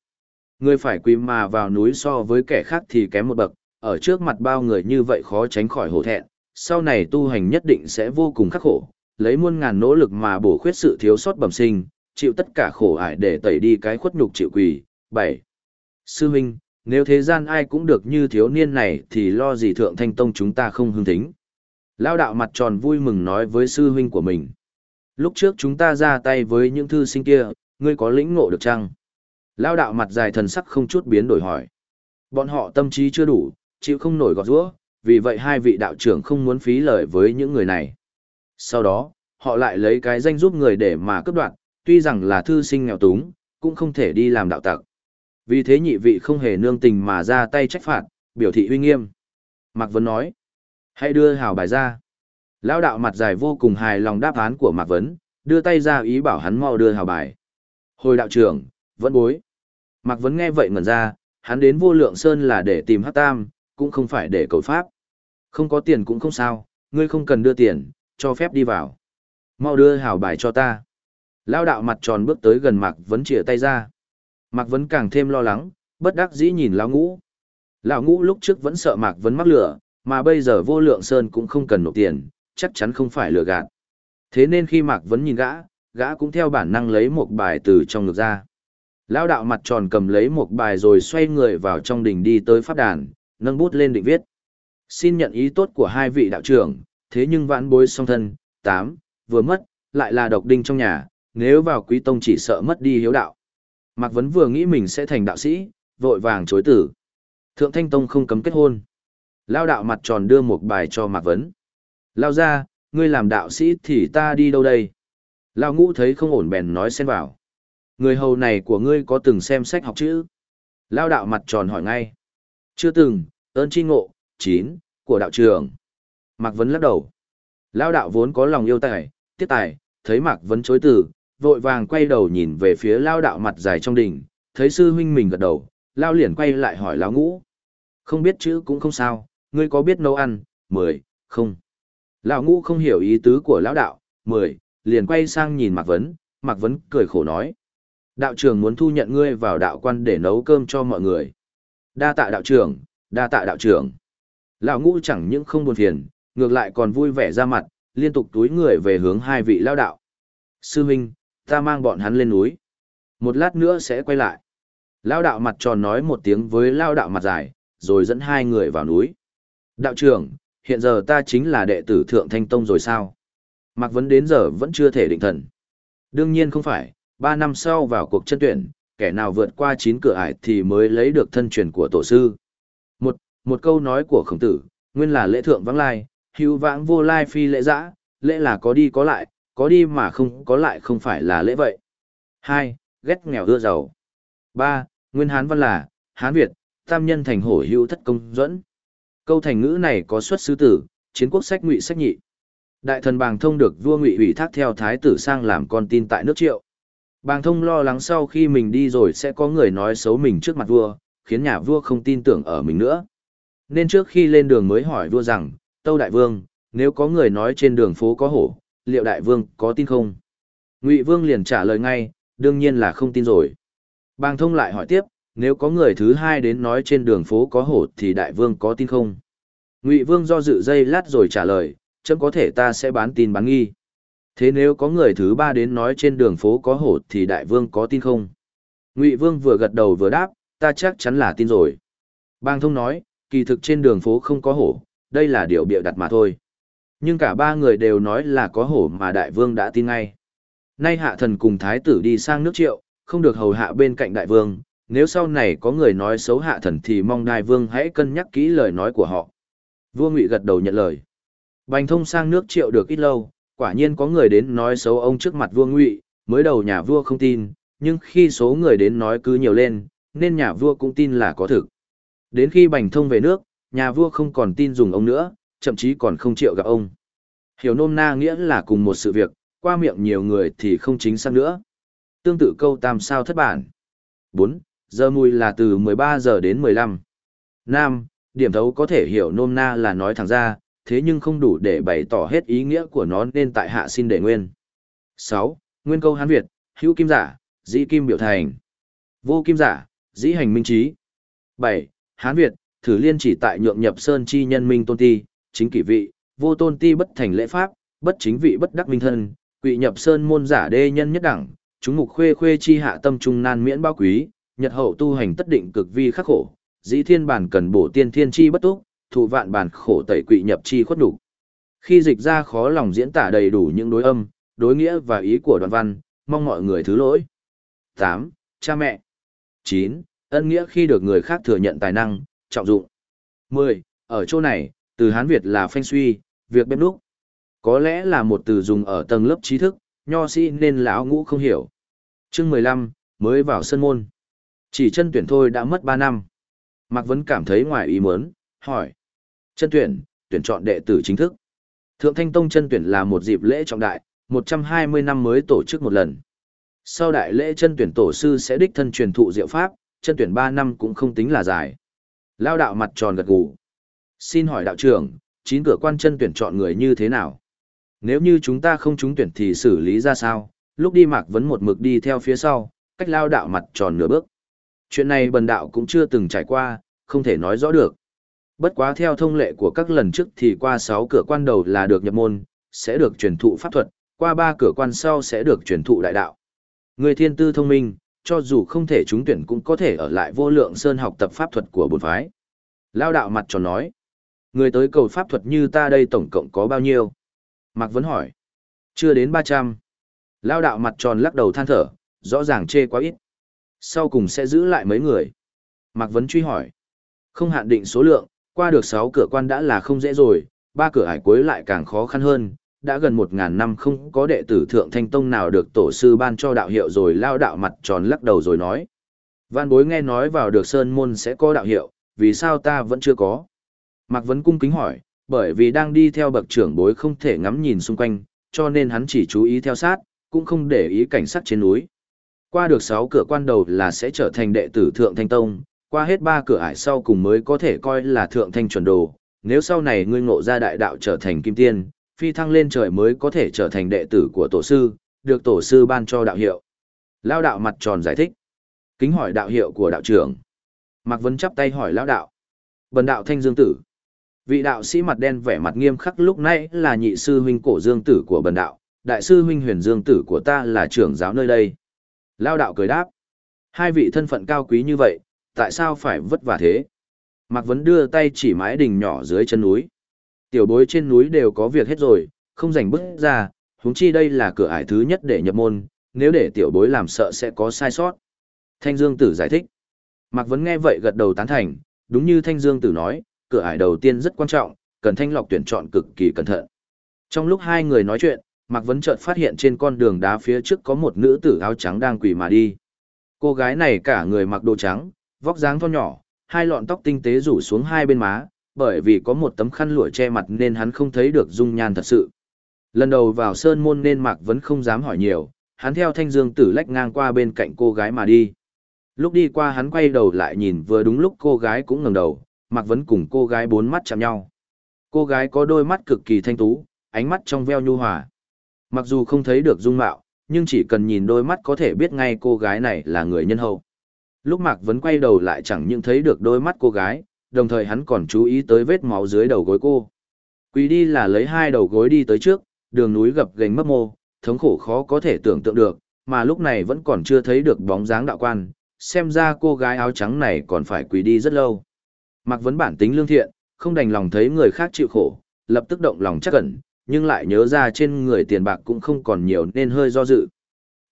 Người phải quỳ mà vào núi so với kẻ khác thì kém một bậc, ở trước mặt bao người như vậy khó tránh khỏi hổ thẹn, sau này tu hành nhất định sẽ vô cùng khắc khổ, lấy muôn ngàn nỗ lực mà bổ khuyết sự thiếu sót bẩm sinh, chịu tất cả khổ ải để tẩy đi cái khuất nhục chịu quỳ. 7. Sư Minh, nếu thế gian ai cũng được như thiếu niên này thì lo gì thượng thanh tông chúng ta không hưng thính. Lao đạo mặt tròn vui mừng nói với sư huynh của mình. Lúc trước chúng ta ra tay với những thư sinh kia, ngươi có lĩnh ngộ được chăng? Lao đạo mặt dài thần sắc không chút biến đổi hỏi. Bọn họ tâm trí chưa đủ, chịu không nổi gọt rũa, vì vậy hai vị đạo trưởng không muốn phí lời với những người này. Sau đó, họ lại lấy cái danh giúp người để mà cướp đoạt, tuy rằng là thư sinh nghèo túng, cũng không thể đi làm đạo tặc. Vì thế nhị vị không hề nương tình mà ra tay trách phạt, biểu thị uy nghiêm. Mạc Vấn nói, hãy đưa hào bài ra. Lão đạo mặt dài vô cùng hài lòng đáp án của Mạc Vấn, đưa tay ra ý bảo hắn mau đưa hào bài. Hồi đạo trưởng, vẫn bối. Mạc Vấn nghe vậy ngẩn ra, hắn đến vô lượng sơn là để tìm hát tam, cũng không phải để cầu pháp. Không có tiền cũng không sao, ngươi không cần đưa tiền, cho phép đi vào. Mau đưa hào bài cho ta. Lao đạo mặt tròn bước tới gần Mạc Vấn chìa tay ra. Mạc Vấn càng thêm lo lắng, bất đắc dĩ nhìn Lão Ngũ. Lão Ngũ lúc trước vẫn sợ Mạc Vấn mắc lửa, mà bây giờ vô lượng sơn cũng không cần nộp tiền, chắc chắn không phải lừa gạt. Thế nên khi Mạc Vấn nhìn gã, gã cũng theo bản năng lấy một bài từ trong ngực ra. Lão đạo mặt tròn cầm lấy một bài rồi xoay người vào trong đình đi tới pháp đàn, nâng bút lên định viết. Xin nhận ý tốt của hai vị đạo trưởng, thế nhưng vãn bối song thân, tám, vừa mất, lại là độc đinh trong nhà, nếu vào quý tông chỉ sợ mất đi hiếu đạo. Mạc Vấn vừa nghĩ mình sẽ thành đạo sĩ, vội vàng chối tử. Thượng Thanh Tông không cấm kết hôn. Lao đạo mặt tròn đưa một bài cho Mạc Vấn. Lao ra, ngươi làm đạo sĩ thì ta đi đâu đây? Lao ngũ thấy không ổn bèn nói xen vào. Người hầu này của ngươi có từng xem sách học chữ? Lao đạo mặt tròn hỏi ngay. Chưa từng, ơn chi ngộ, chín, của đạo trường. Mạc Vấn lắc đầu. Lao đạo vốn có lòng yêu tài, tiết tài, thấy Mạc Vấn chối từ, vội vàng quay đầu nhìn về phía lao đạo mặt dài trong đỉnh, thấy sư huynh mình gật đầu, lao liền quay lại hỏi lão ngũ. Không biết chữ cũng không sao, ngươi có biết nấu ăn, mười, không. Lão ngũ không hiểu ý tứ của lão đạo, mười, liền quay sang nhìn Mạc Vấn, Mạc Vấn cười khổ nói. Đạo trưởng muốn thu nhận ngươi vào đạo quan để nấu cơm cho mọi người. Đa tạ đạo trưởng, đa tạ đạo trưởng. Lão ngũ chẳng những không buồn phiền, ngược lại còn vui vẻ ra mặt, liên tục túi người về hướng hai vị lao đạo. Sư huynh, ta mang bọn hắn lên núi. Một lát nữa sẽ quay lại. Lao đạo mặt tròn nói một tiếng với lao đạo mặt dài, rồi dẫn hai người vào núi. Đạo trưởng, hiện giờ ta chính là đệ tử Thượng Thanh Tông rồi sao? Mạc Vấn đến giờ vẫn chưa thể định thần. Đương nhiên không phải, ba năm sau vào cuộc chân tuyển, kẻ nào vượt qua chín cửa ải thì mới lấy được thân truyền của tổ sư. Một, một câu nói của khổng tử, nguyên là lễ thượng vắng lai, hữu vãng vô lai phi lễ dã, lễ là có đi có lại, có đi mà không có lại không phải là lễ vậy. 2. Ghét nghèo ưa giàu. 3. Nguyên Hán văn là, Hán Việt, tam nhân thành hổ hữu thất công dẫn. Câu thành ngữ này có xuất xứ tử, chiến quốc sách ngụy sách nhị. Đại thần Bàng Thông được vua ngụy ủy thác theo thái tử sang làm con tin tại nước Triệu. Bàng Thông lo lắng sau khi mình đi rồi sẽ có người nói xấu mình trước mặt vua, khiến nhà vua không tin tưởng ở mình nữa. Nên trước khi lên đường mới hỏi vua rằng, Tâu Đại Vương, nếu có người nói trên đường phố có hổ, liệu đại vương có tin không? Ngụy vương liền trả lời ngay, đương nhiên là không tin rồi. Bàng thông lại hỏi tiếp, nếu có người thứ hai đến nói trên đường phố có hổ thì đại vương có tin không? Ngụy vương do dự dây lát rồi trả lời, chấm có thể ta sẽ bán tin bán nghi. Thế nếu có người thứ ba đến nói trên đường phố có hổ thì đại vương có tin không? Ngụy vương vừa gật đầu vừa đáp, ta chắc chắn là tin rồi. Bàng thông nói, kỳ thực trên đường phố không có hổ, đây là điều bịa đặt mà thôi. Nhưng cả ba người đều nói là có hổ mà đại vương đã tin ngay. Nay hạ thần cùng thái tử đi sang nước triệu, không được hầu hạ bên cạnh đại vương, nếu sau này có người nói xấu hạ thần thì mong đại vương hãy cân nhắc kỹ lời nói của họ. Vua Ngụy gật đầu nhận lời. Bành thông sang nước triệu được ít lâu, quả nhiên có người đến nói xấu ông trước mặt vua ngụy, mới đầu nhà vua không tin, nhưng khi số người đến nói cứ nhiều lên, nên nhà vua cũng tin là có thực. Đến khi bành thông về nước, nhà vua không còn tin dùng ông nữa, chậm chí còn không chịu gặp ông. Hiểu nôm na nghĩa là cùng một sự việc, qua miệng nhiều người thì không chính xác nữa. Tương tự câu tam sao thất bản. 4. Giờ mùi là từ 13 giờ đến 15. Nam, điểm thấu có thể hiểu nôm na là nói thẳng ra, thế nhưng không đủ để bày tỏ hết ý nghĩa của nó nên tại hạ xin để nguyên. 6. Nguyên câu Hán Việt, hữu kim giả, dĩ kim biểu thành. Vô kim giả, dĩ hành minh trí. 7. Hán Việt, thử liên chỉ tại nhượng nhập sơn chi nhân minh tôn ti, chính kỷ vị, vô tôn ti bất thành lễ pháp, bất chính vị bất đắc minh thân, quỷ nhập sơn môn giả đê nhân nhất đẳng, chúng mục khuê khuê chi hạ tâm trung nan miễn bao quý, nhật hậu tu hành tất định cực vi khắc khổ, dĩ thiên bản cần bổ tiên thiên chi bất túc, thụ vạn bản khổ tẩy quỷ nhập chi khuất đủ. Khi dịch ra khó lòng diễn tả đầy đủ những đối âm, đối nghĩa và ý của đoạn văn, mong mọi người thứ lỗi. 8. Cha mẹ 9. Ân nghĩa khi được người khác thừa nhận tài năng, trọng dụng. 10. Ở chỗ này, từ Hán Việt là phanh suy, việc bếp núc. Có lẽ là một từ dùng ở tầng lớp trí thức, nho sĩ nên lão ngũ không hiểu. chương 15, mới vào sân môn. Chỉ chân tuyển thôi đã mất ba năm. Mạc Vấn cảm thấy ngoài ý muốn, hỏi. Chân tuyển, tuyển chọn đệ tử chính thức. Thượng Thanh Tông chân tuyển là một dịp lễ trọng đại, 120 năm mới tổ chức một lần. Sau đại lễ chân tuyển tổ sư sẽ đích thân truyền thụ diệu pháp, chân tuyển 3 năm cũng không tính là dài. Lao đạo mặt tròn gật gù. Xin hỏi đạo trưởng, chín cửa quan chân tuyển chọn người như thế nào? Nếu như chúng ta không trúng tuyển thì xử lý ra sao? Lúc đi Mạc Vấn một mực đi theo phía sau, cách lao đạo mặt tròn nửa bước. Chuyện này bần đạo cũng chưa từng trải qua, không thể nói rõ được. Bất quá theo thông lệ của các lần trước thì qua 6 cửa quan đầu là được nhập môn, sẽ được truyền thụ pháp thuật, qua 3 cửa quan sau sẽ được truyền thụ đại đạo. Người thiên tư thông minh, cho dù không thể trúng tuyển cũng có thể ở lại vô lượng sơn học tập pháp thuật của bổn phái. Lao đạo mặt tròn nói, người tới cầu pháp thuật như ta đây tổng cộng có bao nhiêu? Mạc Vấn hỏi, chưa đến 300. Lao đạo mặt tròn lắc đầu than thở, rõ ràng chê quá ít. Sau cùng sẽ giữ lại mấy người. Mạc Vấn truy hỏi, không hạn định số lượng, qua được 6 cửa quan đã là không dễ rồi, ba cửa hải cuối lại càng khó khăn hơn, đã gần 1.000 năm không có đệ tử Thượng Thanh Tông nào được tổ sư ban cho đạo hiệu rồi lao đạo mặt tròn lắc đầu rồi nói. Văn bối nghe nói vào được Sơn Môn sẽ có đạo hiệu, vì sao ta vẫn chưa có? Mạc Vấn cung kính hỏi, bởi vì đang đi theo bậc trưởng bối không thể ngắm nhìn xung quanh, cho nên hắn chỉ chú ý theo sát, cũng không để ý cảnh sát trên núi. Qua được 6 cửa quan đầu là sẽ trở thành đệ tử Thượng Thanh Tông, qua hết 3 cửa ải sau cùng mới có thể coi là Thượng Thanh chuẩn đồ. Nếu sau này ngươi ngộ ra đại đạo trở thành kim tiên, phi thăng lên trời mới có thể trở thành đệ tử của tổ sư, được tổ sư ban cho đạo hiệu. Lao đạo mặt tròn giải thích. Kính hỏi đạo hiệu của đạo trưởng. Mạc Vấn chắp tay hỏi lão đạo. Bần đạo thanh dương tử. Vị đạo sĩ mặt đen vẻ mặt nghiêm khắc lúc nãy là nhị sư huynh cổ dương tử của bần đạo, đại sư huynh huyền dương tử của ta là trưởng giáo nơi đây. Lao đạo cười đáp. Hai vị thân phận cao quý như vậy, tại sao phải vất vả thế? Mạc Vấn đưa tay chỉ mái đình nhỏ dưới chân núi. Tiểu bối trên núi đều có việc hết rồi, không rảnh bước ra, huống chi đây là cửa ải thứ nhất để nhập môn, nếu để tiểu bối làm sợ sẽ có sai sót. Thanh Dương Tử giải thích. Mạc Vấn nghe vậy gật đầu tán thành, đúng như Thanh Dương Tử nói, cửa ải đầu tiên rất quan trọng, cần thanh lọc tuyển chọn cực kỳ cẩn thận. Trong lúc hai người nói chuyện, Mạc Vấn chợt phát hiện trên con đường đá phía trước có một nữ tử áo trắng đang quỳ mà đi. Cô gái này cả người mặc đồ trắng, vóc dáng thon nhỏ, hai lọn tóc tinh tế rủ xuống hai bên má, bởi vì có một tấm khăn lụa che mặt nên hắn không thấy được dung nhan thật sự. Lần đầu vào sơn môn nên Mạc vẫn không dám hỏi nhiều, hắn theo thanh dương tử lách ngang qua bên cạnh cô gái mà đi. Lúc đi qua hắn quay đầu lại nhìn vừa đúng lúc cô gái cũng ngẩng đầu, Mạc Vấn cùng cô gái bốn mắt chạm nhau. Cô gái có đôi mắt cực kỳ thanh tú, ánh mắt trong veo nhu hòa. Mặc dù không thấy được dung mạo, nhưng chỉ cần nhìn đôi mắt có thể biết ngay cô gái này là người nhân hậu. Lúc Mạc Vấn quay đầu lại chẳng những thấy được đôi mắt cô gái, đồng thời hắn còn chú ý tới vết máu dưới đầu gối cô. Quỳ đi là lấy hai đầu gối đi tới trước, đường núi gập ghềnh mấp mô, thống khổ khó có thể tưởng tượng được, mà lúc này vẫn còn chưa thấy được bóng dáng đạo quan, xem ra cô gái áo trắng này còn phải quỳ đi rất lâu. Mạc Vấn bản tính lương thiện, không đành lòng thấy người khác chịu khổ, lập tức động lòng chắc cẩn, nhưng lại nhớ ra trên người tiền bạc cũng không còn nhiều nên hơi do dự.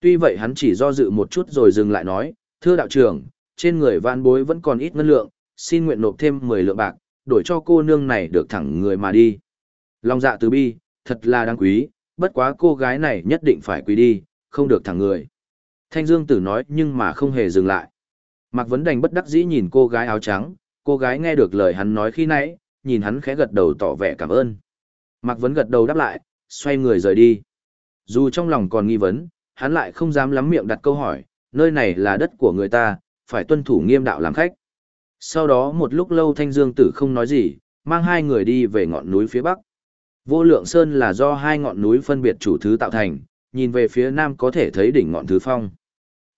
Tuy vậy hắn chỉ do dự một chút rồi dừng lại nói, thưa đạo trưởng, trên người vạn bối vẫn còn ít ngân lượng, xin nguyện nộp thêm 10 lượng bạc, đổi cho cô nương này được thẳng người mà đi. Lòng dạ từ bi, thật là đáng quý, bất quá cô gái này nhất định phải quý đi, không được thẳng người. Thanh Dương Tử nói nhưng mà không hề dừng lại. Mạc Vấn Đành bất đắc dĩ nhìn cô gái áo trắng, cô gái nghe được lời hắn nói khi nãy, nhìn hắn khẽ gật đầu tỏ vẻ cảm ơn. Mạc Vấn gật đầu đáp lại, xoay người rời đi. Dù trong lòng còn nghi vấn, hắn lại không dám lắm miệng đặt câu hỏi, nơi này là đất của người ta, phải tuân thủ nghiêm đạo làm khách. Sau đó một lúc lâu Thanh Dương Tử không nói gì, mang hai người đi về ngọn núi phía bắc. Vô lượng sơn là do hai ngọn núi phân biệt chủ thứ tạo thành, nhìn về phía nam có thể thấy đỉnh ngọn thứ phong.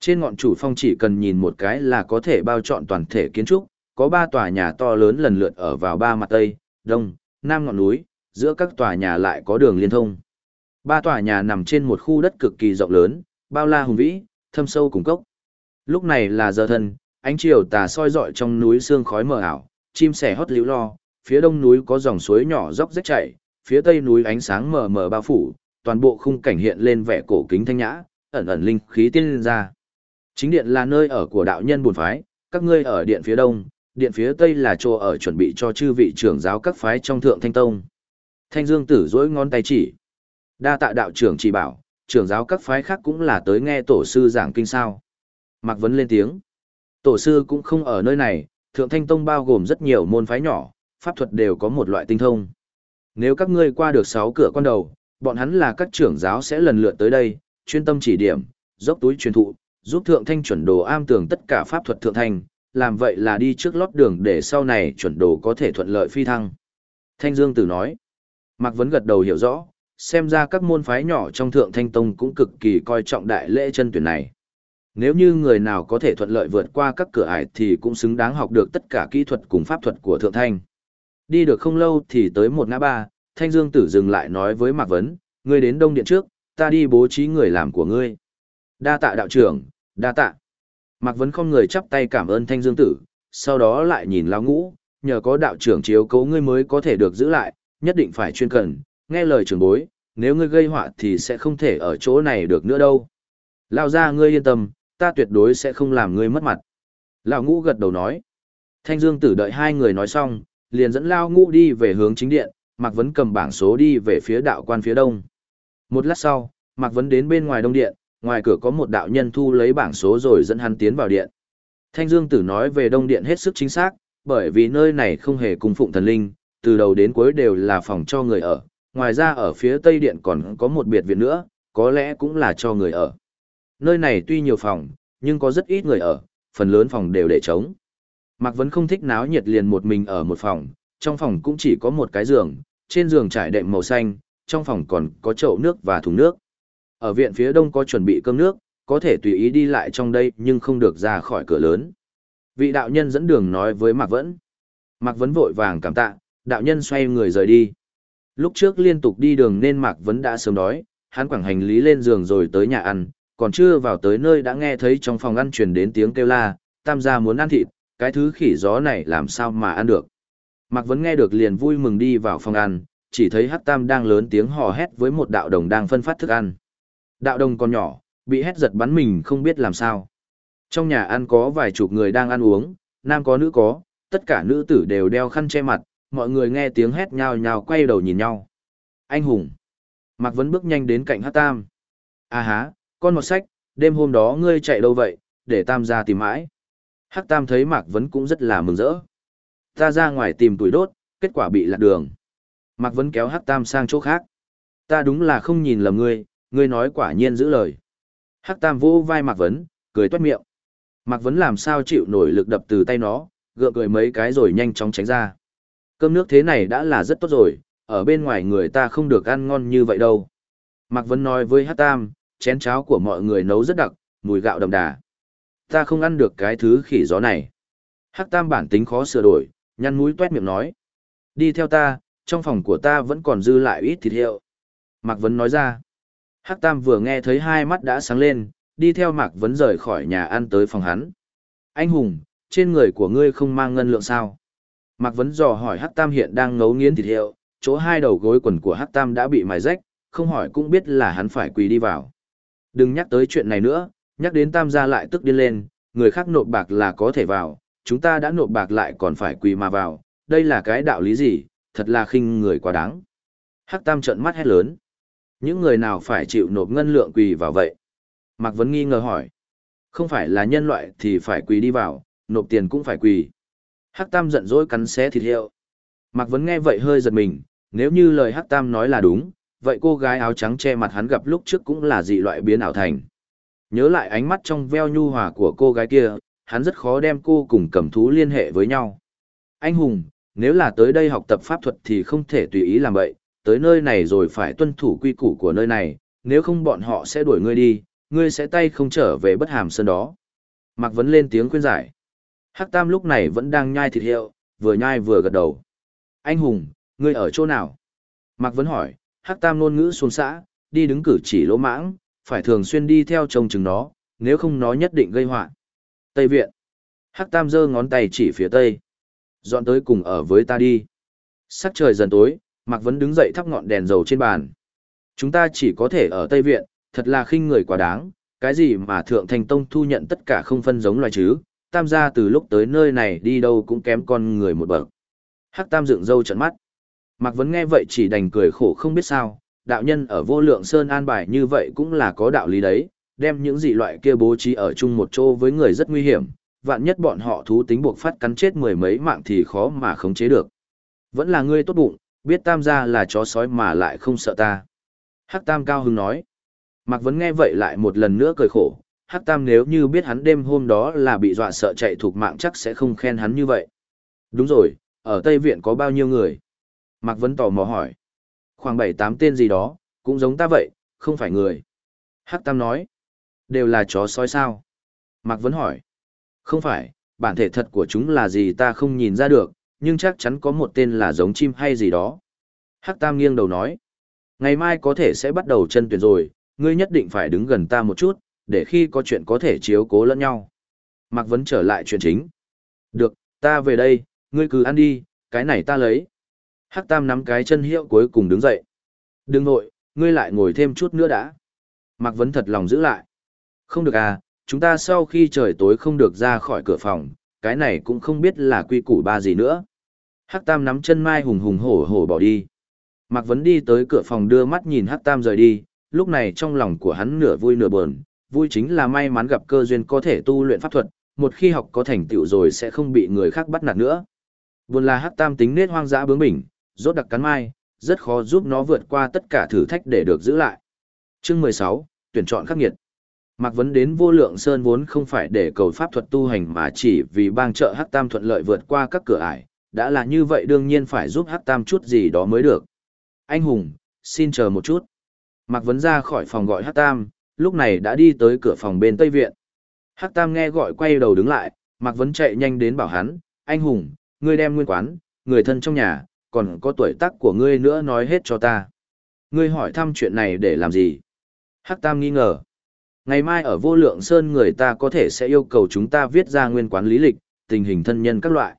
Trên ngọn chủ phong chỉ cần nhìn một cái là có thể bao trọn toàn thể kiến trúc, có ba tòa nhà to lớn lần lượt ở vào ba mặt tây, đông, nam ngọn núi, giữa các tòa nhà lại có đường liên thông. Ba tòa nhà nằm trên một khu đất cực kỳ rộng lớn, bao la hùng vĩ, thâm sâu cùng cốc. Lúc này là giờ thân, ánh chiều tà soi rọi trong núi sương khói mờ ảo, chim sẻ hót líu lo, phía đông núi có dòng suối nhỏ dốc rách chảy, phía tây núi ánh sáng mờ mờ bao phủ, toàn bộ khung cảnh hiện lên vẻ cổ kính thanh nhã, ẩn ẩn linh khí tiên lên ra. Chính điện là nơi ở của đạo nhân buồn phái, các ngươi ở điện phía đông, điện phía tây là chỗ ở chuẩn bị cho chư vị trưởng giáo các phái trong thượng thanh tông. Thanh Dương Tử dỗi ngón tay chỉ. Đa tạ đạo trưởng chỉ bảo, trưởng giáo các phái khác cũng là tới nghe tổ sư giảng kinh sao. Mạc Vấn lên tiếng. Tổ sư cũng không ở nơi này, thượng thanh tông bao gồm rất nhiều môn phái nhỏ, pháp thuật đều có một loại tinh thông. Nếu các ngươi qua được sáu cửa con đầu, bọn hắn là các trưởng giáo sẽ lần lượt tới đây, chuyên tâm chỉ điểm, dốc túi truyền thụ, giúp thượng thanh chuẩn đồ am tường tất cả pháp thuật thượng thanh, làm vậy là đi trước lót đường để sau này chuẩn đồ có thể thuận lợi phi thăng. Thanh Dương Tử nói, Mạc Vấn gật đầu hiểu rõ, xem ra các môn phái nhỏ trong thượng thanh tông cũng cực kỳ coi trọng đại lễ chân tuyển này. Nếu như người nào có thể thuận lợi vượt qua các cửa ải thì cũng xứng đáng học được tất cả kỹ thuật cùng pháp thuật của thượng thanh. Đi được không lâu thì tới một ngã ba, Thanh Dương Tử dừng lại nói với Mạc Vấn, ngươi đến đông điện trước, ta đi bố trí người làm của ngươi. Đa tạ đạo trưởng, đa tạ. Mạc Vấn không người chắp tay cảm ơn Thanh Dương Tử, sau đó lại nhìn Lão Ngũ, nhờ có đạo trưởng chiếu cố ngươi mới có thể được giữ lại, nhất định phải chuyên cần, nghe lời trưởng bối, nếu ngươi gây họa thì sẽ không thể ở chỗ này được nữa đâu. Lão gia ngươi yên tâm, ta tuyệt đối sẽ không làm ngươi mất mặt. Lão Ngũ gật đầu nói. Thanh Dương Tử đợi hai người nói xong, liền dẫn Lão Ngũ đi về hướng chính điện, Mạc Vấn cầm bảng số đi về phía đạo quan phía đông. Một lát sau, Mạc Vấn đến bên ngoài đông điện, ngoài cửa có một đạo nhân thu lấy bảng số rồi dẫn hắn tiến vào điện. Thanh Dương Tử nói về đông điện hết sức chính xác, bởi vì nơi này không hề cung phụng thần linh, từ đầu đến cuối đều là phòng cho người ở. Ngoài ra ở phía tây điện còn có một biệt viện nữa, có lẽ cũng là cho người ở. Nơi này tuy nhiều phòng, nhưng có rất ít người ở, phần lớn phòng đều để trống. Mạc Vấn không thích náo nhiệt liền một mình ở một phòng, trong phòng cũng chỉ có một cái giường, trên giường trải đệm màu xanh, trong phòng còn có chậu nước và thùng nước. Ở viện phía đông có chuẩn bị cơm nước, có thể tùy ý đi lại trong đây nhưng không được ra khỏi cửa lớn. Vị đạo nhân dẫn đường nói với Mạc Vẫn. Mạc Vấn vội vàng cảm tạ, đạo nhân xoay người rời đi. Lúc trước liên tục đi đường nên Mạc Vấn đã sớm đói, hắn quẳng hành lý lên giường rồi tới nhà ăn, còn chưa vào tới nơi đã nghe thấy trong phòng ăn truyền đến tiếng kêu la, tam gia muốn ăn thịt, cái thứ khỉ gió này làm sao mà ăn được. Mạc Vấn nghe được liền vui mừng đi vào phòng ăn, chỉ thấy Hắc Tam đang lớn tiếng hò hét với một đạo đồng đang phân phát thức ăn. Đạo đồng còn nhỏ, bị hét giật bắn mình không biết làm sao. Trong nhà ăn có vài chục người đang ăn uống, nam có nữ có, tất cả nữ tử đều đeo khăn che mặt, mọi người nghe tiếng hét nhao nhao quay đầu nhìn nhau. Anh hùng. Mạc Vấn bước nhanh đến cạnh Hắc Tam. À há, con một sách, đêm hôm đó ngươi chạy đâu vậy, để Tam ra tìm mãi. Hắc Tam thấy Mạc Vấn cũng rất là mừng rỡ. Ta ra ngoài tìm tuổi đốt, kết quả bị lạc đường. Mạc Vấn kéo Hắc Tam sang chỗ khác. Ta đúng là không nhìn lầm ngươi, ngươi nói quả nhiên giữ lời. Hắc Tam vô vai Mạc Vấn, cười toát miệng. Mạc Vấn làm sao chịu nổi lực đập từ tay nó, gượng cười mấy cái rồi nhanh chóng tránh ra. Cơm nước thế này đã là rất tốt rồi, ở bên ngoài người ta không được ăn ngon như vậy đâu. Mạc Vấn nói với Hắc Tam, chén cháo của mọi người nấu rất đặc, mùi gạo đậm đà. Ta không ăn được cái thứ khỉ gió này. Hắc Tam bản tính khó sửa đổi, nhăn mũi tuét miệng nói. Đi theo ta, trong phòng của ta vẫn còn dư lại ít thịt hiệu. Mạc Vấn nói ra. Hắc Tam vừa nghe thấy hai mắt đã sáng lên, đi theo Mạc Vấn rời khỏi nhà ăn tới phòng hắn. Anh Hùng, trên người của ngươi không mang ngân lượng sao? Mạc Vấn dò hỏi Hắc Tam hiện đang ngấu nghiến thịt hiệu, chỗ hai đầu gối quần của Hắc Tam đã bị mài rách, không hỏi cũng biết là hắn phải quỳ đi vào. Đừng nhắc tới chuyện này nữa, nhắc đến Tam gia lại tức điên lên, người khác nộp bạc là có thể vào, chúng ta đã nộp bạc lại còn phải quỳ mà vào, đây là cái đạo lý gì, thật là khinh người quá đáng. Hắc Tam trợn mắt hét lớn. Những người nào phải chịu nộp ngân lượng quỳ vào vậy? Mạc Vấn nghi ngờ hỏi. Không phải là nhân loại thì phải quỳ đi vào, nộp tiền cũng phải quỳ. Hắc Tam giận dỗi cắn xé thịt hiệu. Mạc Vấn nghe vậy hơi giật mình, nếu như lời Hắc Tam nói là đúng, vậy cô gái áo trắng che mặt hắn gặp lúc trước cũng là dị loại biến ảo thành. Nhớ lại ánh mắt trong veo nhu hòa của cô gái kia, hắn rất khó đem cô cùng cầm thú liên hệ với nhau. Anh Hùng, nếu là tới đây học tập pháp thuật thì không thể tùy ý làm vậy, tới nơi này rồi phải tuân thủ quy củ của nơi này, nếu không bọn họ sẽ đuổi ngươi đi, ngươi sẽ tay không trở về bất hàm sơn đó. Mạc Vấn lên tiếng khuyên giải. Hắc Tam lúc này vẫn đang nhai thịt hiệu, vừa nhai vừa gật đầu. Anh Hùng, ngươi ở chỗ nào? Mạc Vấn hỏi, Hắc Tam ngôn ngữ xuống xã, đi đứng cử chỉ lỗ mãng, phải thường xuyên đi theo trông chừng nó, nếu không nó nhất định gây họa. Tây Viện. Hắc Tam giơ ngón tay chỉ phía Tây. Dọn tới cùng ở với ta đi. Sắc trời dần tối, Mạc Vấn đứng dậy thắp ngọn đèn dầu trên bàn. Chúng ta chỉ có thể ở Tây Viện, thật là khinh người quá đáng, cái gì mà Thượng Thành Tông thu nhận tất cả không phân giống loài chứ, tam gia từ lúc tới nơi này đi đâu cũng kém con người một bậc. Hắc Tam dựng râu trận mắt. Mạc Vấn nghe vậy chỉ đành cười khổ không biết sao, đạo nhân ở vô lượng sơn an bài như vậy cũng là có đạo lý đấy, đem những dị loại kia bố trí ở chung một chỗ với người rất nguy hiểm, vạn nhất bọn họ thú tính buộc phát cắn chết mười mấy mạng thì khó mà khống chế được. Vẫn là ngươi tốt bụng, biết tam gia là chó sói mà lại không sợ ta. Hắc Tam cao hứng nói. Mạc Vấn nghe vậy lại một lần nữa cười khổ, Hắc Tam nếu như biết hắn đêm hôm đó là bị dọa sợ chạy thuộc mạng chắc sẽ không khen hắn như vậy. Đúng rồi, ở Tây Viện có bao nhiêu người? Mạc Vấn tò mò hỏi. Khoảng bảy tám tên gì đó, cũng giống ta vậy, không phải người. Hắc Tam nói. Đều là chó sói sao? Mạc Vấn hỏi. Không phải, bản thể thật của chúng là gì ta không nhìn ra được, nhưng chắc chắn có một tên là giống chim hay gì đó. Hắc Tam nghiêng đầu nói. Ngày mai có thể sẽ bắt đầu chân tuyển rồi, ngươi nhất định phải đứng gần ta một chút, để khi có chuyện có thể chiếu cố lẫn nhau. Mạc Vấn trở lại chuyện chính. Được, ta về đây, ngươi cứ ăn đi, cái này ta lấy. Hắc Tam nắm cái chân hiệu cuối cùng đứng dậy. Đừng nội, ngươi lại ngồi thêm chút nữa đã. Mạc Vấn thật lòng giữ lại. Không được à, chúng ta sau khi trời tối không được ra khỏi cửa phòng, cái này cũng không biết là quy củ ba gì nữa. Hắc Tam nắm chân mai hùng hùng hổ hổ bỏ đi. Mạc Vấn đi tới cửa phòng đưa mắt nhìn Hắc Tam rời đi, lúc này trong lòng của hắn nửa vui nửa buồn, vui chính là may mắn gặp cơ duyên có thể tu luyện pháp thuật, một khi học có thành tựu rồi sẽ không bị người khác bắt nạt nữa. Buồn là Hắc Tam tính nết hoang dã bướng bỉnh, rốt đặc cắn mai, rất khó giúp nó vượt qua tất cả thử thách để được giữ lại. Chương 16, tuyển chọn khắc nghiệt. Mạc Vấn đến vô lượng sơn vốn không phải để cầu pháp thuật tu hành mà chỉ vì bang trợ Hắc Tam thuận lợi vượt qua các cửa ải, đã là như vậy đương nhiên phải giúp Hắc Tam chút gì đó mới được. Anh Hùng, xin chờ một chút. Mạc Vấn ra khỏi phòng gọi Hắc Tam, lúc này đã đi tới cửa phòng bên Tây Viện. Hắc Tam nghe gọi quay đầu đứng lại, Mạc Vấn chạy nhanh đến bảo hắn, anh Hùng, ngươi đem nguyên quán, người thân trong nhà, còn có tuổi tác của ngươi nữa nói hết cho ta. Ngươi hỏi thăm chuyện này để làm gì? Hắc Tam nghi ngờ. Ngày mai ở vô lượng sơn người ta có thể sẽ yêu cầu chúng ta viết ra nguyên quán lý lịch, tình hình thân nhân các loại.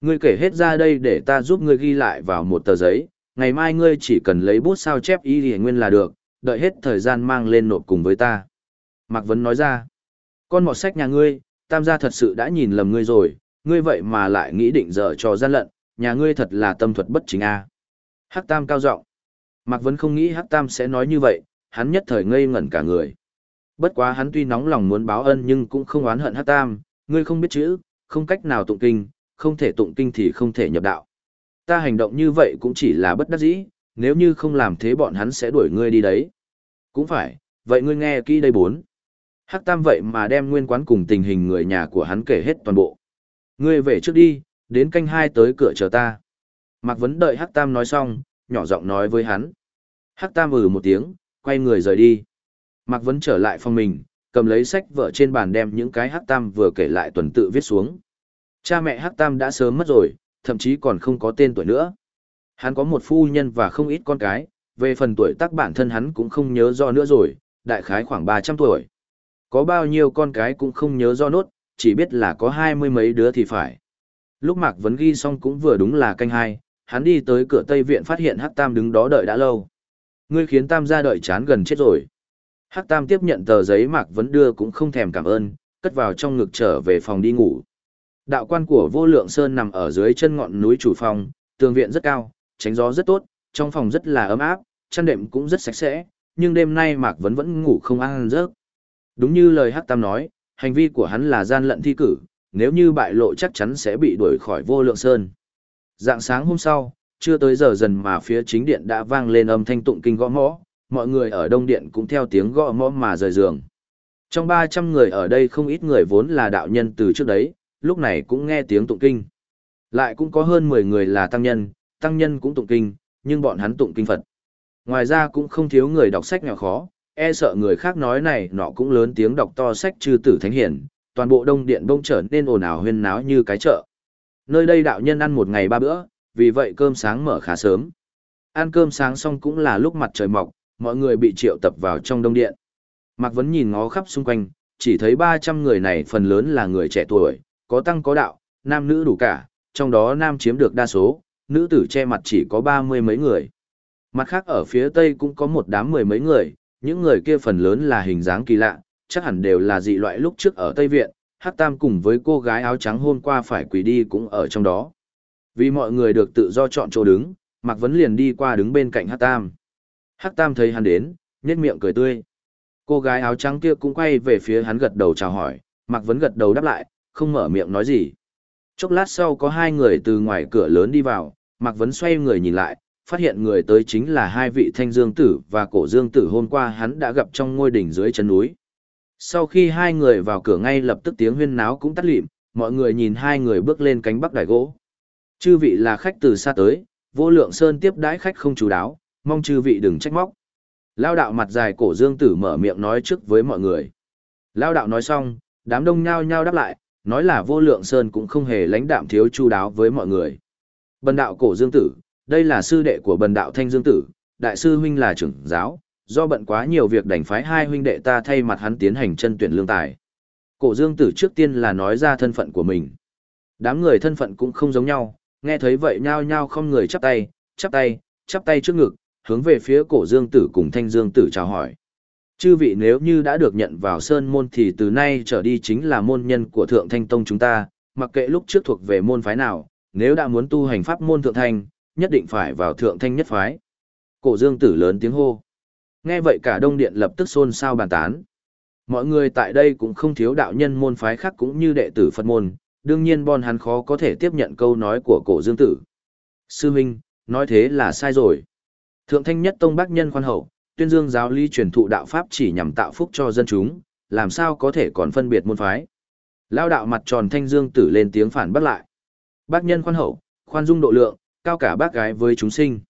Ngươi kể hết ra đây để ta giúp ngươi ghi lại vào một tờ giấy, ngày mai ngươi chỉ cần lấy bút sao chép y thì nguyên là được, đợi hết thời gian mang lên nộp cùng với ta. Mạc Vấn nói ra, con mọt sách nhà ngươi, tam gia thật sự đã nhìn lầm ngươi rồi, ngươi vậy mà lại nghĩ định dở cho gian lận, nhà ngươi thật là tâm thuật bất chính a. Hắc Tam cao giọng. Mạc Vấn không nghĩ Hắc Tam sẽ nói như vậy, hắn nhất thời ngây ngẩn cả người. Bất quá hắn tuy nóng lòng muốn báo ân nhưng cũng không oán hận Hát Tam, ngươi không biết chữ, không cách nào tụng kinh, không thể tụng kinh thì không thể nhập đạo. Ta hành động như vậy cũng chỉ là bất đắc dĩ, nếu như không làm thế bọn hắn sẽ đuổi ngươi đi đấy. Cũng phải, vậy ngươi nghe kỹ đây bốn. Hắc Tam vậy mà đem nguyên quán cùng tình hình người nhà của hắn kể hết toàn bộ. Ngươi về trước đi, đến canh hai tới cửa chờ ta. Mạc Vấn đợi Hắc Tam nói xong, nhỏ giọng nói với hắn. Hắc Tam ừ một tiếng, quay người rời đi. Mạc Vấn trở lại phòng mình, cầm lấy sách vợ trên bàn đem những cái Hắc Tam vừa kể lại tuần tự viết xuống. Cha mẹ Hắc Tam đã sớm mất rồi, thậm chí còn không có tên tuổi nữa. Hắn có một phu nhân và không ít con cái, về phần tuổi tác bản thân hắn cũng không nhớ do nữa rồi, đại khái khoảng 300 tuổi. Có bao nhiêu con cái cũng không nhớ do nốt, chỉ biết là có hai mươi mấy đứa thì phải. Lúc Mạc Vấn ghi xong cũng vừa đúng là canh hai, hắn đi tới cửa Tây Viện phát hiện Hắc Tam đứng đó đợi đã lâu. Ngươi khiến Tam ra đợi chán gần chết rồi. Hắc Tam tiếp nhận tờ giấy Mạc Vấn đưa cũng không thèm cảm ơn, cất vào trong ngực trở về phòng đi ngủ. Đạo quan của vô lượng sơn nằm ở dưới chân ngọn núi chủ phòng, tường viện rất cao, tránh gió rất tốt, Trong phòng rất là ấm áp, chăn đệm cũng rất sạch sẽ, nhưng đêm nay Mạc Vấn vẫn ngủ không ăn giấc. Đúng như lời Hắc Tam nói, hành vi của hắn là gian lận thi cử, nếu như bại lộ chắc chắn sẽ bị đuổi khỏi vô lượng sơn. Dạng sáng hôm sau, chưa tới giờ dần mà phía chính điện đã vang lên âm thanh tụng kinh gõ mõ, mọi người ở đông điện cũng theo tiếng gõ mõ mà rời giường. Trong 300 người ở đây không ít người vốn là đạo nhân từ trước đấy, lúc này cũng nghe tiếng tụng kinh. Lại cũng có hơn 10 người là tăng nhân, tăng nhân cũng tụng kinh, nhưng bọn hắn tụng kinh Phật. Ngoài ra cũng không thiếu người đọc sách nhỏ khó, e sợ người khác nói này nọ cũng lớn tiếng đọc to sách chư tử thánh hiển, toàn bộ đông điện bông trở nên ồn ào huyên náo như cái chợ. Nơi đây đạo nhân ăn một ngày ba bữa, vì vậy cơm sáng mở khá sớm. Ăn cơm sáng xong cũng là lúc mặt trời mọc, mọi người bị triệu tập vào trong đông điện. Mạc Vấn nhìn ngó khắp xung quanh, chỉ thấy 300 người này phần lớn là người trẻ tuổi, có tăng có đạo, nam nữ đủ cả, trong đó nam chiếm được đa số, nữ tử che mặt chỉ có ba mươi mấy người. Mặt khác ở phía tây cũng có một đám mười mấy người, những người kia phần lớn là hình dáng kỳ lạ, chắc hẳn đều là dị loại lúc trước ở Tây Viện, Hắc Tam cùng với cô gái áo trắng hôm qua phải quỳ đi cũng ở trong đó. Vì mọi người được tự do chọn chỗ đứng, Mạc Vấn liền đi qua đứng bên cạnh Hắc Tam. Hắc Tam thấy hắn đến, nhếch miệng cười tươi. Cô gái áo trắng kia cũng quay về phía hắn gật đầu chào hỏi, Mạc Vấn gật đầu đáp lại, không mở miệng nói gì. Chốc lát sau có hai người từ ngoài cửa lớn đi vào, Mạc Vấn xoay người nhìn lại, phát hiện người tới chính là hai vị thanh dương tử và cổ dương tử hôm qua hắn đã gặp trong ngôi đỉnh dưới chân núi. Sau khi hai người vào cửa ngay lập tức tiếng huyên náo cũng tắt lịm, mọi người nhìn hai người bước lên cánh bắc đài gỗ. Chư vị là khách từ xa tới, vô lượng sơn tiếp đãi khách không chú đáo, mong chư vị đừng trách móc. Lao đạo mặt dài cổ dương tử mở miệng nói trước với mọi người. Lao đạo nói xong, đám đông nhao nhao đáp lại, nói là vô lượng sơn cũng không hề lãnh đạm thiếu chu đáo với mọi người. Bần đạo cổ dương tử, đây là sư đệ của bần đạo thanh dương tử, đại sư huynh là trưởng giáo, do bận quá nhiều việc đành phái hai huynh đệ ta thay mặt hắn tiến hành chân tuyển lương tài. Cổ dương tử trước tiên là nói ra thân phận của mình. Đám người thân phận cũng không giống nhau, nghe thấy vậy nhao nhao không người chắp tay, chắp tay, chắp tay trước ngực, hướng về phía cổ dương tử cùng thanh dương tử chào hỏi. Chư vị nếu như đã được nhận vào sơn môn thì từ nay trở đi chính là môn nhân của thượng thanh tông chúng ta, mặc kệ lúc trước thuộc về môn phái nào, nếu đã muốn tu hành pháp môn thượng thanh, nhất định phải vào thượng thanh nhất phái. Cổ dương tử lớn tiếng hô. Nghe vậy cả đông điện lập tức xôn xao bàn tán. Mọi người tại đây cũng không thiếu đạo nhân môn phái khác cũng như đệ tử Phật môn, đương nhiên bon hắn khó có thể tiếp nhận câu nói của cổ dương tử. Sư Minh, nói thế là sai rồi. Thượng thanh nhất tông bác nhân khoan hậu, tuyên dương giáo lý truyền thụ đạo pháp chỉ nhằm tạo phúc cho dân chúng, làm sao có thể còn phân biệt môn phái. Lao đạo mặt tròn thanh dương tử lên tiếng phản bác lại. Bác nhân khoan hậu, khoan dung độ lượng, cao cả bác gái với chúng sinh.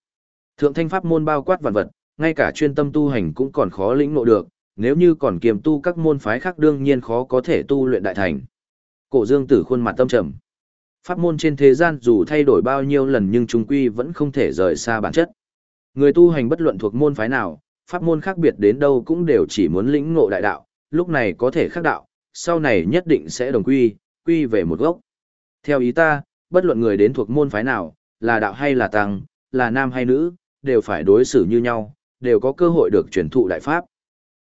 Thượng thanh pháp môn bao quát vạn vật, ngay cả chuyên tâm tu hành cũng còn khó lĩnh ngộ được, nếu như còn kiềm tu các môn phái khác đương nhiên khó có thể tu luyện đại thành. Cổ Dương Tử khuôn mặt tâm trầm. Pháp môn trên thế gian dù thay đổi bao nhiêu lần nhưng chúng quy vẫn không thể rời xa bản chất. Người tu hành bất luận thuộc môn phái nào, pháp môn khác biệt đến đâu cũng đều chỉ muốn lĩnh ngộ đại đạo, lúc này có thể khác đạo, sau này nhất định sẽ đồng quy, quy về một gốc. Theo ý ta, bất luận người đến thuộc môn phái nào, là đạo hay là tăng, là nam hay nữ, đều phải đối xử như nhau, đều có cơ hội được truyền thụ đại pháp.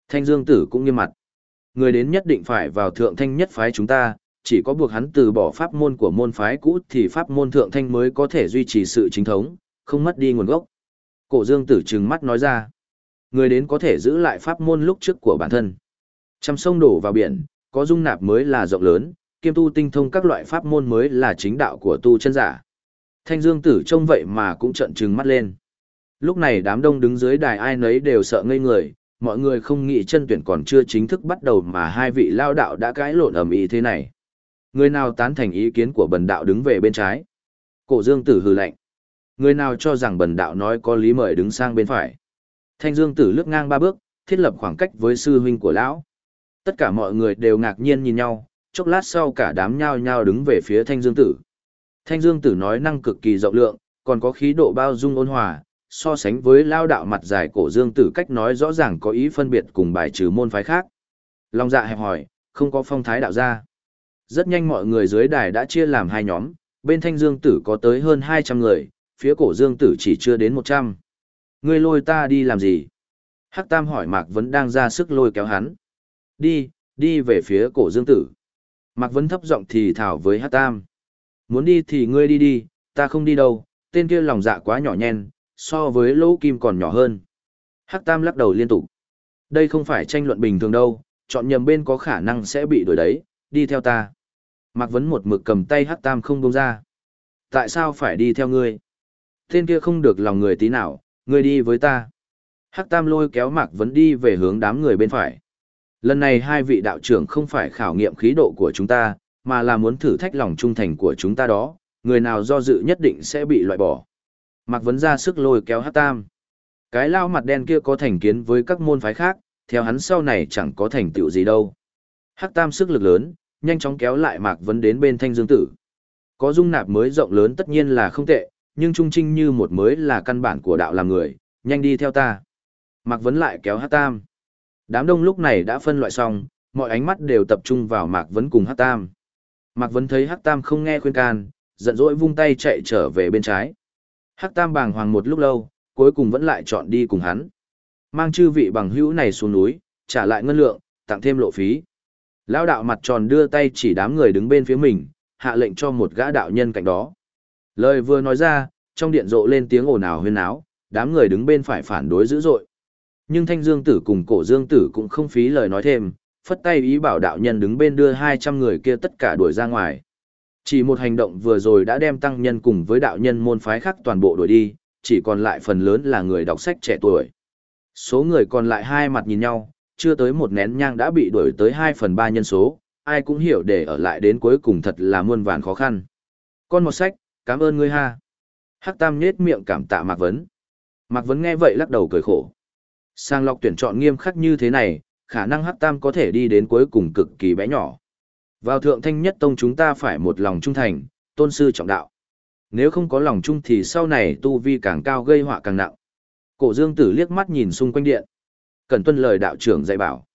Thanh Dương Tử cũng nghiêm mặt. Người đến nhất định phải vào thượng thanh nhất phái chúng ta, chỉ có buộc hắn từ bỏ pháp môn của môn phái cũ thì pháp môn thượng thanh mới có thể duy trì sự chính thống, không mất đi nguồn gốc. Cổ Dương Tử trừng mắt nói ra. Người đến có thể giữ lại pháp môn lúc trước của bản thân. Trăm sông đổ vào biển, có dung nạp mới là rộng lớn, kiêm tu tinh thông các loại pháp môn mới là chính đạo của tu chân giả. Thanh Dương Tử trông vậy mà cũng trợn trừng mắt lên. Lúc này đám đông đứng dưới đài ai nấy đều sợ ngây người, mọi người không nghĩ chân tuyển còn chưa chính thức bắt đầu mà hai vị lao đạo đã cãi lộn ầm ĩ thế này. Người nào tán thành ý kiến của bần đạo đứng về bên trái? Cổ Dương Tử hừ lạnh. Người nào cho rằng bần đạo nói có lý mời đứng sang bên phải? Thanh Dương Tử lướt ngang ba bước, thiết lập khoảng cách với sư huynh của lão. Tất cả mọi người đều ngạc nhiên nhìn nhau, chốc lát sau cả đám nhao nhao đứng về phía Thanh Dương Tử. Thanh Dương Tử nói năng cực kỳ rộng lượng, còn có khí độ bao dung ôn hòa, so sánh với lao đạo mặt dài cổ Dương Tử cách nói rõ ràng có ý phân biệt cùng bài trừ môn phái khác. Long dạ hẹp hỏi, không có phong thái đạo gia. Rất nhanh mọi người dưới đài đã chia làm hai nhóm, bên Thanh Dương Tử có tới hơn 200 người, phía cổ Dương Tử chỉ chưa đến 100. Ngươi lôi ta đi làm gì? Hắc Tam hỏi Mạc Vấn đang ra sức lôi kéo hắn. Đi, đi về phía cổ Dương Tử. Mạc Vấn thấp giọng thì thảo với Hắc Tam. Muốn đi thì ngươi đi đi, ta không đi đâu, tên kia lòng dạ quá nhỏ nhen, so với lỗ kim còn nhỏ hơn. Hắc Tam lắc đầu liên tục. Đây không phải tranh luận bình thường đâu, chọn nhầm bên có khả năng sẽ bị đuổi đấy, đi theo ta. Mạc Vấn một mực cầm tay Hắc Tam không buông ra. Tại sao phải đi theo ngươi? Tên kia không được lòng người tí nào, ngươi đi với ta. Hắc Tam lôi kéo Mạc Vấn đi về hướng đám người bên phải. Lần này hai vị đạo trưởng không phải khảo nghiệm khí độ của chúng ta, mà là muốn thử thách lòng trung thành của chúng ta đó, người nào do dự nhất định sẽ bị loại bỏ. Mạc Vấn ra sức lôi kéo Hắc Tam. Cái lao mặt đen kia có thành kiến với các môn phái khác, theo hắn sau này chẳng có thành tựu gì đâu. Hắc Tam sức lực lớn, nhanh chóng kéo lại Mạc Vấn đến bên Thanh Dương Tử. Có dung nạp mới rộng lớn tất nhiên là không tệ, nhưng trung trinh như một mới là căn bản của đạo làm người, nhanh đi theo ta. Mạc Vấn lại kéo Hát Tam. Đám đông lúc này đã phân loại xong, mọi ánh mắt đều tập trung vào Mạc Vấn cùng Hát Tam. Mạc Vấn thấy Hát Tam không nghe khuyên can, giận dỗi vung tay chạy trở về bên trái. Hát Tam bàng hoàng một lúc lâu, cuối cùng vẫn lại chọn đi cùng hắn. Mang chư vị bằng hữu này xuống núi, trả lại ngân lượng, tặng thêm lộ phí. Lão đạo mặt tròn đưa tay chỉ đám người đứng bên phía mình, hạ lệnh cho một gã đạo nhân cạnh đó. Lời vừa nói ra, trong điện rộ lên tiếng ồn ào huyên áo, đám người đứng bên phải phản đối dữ dội. Nhưng Thanh Dương Tử cùng Cổ Dương Tử cũng không phí lời nói thêm, phất tay ý bảo đạo nhân đứng bên đưa 200 người kia tất cả đuổi ra ngoài. Chỉ một hành động vừa rồi đã đem tăng nhân cùng với đạo nhân môn phái khác toàn bộ đuổi đi, chỉ còn lại phần lớn là người đọc sách trẻ tuổi. Số người còn lại hai mặt nhìn nhau, chưa tới một nén nhang đã bị đuổi tới 2 phần 3 nhân số, ai cũng hiểu để ở lại đến cuối cùng thật là muôn vàn khó khăn. Con một sách, cảm ơn ngươi ha. Hắc Tam nhết miệng cảm tạ Mạc Vấn. Mạc Vấn nghe vậy lắc đầu cười khổ. Sang lọc tuyển chọn nghiêm khắc như thế này, khả năng Hắc Tam có thể đi đến cuối cùng cực kỳ bé nhỏ. Vào thượng thanh nhất tông chúng ta phải một lòng trung thành, tôn sư trọng đạo. Nếu không có lòng trung thì sau này tu vi càng cao gây họa càng nặng. Cổ dương tử liếc mắt nhìn xung quanh điện. Cần tuân lời đạo trưởng dạy bảo.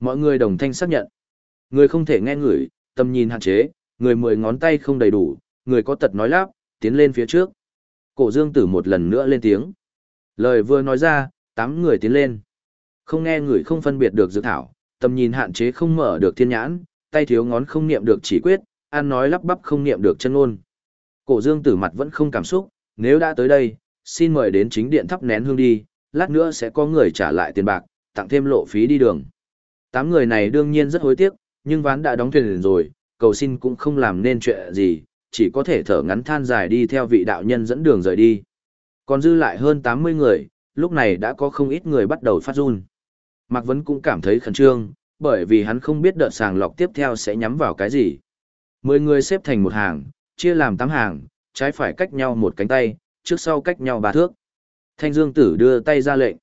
Mọi người đồng thanh xác nhận. Người không thể nghe ngửi, tầm nhìn hạn chế, người mười ngón tay không đầy đủ, người có tật nói lắp, tiến lên phía trước. Cổ dương tử một lần nữa lên tiếng. Lời vừa nói ra, tám người tiến lên. Không nghe người không phân biệt được dự thảo, tầm nhìn hạn chế không mở được thiên nhãn, tay thiếu ngón không niệm được chỉ quyết, ăn nói lắp bắp không niệm được chân ngôn. Cổ dương tử mặt vẫn không cảm xúc, nếu đã tới đây, xin mời đến chính điện thắp nén hương đi, lát nữa sẽ có người trả lại tiền bạc, tặng thêm lộ phí đi đường. Tám người này đương nhiên rất hối tiếc, nhưng ván đã đóng thuyền rồi, cầu xin cũng không làm nên chuyện gì, chỉ có thể thở ngắn than dài đi theo vị đạo nhân dẫn đường rời đi. Còn dư lại hơn 80 người, lúc này đã có không ít người bắt đầu phát run. Mạc Vấn cũng cảm thấy khẩn trương, bởi vì hắn không biết đợt sàng lọc tiếp theo sẽ nhắm vào cái gì. Mười người xếp thành một hàng, chia làm tám hàng, trái phải cách nhau một cánh tay, trước sau cách nhau ba thước. Thanh Dương Tử đưa tay ra lệnh.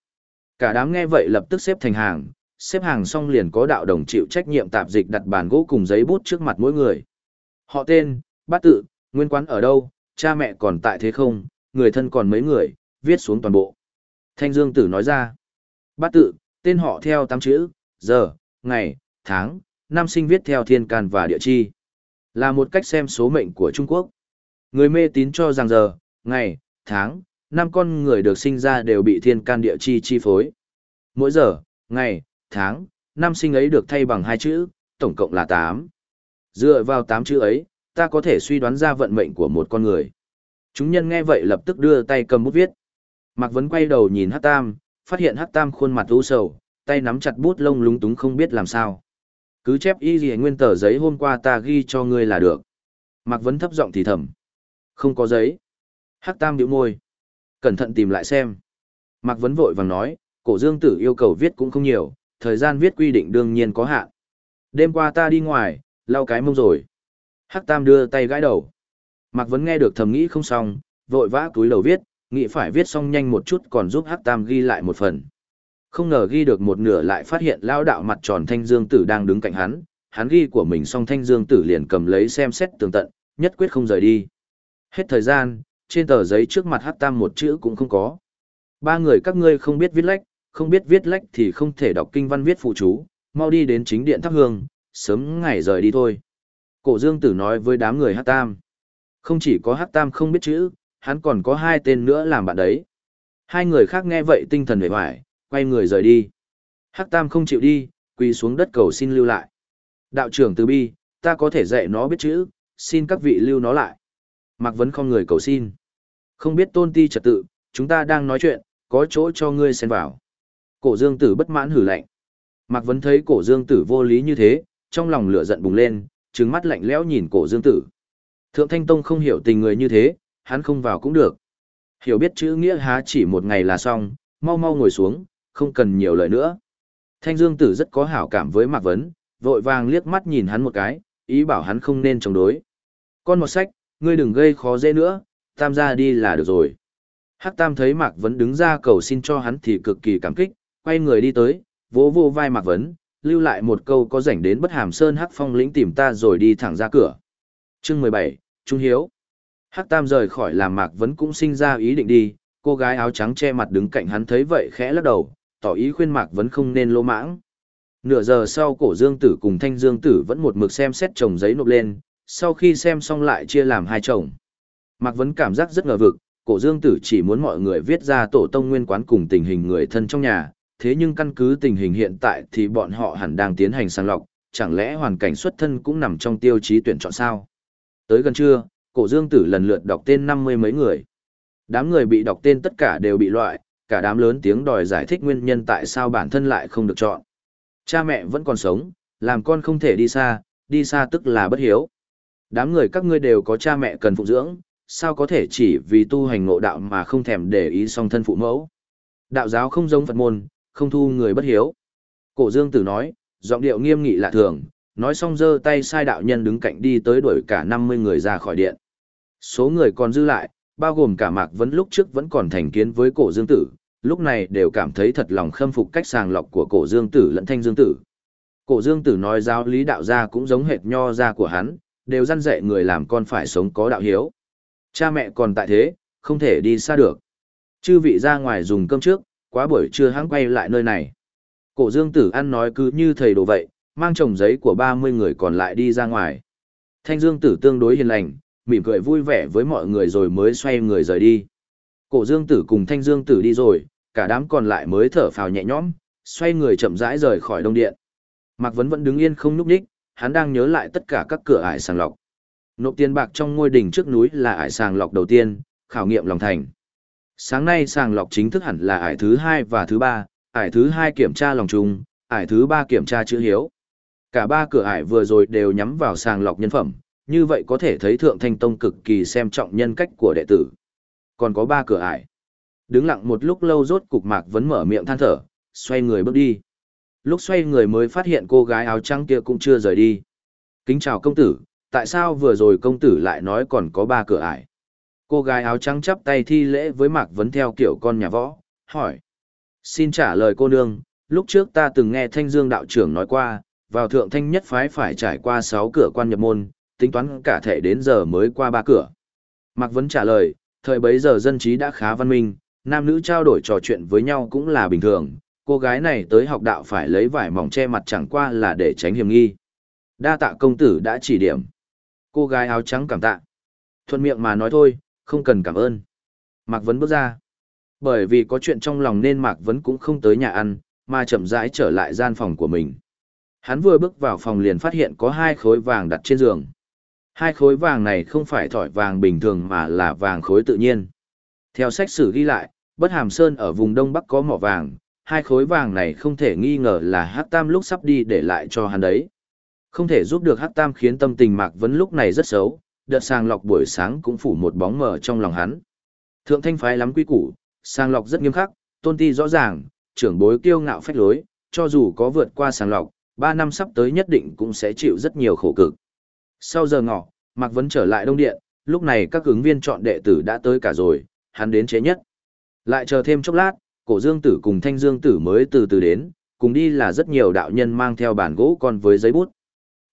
Cả đám nghe vậy lập tức xếp thành hàng, xếp hàng xong liền có đạo đồng chịu trách nhiệm tạp dịch đặt bàn gỗ cùng giấy bút trước mặt mỗi người. Họ tên, bát tự, nguyên quán ở đâu, cha mẹ còn tại thế không, người thân còn mấy người, viết xuống toàn bộ. Thanh Dương Tử nói ra. Bát tự, tên họ theo tám chữ, giờ, ngày, tháng, năm sinh viết theo thiên can và địa chi. Là một cách xem số mệnh của Trung Quốc. Người mê tín cho rằng giờ, ngày, tháng, năm con người được sinh ra đều bị thiên can địa chi chi phối. Mỗi giờ, ngày, tháng, năm sinh ấy được thay bằng hai chữ, tổng cộng là 8. Dựa vào 8 chữ ấy, ta có thể suy đoán ra vận mệnh của một con người. Chúng nhân nghe vậy lập tức đưa tay cầm bút viết. Mạc Vấn quay đầu nhìn Hắc Tam, phát hiện Hắc Tam khuôn mặt u sầu, tay nắm chặt bút lông lúng túng không biết làm sao. Cứ chép y gì nguyên tờ giấy hôm qua ta ghi cho ngươi là được. Mạc Vấn thấp giọng thì thầm. Không có giấy. Hắc Tam nhíu môi. Cẩn thận tìm lại xem. Mạc Vấn vội vàng nói, cổ dương tử yêu cầu viết cũng không nhiều, thời gian viết quy định đương nhiên có hạn. Đêm qua ta đi ngoài, lau cái mông rồi. Hắc Tam đưa tay gãi đầu. Mạc Vấn nghe được thầm nghĩ không xong, vội vã túi đầu viết, nghĩ phải viết xong nhanh một chút còn giúp Hắc Tam ghi lại một phần. Không ngờ ghi được một nửa lại phát hiện lão đạo mặt tròn Thanh Dương Tử đang đứng cạnh hắn, hắn ghi của mình xong Thanh Dương Tử liền cầm lấy xem xét tường tận, nhất quyết không rời đi. Hết thời gian, trên tờ giấy trước mặt Hắc Tam một chữ cũng không có. Ba người các ngươi không biết viết lách, không biết viết lách thì không thể đọc kinh văn viết phụ chú, mau đi đến chính điện thắp hương, sớm ngày rời đi thôi. Cổ Dương Tử nói với đám người Hát Tam. Không chỉ có Hát Tam không biết chữ, hắn còn có hai tên nữa làm bạn đấy. Hai người khác nghe vậy tinh thần vẻ vải, quay người rời đi. Hát Tam không chịu đi, quỳ xuống đất cầu xin lưu lại. Đạo trưởng Từ Bi, ta có thể dạy nó biết chữ, xin các vị lưu nó lại. Mạc Vấn không người cầu xin. Không biết tôn ti trật tự, chúng ta đang nói chuyện, có chỗ cho ngươi xen vào. Cổ dương tử bất mãn hử lạnh. Mạc Vấn thấy cổ dương tử vô lý như thế, trong lòng lửa giận bùng lên, trừng mắt lạnh lẽo nhìn cổ dương tử. Thượng Thanh Tông không hiểu tình người như thế, hắn không vào cũng được. Hiểu biết chữ nghĩa há chỉ một ngày là xong, mau mau ngồi xuống, không cần nhiều lời nữa. Thanh Dương Tử rất có hảo cảm với Mạc Vấn, vội vàng liếc mắt nhìn hắn một cái, ý bảo hắn không nên chống đối. Con một sách, ngươi đừng gây khó dễ nữa, tam gia đi là được rồi. Hắc Tam thấy Mạc Vấn đứng ra cầu xin cho hắn thì cực kỳ cảm kích, quay người đi tới, vỗ vô vai Mạc Vấn, lưu lại một câu có rảnh đến bất hàm sơn Hắc Phong lĩnh tìm ta rồi đi thẳng ra cửa. Chương mười bảy Trung Hiếu Hắc Tam rời khỏi làm Mạc Vấn cũng sinh ra ý định đi, cô gái áo trắng che mặt đứng cạnh hắn thấy vậy khẽ lắc đầu, tỏ ý khuyên Mạc Vấn không nên lỗ mãng. Nửa giờ sau cổ dương tử cùng thanh dương tử vẫn một mực xem xét chồng giấy nộp lên, sau khi xem xong lại chia làm hai chồng. Mạc Vấn cảm giác rất ngờ vực, cổ dương tử chỉ muốn mọi người viết ra tổ tông nguyên quán cùng tình hình người thân trong nhà, thế nhưng căn cứ tình hình hiện tại thì bọn họ hẳn đang tiến hành sàng lọc, chẳng lẽ hoàn cảnh xuất thân cũng nằm trong tiêu chí tuyển chọn sao? Tới gần trưa, cổ dương tử lần lượt đọc tên năm mươi mấy người. Đám người bị đọc tên tất cả đều bị loại, cả đám lớn tiếng đòi giải thích nguyên nhân tại sao bản thân lại không được chọn. Cha mẹ vẫn còn sống, làm con không thể đi xa, đi xa tức là bất hiếu. Đám người các ngươi đều có cha mẹ cần phụ dưỡng, sao có thể chỉ vì tu hành ngộ đạo mà không thèm để ý song thân phụ mẫu. Đạo giáo không giống Phật môn, không thu người bất hiếu. Cổ Dương Tử nói, giọng điệu nghiêm nghị lạ thường, nói xong giơ tay sai đạo nhân đứng cạnh đi tới đuổi cả 50 người ra khỏi điện. Số người còn dư lại, bao gồm cả Mạc Vấn lúc trước vẫn còn thành kiến với cổ Dương Tử, lúc này đều cảm thấy thật lòng khâm phục cách sàng lọc của cổ Dương Tử lẫn Thanh Dương Tử. Cổ Dương Tử nói giáo lý đạo gia cũng giống hệt nho gia của hắn, đều răn dạy người làm con phải sống có đạo hiếu. Cha mẹ còn tại thế, không thể đi xa được. Chư vị ra ngoài dùng cơm trước, quá buổi trưa hắn quay lại nơi này. Cổ Dương Tử ăn nói cứ như thầy đồ vậy, mang chồng giấy của 30 người còn lại đi ra ngoài. Thanh Dương Tử tương đối hiền lành, mỉm cười vui vẻ với mọi người rồi mới xoay người rời đi. Cổ Dương Tử cùng Thanh Dương Tử đi rồi, cả đám còn lại mới thở phào nhẹ nhõm, xoay người chậm rãi rời khỏi đông điện. Mạc Vấn vẫn đứng yên không nhúc nhích, hắn đang nhớ lại tất cả các cửa ải sàng lọc. Nộp tiền bạc trong ngôi đỉnh trước núi là ải sàng lọc đầu tiên, khảo nghiệm lòng thành. Sáng nay sàng lọc chính thức hẳn là ải thứ hai và thứ ba, ải thứ hai kiểm tra lòng trung, ải thứ ba kiểm tra chữ hiếu. Cả ba cửa ải vừa rồi đều nhắm vào sàng lọc nhân phẩm, như vậy có thể thấy Thượng Thanh Tông cực kỳ xem trọng nhân cách của đệ tử. Còn có ba cửa ải. Đứng lặng một lúc lâu rốt cục Mạc vẫn mở miệng than thở, xoay người bước đi. Lúc xoay người mới phát hiện cô gái áo trắng kia cũng chưa rời đi. Kính chào công tử, tại sao vừa rồi công tử lại nói còn có ba cửa ải? Cô gái áo trắng chắp tay thi lễ với Mạc Vấn theo kiểu con nhà võ, hỏi. Xin trả lời cô nương, lúc trước ta từng nghe Thanh Dương đạo trưởng nói qua, vào thượng thanh nhất phái phải trải qua sáu cửa quan nhập môn, tính toán cả thể đến giờ mới qua ba cửa. Mạc Vấn trả lời, thời bấy giờ dân trí đã khá văn minh, nam nữ trao đổi trò chuyện với nhau cũng là bình thường, cô gái này tới học đạo phải lấy vải mỏng che mặt chẳng qua là để tránh hiểm nghi. Đa tạ công tử đã chỉ điểm. Cô gái áo trắng cảm tạ. Thuận miệng mà nói thôi, không cần cảm ơn. Mạc Vấn bước ra. Bởi vì có chuyện trong lòng nên Mạc Vấn cũng không tới nhà ăn, mà chậm rãi trở lại gian phòng của mình. Hắn vừa bước vào phòng liền phát hiện có hai khối vàng đặt trên giường. Hai khối vàng này không phải thỏi vàng bình thường mà là vàng khối tự nhiên. Theo sách sử ghi lại, Bất Hàm Sơn ở vùng Đông Bắc có mỏ vàng, hai khối vàng này không thể nghi ngờ là Hắc Tam lúc sắp đi để lại cho hắn đấy. Không thể giúp được Hắc Tam khiến tâm tình Mạc Vấn lúc này rất xấu, đợt sàng lọc buổi sáng cũng phủ một bóng mờ trong lòng hắn. Thượng thanh phái lắm quy củ, sàng lọc rất nghiêm khắc, tôn ti rõ ràng, trưởng bối kiêu ngạo phách lối, cho dù có vượt qua sàng lọc, ba năm sắp tới nhất định cũng sẽ chịu rất nhiều khổ cực. Sau giờ ngọ, Mạc Vấn trở lại Đông Điện, lúc này các ứng viên chọn đệ tử đã tới cả rồi, hắn đến chế nhất. Lại chờ thêm chốc lát, cổ dương tử cùng thanh dương tử mới từ từ đến, cùng đi là rất nhiều đạo nhân mang theo bản gỗ còn với giấy bút.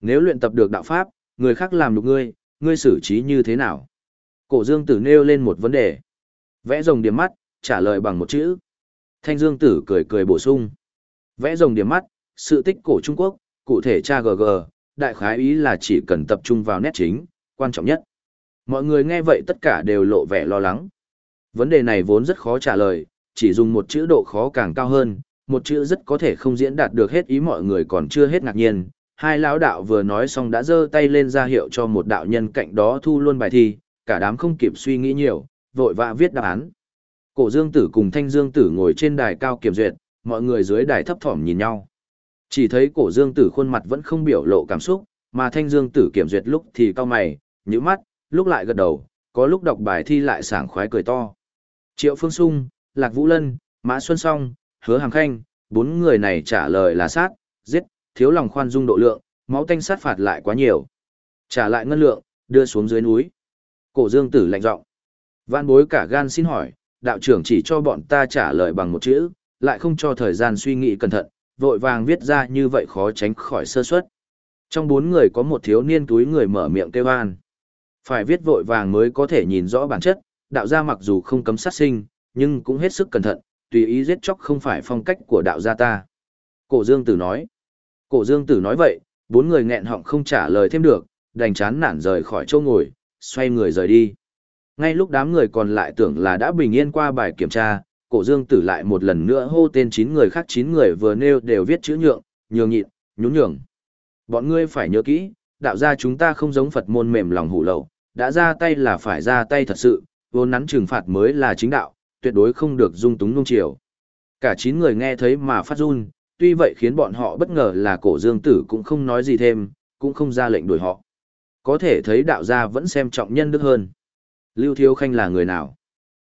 Nếu luyện tập được đạo pháp, người khác làm được ngươi, ngươi xử trí như thế nào? Cổ dương tử nêu lên một vấn đề. Vẽ rồng điểm mắt, trả lời bằng một chữ. Thanh dương tử cười cười bổ sung. Vẽ rồng điểm mắt, sự tích cổ Trung Quốc, cụ thể cha GG, đại khái ý là chỉ cần tập trung vào nét chính, quan trọng nhất. Mọi người nghe vậy tất cả đều lộ vẻ lo lắng. Vấn đề này vốn rất khó trả lời, chỉ dùng một chữ độ khó càng cao hơn, một chữ rất có thể không diễn đạt được hết ý mọi người còn chưa hết ngạc nhiên. Hai lão đạo vừa nói xong đã giơ tay lên ra hiệu cho một đạo nhân cạnh đó thu luôn bài thi, cả đám không kịp suy nghĩ nhiều, vội vã viết đáp án. Cổ Dương Tử cùng Thanh Dương Tử ngồi trên đài cao kiểm duyệt, mọi người dưới đài thấp thỏm nhìn nhau. Chỉ thấy Cổ Dương Tử khuôn mặt vẫn không biểu lộ cảm xúc, mà Thanh Dương Tử kiểm duyệt lúc thì cau mày, nhíu mắt, lúc lại gật đầu, có lúc đọc bài thi lại sảng khoái cười to. Triệu Phương Sung, Lạc Vũ Lân, Mã Xuân Song, Hứa hàng Khanh, bốn người này trả lời là sát, giết, thiếu lòng khoan dung độ lượng, máu tanh sát phạt lại quá nhiều. Trả lại ngân lượng, đưa xuống dưới núi. Cổ Dương Tử lạnh giọng. Vạn bối cả gan xin hỏi, đạo trưởng chỉ cho bọn ta trả lời bằng một chữ, lại không cho thời gian suy nghĩ cẩn thận, vội vàng viết ra như vậy khó tránh khỏi sơ suất. Trong bốn người có một thiếu niên túi người mở miệng kêu an. Phải viết vội vàng mới có thể nhìn rõ bản chất, đạo gia mặc dù không cấm sát sinh, nhưng cũng hết sức cẩn thận, tùy ý giết chóc không phải phong cách của đạo gia ta. Cổ Dương Tử nói. Cổ Dương Tử nói vậy, bốn người nghẹn họng không trả lời thêm được, đành chán nản rời khỏi chỗ ngồi, xoay người rời đi. Ngay lúc đám người còn lại tưởng là đã bình yên qua bài kiểm tra, cổ dương tử lại một lần nữa hô tên chín người khác chín người vừa nêu đều viết chữ nhượng, nhường nhịn, nhún nhường. Bọn ngươi phải nhớ kỹ, đạo gia chúng ta không giống Phật môn mềm lòng hủ lậu, đã ra tay là phải ra tay thật sự, vốn nắn trừng phạt mới là chính đạo, tuyệt đối không được dung túng nung chiều. Cả chín người nghe thấy mà phát run, tuy vậy khiến bọn họ bất ngờ là cổ dương tử cũng không nói gì thêm, cũng không ra lệnh đuổi họ. Có thể thấy đạo gia vẫn xem trọng nhân đức hơn. Lưu Thiếu Khanh là người nào?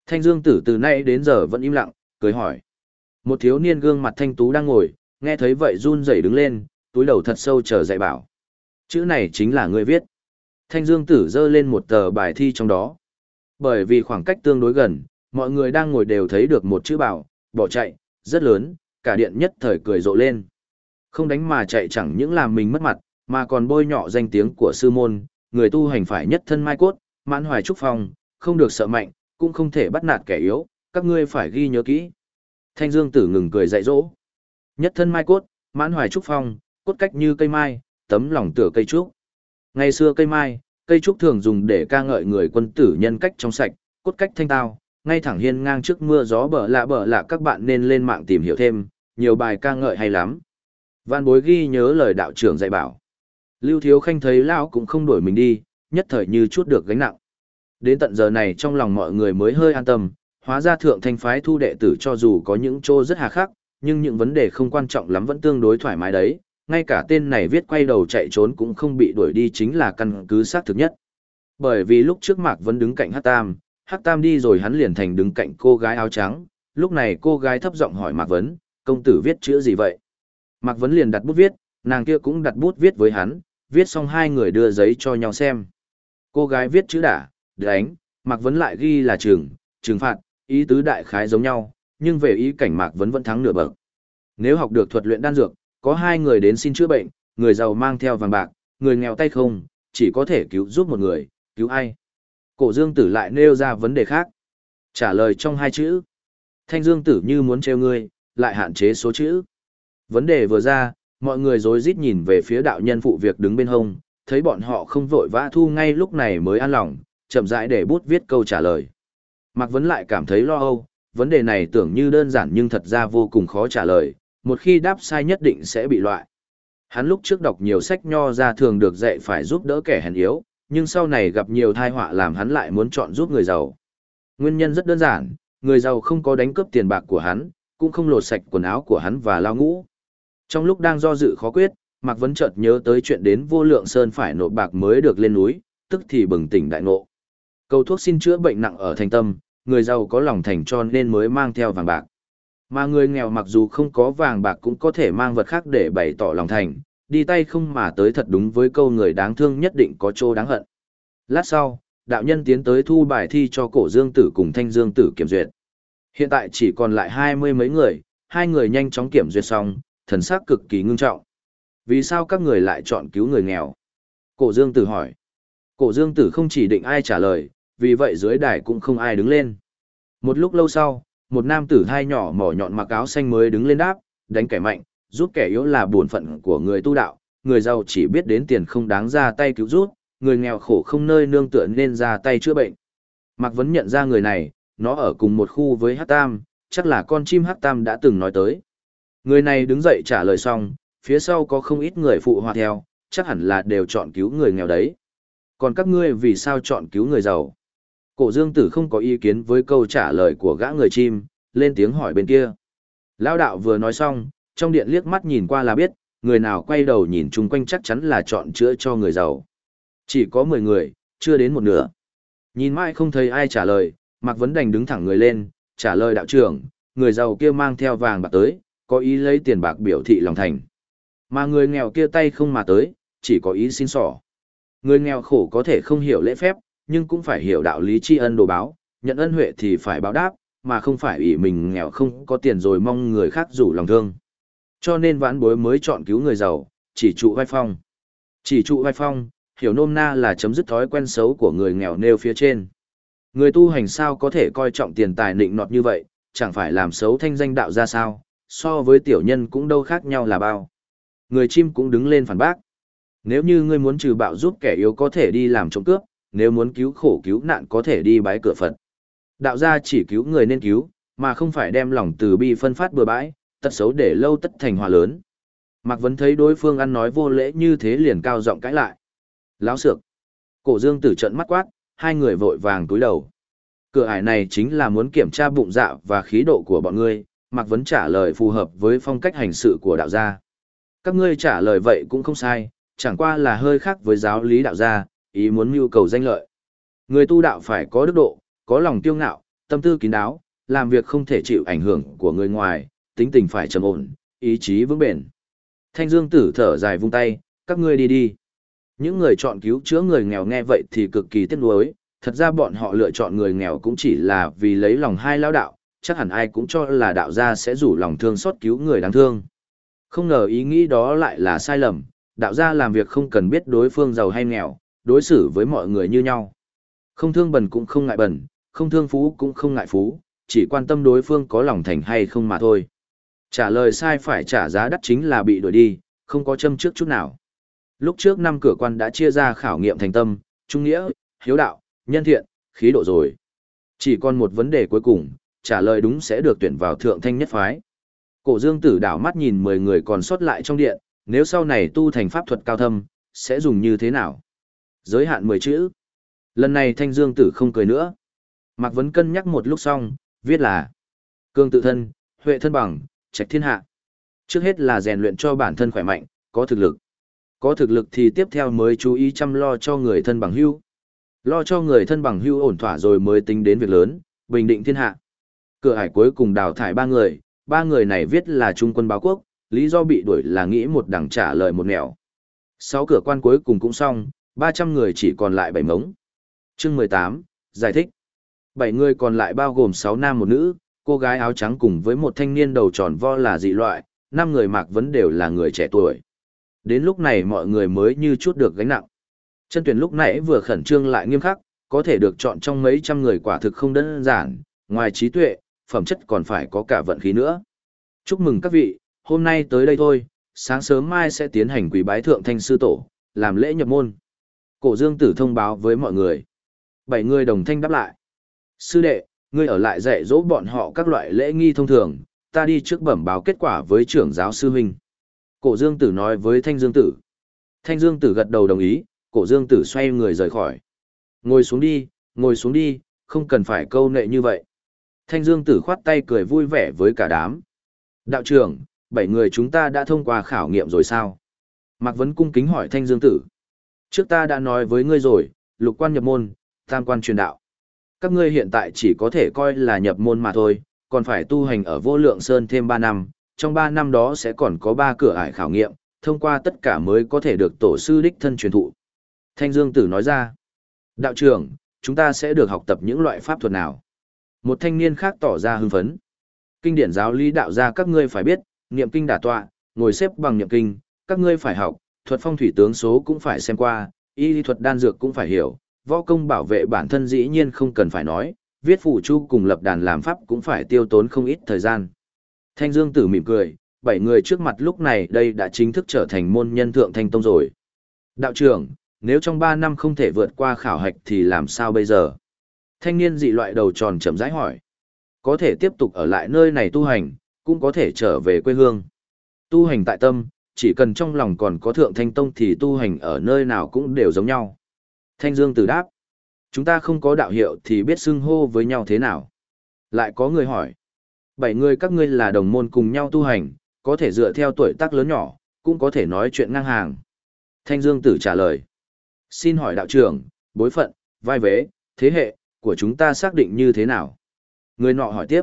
Thanh Dương Tử từ nay đến giờ vẫn im lặng, cười hỏi. Một thiếu niên gương mặt thanh tú đang ngồi, nghe thấy vậy run rẩy đứng lên, túi đầu thật sâu chờ dạy bảo. Chữ này chính là người viết. Thanh Dương Tử giơ lên một tờ bài thi trong đó. Bởi vì khoảng cách tương đối gần, mọi người đang ngồi đều thấy được một chữ bảo, bỏ chạy, rất lớn, cả điện nhất thời cười rộ lên. Không đánh mà chạy chẳng những làm mình mất mặt, mà còn bôi nhọ danh tiếng của sư môn, người tu hành phải nhất thân mai cốt, mãn hoài trúc phong, không được sợ mạnh, cũng không thể bắt nạt kẻ yếu, các ngươi phải ghi nhớ kỹ. Thanh Dương Tử ngừng cười dạy dỗ. Nhất thân mai cốt, mãn hoài trúc phong, cốt cách như cây mai, tấm lòng tựa cây trúc. Ngày xưa cây mai, cây trúc thường dùng để ca ngợi người quân tử nhân cách trong sạch, cốt cách thanh tao, ngay thẳng hiên ngang trước mưa gió bở lạ bở lạ các bạn nên lên mạng tìm hiểu thêm, nhiều bài ca ngợi hay lắm. Văn bối ghi nhớ lời đạo trưởng dạy bảo. Lưu Thiếu Khanh thấy Lão cũng không đổi mình đi, nhất thời như chút được gánh nặng. Đến tận giờ này trong lòng mọi người mới hơi an tâm, hóa ra thượng thanh phái thu đệ tử cho dù có những chỗ rất hà khắc, nhưng những vấn đề không quan trọng lắm vẫn tương đối thoải mái đấy, ngay cả tên này viết quay đầu chạy trốn cũng không bị đuổi đi chính là căn cứ xác thực nhất. Bởi vì lúc trước Mạc vẫn đứng cạnh Hắc Tam, Hắc Tam đi rồi hắn liền thành đứng cạnh cô gái áo trắng, lúc này cô gái thấp giọng hỏi Mạc Vấn, công tử viết chữ gì vậy? Mạc Vấn liền đặt bút viết, nàng kia cũng đặt bút viết với hắn, viết xong hai người đưa giấy cho nhau xem. Cô gái viết chữ đả, đánh, Mạc Vấn lại ghi là trừng, trừng phạt, ý tứ đại khái giống nhau, nhưng về ý cảnh Mạc Vấn vẫn thắng nửa bậc. Nếu học được thuật luyện đan dược, có hai người đến xin chữa bệnh, người giàu mang theo vàng bạc, người nghèo tay không, chỉ có thể cứu giúp một người, cứu ai. Cổ Dương Tử lại nêu ra vấn đề khác. Trả lời trong hai chữ. Thanh Dương Tử như muốn treo ngươi, lại hạn chế số chữ. Vấn đề vừa ra, mọi người rối rít nhìn về phía đạo nhân phụ việc đứng bên hông, thấy bọn họ không vội vã thu ngay lúc này mới an lòng, chậm rãi để bút viết câu trả lời. Mạc Vấn lại cảm thấy lo âu, vấn đề này tưởng như đơn giản nhưng thật ra vô cùng khó trả lời, một khi đáp sai nhất định sẽ bị loại. Hắn lúc trước đọc nhiều sách nho ra thường được dạy phải giúp đỡ kẻ hèn yếu, nhưng sau này gặp nhiều tai họa làm hắn lại muốn chọn giúp người giàu. Nguyên nhân rất đơn giản, người giàu không có đánh cướp tiền bạc của hắn, cũng không lột sạch quần áo của hắn và lao ngũ. Trong lúc đang do dự khó quyết, Mạc Vấn chợt nhớ tới chuyện đến vô lượng sơn phải nộp bạc mới được lên núi, tức thì bừng tỉnh đại ngộ. Cầu thuốc xin chữa bệnh nặng ở thành tâm, người giàu có lòng thành cho nên mới mang theo vàng bạc. Mà người nghèo mặc dù không có vàng bạc cũng có thể mang vật khác để bày tỏ lòng thành, đi tay không mà tới thật đúng với câu người đáng thương nhất định có chỗ đáng hận. Lát sau, đạo nhân tiến tới thu bài thi cho cổ dương tử cùng thanh dương tử kiểm duyệt. Hiện tại chỉ còn lại hai mươi mấy người, hai người nhanh chóng kiểm duyệt xong, thần sắc cực kỳ ngưng trọng. Vì sao các người lại chọn cứu người nghèo? Cổ dương tử hỏi. Cổ dương tử không chỉ định ai trả lời, vì vậy dưới đài cũng không ai đứng lên. Một lúc lâu sau, một nam tử hai nhỏ mỏ nhọn mặc áo xanh mới đứng lên đáp, đánh kẻ mạnh, giúp kẻ yếu là bổn phận của người tu đạo, người giàu chỉ biết đến tiền không đáng ra tay cứu giúp, người nghèo khổ không nơi nương tựa nên ra tay chữa bệnh. Mạc Vấn nhận ra người này, nó ở cùng một khu với Hắc Tam, chắc là con chim Hắc Tam đã từng nói tới. Người này đứng dậy trả lời xong, phía sau có không ít người phụ họa theo, chắc hẳn là đều chọn cứu người nghèo đấy. Còn các ngươi vì sao chọn cứu người giàu? Cổ dương tử không có ý kiến với câu trả lời của gã người chim, lên tiếng hỏi bên kia. Lao đạo vừa nói xong, trong điện liếc mắt nhìn qua là biết, người nào quay đầu nhìn chung quanh chắc chắn là chọn chữa cho người giàu. Chỉ có 10 người, chưa đến một nửa. Nhìn mãi không thấy ai trả lời, Mạc Vấn Đành đứng thẳng người lên, trả lời đạo trưởng, người giàu kia mang theo vàng bạc tới, có ý lấy tiền bạc biểu thị lòng thành. Mà người nghèo kia tay không mà tới, chỉ có ý xin sỏ. Người nghèo khổ có thể không hiểu lễ phép, nhưng cũng phải hiểu đạo lý tri ân đồ báo, nhận ân huệ thì phải báo đáp, mà không phải ủy mình nghèo không có tiền rồi mong người khác rủ lòng thương. Cho nên vãn bối mới chọn cứu người giàu, chỉ trụ vai phong. Chỉ trụ vai phong, hiểu nôm na là chấm dứt thói quen xấu của người nghèo nêu phía trên. Người tu hành sao có thể coi trọng tiền tài nịnh nọt như vậy, chẳng phải làm xấu thanh danh đạo ra sao, so với tiểu nhân cũng đâu khác nhau là bao. Người chim cũng đứng lên phản bác. Nếu như ngươi muốn trừ bạo giúp kẻ yếu có thể đi làm trộm cướp, nếu muốn cứu khổ cứu nạn có thể đi bái cửa Phật. Đạo gia chỉ cứu người nên cứu, mà không phải đem lòng từ bi phân phát bừa bãi, tật xấu để lâu tất thành hòa lớn. Mạc Vấn thấy đối phương ăn nói vô lễ như thế liền cao giọng cãi lại. Láo sược. Cổ dương tử trận mắt quát, hai người vội vàng túi đầu. Cửa ải này chính là muốn kiểm tra bụng dạ và khí độ của bọn ngươi, Mạc Vấn trả lời phù hợp với phong cách hành sự của đạo gia. Các ngươi trả lời vậy cũng không sai, chẳng qua là hơi khác với giáo lý đạo gia, ý muốn mưu cầu danh lợi. Người tu đạo phải có đức độ, có lòng tiêu ngạo, tâm tư kín đáo, làm việc không thể chịu ảnh hưởng của người ngoài, tính tình phải trầm ổn, ý chí vững bền. Thanh Dương tử thở dài vung tay, các ngươi đi đi. Những người chọn cứu chữa người nghèo nghe vậy thì cực kỳ tiếc nuối, thật ra bọn họ lựa chọn người nghèo cũng chỉ là vì lấy lòng hai lão đạo, chắc hẳn ai cũng cho là đạo gia sẽ rủ lòng thương xót cứu người đáng thương. Không ngờ ý nghĩ đó lại là sai lầm, đạo gia làm việc không cần biết đối phương giàu hay nghèo, đối xử với mọi người như nhau. Không thương bần cũng không ngại bần, không thương phú cũng không ngại phú, chỉ quan tâm đối phương có lòng thành hay không mà thôi. Trả lời sai phải trả giá đắt chính là bị đuổi đi, không có châm trước chút nào. Lúc trước năm cửa quan đã chia ra khảo nghiệm thành tâm, trung nghĩa, hiếu đạo, nhân thiện, khí độ rồi. Chỉ còn một vấn đề cuối cùng, trả lời đúng sẽ được tuyển vào thượng thanh nhất phái. Cổ dương tử đảo mắt nhìn 10 người còn sót lại trong điện, nếu sau này tu thành pháp thuật cao thâm, sẽ dùng như thế nào? Giới hạn 10 chữ. Lần này thanh dương tử không cười nữa. Mạc Vấn cân nhắc một lúc xong, viết là Cương tự thân, huệ thân bằng, trạch thiên hạ. Trước hết là rèn luyện cho bản thân khỏe mạnh, có thực lực. Có thực lực thì tiếp theo mới chú ý chăm lo cho người thân bằng hưu. Lo cho người thân bằng hưu ổn thỏa rồi mới tính đến việc lớn, bình định thiên hạ. Cửa hải cuối cùng đào thải ba người, ba người này viết là trung quân báo quốc, lý do bị đuổi là nghĩ một đằng trả lời một nẻo. Sáu cửa quan cuối cùng cũng xong, 300 người chỉ còn lại bảy mống. Chương 18, giải thích. Bảy người còn lại bao gồm 6 nam một nữ, cô gái áo trắng cùng với một thanh niên đầu tròn vo là dị loại, năm người mặc vẫn đều là người trẻ tuổi. Đến lúc này mọi người mới như chút được gánh nặng. Chân tuyển lúc nãy vừa khẩn trương lại nghiêm khắc, có thể được chọn trong mấy trăm người quả thực không đơn giản, ngoài trí tuệ, phẩm chất còn phải có cả vận khí nữa. Chúc mừng các vị, hôm nay tới đây thôi, sáng sớm mai sẽ tiến hành quý bái thượng thanh sư tổ, làm lễ nhập môn. Cổ dương tử thông báo với mọi người. Bảy người đồng thanh đáp lại. Sư đệ, ngươi ở lại dạy dỗ bọn họ các loại lễ nghi thông thường, ta đi trước bẩm báo kết quả với trưởng giáo sư huynh. Cổ dương tử nói với thanh dương tử. Thanh dương tử gật đầu đồng ý, cổ dương tử xoay người rời khỏi. Ngồi xuống đi, ngồi xuống đi, không cần phải câu nệ như vậy. Thanh dương tử khoát tay cười vui vẻ với cả đám. Đạo trưởng, bảy người chúng ta đã thông qua khảo nghiệm rồi sao? Mạc Vấn cung kính hỏi thanh dương tử. Trước ta đã nói với ngươi rồi, lục quan nhập môn, tam quan truyền đạo. Các ngươi hiện tại chỉ có thể coi là nhập môn mà thôi, còn phải tu hành ở vô lượng sơn thêm 3 năm, trong 3 năm đó sẽ còn có 3 cửa ải khảo nghiệm, thông qua tất cả mới có thể được tổ sư đích thân truyền thụ. Thanh Dương Tử nói ra, đạo trưởng, chúng ta sẽ được học tập những loại pháp thuật nào? Một thanh niên khác tỏ ra hưng phấn. Kinh điển giáo lý đạo gia các ngươi phải biết, niệm kinh đả tọa, ngồi xếp bằng niệm kinh, các ngươi phải học, thuật phong thủy tướng số cũng phải xem qua, y lý thuật đan dược cũng phải hiểu, võ công bảo vệ bản thân dĩ nhiên không cần phải nói, viết phụ chu cùng lập đàn làm pháp cũng phải tiêu tốn không ít thời gian. Thanh Dương Tử mỉm cười, bảy người trước mặt lúc này đây đã chính thức trở thành môn nhân thượng thanh tông rồi. Đạo trưởng, nếu trong ba năm không thể vượt qua khảo hạch thì làm sao bây giờ? Thanh niên dị loại đầu tròn chậm rãi hỏi. Có thể tiếp tục ở lại nơi này tu hành, cũng có thể trở về quê hương. Tu hành tại tâm, chỉ cần trong lòng còn có thượng thanh tông thì tu hành ở nơi nào cũng đều giống nhau. Thanh Dương Tử đáp. Chúng ta không có đạo hiệu thì biết xưng hô với nhau thế nào. Lại có người hỏi. Bảy người các ngươi là đồng môn cùng nhau tu hành, có thể dựa theo tuổi tác lớn nhỏ, cũng có thể nói chuyện ngang hàng. Thanh Dương Tử trả lời. Xin hỏi đạo trưởng, bối phận, vai vế, thế hệ, của chúng ta xác định như thế nào? Người nọ hỏi tiếp.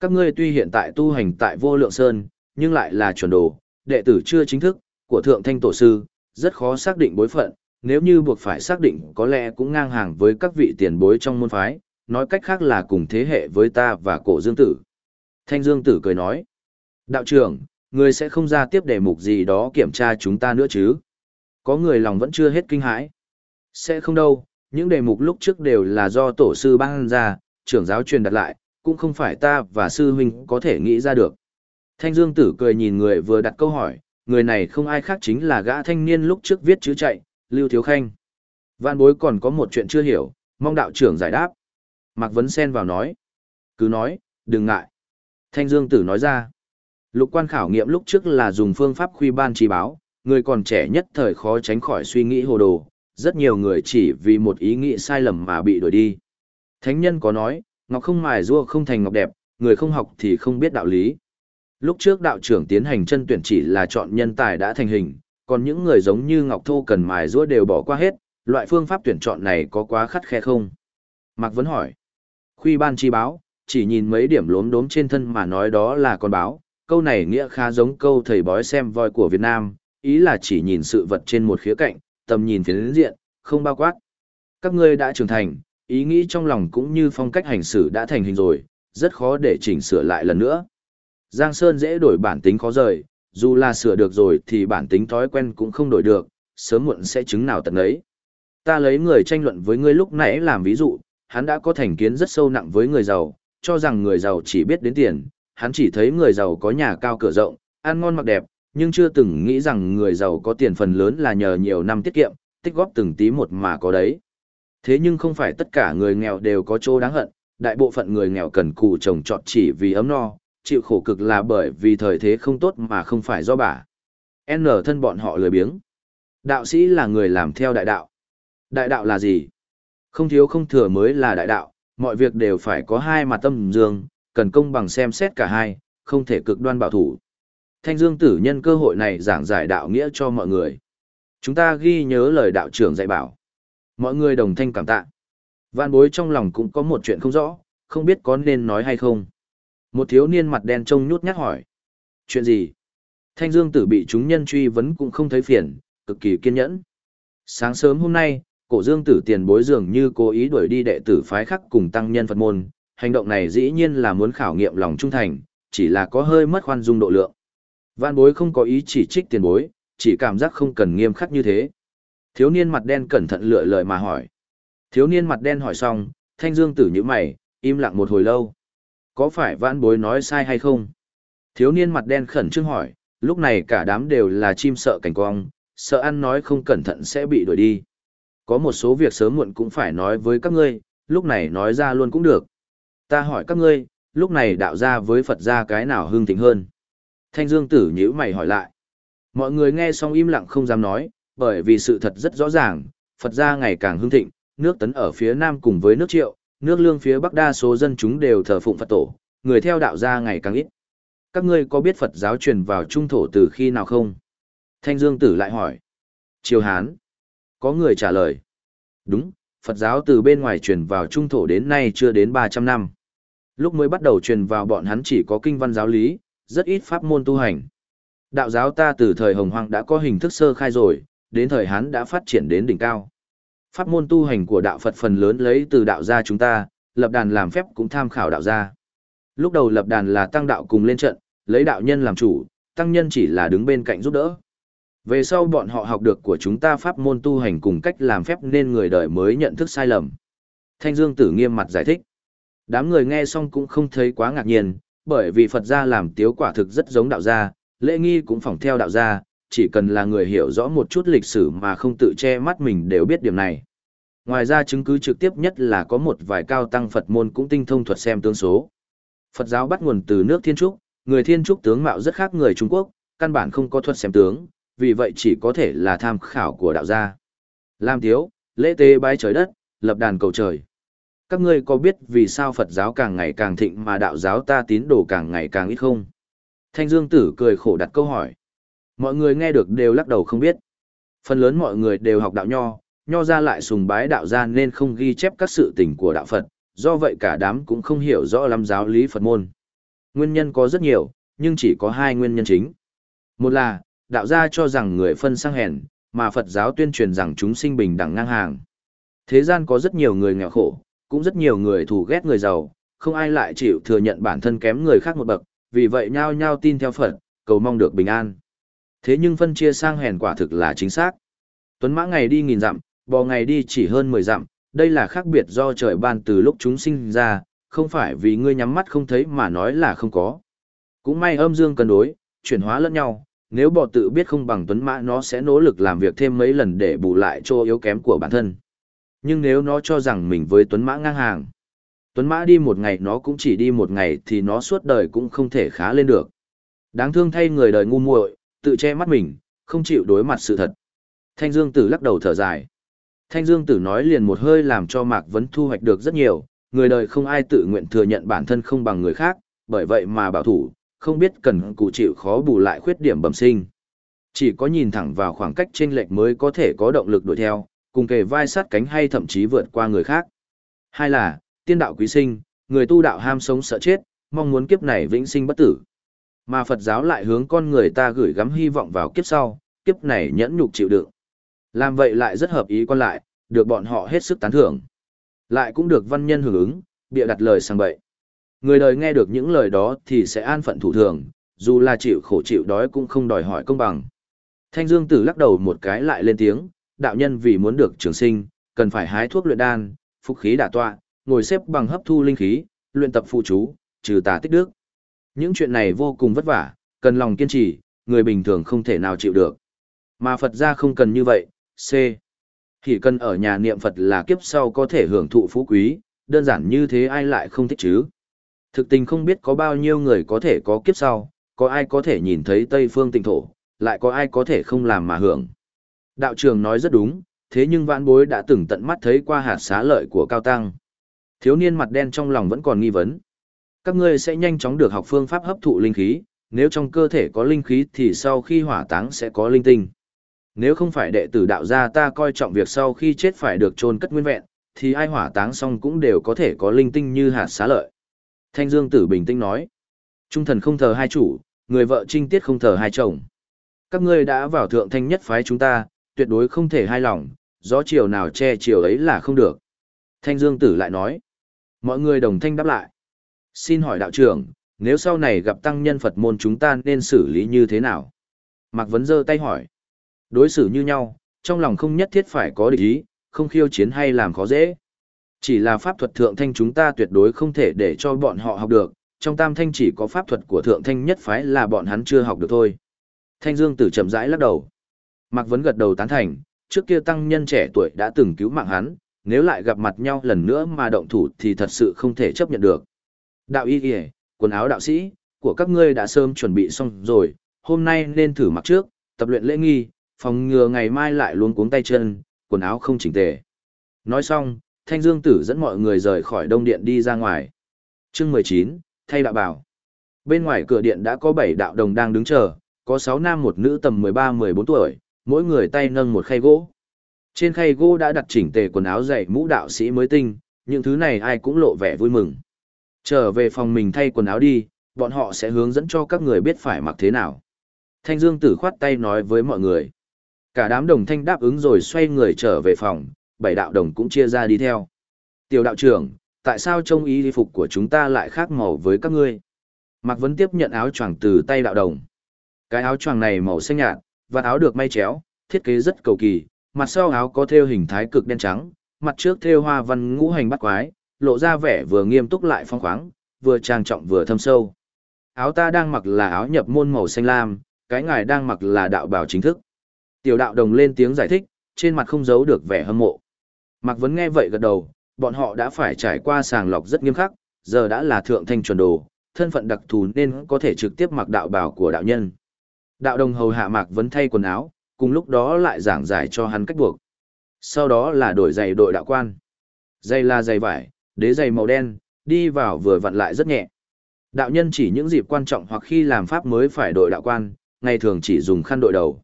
Các ngươi tuy hiện tại tu hành tại vô lượng sơn, nhưng lại là chuẩn đồ, đệ tử chưa chính thức, của thượng thanh tổ sư, rất khó xác định bối phận, nếu như buộc phải xác định có lẽ cũng ngang hàng với các vị tiền bối trong môn phái, nói cách khác là cùng thế hệ với ta và cổ dương tử. Thanh dương tử cười nói, đạo trưởng, người sẽ không ra tiếp đề mục gì đó kiểm tra chúng ta nữa chứ. Có người lòng vẫn chưa hết kinh hãi. Sẽ không đâu, những đề mục lúc trước đều là do tổ sư ban ra, trưởng giáo truyền đặt lại, cũng không phải ta và sư huynh có thể nghĩ ra được. Thanh Dương Tử cười nhìn người vừa đặt câu hỏi, người này không ai khác chính là gã thanh niên lúc trước viết chữ chạy, Lưu Thiếu Khanh. Vạn bối còn có một chuyện chưa hiểu, mong đạo trưởng giải đáp. Mạc Vấn Sen vào nói. Cứ nói, đừng ngại. Thanh Dương Tử nói ra. Lục quan khảo nghiệm lúc trước là dùng phương pháp khuy ban trí báo, người còn trẻ nhất thời khó tránh khỏi suy nghĩ hồ đồ, rất nhiều người chỉ vì một ý nghĩ sai lầm mà bị đuổi đi. Thánh nhân có nói, ngọc không mài rua không thành ngọc đẹp, người không học thì không biết đạo lý. Lúc trước đạo trưởng tiến hành chân tuyển chỉ là chọn nhân tài đã thành hình, còn những người giống như Ngọc Thô cần mài rũa đều bỏ qua hết, loại phương pháp tuyển chọn này có quá khắt khe không? Mạc Vấn hỏi. Khuy ban chi báo, chỉ nhìn mấy điểm lốm đốm trên thân mà nói đó là con báo, câu này nghĩa khá giống câu thầy bói xem voi của Việt Nam, ý là chỉ nhìn sự vật trên một khía cạnh, tầm nhìn phiến diện, không bao quát. Các ngươi đã trưởng thành, ý nghĩ trong lòng cũng như phong cách hành xử đã thành hình rồi, rất khó để chỉnh sửa lại lần nữa. Giang Sơn dễ đổi bản tính khó rời, dù là sửa được rồi thì bản tính thói quen cũng không đổi được, sớm muộn sẽ chứng nào tận ấy. Ta lấy người tranh luận với ngươi lúc nãy làm ví dụ, hắn đã có thành kiến rất sâu nặng với người giàu, cho rằng người giàu chỉ biết đến tiền, hắn chỉ thấy người giàu có nhà cao cửa rộng, ăn ngon mặc đẹp, nhưng chưa từng nghĩ rằng người giàu có tiền phần lớn là nhờ nhiều năm tiết kiệm, tích góp từng tí một mà có đấy. Thế nhưng không phải tất cả người nghèo đều có chỗ đáng hận, đại bộ phận người nghèo cần cù trồng trọt chỉ vì ấm no, chịu khổ cực là bởi vì thời thế không tốt mà không phải do bà. N thân bọn họ lười biếng. Đạo sĩ là người làm theo đại đạo. Đại đạo là gì? Không thiếu không thừa mới là đại đạo, mọi việc đều phải có hai mặt tâm dương, cần công bằng xem xét cả hai, không thể cực đoan bảo thủ. Thanh Dương tử nhân cơ hội này giảng giải đạo nghĩa cho mọi người. Chúng ta ghi nhớ lời đạo trưởng dạy bảo. Mọi người đồng thanh cảm tạ. Vạn bối trong lòng cũng có một chuyện không rõ, không biết có nên nói hay không. Một thiếu niên mặt đen trông nhút nhát hỏi. Chuyện gì? Thanh Dương tử bị chúng nhân truy vấn cũng không thấy phiền, cực kỳ kiên nhẫn. Sáng sớm hôm nay, cổ Dương tử tiền bối dường như cố ý đuổi đi đệ tử phái khắc cùng tăng nhân Phật môn. Hành động này dĩ nhiên là muốn khảo nghiệm lòng trung thành, chỉ là có hơi mất khoan dung độ lượng. Văn bối không có ý chỉ trích tiền bối, chỉ cảm giác không cần nghiêm khắc như thế. Thiếu niên mặt đen cẩn thận lựa lời mà hỏi. Thiếu niên mặt đen hỏi xong, thanh dương tử như mày, im lặng một hồi lâu. Có phải vãn bối nói sai hay không? Thiếu niên mặt đen khẩn trương hỏi, lúc này cả đám đều là chim sợ cảnh cong, sợ ăn nói không cẩn thận sẽ bị đuổi đi. Có một số việc sớm muộn cũng phải nói với các ngươi, lúc này nói ra luôn cũng được. Ta hỏi các ngươi, lúc này đạo ra với Phật ra cái nào hương thịnh hơn? Thanh Dương tử nhíu mày hỏi lại. Mọi người nghe xong im lặng không dám nói, bởi vì sự thật rất rõ ràng, Phật gia ngày càng hưng thịnh, nước tấn ở phía nam cùng với nước triệu, nước lương phía bắc đa số dân chúng đều thờ phụng Phật tổ, người theo đạo gia ngày càng ít. Các ngươi có biết Phật giáo truyền vào trung thổ từ khi nào không? Thanh Dương Tử lại hỏi. Triều Hán. Có người trả lời. Đúng, Phật giáo từ bên ngoài truyền vào trung thổ đến nay chưa đến 300 năm. Lúc mới bắt đầu truyền vào bọn hắn chỉ có kinh văn giáo lý, rất ít pháp môn tu hành. Đạo giáo ta từ thời Hồng Hoang đã có hình thức sơ khai rồi, đến thời Hán đã phát triển đến đỉnh cao. Pháp môn tu hành của đạo Phật phần lớn lấy từ đạo gia chúng ta, lập đàn làm phép cũng tham khảo đạo gia. Lúc đầu lập đàn là tăng đạo cùng lên trận, lấy đạo nhân làm chủ, tăng nhân chỉ là đứng bên cạnh giúp đỡ. Về sau bọn họ học được của chúng ta pháp môn tu hành cùng cách làm phép nên người đời mới nhận thức sai lầm. Thanh Dương Tử nghiêm mặt giải thích. Đám người nghe xong cũng không thấy quá ngạc nhiên, bởi vì Phật gia làm tiếu quả thực rất giống đạo gia, lễ nghi cũng phỏng theo đạo gia, chỉ cần là người hiểu rõ một chút lịch sử mà không tự che mắt mình đều biết điểm này. Ngoài ra chứng cứ trực tiếp nhất là có một vài cao tăng Phật môn cũng tinh thông thuật xem tướng số. Phật giáo bắt nguồn từ nước Thiên Trúc, người Thiên Trúc tướng mạo rất khác người Trung Quốc, căn bản không có thuật xem tướng, vì vậy chỉ có thể là tham khảo của đạo gia. Lam tiếu, lễ tế bái trời đất, lập đàn cầu trời. Các ngươi có biết vì sao Phật giáo càng ngày càng thịnh mà đạo giáo ta tín đồ càng ngày càng ít không? Thanh Dương Tử cười khổ đặt câu hỏi. Mọi người nghe được đều lắc đầu không biết. Phần lớn mọi người đều học đạo nho, nho ra lại sùng bái đạo gia nên không ghi chép các sự tình của đạo Phật, do vậy cả đám cũng không hiểu rõ lắm giáo lý Phật môn. Nguyên nhân có rất nhiều, nhưng chỉ có hai nguyên nhân chính. Một là, đạo gia cho rằng người phân sang hèn, mà Phật giáo tuyên truyền rằng chúng sinh bình đẳng ngang hàng. Thế gian có rất nhiều người nghèo khổ, cũng rất nhiều người thù ghét người giàu, không ai lại chịu thừa nhận bản thân kém người khác một bậc, vì vậy nhao nhao tin theo Phật, cầu mong được bình an. Thế nhưng phân chia sang hèn quả thực là chính xác. Tuấn mã ngày đi nghìn dặm, bò ngày đi chỉ hơn 10 dặm, đây là khác biệt do trời ban từ lúc chúng sinh ra, không phải vì ngươi nhắm mắt không thấy mà nói là không có. Cũng may âm dương cân đối, chuyển hóa lẫn nhau, nếu bò tự biết không bằng tuấn mã nó sẽ nỗ lực làm việc thêm mấy lần để bù lại chỗ yếu kém của bản thân. Nhưng nếu nó cho rằng mình với tuấn mã ngang hàng, tuấn mã đi một ngày nó cũng chỉ đi một ngày thì nó suốt đời cũng không thể khá lên được. Đáng thương thay người đời ngu muội, tự che mắt mình, không chịu đối mặt sự thật. Thanh Dương Tử lắc đầu thở dài. Thanh Dương Tử nói liền một hơi làm cho Mạc Vấn thu hoạch được rất nhiều, người đời không ai tự nguyện thừa nhận bản thân không bằng người khác, bởi vậy mà bảo thủ, không biết cần cụ chịu khó bù lại khuyết điểm bẩm sinh. Chỉ có nhìn thẳng vào khoảng cách chênh lệch mới có thể có động lực đuổi theo, cùng kề vai sát cánh hay thậm chí vượt qua người khác. Hai là, tiên đạo quý sinh, người tu đạo ham sống sợ chết, mong muốn kiếp này vĩnh sinh bất tử. Mà Phật giáo lại hướng con người ta gửi gắm hy vọng vào kiếp sau, kiếp này nhẫn nhục chịu đựng. Làm vậy lại rất hợp ý quan lại, được bọn họ hết sức tán thưởng. Lại cũng được văn nhân hưởng ứng, bịa đặt lời sang bậy. Người đời nghe được những lời đó thì sẽ an phận thủ thường, dù là chịu khổ chịu đói cũng không đòi hỏi công bằng. Thanh Dương Tử lắc đầu một cái lại lên tiếng, đạo nhân vì muốn được trường sinh, cần phải hái thuốc luyện đan, phục khí đả tọa, ngồi xếp bằng hấp thu linh khí, luyện tập phụ chú, trừ tà tích đức. Những chuyện này vô cùng vất vả, cần lòng kiên trì, người bình thường không thể nào chịu được. Mà Phật gia không cần như vậy, C. Chỉ cần ở nhà niệm Phật là kiếp sau có thể hưởng thụ phú quý, đơn giản như thế ai lại không thích chứ. Thực tình không biết có bao nhiêu người có thể có kiếp sau, có ai có thể nhìn thấy Tây phương tịnh thổ, lại có ai có thể không làm mà hưởng. Đạo trường nói rất đúng, thế nhưng vãn bối đã từng tận mắt thấy qua hạt xá lợi của Cao Tăng. Thiếu niên mặt đen trong lòng vẫn còn nghi vấn. Các ngươi sẽ nhanh chóng được học phương pháp hấp thụ linh khí, nếu trong cơ thể có linh khí thì sau khi hỏa táng sẽ có linh tinh. Nếu không phải đệ tử đạo gia ta coi trọng việc sau khi chết phải được chôn cất nguyên vẹn, thì ai hỏa táng xong cũng đều có thể có linh tinh như hạt xá lợi. Thanh Dương Tử bình tĩnh nói, trung thần không thờ hai chủ, người vợ trinh tiết không thờ hai chồng. Các ngươi đã vào thượng thanh nhất phái chúng ta, tuyệt đối không thể hai lòng, gió chiều nào che chiều ấy là không được. Thanh Dương Tử lại nói, mọi người đồng thanh đáp lại. Xin hỏi đạo trưởng, nếu sau này gặp tăng nhân Phật môn chúng ta nên xử lý như thế nào? Mạc Vấn giơ tay hỏi. Đối xử như nhau, trong lòng không nhất thiết phải có địch ý, không khiêu chiến hay làm khó dễ. Chỉ là pháp thuật thượng thanh chúng ta tuyệt đối không thể để cho bọn họ học được, trong tam thanh chỉ có pháp thuật của thượng thanh nhất phái là bọn hắn chưa học được thôi. Thanh Dương Tử chậm rãi lắc đầu. Mạc Vấn gật đầu tán thành, trước kia tăng nhân trẻ tuổi đã từng cứu mạng hắn, nếu lại gặp mặt nhau lần nữa mà động thủ thì thật sự không thể chấp nhận được. Đạo y kìa, quần áo đạo sĩ, của các ngươi đã sớm chuẩn bị xong rồi, hôm nay nên thử mặc trước, tập luyện lễ nghi, phòng ngừa ngày mai lại luống cuống tay chân, quần áo không chỉnh tề. Nói xong, Thanh Dương Tử dẫn mọi người rời khỏi đông điện đi ra ngoài. Chương 19, thay đạo bảo. Bên ngoài cửa điện đã có 7 đạo đồng đang đứng chờ, có 6 nam một nữ tầm 13-14 tuổi, mỗi người tay nâng một khay gỗ. Trên khay gỗ đã đặt chỉnh tề quần áo dày mũ đạo sĩ mới tinh, những thứ này ai cũng lộ vẻ vui mừng. Trở về phòng mình thay quần áo đi, bọn họ sẽ hướng dẫn cho các người biết phải mặc thế nào. Thanh Dương Tử khoát tay nói với mọi người. Cả đám đồng thanh đáp ứng rồi xoay người trở về phòng, bảy đạo đồng cũng chia ra đi theo. Tiểu đạo trưởng, tại sao trông y phục của chúng ta lại khác màu với các ngươi? Mạc Vấn tiếp nhận áo choàng từ tay đạo đồng. Cái áo choàng này màu xanh nhạt, và áo được may chéo, thiết kế rất cầu kỳ, mặt sau áo có thêu hình thái cực đen trắng, mặt trước thêu hoa văn ngũ hành bắt quái, lộ ra vẻ vừa nghiêm túc lại phong khoáng, vừa trang trọng vừa thâm sâu. Áo ta đang mặc là áo nhập môn màu xanh lam, cái ngài đang mặc là đạo bào chính thức. Tiểu đạo đồng lên tiếng giải thích, trên mặt không giấu được vẻ hâm mộ. Mạc Vấn nghe vậy gật đầu, bọn họ đã phải trải qua sàng lọc rất nghiêm khắc, giờ đã là thượng thanh chuẩn đồ, thân phận đặc thù nên có thể trực tiếp mặc đạo bào của đạo nhân. Đạo đồng hầu hạ Mạc Vấn thay quần áo, cùng lúc đó lại giảng giải cho hắn cách buộc. Sau đó là đổi giày đội đạo quan. giày là giày vải, đế giày màu đen, đi vào vừa vặn lại rất nhẹ. Đạo nhân chỉ những dịp quan trọng hoặc khi làm pháp mới phải đội đạo quan, ngày thường chỉ dùng khăn đội đầu.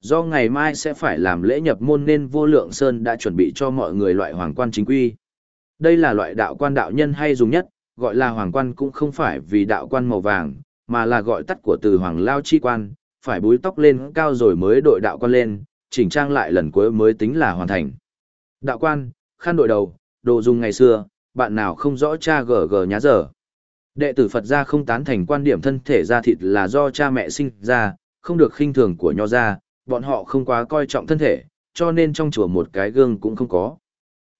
Do ngày mai sẽ phải làm lễ nhập môn nên vô lượng sơn đã chuẩn bị cho mọi người loại hoàng quan chính quy. Đây là loại đạo quan đạo nhân hay dùng nhất, gọi là hoàng quan cũng không phải vì đạo quan màu vàng, mà là gọi tắt của từ hoàng lao chi quan, phải búi tóc lên cao rồi mới đội đạo quan lên, chỉnh trang lại lần cuối mới tính là hoàn thành. Đạo quan, khăn đội đầu, đồ dùng ngày xưa, bạn nào không rõ cha gờ gờ nhá giờ. Đệ tử Phật gia không tán thành quan điểm thân thể da thịt là do cha mẹ sinh ra, không được khinh thường của nho gia, bọn họ không quá coi trọng thân thể, cho nên trong chùa một cái gương cũng không có.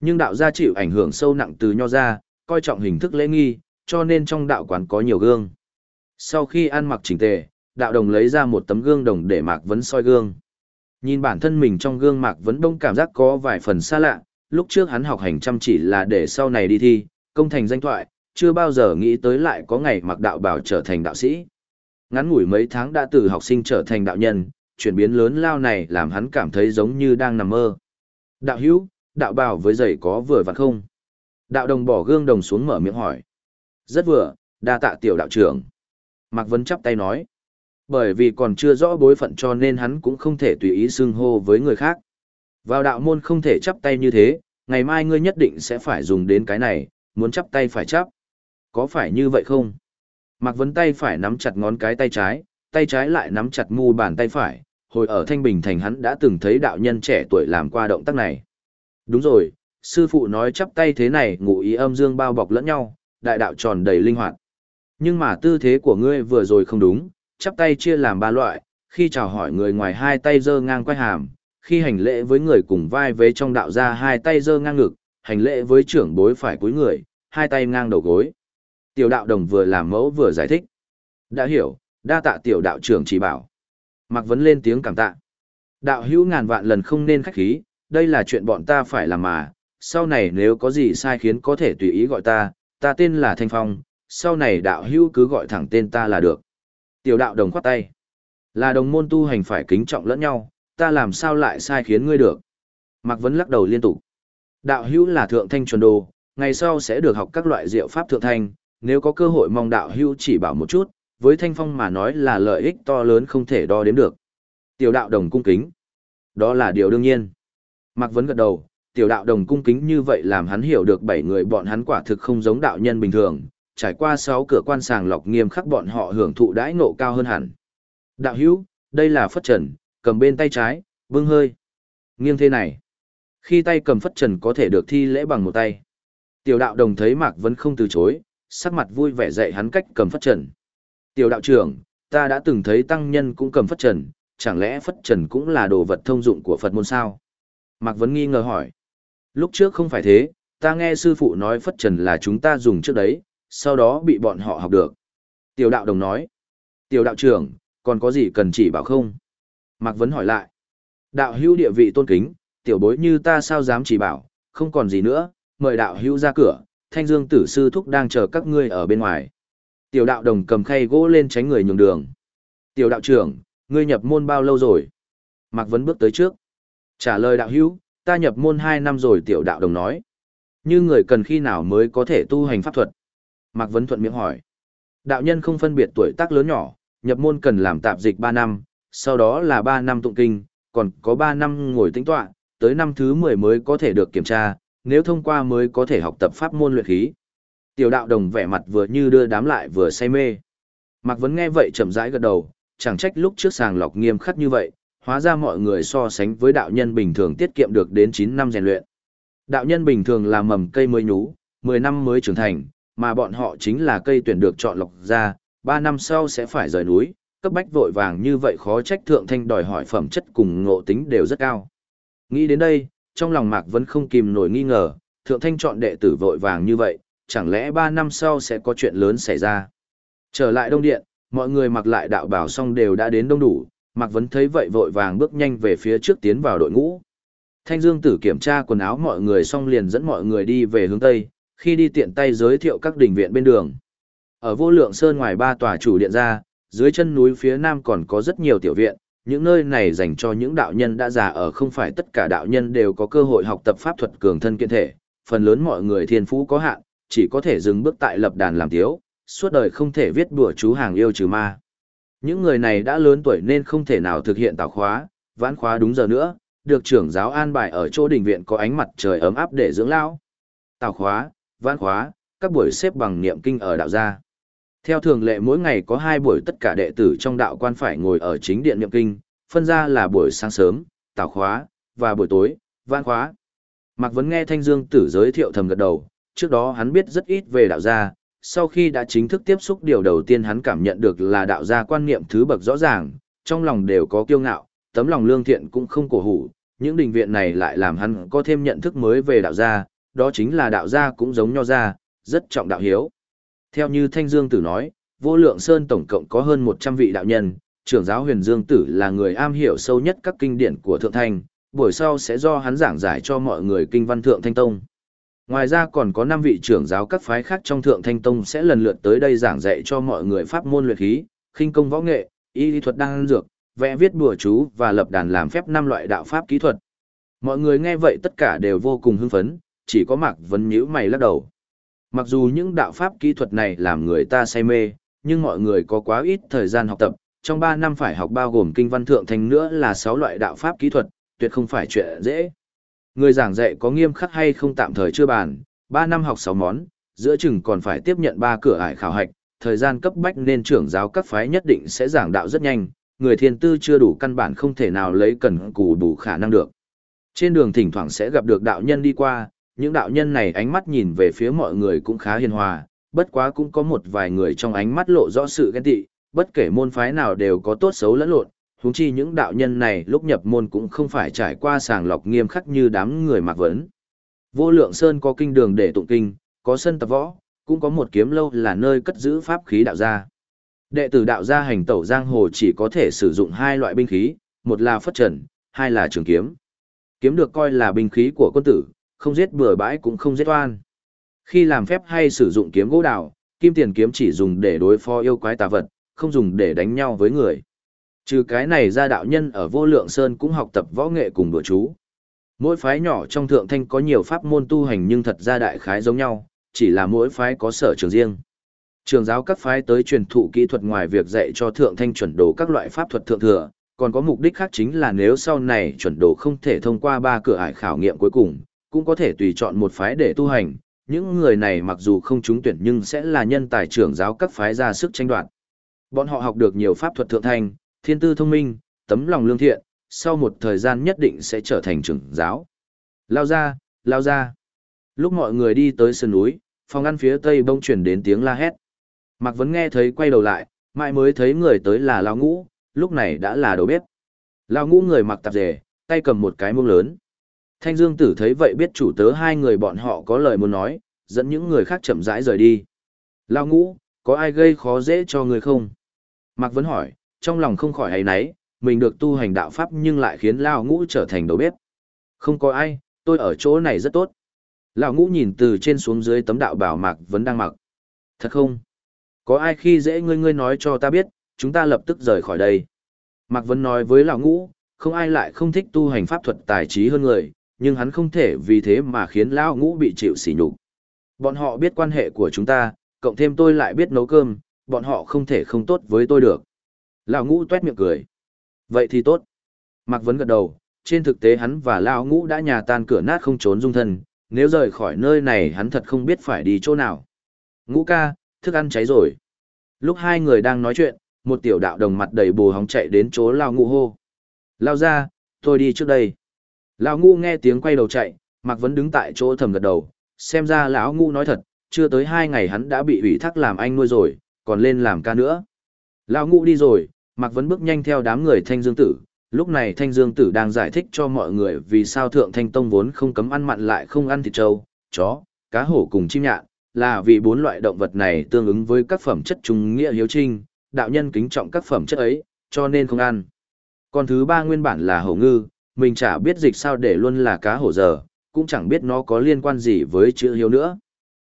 Nhưng đạo gia chịu ảnh hưởng sâu nặng từ nho gia, coi trọng hình thức lễ nghi, cho nên trong đạo quán có nhiều gương. Sau khi ăn mặc chỉnh tề, đạo đồng lấy ra một tấm gương đồng để Mạc Vấn soi gương. Nhìn bản thân mình trong gương Mạc Vấn đông cảm giác có vài phần xa lạ, lúc trước hắn học hành chăm chỉ là để sau này đi thi, công thành danh thoại, chưa bao giờ nghĩ tới lại có ngày mặc đạo bảo trở thành đạo sĩ. Ngắn ngủi mấy tháng đã từ học sinh trở thành đạo nhân, chuyển biến lớn lao này làm hắn cảm thấy giống như đang nằm mơ. Đạo hữu, đạo bảo với giày có vừa vặn không? Đạo đồng bỏ gương đồng xuống mở miệng hỏi. Rất vừa, đa tạ tiểu đạo trưởng. Mạc Vấn chắp tay nói. Bởi vì còn chưa rõ bối phận cho nên hắn cũng không thể tùy ý xưng hô với người khác. Vào đạo môn không thể chắp tay như thế, ngày mai ngươi nhất định sẽ phải dùng đến cái này, muốn chắp tay phải chắp. Có phải như vậy không? Mạc Vấn tay phải nắm chặt ngón cái tay trái, tay trái lại nắm chặt mu bàn tay phải. Hồi ở Thanh Bình Thành hắn đã từng thấy đạo nhân trẻ tuổi làm qua động tác này. Đúng rồi, sư phụ nói chắp tay thế này ngụ ý âm dương bao bọc lẫn nhau, đại đạo tròn đầy linh hoạt. Nhưng mà tư thế của ngươi vừa rồi không đúng, chắp tay chia làm ba loại, khi chào hỏi người ngoài hai tay giơ ngang quay hàm, khi hành lễ với người cùng vai vế trong đạo ra hai tay giơ ngang ngực, hành lễ với trưởng bối phải cúi người, hai tay ngang đầu gối. Tiểu đạo đồng vừa làm mẫu vừa giải thích. Đã hiểu, đa tạ tiểu đạo trưởng chỉ bảo. Mạc Vấn lên tiếng cảm tạ. Đạo hữu ngàn vạn lần không nên khách khí, đây là chuyện bọn ta phải làm mà, sau này nếu có gì sai khiến có thể tùy ý gọi ta, ta tên là Thanh Phong, sau này đạo hữu cứ gọi thẳng tên ta là được. Tiểu đạo đồng khoát tay. Là đồng môn tu hành phải kính trọng lẫn nhau, ta làm sao lại sai khiến ngươi được. Mạc Vấn lắc đầu liên tục. Đạo hữu là thượng thanh chuẩn đồ, ngày sau sẽ được học các loại diệu pháp thượng thanh, nếu có cơ hội mong đạo hữu chỉ bảo một chút, với thanh phong mà nói là lợi ích to lớn không thể đo đếm được. Tiểu đạo đồng cung kính. Đó là điều đương nhiên. Mạc Vấn gật đầu, tiểu đạo đồng cung kính như vậy làm hắn hiểu được bảy người bọn hắn quả thực không giống đạo nhân bình thường, trải qua sáu cửa quan sàng lọc nghiêm khắc bọn họ hưởng thụ đãi ngộ cao hơn hẳn. Đạo hữu, đây là phất trần, cầm bên tay trái, bưng hơi. Nghiêng thế này. Khi tay cầm phất trần có thể được thi lễ bằng một tay. Tiểu đạo đồng thấy Mạc Vấn không từ chối, sắc mặt vui vẻ dạy hắn cách cầm phất trần. Tiểu đạo trưởng, ta đã từng thấy tăng nhân cũng cầm phất trần, chẳng lẽ phất trần cũng là đồ vật thông dụng của Phật môn sao? Mạc Vấn nghi ngờ hỏi. Lúc trước không phải thế, ta nghe sư phụ nói phất trần là chúng ta dùng trước đấy, sau đó bị bọn họ học được. Tiểu đạo đồng nói. Tiểu đạo trưởng, còn có gì cần chỉ bảo không? Mạc Vấn hỏi lại. Đạo hữu địa vị tôn kính, tiểu bối như ta sao dám chỉ bảo, không còn gì nữa, mời đạo hữu ra cửa, thanh dương tử sư thúc đang chờ các ngươi ở bên ngoài. Tiểu đạo đồng cầm khay gỗ lên tránh người nhường đường. Tiểu đạo trưởng, ngươi nhập môn bao lâu rồi? Mạc Vấn bước tới trước. Trả lời đạo hữu, ta nhập môn 2 năm rồi tiểu đạo đồng nói. Như người cần khi nào mới có thể tu hành pháp thuật? Mạc Vấn thuận miệng hỏi. Đạo nhân không phân biệt tuổi tác lớn nhỏ, nhập môn cần làm tạp dịch 3 năm, sau đó là 3 năm tụng kinh, còn có 3 năm ngồi tĩnh tọa, tới năm thứ 10 mới có thể được kiểm tra, nếu thông qua mới có thể học tập pháp môn luyện khí. Tiểu đạo đồng vẻ mặt vừa như đưa đám lại vừa say mê. Mạc Vấn nghe vậy chậm rãi gật đầu, chẳng trách lúc trước sàng lọc nghiêm khắc như vậy, hóa ra mọi người so sánh với đạo nhân bình thường tiết kiệm được đến 9 năm rèn luyện. Đạo nhân bình thường là mầm cây mới nhú, 10 năm mới trưởng thành, mà bọn họ chính là cây tuyển được chọn lọc ra, 3 năm sau sẽ phải rời núi, cấp bách vội vàng như vậy khó trách thượng thanh đòi hỏi phẩm chất cùng ngộ tính đều rất cao. Nghĩ đến đây, trong lòng Mạc vẫn không kìm nổi nghi ngờ, thượng thanh chọn đệ tử vội vàng như vậy, chẳng lẽ 3 năm sau sẽ có chuyện lớn xảy ra. Trở lại đông điện, mọi người mặc lại đạo bảo xong đều đã đến đông đủ, Mạc Vấn thấy vậy vội vàng bước nhanh về phía trước tiến vào đội ngũ. Thanh Dương Tử kiểm tra quần áo mọi người xong liền dẫn mọi người đi về hướng Tây, khi đi tiện tay giới thiệu các đình viện bên đường. Ở vô lượng sơn ngoài ba tòa chủ điện ra, dưới chân núi phía nam còn có rất nhiều tiểu viện, những nơi này dành cho những đạo nhân đã già ở không phải tất cả đạo nhân đều có cơ hội học tập pháp thuật cường thân kiện thể, phần lớn mọi người thiên phú có hạn, chỉ có thể dừng bước tại lập đàn làm tiếu, suốt đời không thể viết bùa chú hàng yêu trừ ma. Những người này đã lớn tuổi nên không thể nào thực hiện tạo khóa, vãn khóa đúng giờ nữa, được trưởng giáo an bài ở chỗ đình viện có ánh mặt trời ấm áp để dưỡng lão. Tạo khóa, vãn khóa, các buổi xếp bằng niệm kinh ở đạo gia. Theo thường lệ mỗi ngày có hai buổi tất cả đệ tử trong đạo quan phải ngồi ở chính điện niệm kinh, phân ra là buổi sáng sớm, tạo khóa, và buổi tối, vãn khóa. Mạc Vấn nghe Thanh Dương tử giới thiệu thầm gật đầu, trước đó hắn biết rất ít về đạo gia, sau khi đã chính thức tiếp xúc điều đầu tiên hắn cảm nhận được là đạo gia quan niệm thứ bậc rõ ràng, trong lòng đều có kiêu ngạo, tấm lòng lương thiện cũng không cổ hủ, những đình viện này lại làm hắn có thêm nhận thức mới về đạo gia, đó chính là đạo gia cũng giống nho gia, rất trọng đạo hiếu. Theo như Thanh Dương Tử nói, vô lượng sơn tổng cộng có hơn 100 vị đạo nhân, trưởng giáo huyền Dương Tử là người am hiểu sâu nhất các kinh điển của Thượng Thanh, buổi sau sẽ do hắn giảng giải cho mọi người kinh văn Thượng Thanh Tông. Ngoài ra còn có 5 vị trưởng giáo các phái khác trong Thượng Thanh Tông sẽ lần lượt tới đây giảng dạy cho mọi người pháp môn luyện khí, khinh công võ nghệ, y lý thuật đan dược, vẽ viết bùa chú và lập đàn làm phép năm loại đạo pháp kỹ thuật. Mọi người nghe vậy tất cả đều vô cùng hưng phấn, chỉ có Mạc Vân nhíu mày lắc đầu. Mặc dù những đạo pháp kỹ thuật này làm người ta say mê, nhưng mọi người có quá ít thời gian học tập, trong 3 năm phải học bao gồm kinh văn thượng thành nữa là 6 loại đạo pháp kỹ thuật, tuyệt không phải chuyện dễ. Người giảng dạy có nghiêm khắc hay không tạm thời chưa bàn, 3 năm học 6 món, giữa chừng còn phải tiếp nhận 3 cửa ải khảo hạch, thời gian cấp bách nên trưởng giáo các phái nhất định sẽ giảng đạo rất nhanh, người thiên tư chưa đủ căn bản không thể nào lấy cần cù đủ khả năng được. Trên đường thỉnh thoảng sẽ gặp được đạo nhân đi qua, những đạo nhân này ánh mắt nhìn về phía mọi người cũng khá hiền hòa, bất quá cũng có một vài người trong ánh mắt lộ rõ sự ghen tị, bất kể môn phái nào đều có tốt xấu lẫn lộn, huống chi những đạo nhân này lúc nhập môn cũng không phải trải qua sàng lọc nghiêm khắc như đám người mặc vấn. Vô lượng sơn có kinh đường để tụng kinh, có sân tập võ, cũng có một kiếm lâu là nơi cất giữ pháp khí đạo gia. Đệ tử đạo gia hành tẩu giang hồ chỉ có thể sử dụng hai loại binh khí, một là phất trần, hai là trường kiếm. Kiếm được coi là binh khí của quân tử, không giết bừa bãi cũng không giết oan. Khi làm phép hay sử dụng kiếm gỗ đào, kim tiền kiếm chỉ dùng để đối phó yêu quái tà vật, không dùng để đánh nhau với người. Trừ cái này ra đạo nhân ở vô lượng sơn cũng học tập võ nghệ cùng đùa chú. Mỗi phái nhỏ trong thượng thanh có nhiều pháp môn tu hành nhưng thật ra đại khái giống nhau, chỉ là mỗi phái có sở trường riêng. Trường giáo các phái tới truyền thụ kỹ thuật ngoài việc dạy cho thượng thanh chuẩn đồ các loại pháp thuật thượng thừa, còn có mục đích khác chính là nếu sau này chuẩn đồ không thể thông qua ba cửa ải khảo nghiệm cuối cùng, cũng có thể tùy chọn một phái để tu hành. Những người này mặc dù không trúng tuyển nhưng sẽ là nhân tài trưởng giáo các phái ra sức tranh đoạt. Bọn họ học được nhiều pháp thuật thượng thanh, thiên tư thông minh, tấm lòng lương thiện, sau một thời gian nhất định sẽ trở thành trưởng giáo. Lao ra, lao ra. Lúc mọi người đi tới sườn núi, phòng ăn phía tây bông chuyển đến tiếng la hét. Mạc Vấn nghe thấy quay đầu lại, mãi mới thấy người tới là Lao Ngũ, lúc này đã là đầu bếp. Lao Ngũ người mặc tạp dề, tay cầm một cái muông lớn. Thanh Dương Tử thấy vậy biết chủ tớ hai người bọn họ có lời muốn nói, dẫn những người khác chậm rãi rời đi. Lao Ngũ, có ai gây khó dễ cho người không? Mạc Vấn hỏi, trong lòng không khỏi hay náy, mình được tu hành đạo pháp nhưng lại khiến Lao Ngũ trở thành đầu bếp. Không có ai, tôi ở chỗ này rất tốt. Lão Ngũ nhìn từ trên xuống dưới tấm đạo bảo Mạc vẫn đang mặc. Thật không? Có ai khi dễ ngươi ngươi nói cho ta biết, chúng ta lập tức rời khỏi đây. Mạc vân nói với Lão Ngũ, không ai lại không thích tu hành pháp thuật tài trí hơn người, nhưng hắn không thể vì thế mà khiến Lão Ngũ bị chịu sỉ nhục. Bọn họ biết quan hệ của chúng ta, cộng thêm tôi lại biết nấu cơm, bọn họ không thể không tốt với tôi được. Lão Ngũ tuét miệng cười. Vậy thì tốt. Mạc Vấn gật đầu, trên thực tế hắn và Lão Ngũ đã nhà tan cửa nát không trốn dung thân, nếu rời khỏi nơi này hắn thật không biết phải đi chỗ nào. Ngũ ca, thức ăn cháy rồi. Lúc hai người đang nói chuyện, một tiểu đạo đồng mặt đầy bồ hóng chạy đến chỗ Lao Ngũ hô. Lao ra, tôi đi trước đây. Lão Ngũ nghe tiếng quay đầu chạy, Mạc Vấn đứng tại chỗ thầm gật đầu, xem ra lão Ngũ nói thật, chưa tới hai ngày hắn đã bị ủy thác làm anh nuôi rồi, còn lên làm ca nữa. Lão Ngũ đi rồi, Mạc Vấn bước nhanh theo đám người Thanh Dương Tử, lúc này Thanh Dương Tử đang giải thích cho mọi người vì sao Thượng Thanh Tông vốn không cấm ăn mặn lại không ăn thịt trâu, chó, cá hổ cùng chim nhạn, là vì bốn loại động vật này tương ứng với các phẩm chất trung nghĩa hiếu trinh, đạo nhân kính trọng các phẩm chất ấy, cho nên không ăn. Còn thứ ba nguyên bản là hổ ngư, mình chả biết dịch sao để luôn là cá hổ giờ, cũng chẳng biết nó có liên quan gì với chữ hiếu nữa.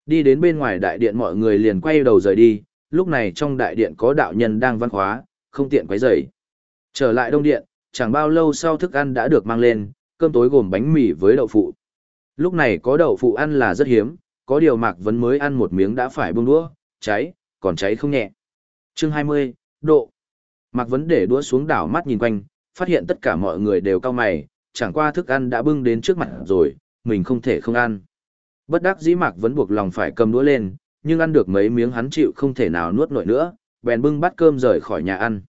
Đi đến bên ngoài đại điện mọi người liền quay đầu rời đi, lúc này trong đại điện có đạo nhân đang văn khóa, không tiện quấy rầy. Trở lại đông điện, chẳng bao lâu sau thức ăn đã được mang lên, cơm tối gồm bánh mì với đậu phụ. Lúc này có đậu phụ ăn là rất hiếm, có điều Mạc Vấn mới ăn một miếng đã phải buông đũa, cháy, còn cháy không nhẹ. Chương 20, độ. Mạc Vấn để đũa xuống đảo mắt nhìn quanh, phát hiện tất cả mọi người đều cao mày, chẳng qua thức ăn đã bưng đến trước mặt rồi, mình không thể không ăn. Bất đắc dĩ Mạc Vấn buộc lòng phải cầm đũa lên, nhưng ăn được mấy miếng hắn chịu không thể nào nuốt nổi nữa, bèn bưng bát cơm rời khỏi nhà ăn.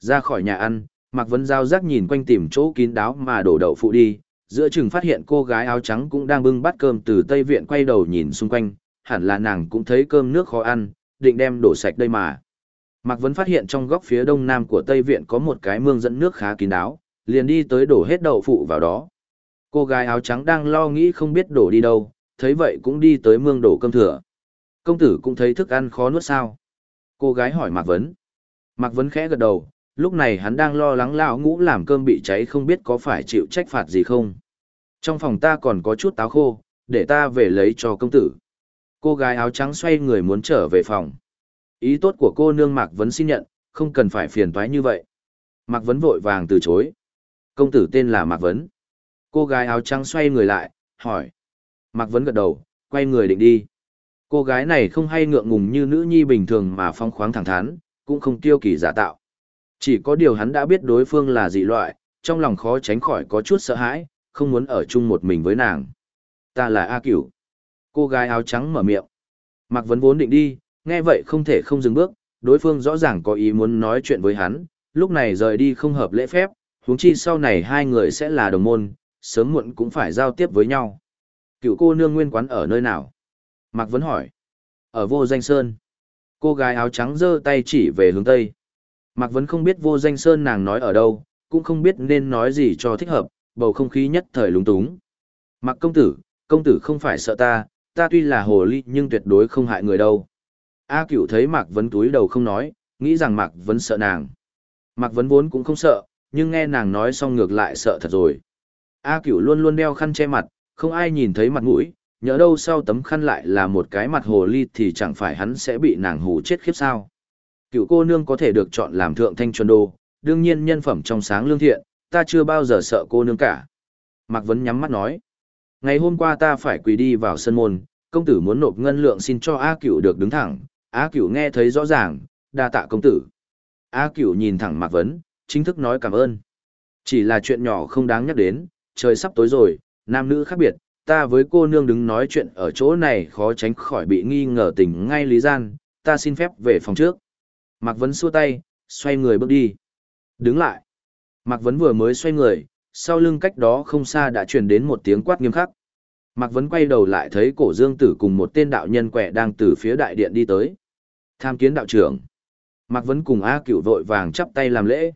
Ra khỏi nhà ăn, Mạc Vấn giao giác nhìn quanh tìm chỗ kín đáo mà đổ đậu phụ đi, giữa chừng phát hiện cô gái áo trắng cũng đang bưng bát cơm từ Tây Viện quay đầu nhìn xung quanh, hẳn là nàng cũng thấy cơm nước khó ăn, định đem đổ sạch đây mà. Mạc Vấn phát hiện trong góc phía đông nam của Tây Viện có một cái mương dẫn nước khá kín đáo, liền đi tới đổ hết đậu phụ vào đó. Cô gái áo trắng đang lo nghĩ không biết đổ đi đâu, thấy vậy cũng đi tới mương đổ cơm thừa. Công tử cũng thấy thức ăn khó nuốt sao? Cô gái hỏi Mạc Vấn. Mạc Vấn khẽ gật đầu, lúc này hắn đang lo lắng lão ngũ làm cơm bị cháy không biết có phải chịu trách phạt gì không. Trong phòng ta còn có chút táo khô, để ta về lấy cho công tử. Cô gái áo trắng xoay người muốn trở về phòng. Ý tốt của cô nương Mạc Vấn xin nhận, không cần phải phiền toái như vậy. Mạc Vấn vội vàng từ chối. Công tử tên là Mạc Vấn. Cô gái áo trắng xoay người lại, hỏi. Mạc Vấn gật đầu, quay người định đi. Cô gái này không hay ngượng ngùng như nữ nhi bình thường mà phong khoáng thẳng thắn, cũng không tiêu kỳ giả tạo. Chỉ có điều hắn đã biết đối phương là dị loại, trong lòng khó tránh khỏi có chút sợ hãi, không muốn ở chung một mình với nàng. Ta là A Cửu. Cô gái áo trắng mở miệng. Mạc Vấn vốn định đi, nghe vậy không thể không dừng bước, đối phương rõ ràng có ý muốn nói chuyện với hắn, lúc này rời đi không hợp lễ phép, huống chi sau này hai người sẽ là đồng môn, sớm muộn cũng phải giao tiếp với nhau. Cựu cô nương nguyên quán ở nơi nào? Mạc Vấn hỏi. Ở vô danh sơn. Cô gái áo trắng giơ tay chỉ về hướng tây. Mạc Vấn không biết vô danh sơn nàng nói ở đâu, cũng không biết nên nói gì cho thích hợp, bầu không khí nhất thời lúng túng. Mạc công tử, công tử không phải sợ ta, ta tuy là hồ ly nhưng tuyệt đối không hại người đâu. A cửu thấy Mạc Vấn túi đầu không nói, nghĩ rằng Mạc Vấn sợ nàng. Mạc Vấn vốn cũng không sợ, nhưng nghe nàng nói xong ngược lại sợ thật rồi. A cửu luôn luôn đeo khăn che mặt, không ai nhìn thấy mặt mũi, nhớ đâu sau tấm khăn lại là một cái mặt hồ ly thì chẳng phải hắn sẽ bị nàng hù chết khiếp sao. Cựu cô nương có thể được chọn làm thượng thanh chuẩn đô, đương nhiên nhân phẩm trong sáng lương thiện, ta chưa bao giờ sợ cô nương cả. Mạc Vấn nhắm mắt nói. Ngày hôm qua ta phải quỳ đi vào sân môn, công tử muốn nộp ngân lượng xin cho A cửu được đứng thẳng. A cửu nghe thấy rõ ràng, đa tạ công tử. A cửu nhìn thẳng Mạc Vấn, chính thức nói cảm ơn. Chỉ là chuyện nhỏ không đáng nhắc đến, trời sắp tối rồi, nam nữ khác biệt, ta với cô nương đứng nói chuyện ở chỗ này khó tránh khỏi bị nghi ngờ tình ngay lý gian, ta xin phép về phòng trước. Mạc Vấn xua tay, xoay người bước đi. Đứng lại. Mạc Vấn vừa mới xoay người, sau lưng cách đó không xa đã truyền đến một tiếng quát nghiêm khắc. Mạc Vấn quay đầu lại thấy cổ dương tử cùng một tên đạo nhân quẻ đang từ phía đại điện đi tới. Tham kiến đạo trưởng. Mạc Vấn cùng A cửu vội vàng chắp tay làm lễ.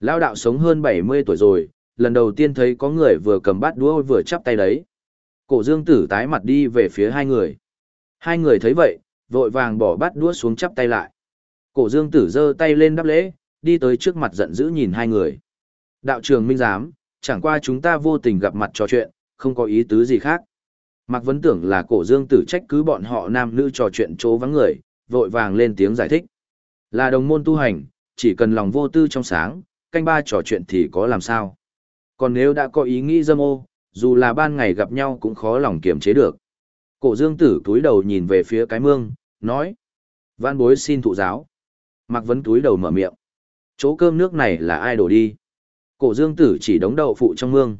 Lao đạo sống hơn 70 tuổi rồi, lần đầu tiên thấy có người vừa cầm bát đũa vừa chắp tay đấy. Cổ dương tử tái mặt đi về phía hai người. Hai người thấy vậy, vội vàng bỏ bát đũa xuống chắp tay lại. Cổ dương tử giơ tay lên đáp lễ, đi tới trước mặt giận dữ nhìn hai người. Đạo trường minh giám, chẳng qua chúng ta vô tình gặp mặt trò chuyện, không có ý tứ gì khác. Mạc Vấn tưởng là cổ dương tử trách cứ bọn họ nam nữ trò chuyện chỗ vắng người, vội vàng lên tiếng giải thích. Là đồng môn tu hành, chỉ cần lòng vô tư trong sáng, canh ba trò chuyện thì có làm sao. Còn nếu đã có ý nghĩ dâm ô, dù là ban ngày gặp nhau cũng khó lòng kiềm chế được. Cổ dương tử túi đầu nhìn về phía cái mương, nói. Văn bối xin thụ giáo. Mạc Vấn túi đầu mở miệng. Chỗ cơm nước này là ai đổ đi? Cổ dương tử chỉ đống đậu phụ trong mương.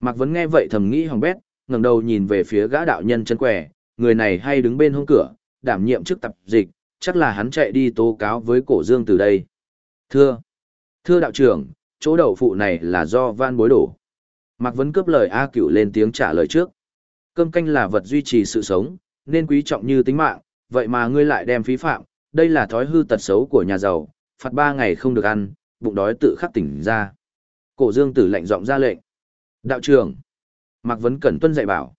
Mạc Vấn nghe vậy thầm nghĩ hỏng bét, ngẩng đầu nhìn về phía gã đạo nhân chân quẻ, người này hay đứng bên hông cửa, đảm nhiệm chức tập dịch, chắc là hắn chạy đi tố cáo với cổ dương từ đây. Thưa, thưa đạo trưởng, chỗ đậu phụ này là do van bối đổ. Mạc Vấn cướp lời A Cửu lên tiếng trả lời trước. Cơm canh là vật duy trì sự sống, nên quý trọng như tính mạng, vậy mà ngươi lại đem phí phạm, đây là thói hư tật xấu của nhà giàu, phạt ba ngày không được ăn, bụng đói tự khắc tỉnh ra. Cổ Dương Tử lạnh giọng ra lệnh. Đạo trưởng. Mạc Vấn cẩn tuân dạy bảo.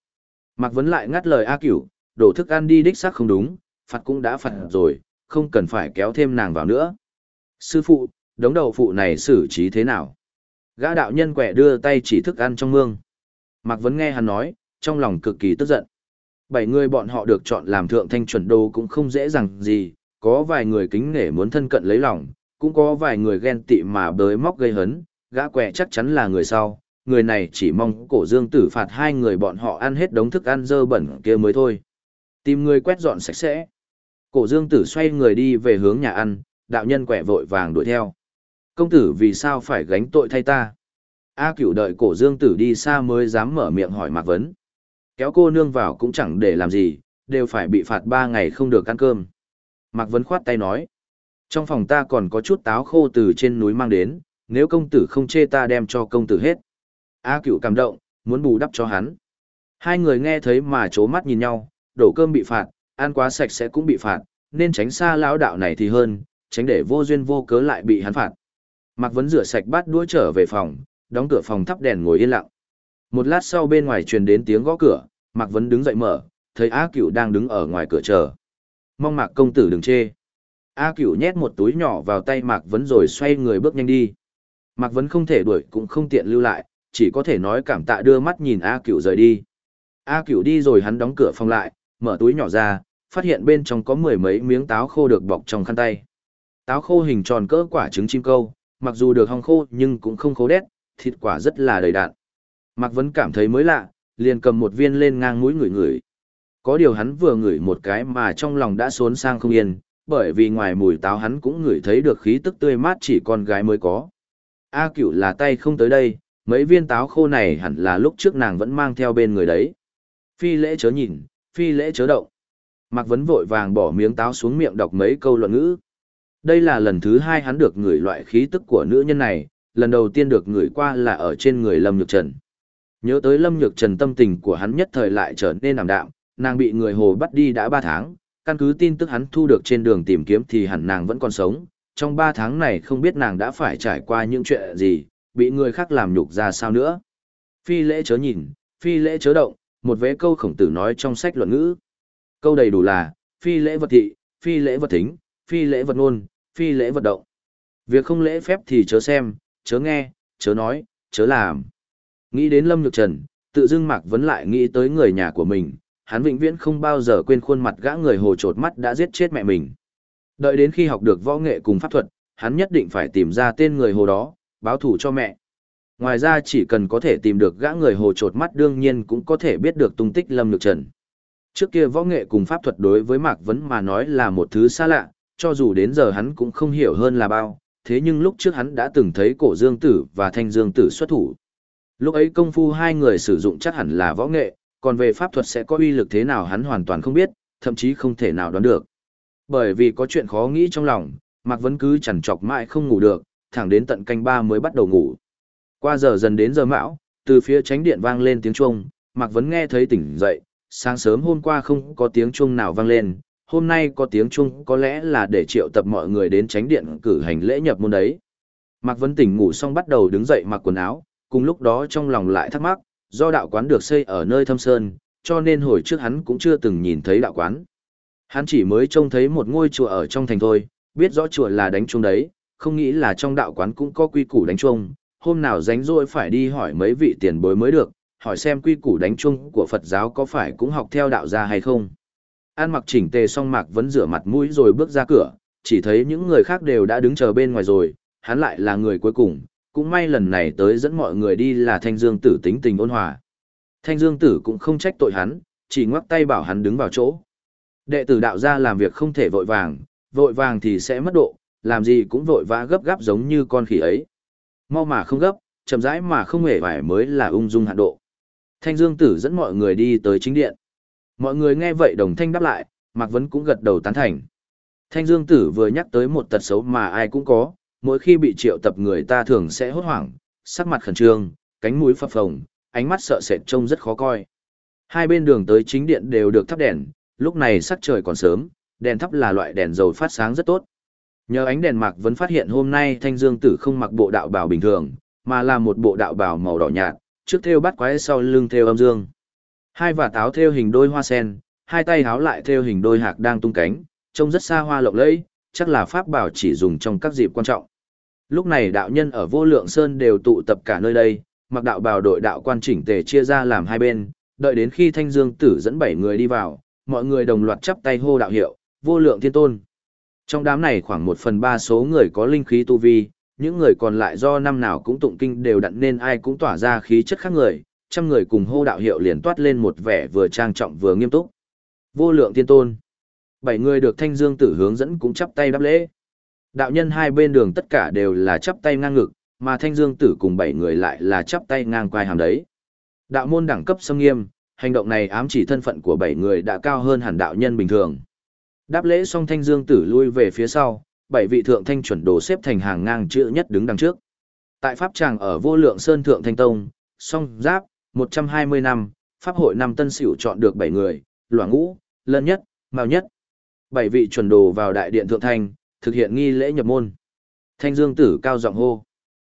Mạc Vấn lại ngắt lời A Cửu, đổ thức ăn đi đích xác không đúng, phạt cũng đã phạt rồi, không cần phải kéo thêm nàng vào nữa. Sư phụ, đống đầu phụ này xử trí thế nào? Gã đạo nhân quẻ đưa tay chỉ thức ăn trong mương. Mạc Vấn nghe hắn nói, trong lòng cực kỳ tức giận. Bảy người bọn họ được chọn làm thượng thanh chuẩn đô cũng không dễ dàng gì, có vài người kính nể muốn thân cận lấy lòng, cũng có vài người ghen tị mà bới móc gây hấn, gã quẻ chắc chắn là người sau, người này chỉ mong cổ dương tử phạt hai người bọn họ ăn hết đống thức ăn dơ bẩn kia mới thôi. Tìm người quét dọn sạch sẽ. Cổ dương tử xoay người đi về hướng nhà ăn, đạo nhân quẻ vội vàng đuổi theo. Công tử vì sao phải gánh tội thay ta? A cửu đợi cổ dương tử đi xa mới dám mở miệng hỏi Mạc Vấn. Kéo cô nương vào cũng chẳng để làm gì, đều phải bị phạt ba ngày không được ăn cơm. Mạc Vấn khoát tay nói. Trong phòng ta còn có chút táo khô từ trên núi mang đến, nếu công tử không chê ta đem cho công tử hết. A cửu cảm động, muốn bù đắp cho hắn. Hai người nghe thấy mà chố mắt nhìn nhau, đổ cơm bị phạt, ăn quá sạch sẽ cũng bị phạt, nên tránh xa lão đạo này thì hơn, tránh để vô duyên vô cớ lại bị hắn phạt. Mạc Vấn rửa sạch bát đũa trở về phòng, đóng cửa phòng thắp đèn ngồi yên lặng. Một lát sau bên ngoài truyền đến tiếng gõ cửa, Mạc Vấn đứng dậy mở, thấy A Cửu đang đứng ở ngoài cửa chờ. Mong Mạc công tử đừng chê. A Cửu nhét một túi nhỏ vào tay Mạc Vấn rồi xoay người bước nhanh đi. Mạc Vấn không thể đuổi cũng không tiện lưu lại, chỉ có thể nói cảm tạ đưa mắt nhìn A Cửu rời đi. A Cửu đi rồi hắn đóng cửa phòng lại, mở túi nhỏ ra, phát hiện bên trong có mười mấy miếng táo khô được bọc trong khăn tay. Táo khô hình tròn cỡ quả trứng chim câu, mặc dù được hong khô nhưng cũng không khô đét, thịt quả rất là đầy đạn. Mạc Vấn cảm thấy mới lạ, liền cầm một viên lên ngang mũi ngửi ngửi. Có điều hắn vừa ngửi một cái mà trong lòng đã xốn sang không yên, bởi vì ngoài mùi táo hắn cũng ngửi thấy được khí tức tươi mát chỉ con gái mới có. A cửu là tay không tới đây, mấy viên táo khô này hẳn là lúc trước nàng vẫn mang theo bên người đấy. Phi lễ chớ nhìn, phi lễ chớ động. Mạc Vấn vội vàng bỏ miếng táo xuống miệng đọc mấy câu luận ngữ. Đây là lần thứ hai hắn được ngửi loại khí tức của nữ nhân này, lần đầu tiên được ngửi qua là ở trên người Lâm Nhược Trần. Nhớ tới Lâm Nhược Trần tâm tình của hắn nhất thời lại trở nên ảm đạm, nàng bị người hồ bắt đi đã 3 tháng, căn cứ tin tức hắn thu được trên đường tìm kiếm thì hẳn nàng vẫn còn sống, trong 3 tháng này không biết nàng đã phải trải qua những chuyện gì, bị người khác làm nhục ra sao nữa. Phi lễ chớ nhìn, phi lễ chớ động, một vế câu khổng tử nói trong sách luận ngữ. Câu đầy đủ là, phi lễ vật thị, phi lễ vật thính, phi lễ vật ngôn, phi lễ vật động. Việc không lễ phép thì chớ xem, chớ nghe, chớ nói, chớ làm. Nghĩ đến Lâm Nhược Trần, tự dưng Mạc Vấn lại nghĩ tới người nhà của mình, hắn vĩnh viễn không bao giờ quên khuôn mặt gã người hồ trột mắt đã giết chết mẹ mình. Đợi đến khi học được võ nghệ cùng pháp thuật, hắn nhất định phải tìm ra tên người hồ đó, báo thủ cho mẹ. Ngoài ra chỉ cần có thể tìm được gã người hồ trột mắt đương nhiên cũng có thể biết được tung tích Lâm Nhược Trần. Trước kia võ nghệ cùng pháp thuật đối với Mạc Vấn mà nói là một thứ xa lạ, cho dù đến giờ hắn cũng không hiểu hơn là bao, thế nhưng lúc trước hắn đã từng thấy cổ dương tử và thanh dương tử xuất thủ. Lúc ấy công phu hai người sử dụng chắc hẳn là võ nghệ, còn về pháp thuật sẽ có uy lực thế nào hắn hoàn toàn không biết, thậm chí không thể nào đoán được. Bởi vì có chuyện khó nghĩ trong lòng, Mạc Vấn cứ chẳng chọc mãi không ngủ được, thẳng đến tận canh ba mới bắt đầu ngủ. Qua giờ dần đến giờ mão, từ phía tránh điện vang lên tiếng chuông, Mạc Vấn nghe thấy tỉnh dậy, sáng sớm hôm qua không có tiếng chuông nào vang lên, hôm nay có tiếng chuông có lẽ là để triệu tập mọi người đến tránh điện cử hành lễ nhập môn đấy. Mạc Vấn tỉnh ngủ xong bắt đầu đứng dậy mặc quần áo, cùng lúc đó trong lòng lại thắc mắc, do đạo quán được xây ở nơi thâm sơn, cho nên hồi trước hắn cũng chưa từng nhìn thấy đạo quán. Hắn chỉ mới trông thấy một ngôi chùa ở trong thành thôi, biết rõ chùa là đánh chuông đấy, không nghĩ là trong đạo quán cũng có quy củ đánh chuông, hôm nào rảnh rỗi phải đi hỏi mấy vị tiền bối mới được, hỏi xem quy củ đánh chuông của Phật giáo có phải cũng học theo đạo gia hay không. An mặc chỉnh tề xong Mạc vẫn rửa mặt mũi rồi bước ra cửa, chỉ thấy những người khác đều đã đứng chờ bên ngoài rồi, hắn lại là người cuối cùng, cũng may lần này tới dẫn mọi người đi là Thanh Dương Tử tính tình ôn hòa. Thanh Dương Tử cũng không trách tội hắn, chỉ ngoắc tay bảo hắn đứng vào chỗ. Đệ tử đạo gia làm việc không thể vội vàng, vội vàng thì sẽ mất độ, làm gì cũng vội vã gấp gáp giống như con khỉ ấy. Mau mà không gấp, chậm rãi mà không hề vải mới là ung dung hạn độ. Thanh Dương Tử dẫn mọi người đi tới chính điện. Mọi người nghe vậy đồng thanh đáp lại, Mạc Vấn cũng gật đầu tán thành. Thanh Dương Tử vừa nhắc tới một tật xấu mà ai cũng có, mỗi khi bị triệu tập người ta thường sẽ hốt hoảng, sắc mặt khẩn trương, cánh mũi phập phồng, ánh mắt sợ sệt trông rất khó coi. Hai bên đường tới chính điện đều được thắp đèn, lúc này sắc trời còn sớm, đèn thắp là loại đèn dầu phát sáng rất tốt. Nhờ ánh đèn Mạc Vấn phát hiện hôm nay Thanh Dương Tử không mặc bộ đạo bào bình thường, mà là một bộ đạo bào màu đỏ nhạt, trước thêu bắt quái sau lưng thêu âm dương. Hai và táo theo hình đôi hoa sen, hai tay háo lại theo hình đôi hạc đang tung cánh, trông rất xa hoa lộng lẫy, chắc là pháp bảo chỉ dùng trong các dịp quan trọng. Lúc này đạo nhân ở vô lượng sơn đều tụ tập cả nơi đây, mặc đạo bào đội đạo quan chỉnh tề chia ra làm hai bên, đợi đến khi Thanh Dương Tử dẫn bảy người đi vào, mọi người đồng loạt chắp tay hô đạo hiệu, vô lượng thiên tôn. Trong đám này khoảng một phần ba số người có linh khí tu vi, những người còn lại do năm nào cũng tụng kinh đều đặn nên ai cũng tỏa ra khí chất khác người, trăm người cùng hô đạo hiệu liền toát lên một vẻ vừa trang trọng vừa nghiêm túc. Vô lượng tiên tôn. Bảy người được thanh dương tử hướng dẫn cũng chắp tay đáp lễ. Đạo nhân hai bên đường tất cả đều là chắp tay ngang ngực, mà thanh dương tử cùng bảy người lại là chắp tay ngang quai hàm đấy. Đạo môn đẳng cấp sâm nghiêm, hành động này ám chỉ thân phận của bảy người đã cao hơn hẳn đạo nhân bình thường. Đáp lễ xong thanh dương tử lui về phía sau, bảy vị thượng thanh chuẩn đồ xếp thành hàng ngang chữ nhất đứng đằng trước. Tại Pháp Tràng ở vô lượng Sơn Thượng Thanh Tông, song giáp, 120 năm, Pháp hội năm tân sửu chọn được 7 người, loảng ngũ, lân nhất, mao nhất. Bảy vị chuẩn đồ vào đại điện Thượng Thanh, thực hiện nghi lễ nhập môn. Thanh Dương tử cao giọng hô.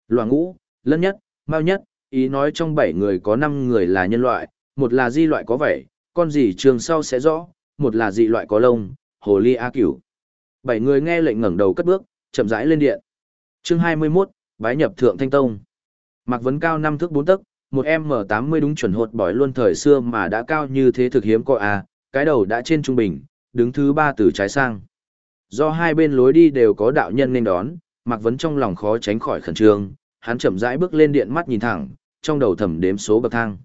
Loảng ngũ, lân nhất, mao nhất, ý nói trong 7 người có 5 người là nhân loại, một là di loại có vẻ, con gì trường sau sẽ rõ, một là dị loại có lông, hồ ly a cửu. Bảy người nghe lệnh ngẩng đầu cất bước, chậm rãi lên điện. Chương 21, bái nhập Thượng Thanh Tông. Mạc Vấn cao năm thước bốn tấc, một M80 đúng chuẩn hột bỏi luôn thời xưa mà đã cao như thế thực hiếm có à? cái đầu đã trên trung bình, đứng thứ ba từ trái sang. Do hai bên lối đi đều có đạo nhân nên đón, Mạc Vấn trong lòng khó tránh khỏi khẩn trương, hắn chậm rãi bước lên điện mắt nhìn thẳng, trong đầu thầm đếm số bậc thang.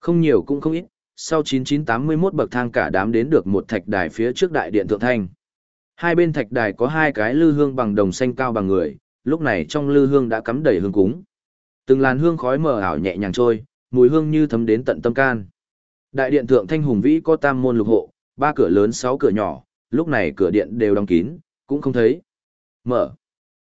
Không nhiều cũng không ít, sau 9981 bậc thang cả đám đến được một thạch đài phía trước đại điện thượng thanh. Hai bên thạch đài có hai cái lư hương bằng đồng xanh cao bằng người, lúc này trong lư hương đã cắm đầy hương cúng. Từng làn hương khói mờ ảo nhẹ nhàng trôi, mùi hương như thấm đến tận tâm can. Đại điện thượng thanh hùng vĩ có tam môn lục hộ, ba cửa lớn sáu cửa nhỏ, lúc này cửa điện đều đóng kín, cũng không thấy. Mở.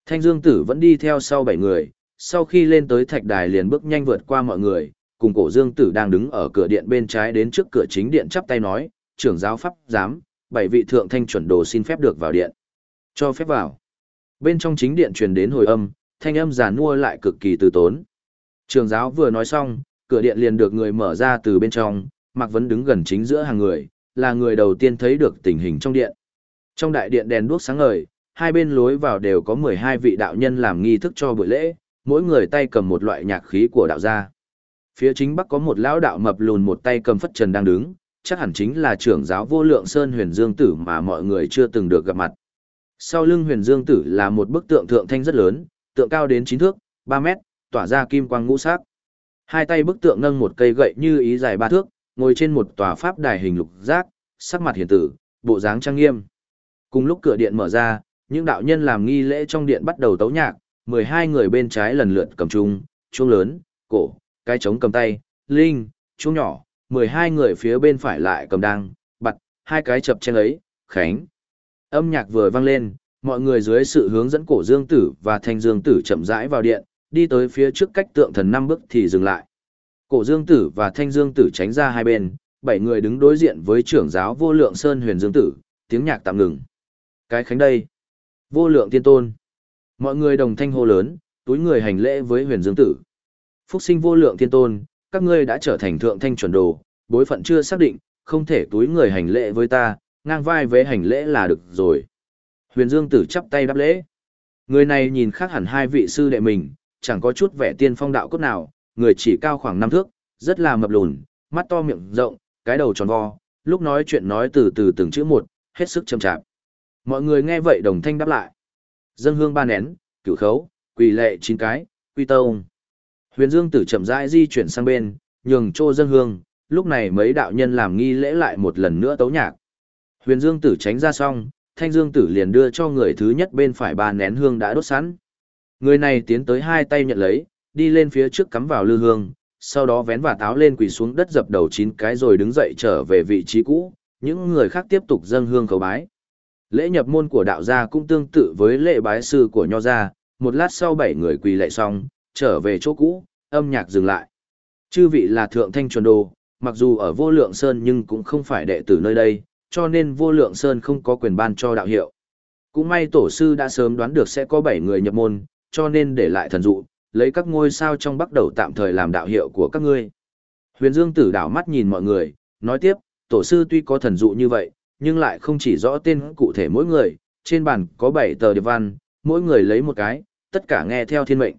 Thanh Dương Tử vẫn đi theo sau bảy người, sau khi lên tới thạch đài liền bước nhanh vượt qua mọi người, cùng cổ Dương Tử đang đứng ở cửa điện bên trái đến trước cửa chính điện chắp tay nói, trưởng giáo pháp giám, bảy vị thượng thanh chuẩn đồ xin phép được vào điện. Cho phép vào. Bên trong chính điện truyền đến hồi âm, thanh âm giàn mua lại cực kỳ từ tốn. Trường giáo vừa nói xong, cửa điện liền được người mở ra từ bên trong, Mạc Vấn đứng gần chính giữa hàng người, là người đầu tiên thấy được tình hình trong điện. Trong đại điện đèn đuốc sáng ngời, hai bên lối vào đều có 12 vị đạo nhân làm nghi thức cho buổi lễ, mỗi người tay cầm một loại nhạc khí của đạo gia. Phía chính bắc có một lão đạo mập lùn một tay cầm phất trần đang đứng, chắc hẳn chính là trưởng giáo vô lượng Sơn huyền dương tử mà mọi người chưa từng được gặp mặt. Sau lưng huyền dương tử là một bức tượng thượng thanh rất lớn, tượng cao đến 9 thước, 3 mét, tỏa ra kim quang ngũ sắc. Hai tay bức tượng nâng một cây gậy như ý dài ba thước, ngồi trên một tòa pháp đài hình lục giác, sắc mặt hiền tử, bộ dáng trang nghiêm. Cùng lúc cửa điện mở ra, những đạo nhân làm nghi lễ trong điện bắt đầu tấu nhạc, 12 người bên trái lần lượt cầm trung, chuông lớn, cổ, cái trống cầm tay, linh, chuông nhỏ, 12 người phía bên phải lại cầm đăng, bật, hai cái chập trên ấy, khánh. Âm nhạc vừa vang lên, mọi người dưới sự hướng dẫn cổ dương tử và thanh dương tử chậm rãi vào điện, đi tới phía trước cách tượng thần năm bước thì dừng lại. Cổ dương tử và thanh dương tử tránh ra hai bên, bảy người đứng đối diện với trưởng giáo vô lượng sơn huyền dương tử, tiếng nhạc tạm ngừng. Cái khánh đây. Vô lượng tiên tôn. Mọi người đồng thanh hô lớn, túi người hành lễ với huyền dương tử. Phúc sinh vô lượng tiên tôn, các ngươi đã trở thành thượng thanh chuẩn đồ, bối phận chưa xác định, không thể túi người hành lễ với ta, ngang vai với hành lễ là được rồi. Huyền Dương Tử chắp tay đáp lễ. Người này nhìn khác hẳn hai vị sư đệ mình, chẳng có chút vẻ tiên phong đạo cốt nào, người chỉ cao khoảng năm thước, rất là mập lùn, mắt to miệng rộng, cái đầu tròn vo, lúc nói chuyện nói từ từ từng chữ một, hết sức chậm chạp. Mọi người nghe vậy đồng thanh đáp lại. Dân hương ba nén, cửu khấu, quỳ lệ chín cái, quy tông. Huyền Dương Tử chậm rãi di chuyển sang bên, nhường chỗ dân hương, lúc này mấy đạo nhân làm nghi lễ lại một lần nữa tấu nhạc. Huyền Dương Tử tránh ra xong, Thanh Dương Tử liền đưa cho người thứ nhất bên phải ba nén hương đã đốt sẵn. Người này tiến tới hai tay nhận lấy, đi lên phía trước cắm vào lư hương, sau đó vén và táo lên quỳ xuống đất dập đầu chín cái rồi đứng dậy trở về vị trí cũ, những người khác tiếp tục dâng hương cầu bái. Lễ nhập môn của đạo gia cũng tương tự với lễ bái sư của nho gia, một lát sau bảy người quỳ lạy xong, trở về chỗ cũ, âm nhạc dừng lại. Chư vị là thượng thanh chuẩn đồ, mặc dù ở vô lượng sơn nhưng cũng không phải đệ tử nơi đây, cho nên vô lượng sơn không có quyền ban cho đạo hiệu. Cũng may tổ sư đã sớm đoán được sẽ có bảy người nhập môn, cho nên để lại thần dụ, lấy các ngôi sao trong bắt đầu tạm thời làm đạo hiệu của các ngươi. Huyền Dương tử đảo mắt nhìn mọi người, nói tiếp, tổ sư tuy có thần dụ như vậy, nhưng lại không chỉ rõ tên cụ thể mỗi người, trên bàn có 7 tờ điệp văn, mỗi người lấy một cái, tất cả nghe theo thiên mệnh.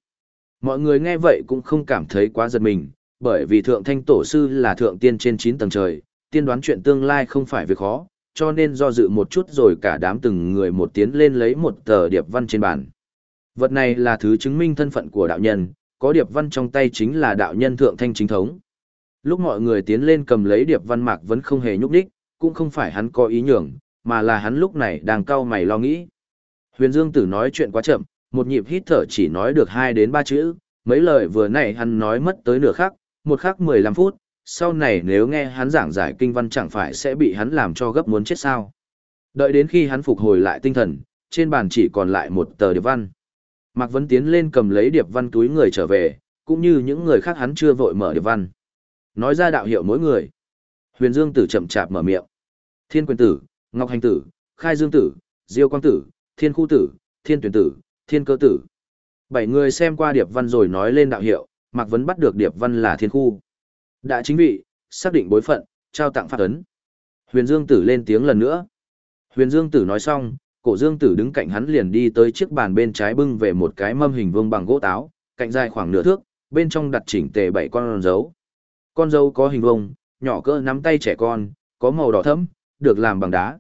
Mọi người nghe vậy cũng không cảm thấy quá giật mình, bởi vì thượng thanh tổ sư là thượng tiên trên 9 tầng trời, tiên đoán chuyện tương lai không phải việc khó, cho nên do dự một chút rồi cả đám từng người một tiến lên lấy một tờ điệp văn trên bàn. Vật này là thứ chứng minh thân phận của đạo nhân, có điệp văn trong tay chính là đạo nhân thượng thanh chính thống. Lúc mọi người tiến lên cầm lấy điệp văn mạc vẫn không hề nhúc đích, cũng không phải hắn có ý nhường, mà là hắn lúc này đang cau mày lo nghĩ. Huyền Dương Tử nói chuyện quá chậm, một nhịp hít thở chỉ nói được hai đến ba chữ, mấy lời vừa nãy hắn nói mất tới nửa khắc, một khắc mười lăm phút, sau này nếu nghe hắn giảng giải kinh văn chẳng phải sẽ bị hắn làm cho gấp muốn chết sao. Đợi đến khi hắn phục hồi lại tinh thần, trên bàn chỉ còn lại một tờ điệp văn. Mạc Vấn tiến lên cầm lấy điệp văn túi người trở về, cũng như những người khác hắn chưa vội mở điệp văn. Nói ra đạo hiệu mỗi người. Huyền Dương Tử chậm chạp mở miệng. Thiên Quyền Tử, Ngọc Hành Tử, Khai Dương Tử, Diêu Quang Tử, Thiên Khu Tử, Thiên Tuyển Tử, Thiên Cơ Tử. Bảy người xem qua điệp văn rồi nói lên đạo hiệu, Mạc Vấn bắt được điệp văn là Thiên Khu. Đã chính vị, xác định bối phận, trao tặng pháp ấn. Huyền Dương Tử lên tiếng lần nữa. Huyền Dương Tử nói xong, cổ Dương Tử đứng cạnh hắn liền đi tới chiếc bàn bên trái bưng về một cái mâm hình vuông bằng gỗ táo, cạnh dài khoảng nửa thước, bên trong đặt chỉnh tề bảy con dấu. Con dấu có hình vuông, nhỏ cỡ nắm tay trẻ con, có màu đỏ thẫm, được làm bằng đá.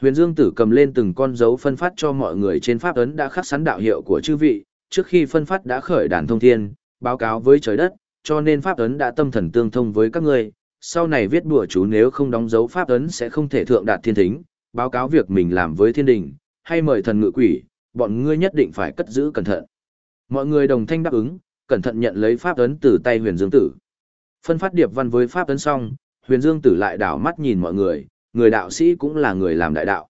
Huyền Dương Tử cầm lên từng con dấu phân phát cho mọi người trên pháp ấn đã khắc sẵn đạo hiệu của chư vị, trước khi phân phát đã khởi đàn thông thiên, báo cáo với trời đất, cho nên pháp ấn đã tâm thần tương thông với các ngươi, sau này viết bùa chú nếu không đóng dấu pháp ấn sẽ không thể thượng đạt thiên thính, báo cáo việc mình làm với thiên đình, hay mời thần ngự quỷ, bọn ngươi nhất định phải cất giữ cẩn thận. Mọi người đồng thanh đáp ứng, cẩn thận nhận lấy pháp ấn từ tay huyền dương tử. Phân phát điệp văn với pháp ấn xong, huyền dương tử lại đảo mắt nhìn mọi người, người đạo sĩ cũng là người làm đại đạo.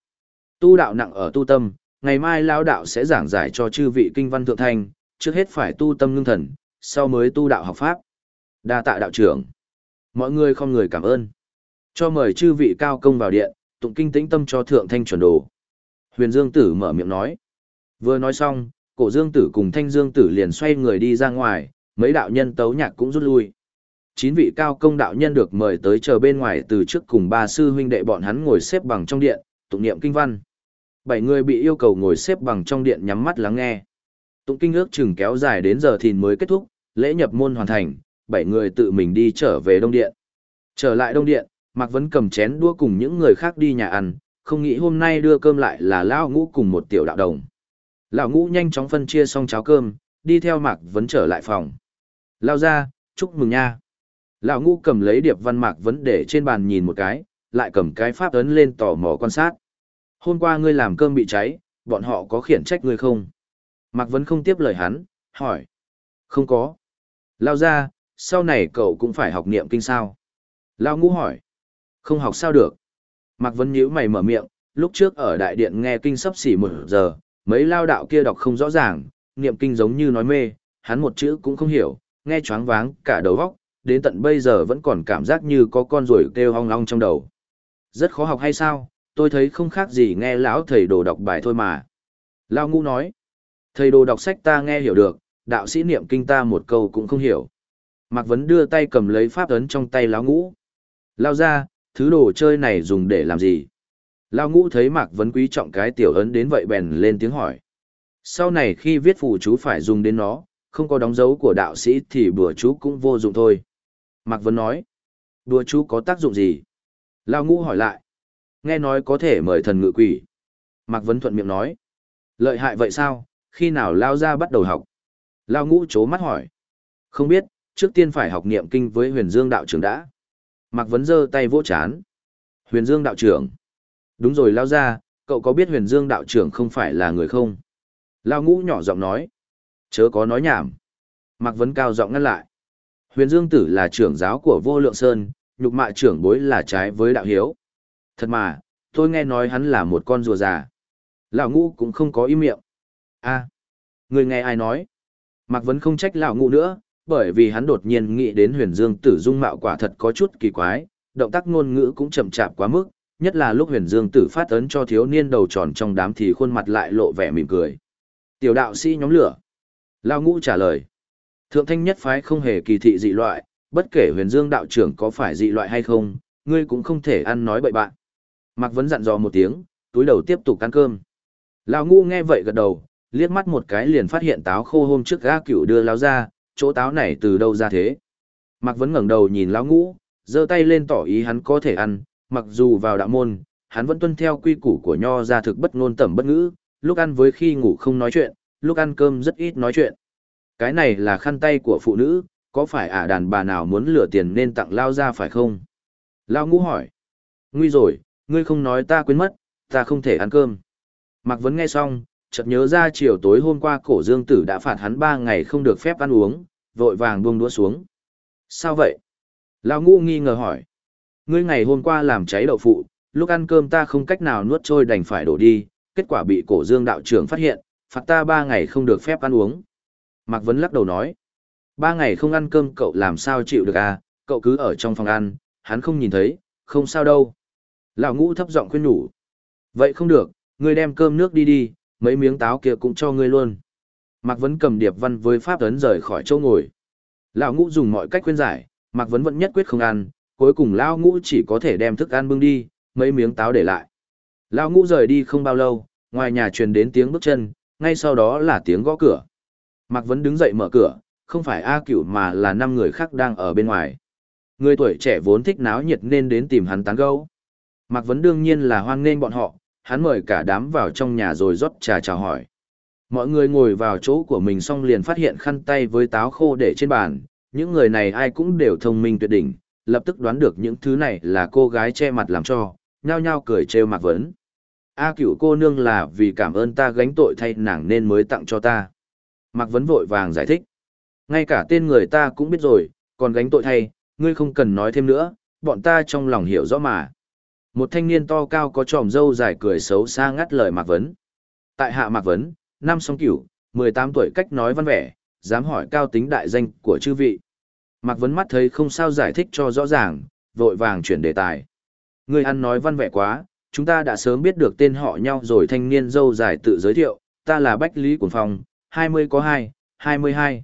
Tu đạo nặng ở tu tâm, ngày mai lao đạo sẽ giảng giải cho chư vị kinh văn thượng thanh, trước hết phải tu tâm ngưng thần, sau mới tu đạo học pháp. Đa tạ đạo trưởng. Mọi người không người cảm ơn. Cho mời chư vị cao công vào điện, tụng kinh tĩnh tâm cho thượng thanh chuẩn đồ. Huyền Dương Tử mở miệng nói. Vừa nói xong, cổ Dương Tử cùng Thanh Dương Tử liền xoay người đi ra ngoài, mấy đạo nhân tấu nhạc cũng rút lui. Chín vị cao công đạo nhân được mời tới chờ bên ngoài từ trước cùng ba sư huynh đệ bọn hắn ngồi xếp bằng trong điện, tụng niệm kinh văn. Bảy người bị yêu cầu ngồi xếp bằng trong điện nhắm mắt lắng nghe. Tụng kinh ước chừng kéo dài đến giờ thìn mới kết thúc, lễ nhập môn hoàn thành, bảy người tự mình đi trở về Đông Điện. Trở lại Đông Điện, Mạc Vấn cầm chén đua cùng những người khác đi nhà ăn, không nghĩ hôm nay đưa cơm lại là Lão Ngũ cùng một tiểu đạo đồng. Lão Ngũ nhanh chóng phân chia xong cháo cơm, đi theo Mạc Vấn trở lại phòng. Lao ra, chúc mừng nha. Lão Ngũ cầm lấy điệp văn Mạc Vấn để trên bàn nhìn một cái, lại cầm cái pháp ấn lên tò mò quan sát. Hôm qua ngươi làm cơm bị cháy, bọn họ có khiển trách ngươi không? Mạc Vấn không tiếp lời hắn, hỏi. Không có. Lao ra, sau này cậu cũng phải học niệm kinh sao? Lao ngũ hỏi. Không học sao được? Mạc Vấn nhíu mày mở miệng, lúc trước ở đại điện nghe kinh sắp xỉ một giờ, mấy lao đạo kia đọc không rõ ràng, niệm kinh giống như nói mê, hắn một chữ cũng không hiểu, nghe choáng váng cả đầu óc, đến tận bây giờ vẫn còn cảm giác như có con ruồi kêu hong long trong đầu. Rất khó học hay sao? Tôi thấy không khác gì nghe lão thầy đồ đọc bài thôi mà. Lao ngũ nói. Thầy đồ đọc sách ta nghe hiểu được, đạo sĩ niệm kinh ta một câu cũng không hiểu. Mạc Vấn đưa tay cầm lấy pháp ấn trong tay lão ngũ. Lao ra, thứ đồ chơi này dùng để làm gì? Lao ngũ thấy Mạc Vấn quý trọng cái tiểu ấn đến vậy bèn lên tiếng hỏi. Sau này khi viết phù chú phải dùng đến nó, không có đóng dấu của đạo sĩ thì bùa chú cũng vô dụng thôi. Mạc Vấn nói. Bùa chú có tác dụng gì? Lao ngũ hỏi lại. Nghe nói có thể mời thần ngự quỷ. Mạc Vấn thuận miệng nói. Lợi hại vậy sao, khi nào Lao ra bắt đầu học? Lao ngũ chố mắt hỏi. Không biết, trước tiên phải học niệm kinh với huyền dương đạo trưởng đã. Mạc Vấn giơ tay vỗ chán. Huyền dương đạo trưởng. Đúng rồi Lao ra, cậu có biết huyền dương đạo trưởng không phải là người không? Lao ngũ nhỏ giọng nói. Chớ có nói nhảm. Mạc Vấn cao giọng ngăn lại. Huyền Dương Tử là trưởng giáo của vô lượng sơn, nhục mạ trưởng bối là trái với đạo hiếu. Thật mà, tôi nghe nói hắn là một con rùa già. Lão ngũ cũng không có ý miệng. a người nghe ai nói? Mạc Vấn không trách lão ngũ nữa, bởi vì hắn đột nhiên nghĩ đến huyền dương tử dung mạo quả thật có chút kỳ quái, động tác ngôn ngữ cũng chậm chạp quá mức, nhất là lúc huyền dương tử phát ấn cho thiếu niên đầu tròn trong đám thì khuôn mặt lại lộ vẻ mỉm cười. Tiểu đạo sĩ nhóm lửa. Lão ngũ trả lời. Thượng thanh nhất phái không hề kỳ thị dị loại, bất kể huyền dương đạo trưởng có phải dị loại hay không, ngươi cũng không thể ăn nói bậy bạn. Mạc Vấn dặn dò một tiếng, túi đầu tiếp tục ăn cơm. Lão ngũ nghe vậy gật đầu, liếc mắt một cái liền phát hiện táo khô hôm trước gã cửu đưa lao ra, chỗ táo này từ đâu ra thế. Mạc Vấn ngẩng đầu nhìn lão ngũ, giơ tay lên tỏ ý hắn có thể ăn, mặc dù vào đạo môn, hắn vẫn tuân theo quy củ của nho ra thực bất ngôn tẩm bất ngữ, lúc ăn với khi ngủ không nói chuyện, lúc ăn cơm rất ít nói chuyện. Cái này là khăn tay của phụ nữ, có phải ả đàn bà nào muốn lừa tiền nên tặng lao ra phải không? Lao ngũ hỏi. Nguy rồi, ngươi không nói ta quên mất, ta không thể ăn cơm. Mạc Vấn nghe xong, chợt nhớ ra chiều tối hôm qua cổ dương tử đã phạt hắn ba ngày không được phép ăn uống, vội vàng buông đũa xuống. Sao vậy? Lão ngũ nghi ngờ hỏi. Ngươi ngày hôm qua làm cháy đậu phụ, lúc ăn cơm ta không cách nào nuốt trôi đành phải đổ đi, kết quả bị cổ dương đạo trưởng phát hiện, phạt ta ba ngày không được phép ăn uống. Mạc Vấn lắc đầu nói. Ba ngày không ăn cơm cậu làm sao chịu được à, cậu cứ ở trong phòng ăn, hắn không nhìn thấy, không sao đâu. Lão ngũ thấp giọng khuyên nhủ. Vậy không được, ngươi đem cơm nước đi đi, mấy miếng táo kia cũng cho ngươi luôn. Mạc Vấn cầm điệp văn với pháp ấn rời khỏi chỗ ngồi. Lão ngũ dùng mọi cách khuyên giải, Mạc Vấn vẫn nhất quyết không ăn, cuối cùng Lão ngũ chỉ có thể đem thức ăn bưng đi, mấy miếng táo để lại. Lão ngũ rời đi không bao lâu, ngoài nhà truyền đến tiếng bước chân, ngay sau đó là tiếng gõ cửa. Mạc Vấn đứng dậy mở cửa, không phải A Cửu mà là năm người khác đang ở bên ngoài. Người tuổi trẻ vốn thích náo nhiệt nên đến tìm hắn tán gẫu. Mạc Vấn đương nhiên là hoan nghênh bọn họ, hắn mời cả đám vào trong nhà rồi rót trà chào hỏi. Mọi người ngồi vào chỗ của mình xong liền phát hiện khăn tay với táo khô để trên bàn, những người này ai cũng đều thông minh tuyệt đỉnh, lập tức đoán được những thứ này là cô gái che mặt làm cho, nhao nhao cười trêu Mạc Vấn. A cửu cô nương là vì cảm ơn ta gánh tội thay nàng nên mới tặng cho ta. Mạc Vấn vội vàng giải thích. Ngay cả tên người ta cũng biết rồi, còn gánh tội thay, ngươi không cần nói thêm nữa, bọn ta trong lòng hiểu rõ mà. Một thanh niên to cao có tròm râu dài cười xấu xa ngắt lời Mạc Vấn. Tại hạ Mạc Vấn, năm song cửu, 18 tuổi cách nói văn vẻ, dám hỏi cao tính đại danh của chư vị. Mạc Vấn mắt thấy không sao giải thích cho rõ ràng, vội vàng chuyển đề tài. người ăn nói văn vẻ quá, chúng ta đã sớm biết được tên họ nhau rồi thanh niên dâu dài tự giới thiệu, ta là Bách Lý Quần Phong, 20 có 2, 22.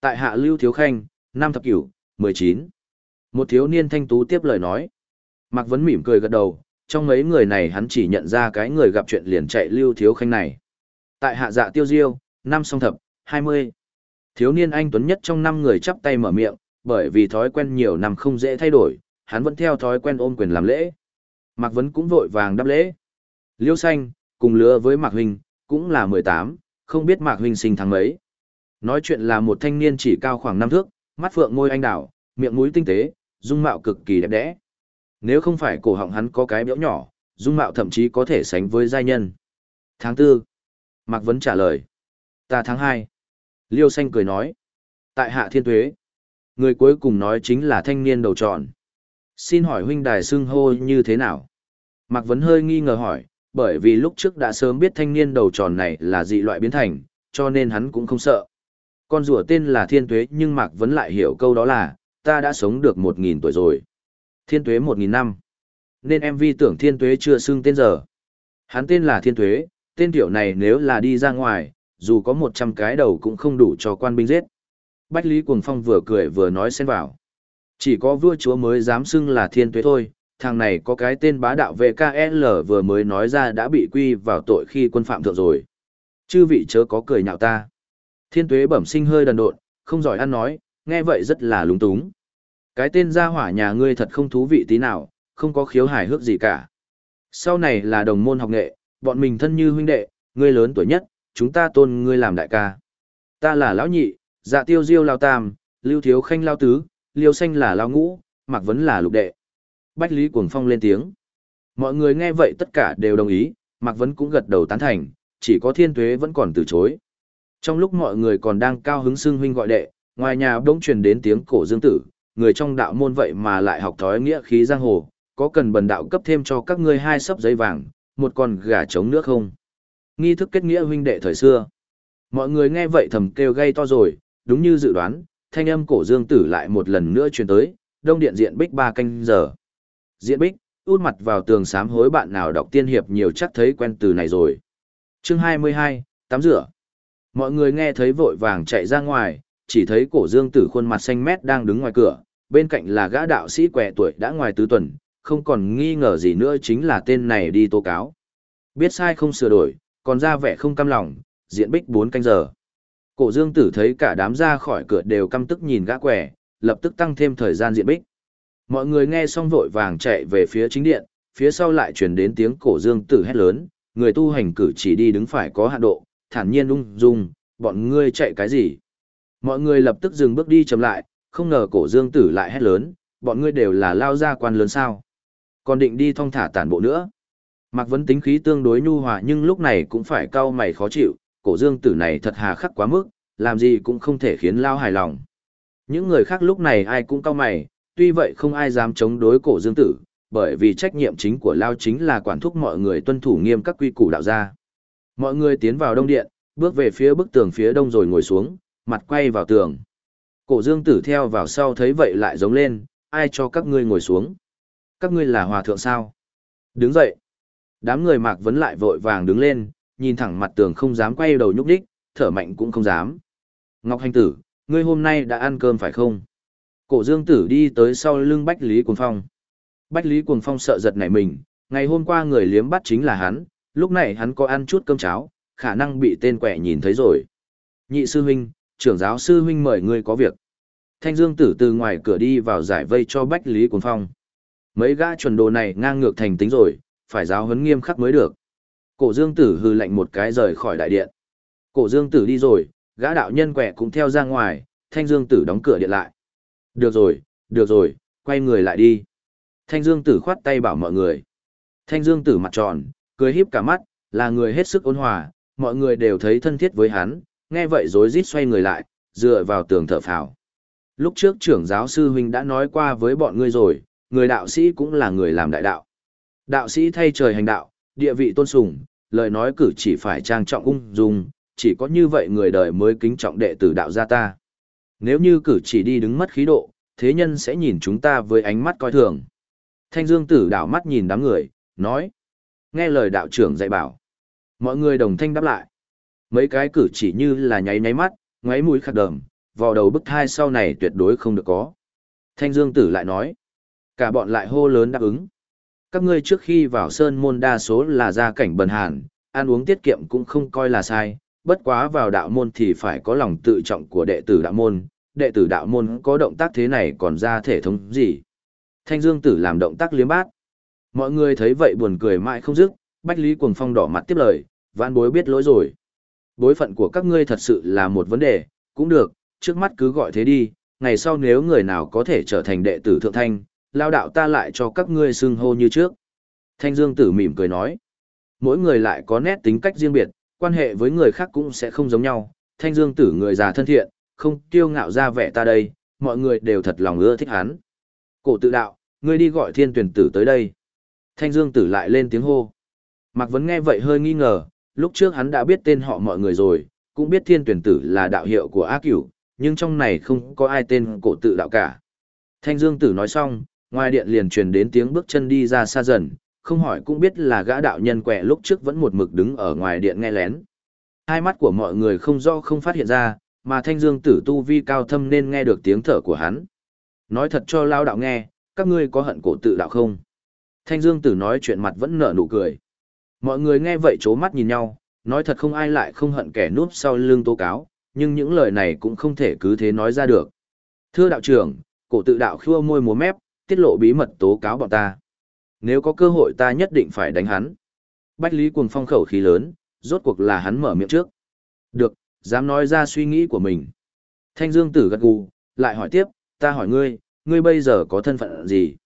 Tại hạ Lưu Thiếu Khanh, năm thập cửu, 19. Một thiếu niên thanh tú tiếp lời nói. Mạc Vấn mỉm cười gật đầu, trong mấy người này hắn chỉ nhận ra cái người gặp chuyện liền chạy Lưu Thiếu Khanh này. Tại hạ dạ tiêu diêu, năm song thập, 20. Thiếu niên anh tuấn nhất trong năm người chắp tay mở miệng, bởi vì thói quen nhiều năm không dễ thay đổi, hắn vẫn theo thói quen ôm quyền làm lễ. Mạc Vấn cũng vội vàng đáp lễ. Liêu xanh, cùng lứa với Mạc Huynh, cũng là 18, không biết Mạc Huynh sinh tháng mấy. Nói chuyện là một thanh niên chỉ cao khoảng năm thước, mắt phượng môi anh đào, miệng mũi tinh tế, dung mạo cực kỳ đẹp đẽ. Nếu không phải cổ họng hắn có cái biểu nhỏ, dung mạo thậm chí có thể sánh với giai nhân. Tháng tư, Mạc Vấn trả lời. Ta tháng hai. Liêu xanh cười nói. Tại hạ thiên tuế. Người cuối cùng nói chính là thanh niên đầu tròn. Xin hỏi huynh đài xưng hô như thế nào? Mạc Vấn hơi nghi ngờ hỏi, bởi vì lúc trước đã sớm biết thanh niên đầu tròn này là dị loại biến thành, cho nên hắn cũng không sợ. Con rùa tên là Thiên Tuế nhưng Mạc Vấn lại hiểu câu đó là, ta đã sống được 1.000 tuổi rồi. Thiên Tuế 1.000 năm. Nên MV tưởng Thiên Tuế chưa xưng tên giờ. Hắn tên là Thiên Tuế, tên tiểu này nếu là đi ra ngoài, dù có 100 cái đầu cũng không đủ cho quan binh giết. Bách Lý Cuồng Phong vừa cười vừa nói xen vào. Chỉ có vua chúa mới dám xưng là Thiên Tuế thôi, thằng này có cái tên bá đạo VKL vừa mới nói ra đã bị quy vào tội khi quân phạm thượng rồi. Chư vị chớ có cười nhạo ta. Thiên tuế bẩm sinh hơi đần độn, không giỏi ăn nói, nghe vậy rất là lúng túng. Cái tên gia hỏa nhà ngươi thật không thú vị tí nào, không có khiếu hài hước gì cả. Sau này là đồng môn học nghệ, bọn mình thân như huynh đệ, ngươi lớn tuổi nhất, chúng ta tôn ngươi làm đại ca. Ta là lão nhị, dạ tiêu diêu lao tam, lưu thiếu khanh lao tứ, liêu xanh là lao ngũ, mạc vấn là lục đệ. Bách Lý Cuồng Phong lên tiếng. Mọi người nghe vậy tất cả đều đồng ý, Mạc Vấn cũng gật đầu tán thành, chỉ có thiên tuế vẫn còn từ chối. Trong lúc mọi người còn đang cao hứng xưng huynh gọi đệ, ngoài nhà bỗng truyền đến tiếng cổ dương tử, người trong đạo môn vậy mà lại học thói nghĩa khí giang hồ, có cần bần đạo cấp thêm cho các ngươi hai sấp giấy vàng, một con gà trống nước không? Nghi thức kết nghĩa huynh đệ thời xưa. Mọi người nghe vậy thầm kêu gây to rồi, đúng như dự đoán, thanh âm cổ dương tử lại một lần nữa truyền tới, đông điện diện bích ba canh giờ. Diện bích, út mặt vào tường sám hối bạn nào đọc tiên hiệp nhiều chắc thấy quen từ này rồi. Chương 22, tắm rửa. Mọi người nghe thấy vội vàng chạy ra ngoài, chỉ thấy cổ dương tử khuôn mặt xanh mét đang đứng ngoài cửa, bên cạnh là gã đạo sĩ quẻ tuổi đã ngoài tứ tuần, không còn nghi ngờ gì nữa chính là tên này đi tố cáo. Biết sai không sửa đổi, còn ra vẻ không cam lòng, diện bích 4 canh giờ. Cổ dương tử thấy cả đám ra khỏi cửa đều căm tức nhìn gã quẻ, lập tức tăng thêm thời gian diện bích. Mọi người nghe xong vội vàng chạy về phía chính điện, phía sau lại truyền đến tiếng cổ dương tử hét lớn, người tu hành cử chỉ đi đứng phải có hạn độ, thản nhiên ung dung, bọn ngươi chạy cái gì? Mọi người lập tức dừng bước đi chậm lại, không ngờ cổ dương tử lại hét lớn, bọn ngươi đều là lao gia quan lớn sao. Còn định đi thong thả tản bộ nữa. Mạc Vấn tính khí tương đối nhu hòa nhưng lúc này cũng phải cau mày khó chịu, cổ dương tử này thật hà khắc quá mức, làm gì cũng không thể khiến lao hài lòng. Những người khác lúc này ai cũng cau mày, tuy vậy không ai dám chống đối cổ dương tử, bởi vì trách nhiệm chính của lao chính là quản thúc mọi người tuân thủ nghiêm các quy củ đạo gia. Mọi người tiến vào đông điện, bước về phía bức tường phía đông rồi ngồi xuống, mặt quay vào tường. Cổ dương tử theo vào sau thấy vậy lại giống lên, ai cho các ngươi ngồi xuống. Các ngươi là hòa thượng sao? Đứng dậy. Đám người mạc vấn lại vội vàng đứng lên, nhìn thẳng mặt tường không dám quay đầu nhúc đích, thở mạnh cũng không dám. Ngọc Hành Tử, ngươi hôm nay đã ăn cơm phải không? Cổ dương tử đi tới sau lưng Bách Lý Cuồng Phong. Bách Lý Cuồng Phong sợ giật nảy mình, ngày hôm qua người liếm bắt chính là hắn, lúc này hắn có ăn chút cơm cháo, khả năng bị tên quẻ nhìn thấy rồi. Nhị sư huynh, trưởng giáo sư huynh mời ngươi có việc. Thanh Dương tử từ ngoài cửa đi vào giải vây cho Bách Lý Cuồng Phong. Mấy gã chuẩn đồ này ngang ngược thành tính rồi, phải giáo huấn nghiêm khắc mới được. Cổ Dương tử hư lạnh một cái rời khỏi đại điện. Cổ Dương tử đi rồi, gã đạo nhân quẻ cũng theo ra ngoài, Thanh Dương tử đóng cửa điện lại. Được rồi, được rồi, quay người lại đi. Thanh Dương tử khoát tay bảo mọi người. Thanh Dương tử mặt tròn, cười híp cả mắt, là người hết sức ôn hòa, mọi người đều thấy thân thiết với hắn, nghe vậy rối rít xoay người lại, dựa vào tường thở phào. Lúc trước trưởng giáo sư huynh đã nói qua với bọn ngươi rồi, người đạo sĩ cũng là người làm đại đạo. Đạo sĩ thay trời hành đạo, địa vị tôn sùng, lời nói cử chỉ phải trang trọng ung dung, chỉ có như vậy người đời mới kính trọng đệ tử đạo gia ta. Nếu như cử chỉ đi đứng mất khí độ, thế nhân sẽ nhìn chúng ta với ánh mắt coi thường. Thanh Dương tử đảo mắt nhìn đám người, nói. Nghe lời đạo trưởng dạy bảo. Mọi người đồng thanh đáp lại. Mấy cái cử chỉ như là nháy nháy mắt, ngoáy mũi khắc đờm, vào đầu bức thai sau này tuyệt đối không được có. Thanh Dương tử lại nói. Cả bọn lại hô lớn đáp ứng. Các ngươi trước khi vào sơn môn đa số là gia cảnh bần hàn, ăn uống tiết kiệm cũng không coi là sai, bất quá vào đạo môn thì phải có lòng tự trọng của đệ tử đạo môn, đệ tử đạo môn có động tác thế này còn ra thể thống gì. Thanh Dương Tử làm động tác liếm bát. Mọi người thấy vậy buồn cười mãi không dứt, Bách Lý Cuồng Phong đỏ mặt tiếp lời, vãn bối biết lỗi rồi. Bối phận của các ngươi thật sự là một vấn đề, cũng được, trước mắt cứ gọi thế đi, ngày sau nếu người nào có thể trở thành đệ tử thượng thanh, lao đạo ta lại cho các ngươi xưng hô như trước. Thanh Dương Tử mỉm cười nói, mỗi người lại có nét tính cách riêng biệt, quan hệ với người khác cũng sẽ không giống nhau. Thanh Dương Tử người già thân thiện, không kiêu ngạo ra vẻ ta đây, mọi người đều thật lòng ưa thích hắn. Cổ tự đạo, ngươi đi gọi thiên tuyển tử tới đây. Thanh Dương Tử lại lên tiếng hô. Mạc Vấn nghe vậy hơi nghi ngờ, lúc trước hắn đã biết tên họ mọi người rồi, cũng biết thiên tuyển tử là đạo hiệu của A Cửu, nhưng trong này không có ai tên cổ tự đạo cả. Thanh Dương Tử nói xong, ngoài điện liền truyền đến tiếng bước chân đi ra xa dần, không hỏi cũng biết là gã đạo nhân quẹ lúc trước vẫn một mực đứng ở ngoài điện nghe lén. Hai mắt của mọi người không do không phát hiện ra, mà thanh dương tử tu vi cao thâm nên nghe được tiếng thở của hắn. Nói thật cho lao đạo nghe, các ngươi có hận cổ tự đạo không? Thanh dương tử nói chuyện mặt vẫn nở nụ cười. Mọi người nghe vậy chố mắt nhìn nhau, nói thật không ai lại không hận kẻ núp sau lưng tố cáo, nhưng những lời này cũng không thể cứ thế nói ra được. Thưa đạo trưởng, cổ tự đạo khua môi múa mép, tiết lộ bí mật tố cáo bọn ta. Nếu có cơ hội ta nhất định phải đánh hắn. Bách Lý cuồng phong khẩu khí lớn, rốt cuộc là hắn mở miệng trước. Được, dám nói ra suy nghĩ của mình. Thanh Dương Tử gật gù, lại hỏi tiếp, ta hỏi ngươi, ngươi bây giờ có thân phận gì?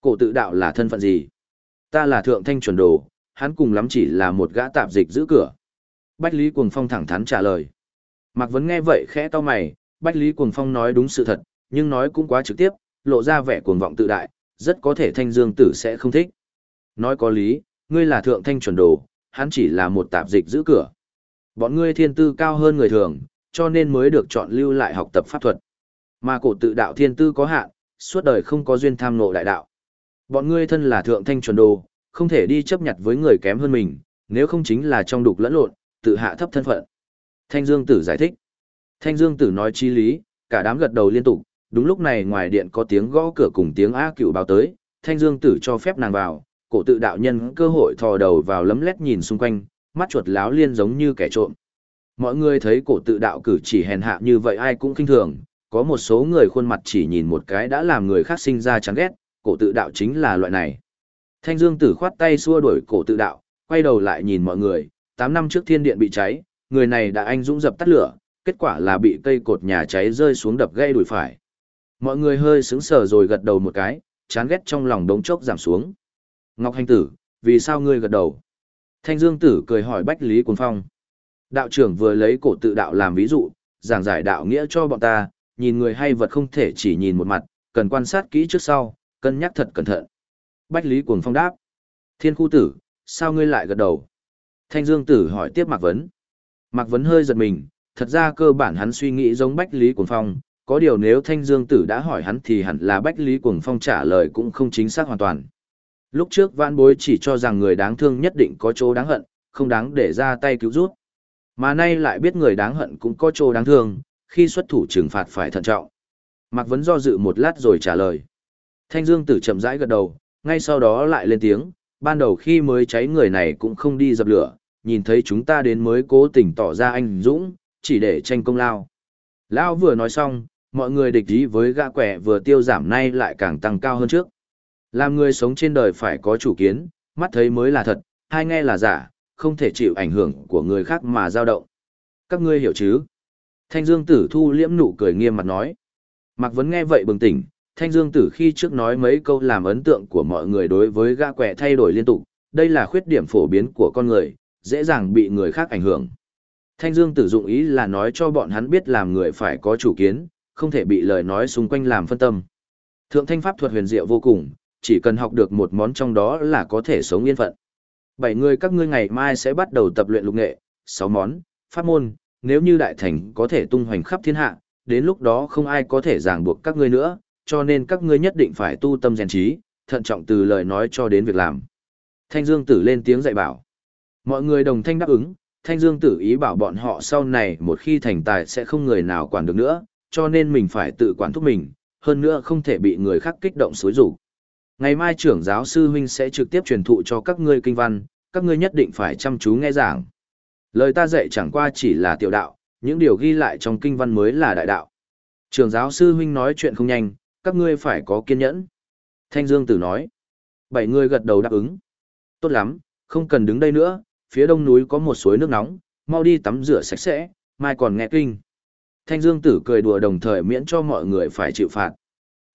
Cổ tự đạo là thân phận gì? Ta là thượng thanh chuẩn đồ, hắn cùng lắm chỉ là một gã tạp dịch giữ cửa. Bách Lý Cuồng Phong thẳng thắn trả lời. Mạc Vấn nghe vậy khẽ to mày, Bách Lý Cuồng Phong nói đúng sự thật, nhưng nói cũng quá trực tiếp, lộ ra vẻ cuồng vọng tự đại, rất có thể thanh dương tử sẽ không thích. Nói có lý, ngươi là thượng thanh chuẩn đồ, hắn chỉ là một tạp dịch giữ cửa. Bọn ngươi thiên tư cao hơn người thường, cho nên mới được chọn lưu lại học tập pháp thuật. Mà cổ tự đạo thiên tư có hạn, suốt đời không có duyên tham ngộ đại đạo. Bọn ngươi thân là thượng thanh chuẩn đồ, không thể đi chấp nhặt với người kém hơn mình, nếu không chính là trong đục lẫn lộn, tự hạ thấp thân phận. Thanh Dương Tử giải thích. Thanh Dương Tử nói chi lý, cả đám gật đầu liên tục, đúng lúc này ngoài điện có tiếng gõ cửa cùng tiếng A cựu báo tới, thanh dương tử cho phép nàng vào, cổ tự đạo nhân cơ hội thò đầu vào lấm lét nhìn xung quanh, mắt chuột láo liên giống như kẻ trộm. Mọi người thấy cổ tự đạo cử chỉ hèn hạ như vậy ai cũng kinh thường, có một số người khuôn mặt chỉ nhìn một cái đã làm người khác sinh ra chán ghét, cổ tự đạo chính là loại này. Thanh dương tử khoát tay xua đuổi cổ tự đạo, quay đầu lại nhìn mọi người, 8 năm trước thiên điện bị cháy, người này đã anh dũng dập tắt lửa, kết quả là bị cây cột nhà cháy rơi xuống đập gây đùi phải. Mọi người hơi sững sờ rồi gật đầu một cái, chán ghét trong lòng đống chốc giảm xuống. Ngọc Hành Tử, vì sao ngươi gật đầu? Thanh Dương Tử cười hỏi Bách Lý Cuồng Phong. Đạo trưởng vừa lấy cổ tự đạo làm ví dụ, giảng giải đạo nghĩa cho bọn ta, nhìn người hay vật không thể chỉ nhìn một mặt, cần quan sát kỹ trước sau, cân nhắc thật cẩn thận. Bách Lý Cuồng Phong đáp. Thiên khu tử, sao ngươi lại gật đầu? Thanh Dương Tử hỏi tiếp Mạc Vấn. Mạc Vấn hơi giật mình, thật ra cơ bản hắn suy nghĩ giống Bách Lý Cuồng Phong, có điều nếu Thanh Dương Tử đã hỏi hắn thì hẳn là Bách Lý Cuồng Phong trả lời cũng không chính xác hoàn toàn. Lúc trước vãn bối chỉ cho rằng người đáng thương nhất định có chỗ đáng hận, không đáng để ra tay cứu rút. Mà nay lại biết người đáng hận cũng có chỗ đáng thương, khi xuất thủ trừng phạt phải thận trọng. Mạc Vấn do dự một lát rồi trả lời. Thanh Dương Tử chậm rãi gật đầu, ngay sau đó lại lên tiếng, ban đầu khi mới cháy người này cũng không đi dập lửa, nhìn thấy chúng ta đến mới cố tình tỏ ra anh Dũng, chỉ để tranh công lao. Lão vừa nói xong, mọi người địch ý với gã quẻ vừa tiêu giảm nay lại càng tăng cao hơn trước. Làm người sống trên đời phải có chủ kiến, mắt thấy mới là thật, hai nghe là giả, không thể chịu ảnh hưởng của người khác mà dao động. Các ngươi hiểu chứ? Thanh Dương Tử thu liễm nụ cười nghiêm mặt nói. Mạc Vấn nghe vậy bừng tỉnh, Thanh Dương Tử khi trước nói mấy câu làm ấn tượng của mọi người đối với gã quẻ thay đổi liên tục, đây là khuyết điểm phổ biến của con người, dễ dàng bị người khác ảnh hưởng. Thanh Dương Tử dụng ý là nói cho bọn hắn biết làm người phải có chủ kiến, không thể bị lời nói xung quanh làm phân tâm. Thượng thanh pháp thuật huyền diệu vô cùng, chỉ cần học được một món trong đó là có thể sống yên phận. Bảy người các ngươi ngày mai sẽ bắt đầu tập luyện lục nghệ, sáu món, pháp môn, nếu như đại thành có thể tung hoành khắp thiên hạ, đến lúc đó không ai có thể ràng buộc các ngươi nữa, cho nên các ngươi nhất định phải tu tâm rèn trí, thận trọng từ lời nói cho đến việc làm. Thanh Dương Tử lên tiếng dạy bảo. Mọi người đồng thanh đáp ứng, Thanh Dương Tử ý bảo bọn họ sau này một khi thành tài sẽ không người nào quản được nữa, cho nên mình phải tự quản thúc mình, hơn nữa không thể bị người khác kích động xối rủ. Ngày mai trưởng giáo sư huynh sẽ trực tiếp truyền thụ cho các ngươi kinh văn, các ngươi nhất định phải chăm chú nghe giảng. Lời ta dạy chẳng qua chỉ là tiểu đạo, những điều ghi lại trong kinh văn mới là đại đạo. Trưởng giáo sư huynh nói chuyện không nhanh, các ngươi phải có kiên nhẫn. Thanh Dương Tử nói. Bảy người gật đầu đáp ứng. Tốt lắm, không cần đứng đây nữa, phía đông núi có một suối nước nóng, mau đi tắm rửa sạch sẽ, mai còn nghe kinh. Thanh Dương Tử cười đùa đồng thời miễn cho mọi người phải chịu phạt.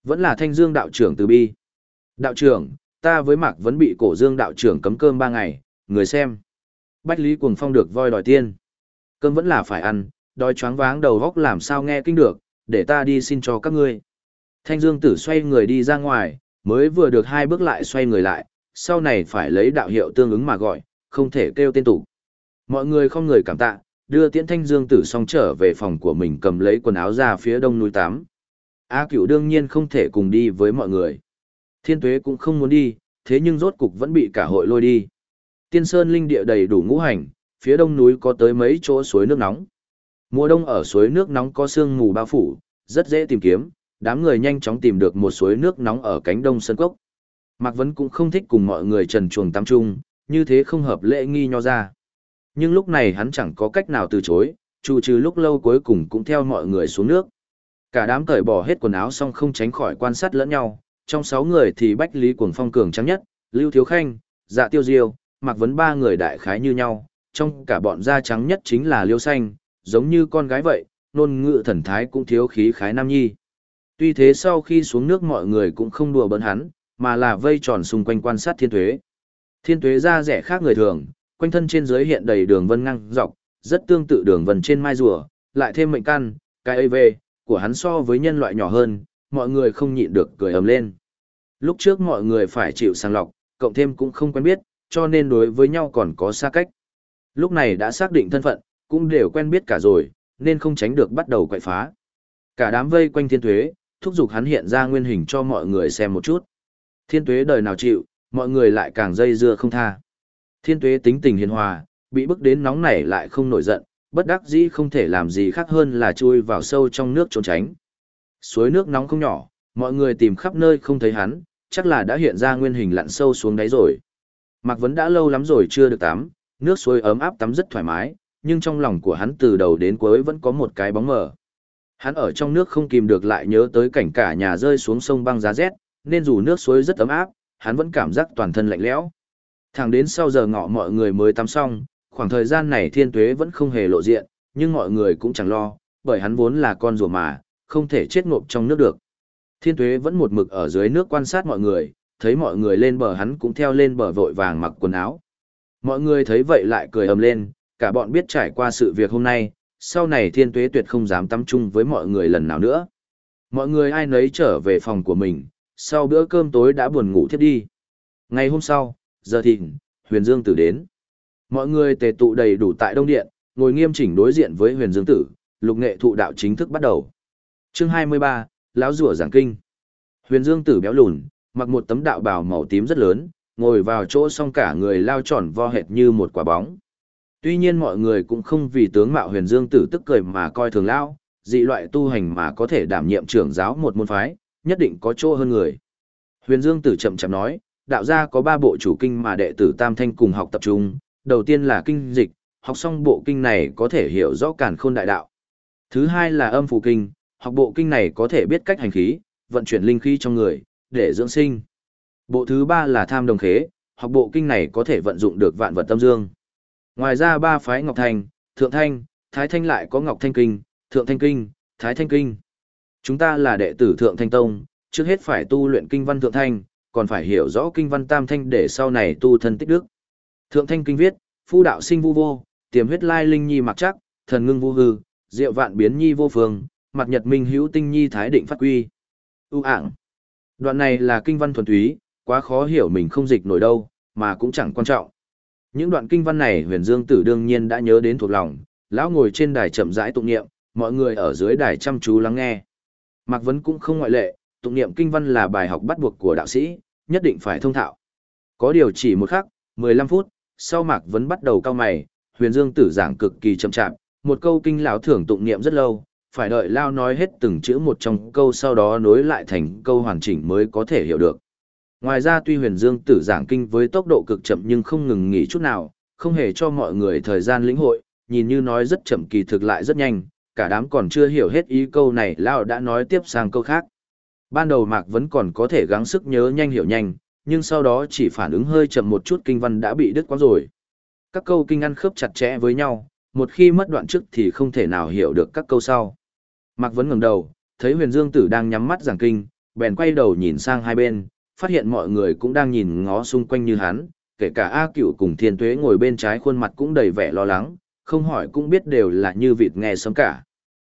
Vẫn là Thanh Dương đạo trưởng từ bi. Đạo trưởng, ta với Mạc vẫn bị cổ Dương đạo trưởng cấm cơm ba ngày, người xem. Bách Lý Cuồng Phong được voi đòi tiên. Cơm vẫn là phải ăn, đói choáng váng đầu góc làm sao nghe kinh được, để ta đi xin cho các ngươi. Thanh Dương Tử xoay người đi ra ngoài, mới vừa được hai bước lại xoay người lại, sau này phải lấy đạo hiệu tương ứng mà gọi, không thể kêu tên tủ. Mọi người không người cảm tạ, đưa tiễn Thanh Dương Tử xong trở về phòng của mình cầm lấy quần áo ra phía đông núi Tám. A Cửu đương nhiên không thể cùng đi với mọi người. Thiên Tuế cũng không muốn đi, thế nhưng rốt cục vẫn bị cả hội lôi đi. Tiên Sơn linh địa đầy đủ ngũ hành, phía đông núi có tới mấy chỗ suối nước nóng. Mùa đông ở suối nước nóng có sương mù bao phủ, rất dễ tìm kiếm, đám người nhanh chóng tìm được một suối nước nóng ở cánh đông sơn cốc. Mạc Vấn cũng không thích cùng mọi người trần chuồng tắm chung, như thế không hợp lễ nghi nho ra. Nhưng lúc này hắn chẳng có cách nào từ chối, chủ trừ lúc lâu cuối cùng cũng theo mọi người xuống nước. Cả đám cởi bỏ hết quần áo xong không tránh khỏi quan sát lẫn nhau, trong sáu người thì Bách Lý Cuồng Phong cường trắng nhất, Lưu Thiếu Khanh, Dạ Tiêu Diêu, Mạc Vấn ba người đại khái như nhau, trong cả bọn da trắng nhất chính là Liêu Xanh, giống như con gái vậy, nôn ngự thần thái cũng thiếu khí khái nam nhi. Tuy thế sau khi xuống nước mọi người cũng không đùa bỡn hắn, mà là vây tròn xung quanh quan sát thiên tuế. Thiên tuế da rẻ khác người thường, quanh thân trên dưới hiện đầy đường vân ngang dọc, rất tương tự đường vân trên mai rùa, lại thêm mệnh căn, cái AV, của hắn so với nhân loại nhỏ hơn, mọi người không nhịn được cười ầm lên. Lúc trước mọi người phải chịu sàng lọc, cộng thêm cũng không quen biết, cho nên đối với nhau còn có xa cách. Lúc này đã xác định thân phận, cũng đều quen biết cả rồi, nên không tránh được bắt đầu quậy phá. Cả đám vây quanh thiên tuế, thúc giục hắn hiện ra nguyên hình cho mọi người xem một chút. Thiên tuế đời nào chịu, mọi người lại càng dây dưa không tha. Thiên tuế tính tình hiền hòa, bị bức đến nóng nảy lại không nổi giận, bất đắc dĩ không thể làm gì khác hơn là chui vào sâu trong nước trốn tránh. Suối nước nóng không nhỏ, mọi người tìm khắp nơi không thấy hắn, chắc là đã hiện ra nguyên hình lặn sâu xuống đáy rồi. Mạc Vấn đã lâu lắm rồi chưa được tắm, nước suối ấm áp tắm rất thoải mái, nhưng trong lòng của hắn từ đầu đến cuối vẫn có một cái bóng mờ. Hắn ở trong nước không kìm được lại nhớ tới cảnh cả nhà rơi xuống sông băng giá rét, nên dù nước suối rất ấm áp, hắn vẫn cảm giác toàn thân lạnh lẽo. Thẳng đến sau giờ ngọ mọi người mới tắm xong, khoảng thời gian này thiên tuế vẫn không hề lộ diện, nhưng mọi người cũng chẳng lo, bởi hắn vốn là con rùa mà, không thể chết ngộp trong nước được. Thiên tuế vẫn một mực ở dưới nước quan sát mọi người, thấy mọi người lên bờ hắn cũng theo lên bờ vội vàng mặc quần áo. Mọi người thấy vậy lại cười ầm lên, cả bọn biết trải qua sự việc hôm nay, sau này thiên tuế tuyệt không dám tắm chung với mọi người lần nào nữa. Mọi người ai nấy trở về phòng của mình, sau bữa cơm tối đã buồn ngủ thiếp đi. Ngày hôm sau, giờ thịnh, huyền dương tử đến. Mọi người tề tụ đầy đủ tại Đông Điện, ngồi nghiêm chỉnh đối diện với huyền dương tử, lục nghệ thụ đạo chính thức bắt đầu. Chương 23, lão rùa giảng kinh. Huyền dương tử béo lùn, mặc một tấm đạo bào màu tím rất lớn, ngồi vào chỗ song cả người lao tròn vo hệt như một quả bóng. Tuy nhiên mọi người cũng không vì tướng mạo huyền dương tử tức cười mà coi thường lão. dị loại tu hành mà có thể đảm nhiệm trưởng giáo một môn phái, nhất định có chỗ hơn người. Huyền dương tử chậm chậm nói, đạo gia có ba bộ chủ kinh mà đệ tử Tam Thanh cùng học tập trung, đầu tiên là kinh dịch, học xong bộ kinh này có thể hiểu rõ cản khôn đại đạo. Thứ hai là âm phù kinh, học bộ kinh này có thể biết cách hành khí, vận chuyển linh khí trong người, để dưỡng sinh. Bộ thứ ba là tham đồng khế, học bộ kinh này có thể vận dụng được vạn vật tâm dương. Ngoài ra ba phái Ngọc Thành, Thượng Thanh, Thái Thanh lại có Ngọc Thanh Kinh, Thượng Thanh Kinh, Thái Thanh Kinh. Chúng ta là đệ tử Thượng Thanh Tông, trước hết phải tu luyện kinh văn Thượng Thanh, còn phải hiểu rõ kinh văn Tam Thanh để sau này tu thân tích đức. Thượng Thanh Kinh viết, phu đạo sinh vu vô, tiềm huyết lai linh nhi mặc chắc, thần ngưng vu hư, diệu vạn biến nhi vô phương, mặt nhật minh hữu tinh nhi thái định phát quy. ưu ảng. Đoạn này là kinh văn thuần túy, quá khó hiểu mình không dịch nổi đâu, mà cũng chẳng quan trọng. Những đoạn kinh văn này huyền dương tử đương nhiên đã nhớ đến thuộc lòng, lão ngồi trên đài chậm rãi tụng niệm, mọi người ở dưới đài chăm chú lắng nghe. Mạc Vấn cũng không ngoại lệ, tụng niệm kinh văn là bài học bắt buộc của đạo sĩ, nhất định phải thông thạo. Có điều chỉ một khắc, 15 phút, sau Mạc Vấn bắt đầu cao mày, huyền dương tử giảng cực kỳ chậm chạp, một câu kinh lão thưởng tụng niệm rất lâu, phải đợi lao nói hết từng chữ một trong câu sau đó nối lại thành câu hoàn chỉnh mới có thể hiểu được. Ngoài ra tuy huyền dương tử giảng kinh với tốc độ cực chậm nhưng không ngừng nghỉ chút nào, không hề cho mọi người thời gian lĩnh hội, nhìn như nói rất chậm kỳ thực lại rất nhanh, cả đám còn chưa hiểu hết ý câu này Lao đã nói tiếp sang câu khác. Ban đầu Mạc vẫn còn có thể gắng sức nhớ nhanh hiểu nhanh, nhưng sau đó chỉ phản ứng hơi chậm một chút kinh văn đã bị đứt quá rồi. Các câu kinh ăn khớp chặt chẽ với nhau, một khi mất đoạn trước thì không thể nào hiểu được các câu sau. Mạc vẫn ngẩng đầu, thấy huyền dương tử đang nhắm mắt giảng kinh, bèn quay đầu nhìn sang hai bên, phát hiện mọi người cũng đang nhìn ngó xung quanh như hắn, kể cả A Cửu cùng Thiên Tuế ngồi bên trái khuôn mặt cũng đầy vẻ lo lắng, không hỏi cũng biết đều là như vịt nghe sớm cả.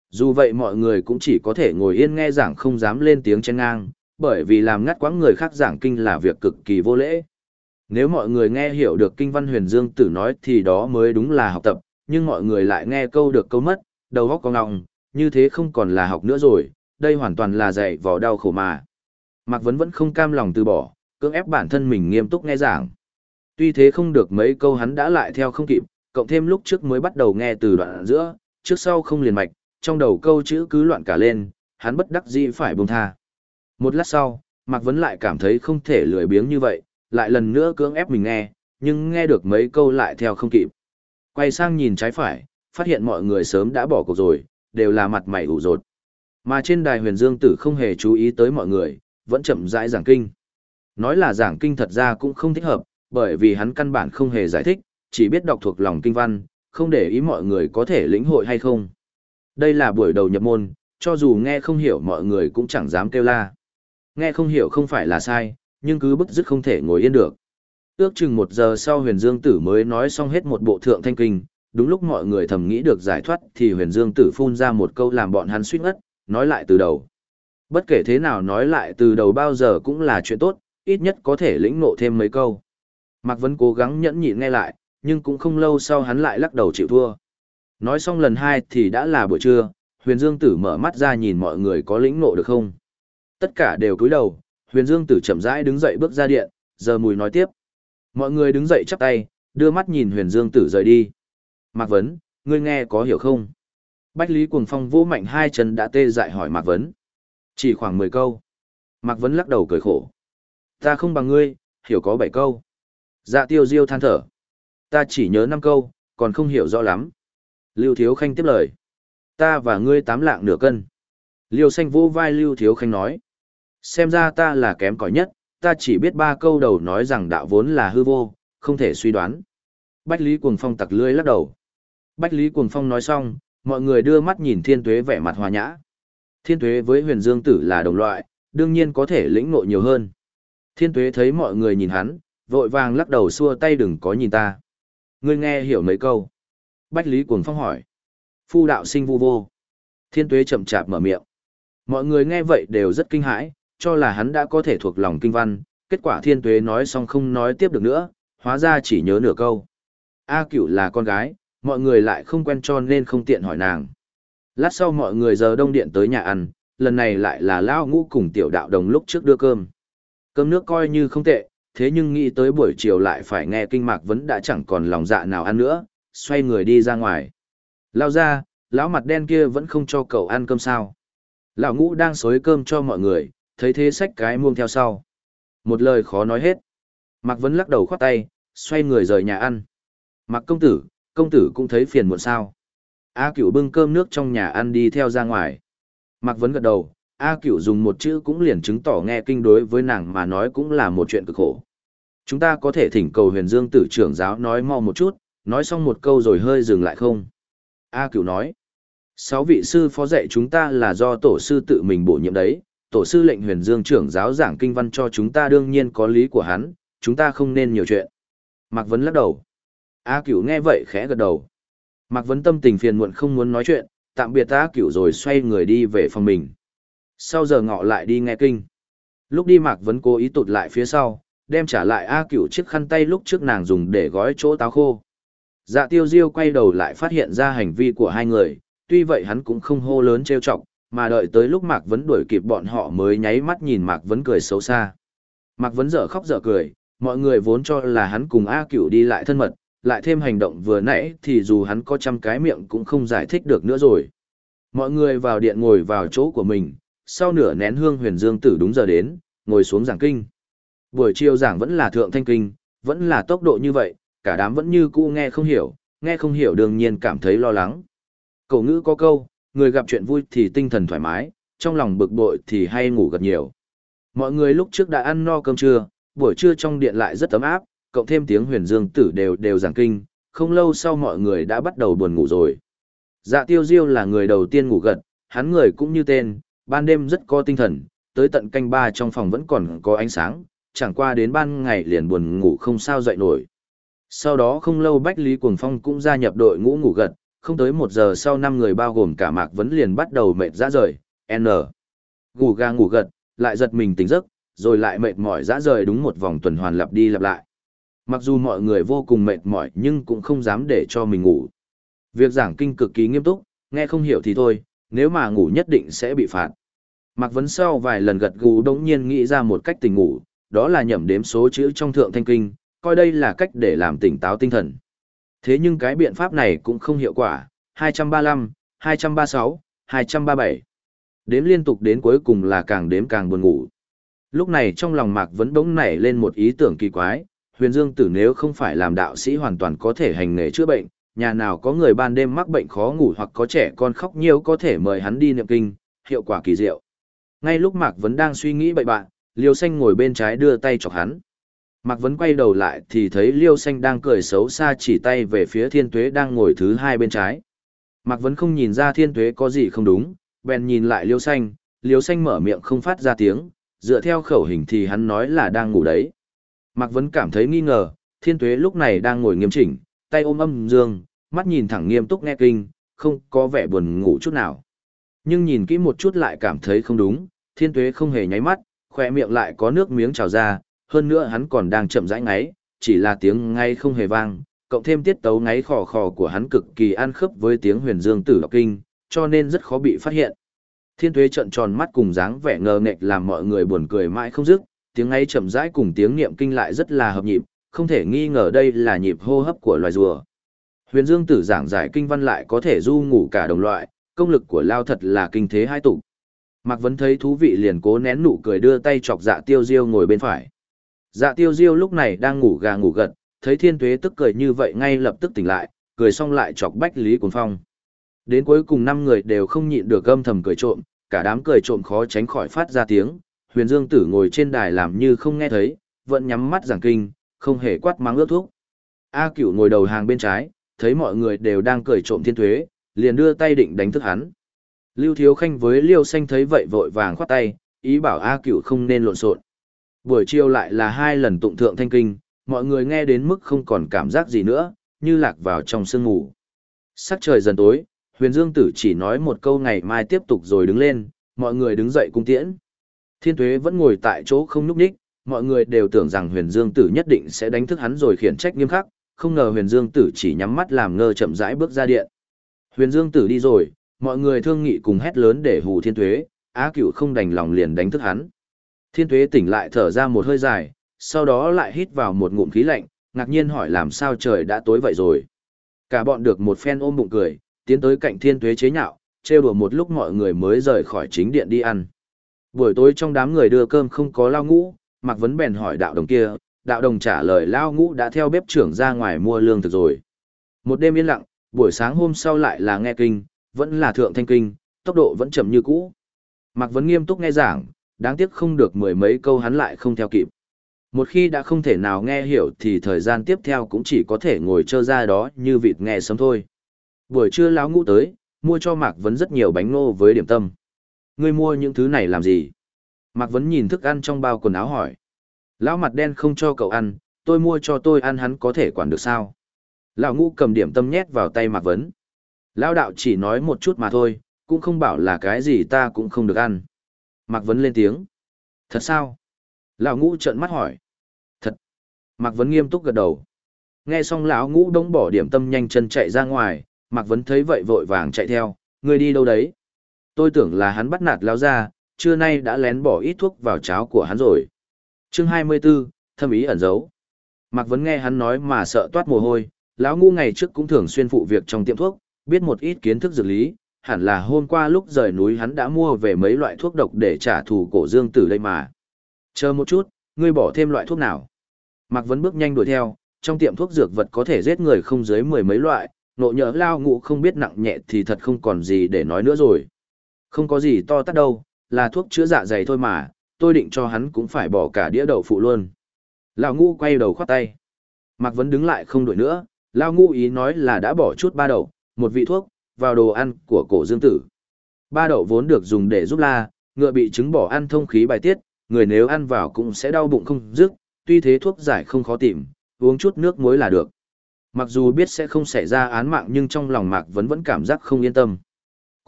Dù vậy mọi người cũng chỉ có thể ngồi yên nghe giảng không dám lên tiếng chen ngang, bởi vì làm ngắt quãng người khác giảng kinh là việc cực kỳ vô lễ. Nếu mọi người nghe hiểu được kinh văn huyền dương tử nói thì đó mới đúng là học tập, nhưng mọi người lại nghe câu được câu mất, đầu óc có ngọng, như thế không còn là học nữa rồi, đây hoàn toàn là dạy vò đau khổ mà. Mạc Vấn vẫn không cam lòng từ bỏ, cưỡng ép bản thân mình nghiêm túc nghe giảng. Tuy thế không được mấy câu hắn đã lại theo không kịp, cộng thêm lúc trước mới bắt đầu nghe từ đoạn giữa, trước sau không liền mạch, trong đầu câu chữ cứ loạn cả lên, hắn bất đắc dĩ phải buông tha. Một lát sau, Mạc Vấn lại cảm thấy không thể lười biếng như vậy, lại lần nữa cưỡng ép mình nghe, nhưng nghe được mấy câu lại theo không kịp. Quay sang nhìn trái phải, phát hiện mọi người sớm đã bỏ cuộc rồi, đều là mặt mày ủ rột. Mà trên đài huyền dương tử không hề chú ý tới mọi người, vẫn chậm rãi giảng kinh. Nói là giảng kinh thật ra cũng không thích hợp, bởi vì hắn căn bản không hề giải thích, chỉ biết đọc thuộc lòng kinh văn, không để ý mọi người có thể lĩnh hội hay không. Đây là buổi đầu nhập môn, cho dù nghe không hiểu mọi người cũng chẳng dám kêu la. Nghe không hiểu không phải là sai, nhưng cứ bức dứt không thể ngồi yên được. Ước chừng một giờ sau huyền dương tử mới nói xong hết một bộ thượng thanh kinh, đúng lúc mọi người thầm nghĩ được giải thoát thì huyền dương tử phun ra một câu làm bọn hắn suýt ngất, nói lại từ đầu. Bất kể thế nào nói lại từ đầu bao giờ cũng là chuyện tốt, ít nhất có thể lĩnh ngộ thêm mấy câu. Mạc Vấn cố gắng nhẫn nhịn nghe lại, nhưng cũng không lâu sau hắn lại lắc đầu chịu thua. Nói xong lần hai thì đã là buổi trưa, huyền dương tử mở mắt ra nhìn mọi người có lĩnh ngộ được không. Tất cả đều cúi đầu, huyền dương tử chậm rãi đứng dậy bước ra điện, giờ mùi nói tiếp. Mọi người đứng dậy chắp tay, đưa mắt nhìn huyền dương tử rời đi. Mạc Vấn, ngươi nghe có hiểu không? Bách Lý Cuồng Phong vô mạnh hai chân đã tê dại hỏi Mạc Vấn. Chỉ khoảng 10 câu. Mạc Vấn lắc đầu cười khổ. Ta không bằng ngươi, hiểu có 7 câu. Dạ tiêu diêu than thở. Ta chỉ nhớ 5 câu, còn không hiểu rõ lắm. Lưu Thiếu Khanh tiếp lời. Ta và ngươi tám lạng nửa cân. Liêu xanh vô vai Lưu Thiếu Khanh nói. Xem ra ta là kém cỏi nhất, ta chỉ biết ba câu đầu nói rằng đạo vốn là hư vô, không thể suy đoán. Bách Lý Cuồng Phong tặc lưỡi lắc đầu. Bách Lý Cuồng Phong nói xong, mọi người đưa mắt nhìn Thiên Tuế vẻ mặt hòa nhã. Thiên Tuế với Huyền Dương Tử là đồng loại, đương nhiên có thể lĩnh ngộ nhiều hơn. Thiên Tuế thấy mọi người nhìn hắn, vội vàng lắc đầu xua tay đừng có nhìn ta. Ngươi nghe hiểu mấy câu. Bách Lý Cuồng Phong hỏi. Phu đạo sinh vu vô. Thiên Tuế chậm chạp mở miệng. Mọi người nghe vậy đều rất kinh hãi, cho là hắn đã có thể thuộc lòng kinh văn, kết quả Thiên Tuế nói xong không nói tiếp được nữa, hóa ra chỉ nhớ nửa câu. A Cửu là con gái, mọi người lại không quen cho nên không tiện hỏi nàng. Lát sau mọi người giờ đông điện tới nhà ăn, lần này lại là Lao Ngũ cùng tiểu đạo đồng lúc trước đưa cơm. Cơm nước coi như không tệ, thế nhưng nghĩ tới buổi chiều lại phải nghe kinh mạc vẫn đã chẳng còn lòng dạ nào ăn nữa, xoay người đi ra ngoài. Lao ra, lão mặt đen kia vẫn không cho cậu ăn cơm sao. Lão ngũ đang xối cơm cho mọi người, thấy thế sách cái muông theo sau. Một lời khó nói hết. Mạc Vấn lắc đầu khoát tay, xoay người rời nhà ăn. Mạc công tử, công tử cũng thấy phiền muộn sao. A cửu bưng cơm nước trong nhà ăn đi theo ra ngoài. Mạc Vấn gật đầu, A cửu dùng một chữ cũng liền chứng tỏ nghe kinh đối với nàng mà nói cũng là một chuyện cực khổ. Chúng ta có thể thỉnh cầu huyền dương tử trưởng giáo nói mau một chút, nói xong một câu rồi hơi dừng lại không? A cửu nói. Sáu vị sư phó dạy chúng ta là do tổ sư tự mình bổ nhiệm đấy, tổ sư lệnh huyền dương trưởng giáo giảng kinh văn cho chúng ta đương nhiên có lý của hắn, chúng ta không nên nhiều chuyện. Mạc Vấn lắc đầu. A cửu nghe vậy khẽ gật đầu. Mạc Vấn tâm tình phiền muộn không muốn nói chuyện, tạm biệt ta cửu rồi xoay người đi về phòng mình. Sau giờ ngọ lại đi nghe kinh. Lúc đi Mạc Vấn cố ý tụt lại phía sau, đem trả lại A cửu chiếc khăn tay lúc trước nàng dùng để gói chỗ táo khô. Dạ tiêu diêu quay đầu lại phát hiện ra hành vi của hai người, tuy vậy hắn cũng không hô lớn trêu chọc, mà đợi tới lúc Mạc Vấn đuổi kịp bọn họ mới nháy mắt nhìn Mạc Vấn cười xấu xa. Mạc Vấn dở khóc dở cười, mọi người vốn cho là hắn cùng A Cửu đi lại thân mật, lại thêm hành động vừa nãy thì dù hắn có trăm cái miệng cũng không giải thích được nữa rồi. Mọi người vào điện ngồi vào chỗ của mình, sau nửa nén hương huyền dương tử đúng giờ đến, ngồi xuống giảng kinh. Buổi chiều giảng vẫn là thượng thanh kinh, vẫn là tốc độ như vậy, cả đám vẫn như cũ nghe không hiểu, nghe không hiểu đương nhiên cảm thấy lo lắng. Cổ ngữ có câu, người gặp chuyện vui thì tinh thần thoải mái, trong lòng bực bội thì hay ngủ gật nhiều. Mọi người lúc trước đã ăn no cơm trưa, buổi trưa trong điện lại rất ấm áp, cộng thêm tiếng huyền dương tử đều đều giảng kinh, không lâu sau mọi người đã bắt đầu buồn ngủ rồi. Dạ tiêu diêu là người đầu tiên ngủ gật, hắn người cũng như tên, ban đêm rất có tinh thần, tới tận canh ba trong phòng vẫn còn có ánh sáng, chẳng qua đến ban ngày liền buồn ngủ không sao dậy nổi. Sau đó không lâu Bách Lý Cuồng Phong cũng gia nhập đội ngũ ngủ gật, không tới một giờ sau năm người bao gồm cả Mạc Vấn liền bắt đầu mệt ra rời, N. Ngủ ga ngủ gật, lại giật mình tỉnh giấc, rồi lại mệt mỏi ra rời đúng một vòng tuần hoàn lặp đi lặp lại. Mặc dù mọi người vô cùng mệt mỏi nhưng cũng không dám để cho mình ngủ. Việc giảng kinh cực kỳ nghiêm túc, nghe không hiểu thì thôi, nếu mà ngủ nhất định sẽ bị phạt. Mạc Vấn sau vài lần gật gù đống nhiên nghĩ ra một cách tỉnh ngủ, đó là nhẩm đếm số chữ trong thượng thanh kinh, coi đây là cách để làm tỉnh táo tinh thần. Thế nhưng cái biện pháp này cũng không hiệu quả, 235, 236, 237. Đếm liên tục đến cuối cùng là càng đếm càng buồn ngủ. Lúc này trong lòng Mạc Vấn bỗng nảy lên một ý tưởng kỳ quái, huyền dương tử nếu không phải làm đạo sĩ hoàn toàn có thể hành nghề chữa bệnh, nhà nào có người ban đêm mắc bệnh khó ngủ hoặc có trẻ con khóc nhiều có thể mời hắn đi niệm kinh, hiệu quả kỳ diệu. Ngay lúc Mạc Vấn đang suy nghĩ bậy bạn, Liêu Xanh ngồi bên trái đưa tay chọc hắn. Mạc Vấn quay đầu lại thì thấy Liêu Xanh đang cười xấu xa chỉ tay về phía Thiên Tuế đang ngồi thứ hai bên trái. Mạc Vấn không nhìn ra Thiên Tuế có gì không đúng, bèn nhìn lại Liêu Xanh, Liêu Xanh mở miệng không phát ra tiếng, dựa theo khẩu hình thì hắn nói là đang ngủ đấy. Mạc Vấn cảm thấy nghi ngờ, Thiên Tuế lúc này đang ngồi nghiêm chỉnh, tay ôm âm dương, mắt nhìn thẳng nghiêm túc nghe kinh, không có vẻ buồn ngủ chút nào. Nhưng nhìn kỹ một chút lại cảm thấy không đúng, Thiên Tuế không hề nháy mắt, khỏe miệng lại có nước miếng trào ra, hơn nữa hắn còn đang chậm rãi ngáy, chỉ là tiếng ngay không hề vang, cộng thêm tiết tấu ngáy khò khò của hắn cực kỳ ăn khớp với tiếng huyền dương tử đọc kinh, cho nên rất khó bị phát hiện. Thiên Tuế trợn tròn mắt cùng dáng vẻ ngờ nghệch làm mọi người buồn cười mãi không dứt, tiếng ấy chậm rãi cùng tiếng niệm kinh lại rất là hợp nhịp, không thể nghi ngờ đây là nhịp hô hấp của loài rùa. Huyền Dương Tử giảng giải kinh văn lại có thể du ngủ cả đồng loại, công lực của Lao thật là kinh thế hai tụ. Mạc Vấn thấy thú vị liền cố nén nụ cười đưa tay chọc dạ tiêu diêu ngồi bên phải. Dạ tiêu diêu lúc này đang ngủ gà ngủ gật, thấy thiên tuế tức cười như vậy ngay lập tức tỉnh lại, cười xong lại chọc bách lý cuốn phong. Đến cuối cùng năm người đều không nhịn được âm thầm cười trộm, cả đám cười trộm khó tránh khỏi phát ra tiếng, huyền dương tử ngồi trên đài làm như không nghe thấy, vẫn nhắm mắt giảng kinh, không hề quát mắng ước thuốc. A cửu ngồi đầu hàng bên trái, thấy mọi người đều đang cười trộm thiên thuế, liền đưa tay định đánh thức hắn. Lưu Thiếu Khanh với Liêu Xanh thấy vậy vội vàng khoát tay, ý bảo A cửu không nên lộn xộn. Buổi chiều lại là hai lần tụng thượng thanh kinh, mọi người nghe đến mức không còn cảm giác gì nữa, như lạc vào trong sương ngủ. Sắc trời dần tối, huyền dương tử chỉ nói một câu ngày mai tiếp tục rồi đứng lên, mọi người đứng dậy cung tiễn. Thiên tuế vẫn ngồi tại chỗ không nhúc nhích, mọi người đều tưởng rằng huyền dương tử nhất định sẽ đánh thức hắn rồi khiển trách nghiêm khắc, không ngờ huyền dương tử chỉ nhắm mắt làm ngơ chậm rãi bước ra điện. Huyền dương tử đi rồi, mọi người thương nghị cùng hét lớn để hù thiên tuế, á cửu không đành lòng liền đánh thức hắn. Thiên tuế tỉnh lại thở ra một hơi dài, sau đó lại hít vào một ngụm khí lạnh, ngạc nhiên hỏi làm sao trời đã tối vậy rồi. Cả bọn được một phen ôm bụng cười, tiến tới cạnh thiên tuế chế nhạo, trêu đùa một lúc mọi người mới rời khỏi chính điện đi ăn. Buổi tối trong đám người đưa cơm không có lao ngũ, Mạc Vấn bèn hỏi đạo đồng kia, đạo đồng trả lời lao ngũ đã theo bếp trưởng ra ngoài mua lương thực rồi. Một đêm yên lặng, buổi sáng hôm sau lại là nghe kinh, vẫn là thượng thanh kinh, tốc độ vẫn chậm như cũ. Mạc Vấn nghiêm túc nghe giảng, đáng tiếc không được mười mấy câu hắn lại không theo kịp. Một khi đã không thể nào nghe hiểu thì thời gian tiếp theo cũng chỉ có thể ngồi trơ ra đó như vịt nghe sớm thôi. Buổi trưa lão ngũ tới, mua cho Mạc Vấn rất nhiều bánh ngô với điểm tâm. Ngươi mua những thứ này làm gì? Mạc Vấn nhìn thức ăn trong bao quần áo hỏi. Lão mặt đen không cho cậu ăn, tôi mua cho tôi ăn hắn có thể quản được sao? Lão ngũ cầm điểm tâm nhét vào tay Mạc Vấn. Lão đạo chỉ nói một chút mà thôi, cũng không bảo là cái gì ta cũng không được ăn. Mạc Vấn lên tiếng. Thật sao? Lão ngũ trợn mắt hỏi. Thật. Mạc Vấn nghiêm túc gật đầu. Nghe xong lão ngũ đống bỏ điểm tâm nhanh chân chạy ra ngoài, Mạc Vấn thấy vậy vội vàng chạy theo, người đi đâu đấy? Tôi tưởng là hắn bắt nạt lão ra, trưa nay đã lén bỏ ít thuốc vào cháo của hắn rồi. chương 24, thâm ý ẩn giấu. Mạc Vấn nghe hắn nói mà sợ toát mồ hôi, lão ngu ngày trước cũng thường xuyên phụ việc trong tiệm thuốc, biết một ít kiến thức dược lý, hẳn là hôm qua lúc rời núi hắn đã mua về mấy loại thuốc độc để trả thù cổ dương tử đây mà. Chờ một chút, ngươi bỏ thêm loại thuốc nào? Mạc Vấn bước nhanh đuổi theo, trong tiệm thuốc dược vật có thể giết người không dưới mười mấy loại, nộ nhỡ lao ngụ không biết nặng nhẹ thì thật không còn gì để nói nữa rồi. Không có gì to tát đâu, là thuốc chữa dạ dày thôi mà, tôi định cho hắn cũng phải bỏ cả đĩa đậu phụ luôn. Lão ngu quay đầu khoát tay. Mạc Vấn đứng lại không đuổi nữa, Lão ngu ý nói là đã bỏ chút ba đậu, một vị thuốc, vào đồ ăn của cổ dương tử. Ba đậu vốn được dùng để giúp la, ngựa bị trứng bỏ ăn thông khí bài tiết, người nếu ăn vào cũng sẽ đau bụng không dứt, tuy thế thuốc giải không khó tìm, uống chút nước muối là được. Mặc dù biết sẽ không xảy ra án mạng nhưng trong lòng Mạc Vấn vẫn cảm giác không yên tâm.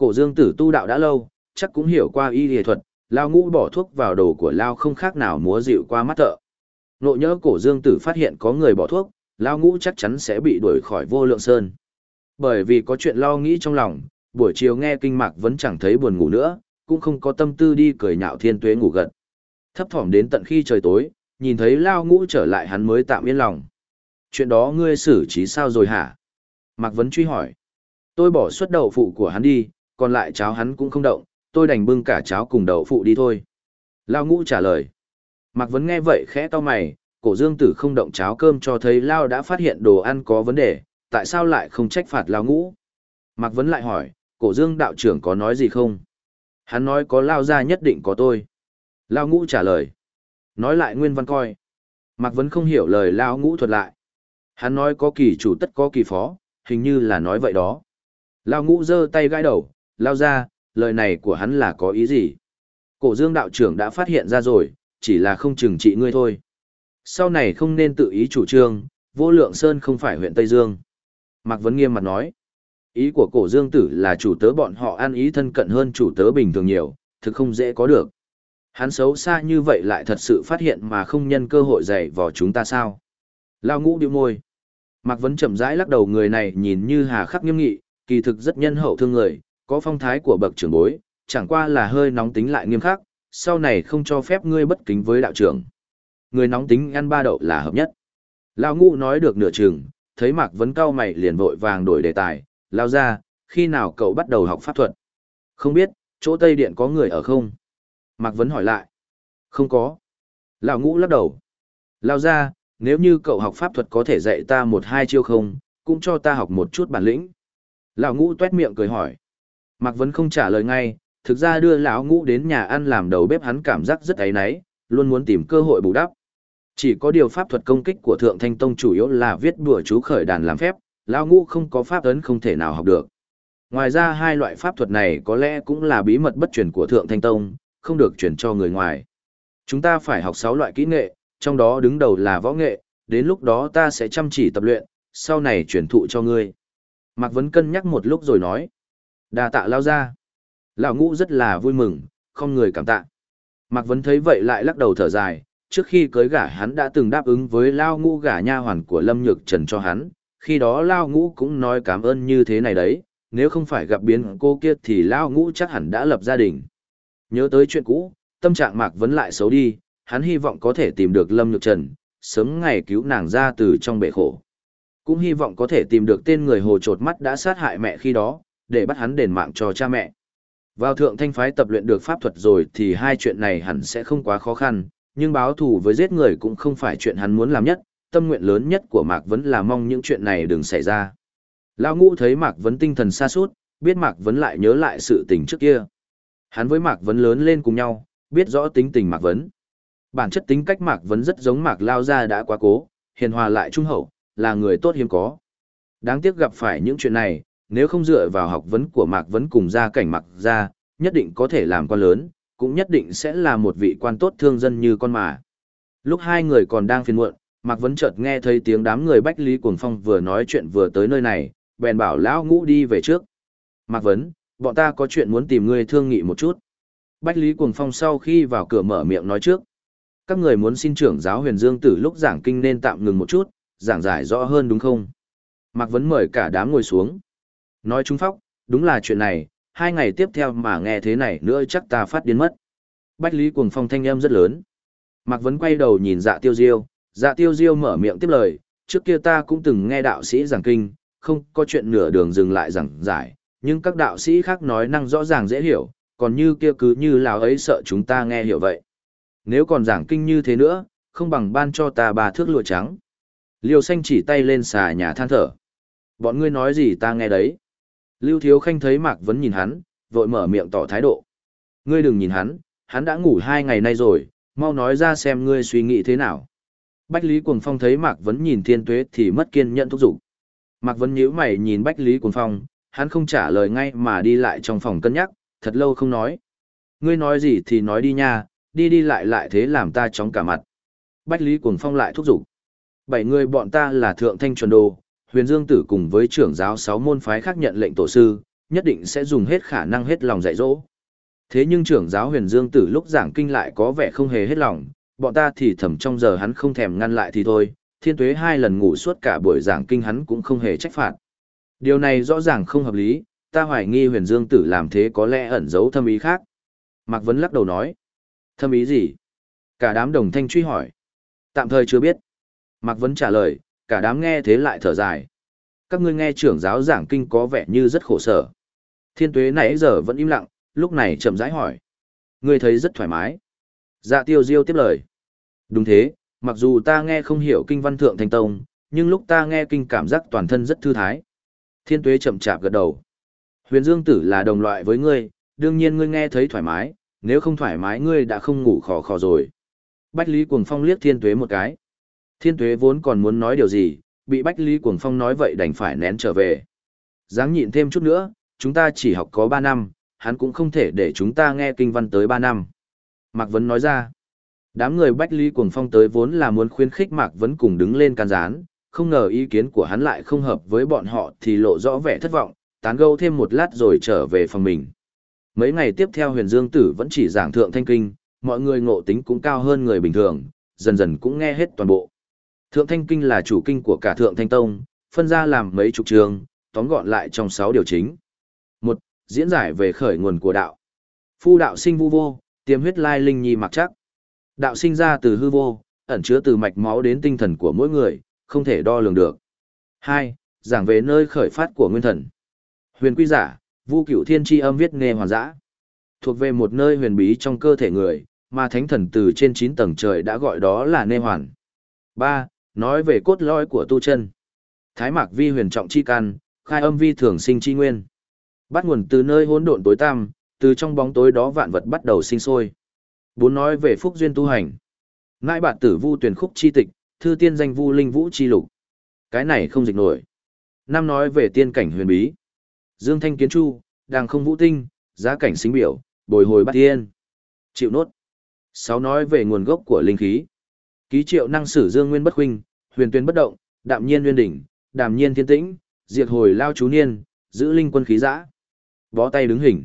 Cổ dương tử tu đạo đã lâu, chắc cũng hiểu qua y y thuật, Lao ngũ bỏ thuốc vào đồ của Lao không khác nào múa dịu qua mắt thợ. Nộ nhớ cổ dương tử phát hiện có người bỏ thuốc, Lao ngũ chắc chắn sẽ bị đuổi khỏi vô lượng sơn. Bởi vì có chuyện lo nghĩ trong lòng, buổi chiều nghe kinh mạc vẫn chẳng thấy buồn ngủ nữa, cũng không có tâm tư đi cười nhạo thiên tuế ngủ gật. Thấp thỏm đến tận khi trời tối, nhìn thấy Lao ngũ trở lại hắn mới tạm yên lòng. Chuyện đó ngươi xử trí sao rồi hả? Mạc Vấn truy hỏi. Tôi bỏ suất đậu phụ của hắn đi, còn lại cháo hắn cũng không động, tôi đành bưng cả cháo cùng đậu phụ đi thôi. Lao ngũ trả lời. Mạc Vấn nghe vậy khẽ to mày, cổ dương tử không động cháo cơm cho thấy Lao đã phát hiện đồ ăn có vấn đề, tại sao lại không trách phạt Lao ngũ? Mạc Vấn lại hỏi, cổ dương đạo trưởng có nói gì không? Hắn nói có Lao ra nhất định có tôi. Lao ngũ trả lời. Nói lại nguyên văn coi. Mạc Vấn không hiểu lời Lao ngũ thuật lại. Hắn nói có kỳ chủ tất có kỳ phó, hình như là nói vậy đó. Lao ngũ giơ tay gãi đầu, lao ra, lời này của hắn là có ý gì? Cổ dương đạo trưởng đã phát hiện ra rồi, chỉ là không chừng trị ngươi thôi. Sau này không nên tự ý chủ trương, vô lượng sơn không phải huyện Tây Dương. Mạc Vấn nghiêm mặt nói. Ý của cổ dương tử là chủ tớ bọn họ ăn ý thân cận hơn chủ tớ bình thường nhiều, thực không dễ có được. Hắn xấu xa như vậy lại thật sự phát hiện mà không nhân cơ hội dạy vào chúng ta sao? Lao ngũ điệu môi. Mạc Vấn chậm rãi lắc đầu người này nhìn như hà khắc nghiêm nghị, kỳ thực rất nhân hậu thương người, có phong thái của bậc trưởng bối, chẳng qua là hơi nóng tính lại nghiêm khắc, sau này không cho phép ngươi bất kính với đạo trưởng. Người nóng tính ăn ba đậu là hợp nhất. Lão ngũ nói được nửa chừng, thấy Mạc Vấn cao mày liền vội vàng đổi đề tài, lao ra, khi nào cậu bắt đầu học pháp thuật? Không biết, chỗ Tây Điện có người ở không? Mạc Vấn hỏi lại. Không có. Lão ngũ lắc đầu. Lao ra, nếu như cậu học pháp thuật có thể dạy ta một hai chiêu không, cũng cho ta học một chút bản lĩnh. Lão ngũ tuét miệng cười hỏi. Mạc Vấn không trả lời ngay, thực ra đưa lão ngũ đến nhà ăn làm đầu bếp hắn cảm giác rất áy náy, luôn muốn tìm cơ hội bù đắp. Chỉ có điều pháp thuật công kích của Thượng Thanh Tông chủ yếu là viết đùa chú khởi đàn làm phép, Lão Ngũ không có pháp ấn không thể nào học được. Ngoài ra hai loại pháp thuật này có lẽ cũng là bí mật bất truyền của Thượng Thanh Tông, không được truyền cho người ngoài. Chúng ta phải học 6 loại kỹ nghệ, trong đó đứng đầu là võ nghệ, đến lúc đó ta sẽ chăm chỉ tập luyện, sau này truyền thụ cho ngươi. Mạc Vấn cân nhắc một lúc rồi nói đa tạ lao ra. Lão ngũ rất là vui mừng, không người cảm tạ. Mạc Vấn thấy vậy lại lắc đầu thở dài, trước khi cưới gả hắn đã từng đáp ứng với Lao ngũ gả nha hoàn của Lâm Nhược Trần cho hắn, khi đó Lao ngũ cũng nói cảm ơn như thế này đấy, nếu không phải gặp biến cô kia thì Lao ngũ chắc hẳn đã lập gia đình. Nhớ tới chuyện cũ, tâm trạng Mạc Vấn lại xấu đi, hắn hy vọng có thể tìm được Lâm Nhược Trần, sớm ngày cứu nàng ra từ trong bể khổ. Cũng hy vọng có thể tìm được tên người hồ chột mắt đã sát hại mẹ khi đó, để bắt hắn đền mạng cho cha mẹ. Vào thượng thanh phái tập luyện được pháp thuật rồi thì hai chuyện này hẳn sẽ không quá khó khăn, nhưng báo thù với giết người cũng không phải chuyện hắn muốn làm nhất, tâm nguyện lớn nhất của Mạc Vấn là mong những chuyện này đừng xảy ra. Lão ngũ thấy Mạc Vấn tinh thần xa suốt, biết Mạc Vấn lại nhớ lại sự tình trước kia. Hắn với Mạc Vấn lớn lên cùng nhau, biết rõ tính tình Mạc Vấn. Bản chất tính cách Mạc Vấn rất giống Mạc Lao Gia đã quá cố, hiền hòa lại trung hậu, là người tốt hiếm có. Đáng tiếc gặp phải những chuyện này, nếu không dựa vào học vấn của Mạc Vấn cùng gia cảnh Mạc Gia, nhất định có thể làm quan lớn, cũng nhất định sẽ là một vị quan tốt thương dân như con mà. Lúc hai người còn đang phiền muộn, Mạc Vấn chợt nghe thấy tiếng đám người Bách Lý Cuồng Phong vừa nói chuyện vừa tới nơi này, bèn bảo lão ngũ đi về trước. Mạc Vấn, bọn ta có chuyện muốn tìm ngươi thương nghị một chút. Bách Lý Cuồng Phong sau khi vào cửa mở miệng nói trước. Các người muốn xin trưởng giáo huyền dương tử lúc giảng kinh nên tạm ngừng một chút, giảng giải rõ hơn đúng không? Mạc Vấn mời cả đám ngồi xuống. Nói chúng phóc, đúng là chuyện này, hai ngày tiếp theo mà nghe thế này nữa chắc ta phát điên mất. Bách Lý Cuồng Phong thanh âm rất lớn. Mạc Vấn quay đầu nhìn dạ tiêu diêu, dạ tiêu diêu mở miệng tiếp lời, trước kia ta cũng từng nghe đạo sĩ giảng kinh, không có chuyện nửa đường dừng lại giảng giải, nhưng các đạo sĩ khác nói năng rõ ràng dễ hiểu, còn như kia cứ như lào ấy sợ chúng ta nghe hiểu vậy. Nếu còn giảng kinh như thế nữa, không bằng ban cho ta bà thước lụa trắng. Liêu xanh chỉ tay lên xà nhà than thở. Bọn ngươi nói gì ta nghe đấy. Lưu Thiếu Khanh thấy Mạc Vấn nhìn hắn, vội mở miệng tỏ thái độ. Ngươi đừng nhìn hắn, hắn đã ngủ hai ngày nay rồi, mau nói ra xem ngươi suy nghĩ thế nào. Bách Lý Cuồng Phong thấy Mạc Vấn nhìn Thiên Tuế thì mất kiên nhẫn thúc giục. Mạc Vấn nhíu mày nhìn Bách Lý Cuồng Phong, hắn không trả lời ngay mà đi lại trong phòng cân nhắc, thật lâu không nói. Ngươi nói gì thì nói đi nha, đi đi lại lại thế làm ta chóng cả mặt. Bách Lý Cuồng Phong lại thúc giục. Bảy người bọn ta là thượng thanh chuẩn đồ, huyền dương tử cùng với trưởng giáo sáu môn phái khác nhận lệnh tổ sư, nhất định sẽ dùng hết khả năng hết lòng dạy dỗ. Thế nhưng trưởng giáo huyền dương tử lúc giảng kinh lại có vẻ không hề hết lòng, bọn ta thì thầm trong giờ hắn không thèm ngăn lại thì thôi, thiên tuế hai lần ngủ suốt cả buổi giảng kinh hắn cũng không hề trách phạt. Điều này rõ ràng không hợp lý, ta hoài nghi huyền dương tử làm thế có lẽ ẩn giấu thâm ý khác. Mạc Vấn lắc đầu nói. Thâm ý gì? Cả đám đồng thanh truy hỏi. Tạm thời chưa biết. Mạc Vấn trả lời, cả đám nghe thế lại thở dài. Các ngươi nghe trưởng giáo giảng kinh có vẻ như rất khổ sở. Thiên tuế nãy giờ vẫn im lặng, lúc này chậm rãi hỏi. Ngươi thấy rất thoải mái. Dạ tiêu diêu tiếp lời. Đúng thế, mặc dù ta nghe không hiểu kinh văn thượng thành tông, nhưng lúc ta nghe kinh cảm giác toàn thân rất thư thái. Thiên tuế chậm chạp gật đầu. Huyền Dương Tử là đồng loại với ngươi, đương nhiên ngươi nghe thấy thoải mái, nếu không thoải mái ngươi đã không ngủ khò khò rồi. Bách Lý Cuồng Phong liếc Thiên Tuế một cái. Thiên Tuế vốn còn muốn nói điều gì, bị Bách Lý Cuồng Phong nói vậy đành phải nén trở về. Dáng nhịn thêm chút nữa, chúng ta chỉ học có 3 năm, hắn cũng không thể để chúng ta nghe kinh văn tới 3 năm. Mạc Vấn nói ra. Đám người Bách Lý Cuồng Phong tới vốn là muốn khuyến khích Mạc Vấn cùng đứng lên can gián, không ngờ ý kiến của hắn lại không hợp với bọn họ thì lộ rõ vẻ thất vọng, tán gẫu thêm một lát rồi trở về phòng mình. Mấy ngày tiếp theo huyền dương tử vẫn chỉ giảng thượng thanh kinh, mọi người ngộ tính cũng cao hơn người bình thường, dần dần cũng nghe hết toàn bộ. Thượng thanh kinh là chủ kinh của cả thượng thanh tông, phân ra làm mấy chục trường, tóm gọn lại trong sáu điều chính. một Diễn giải về khởi nguồn của đạo. Phu đạo sinh vu vô, tiềm huyết lai linh nhi mặc chắc. Đạo sinh ra từ hư vô, ẩn chứa từ mạch máu đến tinh thần của mỗi người, không thể đo lường được. 2. Giảng về nơi khởi phát của nguyên thần. Huyền quy giả, Vu Cửu Thiên chi âm viết nghe hoàn dã. Thuộc về một nơi huyền bí trong cơ thể người, mà thánh thần từ trên 9 tầng trời đã gọi đó là nê hoàn. 3. Nói về cốt lõi của tu chân. Thái mạc vi huyền trọng chi căn khai âm vi thường sinh chi nguyên. Bắt nguồn từ nơi hỗn độn tối tăm, từ trong bóng tối đó vạn vật bắt đầu sinh sôi. Bốn nói về phúc duyên tu hành. Ngãi bạn tử vu tuyển khúc chi tịch, thư tiên danh vu linh vũ chi lục. Cái này không dịch nổi. Năm nói về tiên cảnh huyền bí. Dương Thanh Kiến Chu, đàng không vũ tinh, giá cảnh sinh biểu, bồi hồi bắt tiên. Chịu nốt. Sáu nói về nguồn gốc của linh khí. Ký triệu năng sử dương nguyên bất huynh, huyền tuyên bất động, đạm nhiên nguyên đỉnh, đàm nhiên thiên tĩnh, diệt hồi lao chú niên, giữ linh quân khí giã. Bó tay đứng hình.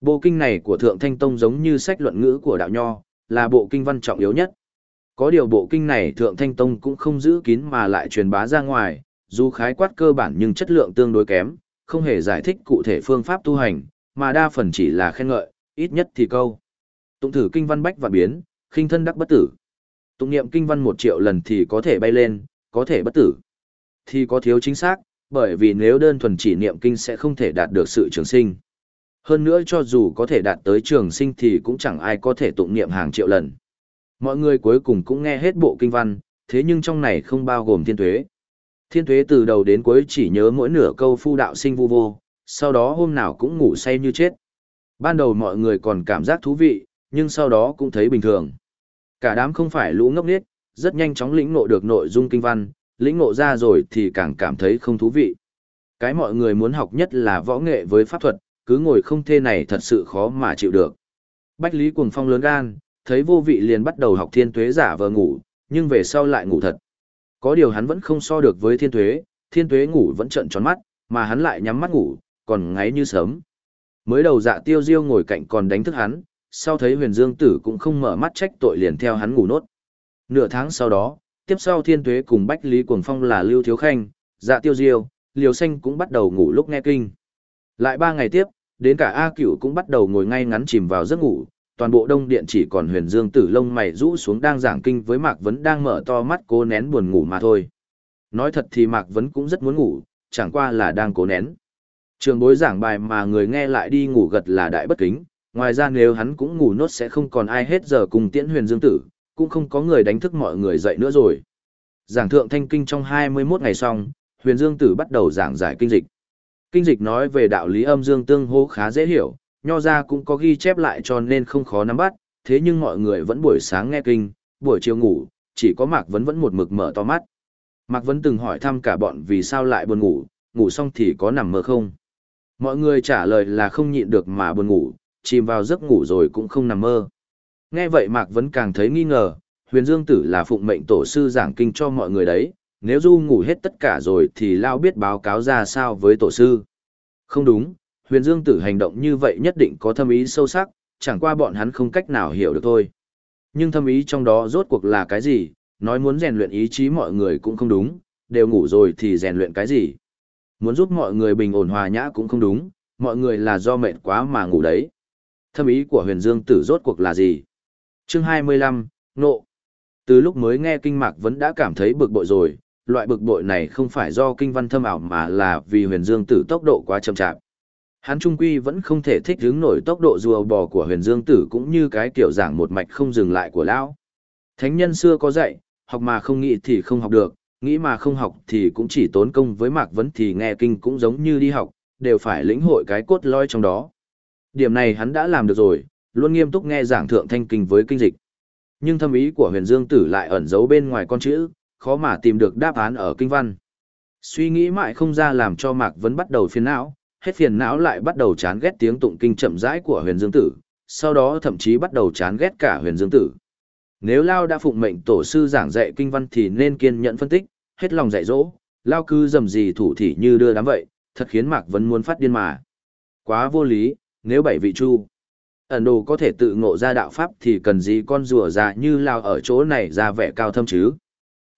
Bộ kinh này của Thượng Thanh Tông giống như sách luận ngữ của đạo nho, là bộ kinh văn trọng yếu nhất. Có điều bộ kinh này Thượng Thanh Tông cũng không giữ kín mà lại truyền bá ra ngoài, dù khái quát cơ bản nhưng chất lượng tương đối kém, không hề giải thích cụ thể phương pháp tu hành, mà đa phần chỉ là khen ngợi, ít nhất thì câu. Tụng thử kinh văn bách và biến, khinh thân đắc bất tử. Tụng niệm kinh văn một triệu lần thì có thể bay lên, có thể bất tử. Thì có thiếu chính xác, bởi vì nếu đơn thuần chỉ niệm kinh sẽ không thể đạt được sự trường sinh. Hơn nữa cho dù có thể đạt tới trường sinh thì cũng chẳng ai có thể tụng niệm hàng triệu lần. Mọi người cuối cùng cũng nghe hết bộ kinh văn, thế nhưng trong này không bao gồm thiên tuế. Thiên tuế từ đầu đến cuối chỉ nhớ mỗi nửa câu phu đạo sinh vu vô, sau đó hôm nào cũng ngủ say như chết. Ban đầu mọi người còn cảm giác thú vị, nhưng sau đó cũng thấy bình thường. Cả đám không phải lũ ngốc nghếch, rất nhanh chóng lĩnh ngộ được nội dung kinh văn, lĩnh ngộ ra rồi thì càng cảm thấy không thú vị. Cái mọi người muốn học nhất là võ nghệ với pháp thuật, cứ ngồi không thê này thật sự khó mà chịu được. Bách Lý Cuồng Phong lớn gan, thấy vô vị liền bắt đầu học thiên tuế giả vờ ngủ, nhưng về sau lại ngủ thật. Có điều hắn vẫn không so được với thiên tuế, thiên tuế ngủ vẫn trận tròn mắt, mà hắn lại nhắm mắt ngủ, còn ngáy như sớm. Mới đầu dạ tiêu diêu ngồi cạnh còn đánh thức hắn, sau thấy huyền dương tử cũng không mở mắt trách tội liền theo hắn ngủ nốt. Nửa tháng sau đó, tiếp sau thiên tuế cùng Bách Lý Cuồng Phong là Lưu Thiếu Khanh, dạ tiêu diêu, liều xanh cũng bắt đầu ngủ lúc nghe kinh. Lại ba ngày tiếp, đến cả A cửu cũng bắt đầu ngồi ngay ngắn chìm vào giấc ngủ, toàn bộ đông điện chỉ còn huyền dương tử lông mày rũ xuống đang giảng kinh với Mạc Vấn đang mở to mắt cố nén buồn ngủ mà thôi. Nói thật thì Mạc Vấn cũng rất muốn ngủ, chẳng qua là đang cố nén. Trường bối giảng bài mà người nghe lại đi ngủ gật là đại bất kính, ngoài ra nếu hắn cũng ngủ nốt sẽ không còn ai hết giờ cùng tiễn huyền dương tử, cũng không có người đánh thức mọi người dậy nữa rồi. Giảng thượng thanh kinh trong 21 ngày xong, huyền dương tử bắt đầu giảng giải kinh dịch. Kinh dịch nói về đạo lý âm dương tương hô khá dễ hiểu, nho ra cũng có ghi chép lại cho nên không khó nắm bắt, thế nhưng mọi người vẫn buổi sáng nghe kinh, buổi chiều ngủ, chỉ có Mạc Vấn vẫn một mực mở to mắt. Mạc Vấn từng hỏi thăm cả bọn vì sao lại buồn ngủ, ngủ xong thì có nằm mơ không. Mọi người trả lời là không nhịn được mà buồn ngủ, chìm vào giấc ngủ rồi cũng không nằm mơ. Nghe vậy Mạc Vấn càng thấy nghi ngờ, huyền dương tử là phụng mệnh tổ sư giảng kinh cho mọi người đấy, nếu du ngủ hết tất cả rồi thì Lao biết báo cáo ra sao với tổ sư. Không đúng, huyền dương tử hành động như vậy nhất định có thâm ý sâu sắc, chẳng qua bọn hắn không cách nào hiểu được thôi. Nhưng thâm ý trong đó rốt cuộc là cái gì, nói muốn rèn luyện ý chí mọi người cũng không đúng, đều ngủ rồi thì rèn luyện cái gì. Muốn giúp mọi người bình ổn hòa nhã cũng không đúng, mọi người là do mệt quá mà ngủ đấy. Thâm ý của huyền dương tử rốt cuộc là gì? Chương 25, Nộ. Từ lúc mới nghe kinh mạc vẫn đã cảm thấy bực bội rồi, loại bực bội này không phải do kinh văn thâm ảo mà là vì huyền dương tử tốc độ quá chậm chạp. Hắn trung quy vẫn không thể thích hướng nổi tốc độ rùa bò của huyền dương tử cũng như cái kiểu giảng một mạch không dừng lại của lão. Thánh nhân xưa có dạy, học mà không nghĩ thì không học được, nghĩ mà không học thì cũng chỉ tốn công với mạc vấn thì nghe kinh cũng giống như đi học, đều phải lĩnh hội cái cốt lõi trong đó. Điểm này hắn đã làm được rồi, luôn nghiêm túc nghe giảng thượng thanh kinh với kinh dịch. Nhưng thâm ý của huyền dương tử lại ẩn giấu bên ngoài con chữ, khó mà tìm được đáp án ở kinh văn. Suy nghĩ mãi không ra làm cho Mạc Vấn bắt đầu phiền não, hết phiền não lại bắt đầu chán ghét tiếng tụng kinh chậm rãi của huyền dương tử, sau đó thậm chí bắt đầu chán ghét cả huyền dương tử. Nếu Lao đã phụng mệnh tổ sư giảng dạy kinh văn thì nên kiên nhẫn phân tích, hết lòng dạy dỗ, Lao cứ dầm gì thủ thỉ như đưa đám vậy, thật khiến Mạc Vấn muốn phát điên mà. Quá vô lý, nếu bảy vị chu. Ẩn đồ có thể tự ngộ ra đạo pháp thì cần gì con rùa già như Lao ở chỗ này ra vẻ cao thâm chứ.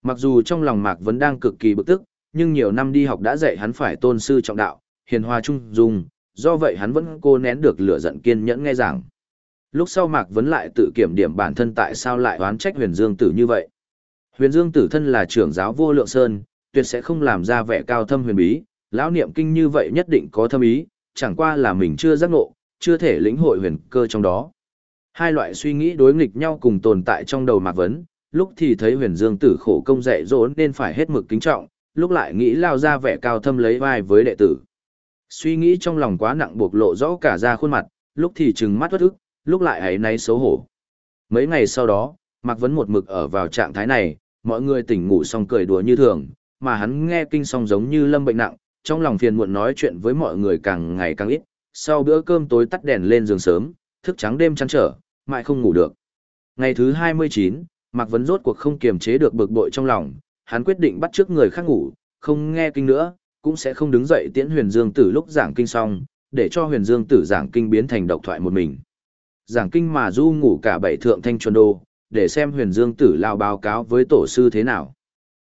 Mặc dù trong lòng Mạc vẫn đang cực kỳ bực tức, nhưng nhiều năm đi học đã dạy hắn phải tôn sư trọng đạo, hiền hòa trung dung, do vậy hắn vẫn cô nén được lửa giận kiên nhẫn nghe giảng. Lúc sau Mạc Vấn lại tự kiểm điểm bản thân tại sao lại oán trách huyền dương tử như vậy. Huyền dương tử thân là trưởng giáo vô lượng sơn, tuyệt sẽ không làm ra vẻ cao thâm huyền bí, lão niệm kinh như vậy nhất định có thâm ý, chẳng qua là mình chưa giác ngộ, chưa thể lĩnh hội huyền cơ trong đó. Hai loại suy nghĩ đối nghịch nhau cùng tồn tại trong đầu Mạc Vấn, lúc thì thấy huyền dương tử khổ công dạy dỗ nên phải hết mực kính trọng, lúc lại nghĩ lao ra vẻ cao thâm lấy vai với đệ tử. Suy nghĩ trong lòng quá nặng buộc lộ rõ cả ra khuôn mặt, lúc thì trừng mắt bất ức, lúc lại ấy nay xấu hổ. Mấy ngày sau đó, Mạc Vấn một mực ở vào trạng thái này, mọi người tỉnh ngủ xong cười đùa như thường, mà hắn nghe kinh xong giống như lâm bệnh nặng, trong lòng phiền muộn nói chuyện với mọi người càng ngày càng ít, sau bữa cơm tối tắt đèn lên giường sớm, thức trắng đêm chăn trở, mãi không ngủ được. Ngày thứ 29, Mạc Vấn rốt cuộc không kiềm chế được bực bội trong lòng, hắn quyết định bắt trước người khác ngủ, không nghe kinh nữa, cũng sẽ không đứng dậy tiễn huyền dương tử lúc giảng kinh xong, để cho huyền dương tử giảng kinh biến thành độc thoại một mình. Giảng kinh mà du ngủ cả bảy thượng thanh chuẩn đô, để xem huyền dương tử lao báo cáo với tổ sư thế nào.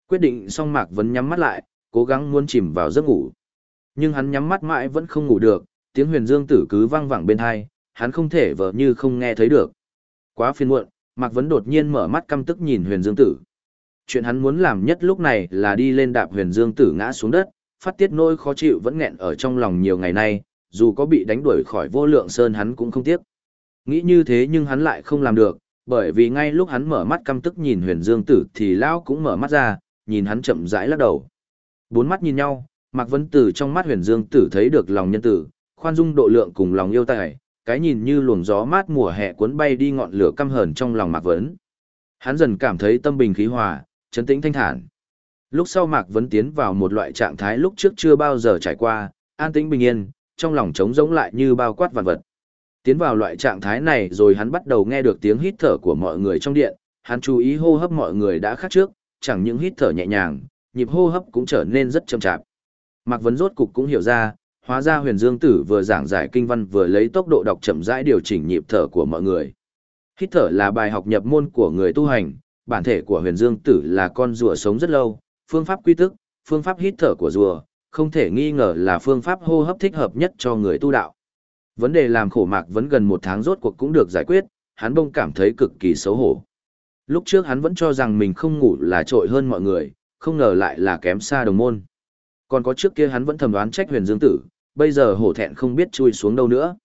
Quyết định xong Mạc Vấn nhắm mắt lại, cố gắng muốn chìm vào giấc ngủ. Nhưng hắn nhắm mắt mãi vẫn không ngủ được, tiếng huyền dương tử cứ vang vẳng bên hai, hắn không thể vờ như không nghe thấy được. Quá phiền muộn, Mạc Vấn đột nhiên mở mắt căm tức nhìn huyền dương tử. Chuyện hắn muốn làm nhất lúc này là đi lên đạp huyền dương tử ngã xuống đất, phát tiết nỗi khó chịu vẫn nghẹn ở trong lòng nhiều ngày nay, dù có bị đánh đuổi khỏi vô lượng sơn hắn cũng không tiếc. Nghĩ như thế nhưng hắn lại không làm được, bởi vì ngay lúc hắn mở mắt căm tức nhìn huyền dương tử thì lão cũng mở mắt ra, nhìn hắn chậm rãi lắc đầu. Bốn mắt nhìn nhau, Mạc Vấn Tử trong mắt huyền dương tử thấy được lòng nhân tử, khoan dung độ lượng cùng lòng yêu tài, cái nhìn như luồng gió mát mùa hè cuốn bay đi ngọn lửa căm hờn trong lòng Mạc Vấn. Hắn dần cảm thấy tâm bình khí hòa, trấn tĩnh thanh thản. Lúc sau Mạc Vấn tiến vào một loại trạng thái lúc trước chưa bao giờ trải qua, an tĩnh bình yên, trong lòng trống rỗng lại như bao quát vạn vật. Tiến vào loại trạng thái này rồi hắn bắt đầu nghe được tiếng hít thở của mọi người trong điện, hắn chú ý hô hấp mọi người đã khác trước, chẳng những hít thở nhẹ nhàng, nhịp hô hấp cũng trở nên rất chậm chạp. Mạc Vấn rốt cục cũng hiểu ra, hóa ra huyền dương tử vừa giảng giải kinh văn vừa lấy tốc độ đọc chậm rãi điều chỉnh nhịp thở của mọi người. Hít thở là bài học nhập môn của người tu hành, bản thể của huyền dương tử là con rùa sống rất lâu, phương pháp quy tức, phương pháp hít thở của rùa, không thể nghi ngờ là phương pháp hô hấp thích hợp nhất cho người tu đạo. Vấn đề làm khổ mạc vẫn gần một tháng rốt cuộc cũng được giải quyết, hắn bông cảm thấy cực kỳ xấu hổ. Lúc trước hắn vẫn cho rằng mình không ngủ là trội hơn mọi người, không ngờ lại là kém xa đồng môn. Còn có trước kia hắn vẫn thầm đoán trách huyền dương tử, bây giờ hổ thẹn không biết chui xuống đâu nữa.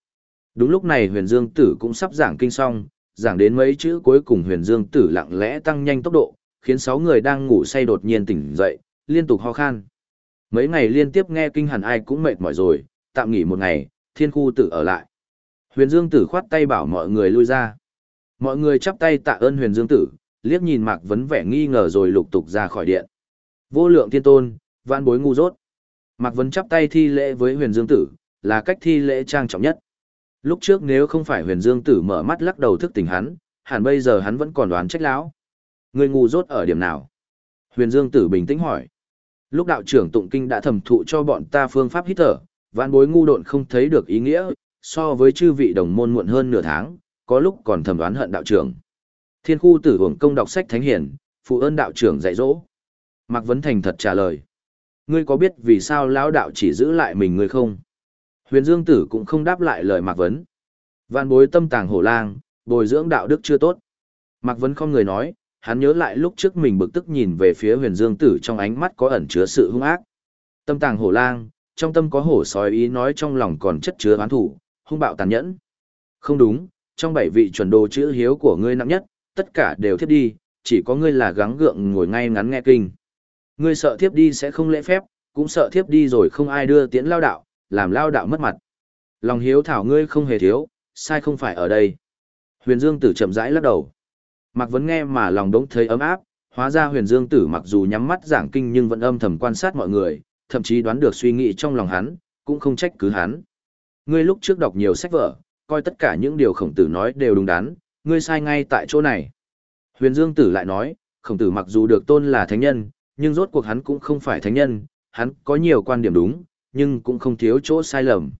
Đúng lúc này huyền dương tử cũng sắp giảng kinh xong, giảng đến mấy chữ cuối cùng huyền dương tử lặng lẽ tăng nhanh tốc độ, khiến sáu người đang ngủ say đột nhiên tỉnh dậy, liên tục ho khan. Mấy ngày liên tiếp nghe kinh hẳn ai cũng mệt mỏi rồi, tạm nghỉ một ngày, thiên khu tử ở lại. Huyền Dương tử khoát tay bảo mọi người lui ra. Mọi người chắp tay tạ ơn huyền Dương tử, liếc nhìn Mạc Vấn vẻ nghi ngờ rồi lục tục ra khỏi điện. Vô lượng thiên tôn, vạn bối ngu dốt. Mạc Vấn chắp tay thi lễ với huyền Dương tử, là cách thi lễ trang trọng nhất. Lúc trước nếu không phải huyền Dương tử mở mắt lắc đầu thức tỉnh hắn, hẳn bây giờ hắn vẫn còn đoán trách lão. Người ngu dốt ở điểm nào? Huyền Dương tử bình tĩnh hỏi. Lúc đạo trưởng tụng kinh đã thẩm thụ cho bọn ta phương pháp hít thở, vạn bối ngu độn không thấy được ý nghĩa, so với chư vị đồng môn muộn hơn nửa tháng, có lúc còn thẩm đoán hận đạo trưởng. Thiên khu tử hưởng công đọc sách thánh hiển, phụ ơn đạo trưởng dạy dỗ. Mạc Vấn Thành thật trả lời. Ngươi có biết vì sao lão đạo chỉ giữ lại mình ngươi không? Huyền Dương Tử cũng không đáp lại lời Mạc Vấn. Vạn bối tâm tàng hổ lang, bồi dưỡng đạo đức chưa tốt. Mạc Vấn không người nói, hắn nhớ lại lúc trước mình bực tức nhìn về phía huyền Dương Tử trong ánh mắt có ẩn chứa sự hung ác. Tâm tàng hổ lang, trong tâm có hổ sói ý nói trong lòng còn chất chứa oán thủ, hung bạo tàn nhẫn. Không đúng, trong bảy vị chuẩn đồ chữ hiếu của ngươi nặng nhất, tất cả đều thiết đi, chỉ có ngươi là gắng gượng ngồi ngay ngắn nghe kinh. Ngươi sợ thiếp đi sẽ không lễ phép, cũng sợ thiếp đi rồi không ai đưa tiễn lao đạo, làm lao đạo mất mặt. Lòng hiếu thảo ngươi không hề thiếu, sai không phải ở đây. Huyền Dương Tử chậm rãi lắc đầu. Mạc Vấn nghe mà lòng đống thấy ấm áp, hóa ra Huyền Dương Tử mặc dù nhắm mắt giảng kinh nhưng vẫn âm thầm quan sát mọi người, thậm chí đoán được suy nghĩ trong lòng hắn, cũng không trách cứ hắn. Ngươi lúc trước đọc nhiều sách vở, coi tất cả những điều khổng tử nói đều đúng đắn, ngươi sai ngay tại chỗ này. Huyền Dương Tử lại nói, khổng tử mặc dù được tôn là thánh nhân, nhưng rốt cuộc hắn cũng không phải thánh nhân, hắn có nhiều quan điểm đúng, nhưng cũng không thiếu chỗ sai lầm.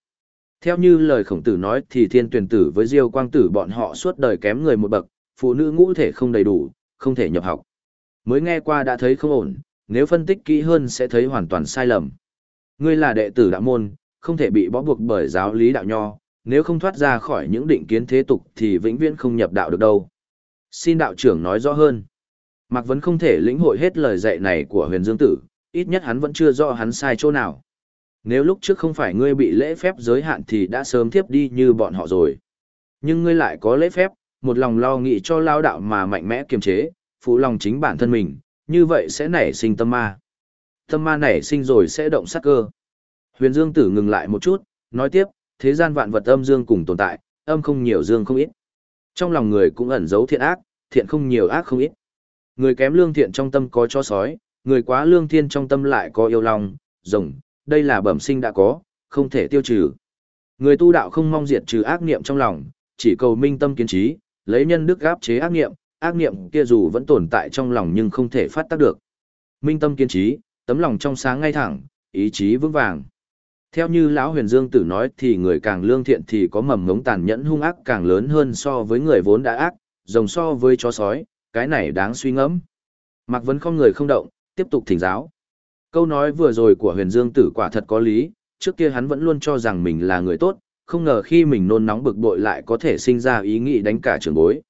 Theo như lời khổng tử nói thì thiên tuyển tử với diêu quang tử bọn họ suốt đời kém người một bậc, phụ nữ ngũ thể không đầy đủ, không thể nhập học. Mới nghe qua đã thấy không ổn, nếu phân tích kỹ hơn sẽ thấy hoàn toàn sai lầm. Ngươi là đệ tử đạo môn, không thể bị bó buộc bởi giáo lý đạo nho, nếu không thoát ra khỏi những định kiến thế tục thì vĩnh viễn không nhập đạo được đâu. Xin đạo trưởng nói rõ hơn. Mạc Vấn không thể lĩnh hội hết lời dạy này của huyền dương tử, ít nhất hắn vẫn chưa rõ hắn sai chỗ nào. Nếu lúc trước không phải ngươi bị lễ phép giới hạn thì đã sớm tiếp đi như bọn họ rồi. Nhưng ngươi lại có lễ phép, một lòng lo nghĩ cho lao đạo mà mạnh mẽ kiềm chế, phụ lòng chính bản thân mình, như vậy sẽ nảy sinh tâm ma. Tâm ma nảy sinh rồi sẽ động sát cơ. Huyền Dương Tử ngừng lại một chút, nói tiếp, thế gian vạn vật âm dương cùng tồn tại, âm không nhiều dương không ít. Trong lòng người cũng ẩn giấu thiện ác, thiện không nhiều ác không ít. Người kém lương thiện trong tâm có cho sói, người quá lương thiên trong tâm lại có yêu lòng, rồng, đây là bẩm sinh đã có, không thể tiêu trừ. Người tu đạo không mong diệt trừ ác niệm trong lòng, chỉ cầu minh tâm kiến trí, lấy nhân đức gáp chế ác niệm, ác niệm kia dù vẫn tồn tại trong lòng nhưng không thể phát tác được. Minh tâm kiến trí, tấm lòng trong sáng ngay thẳng, ý chí vững vàng. Theo như lão Huyền Dương Tử nói thì người càng lương thiện thì có mầm ngống tàn nhẫn hung ác càng lớn hơn so với người vốn đã ác, rồng so với chó sói, cái này đáng suy ngẫm. Mạc Vấn không người không động, tiếp tục thỉnh giáo. Câu nói vừa rồi của Huyền Dương Tử quả thật có lý, trước kia hắn vẫn luôn cho rằng mình là người tốt, không ngờ khi mình nôn nóng bực bội lại có thể sinh ra ý nghĩ đánh cả trường bối.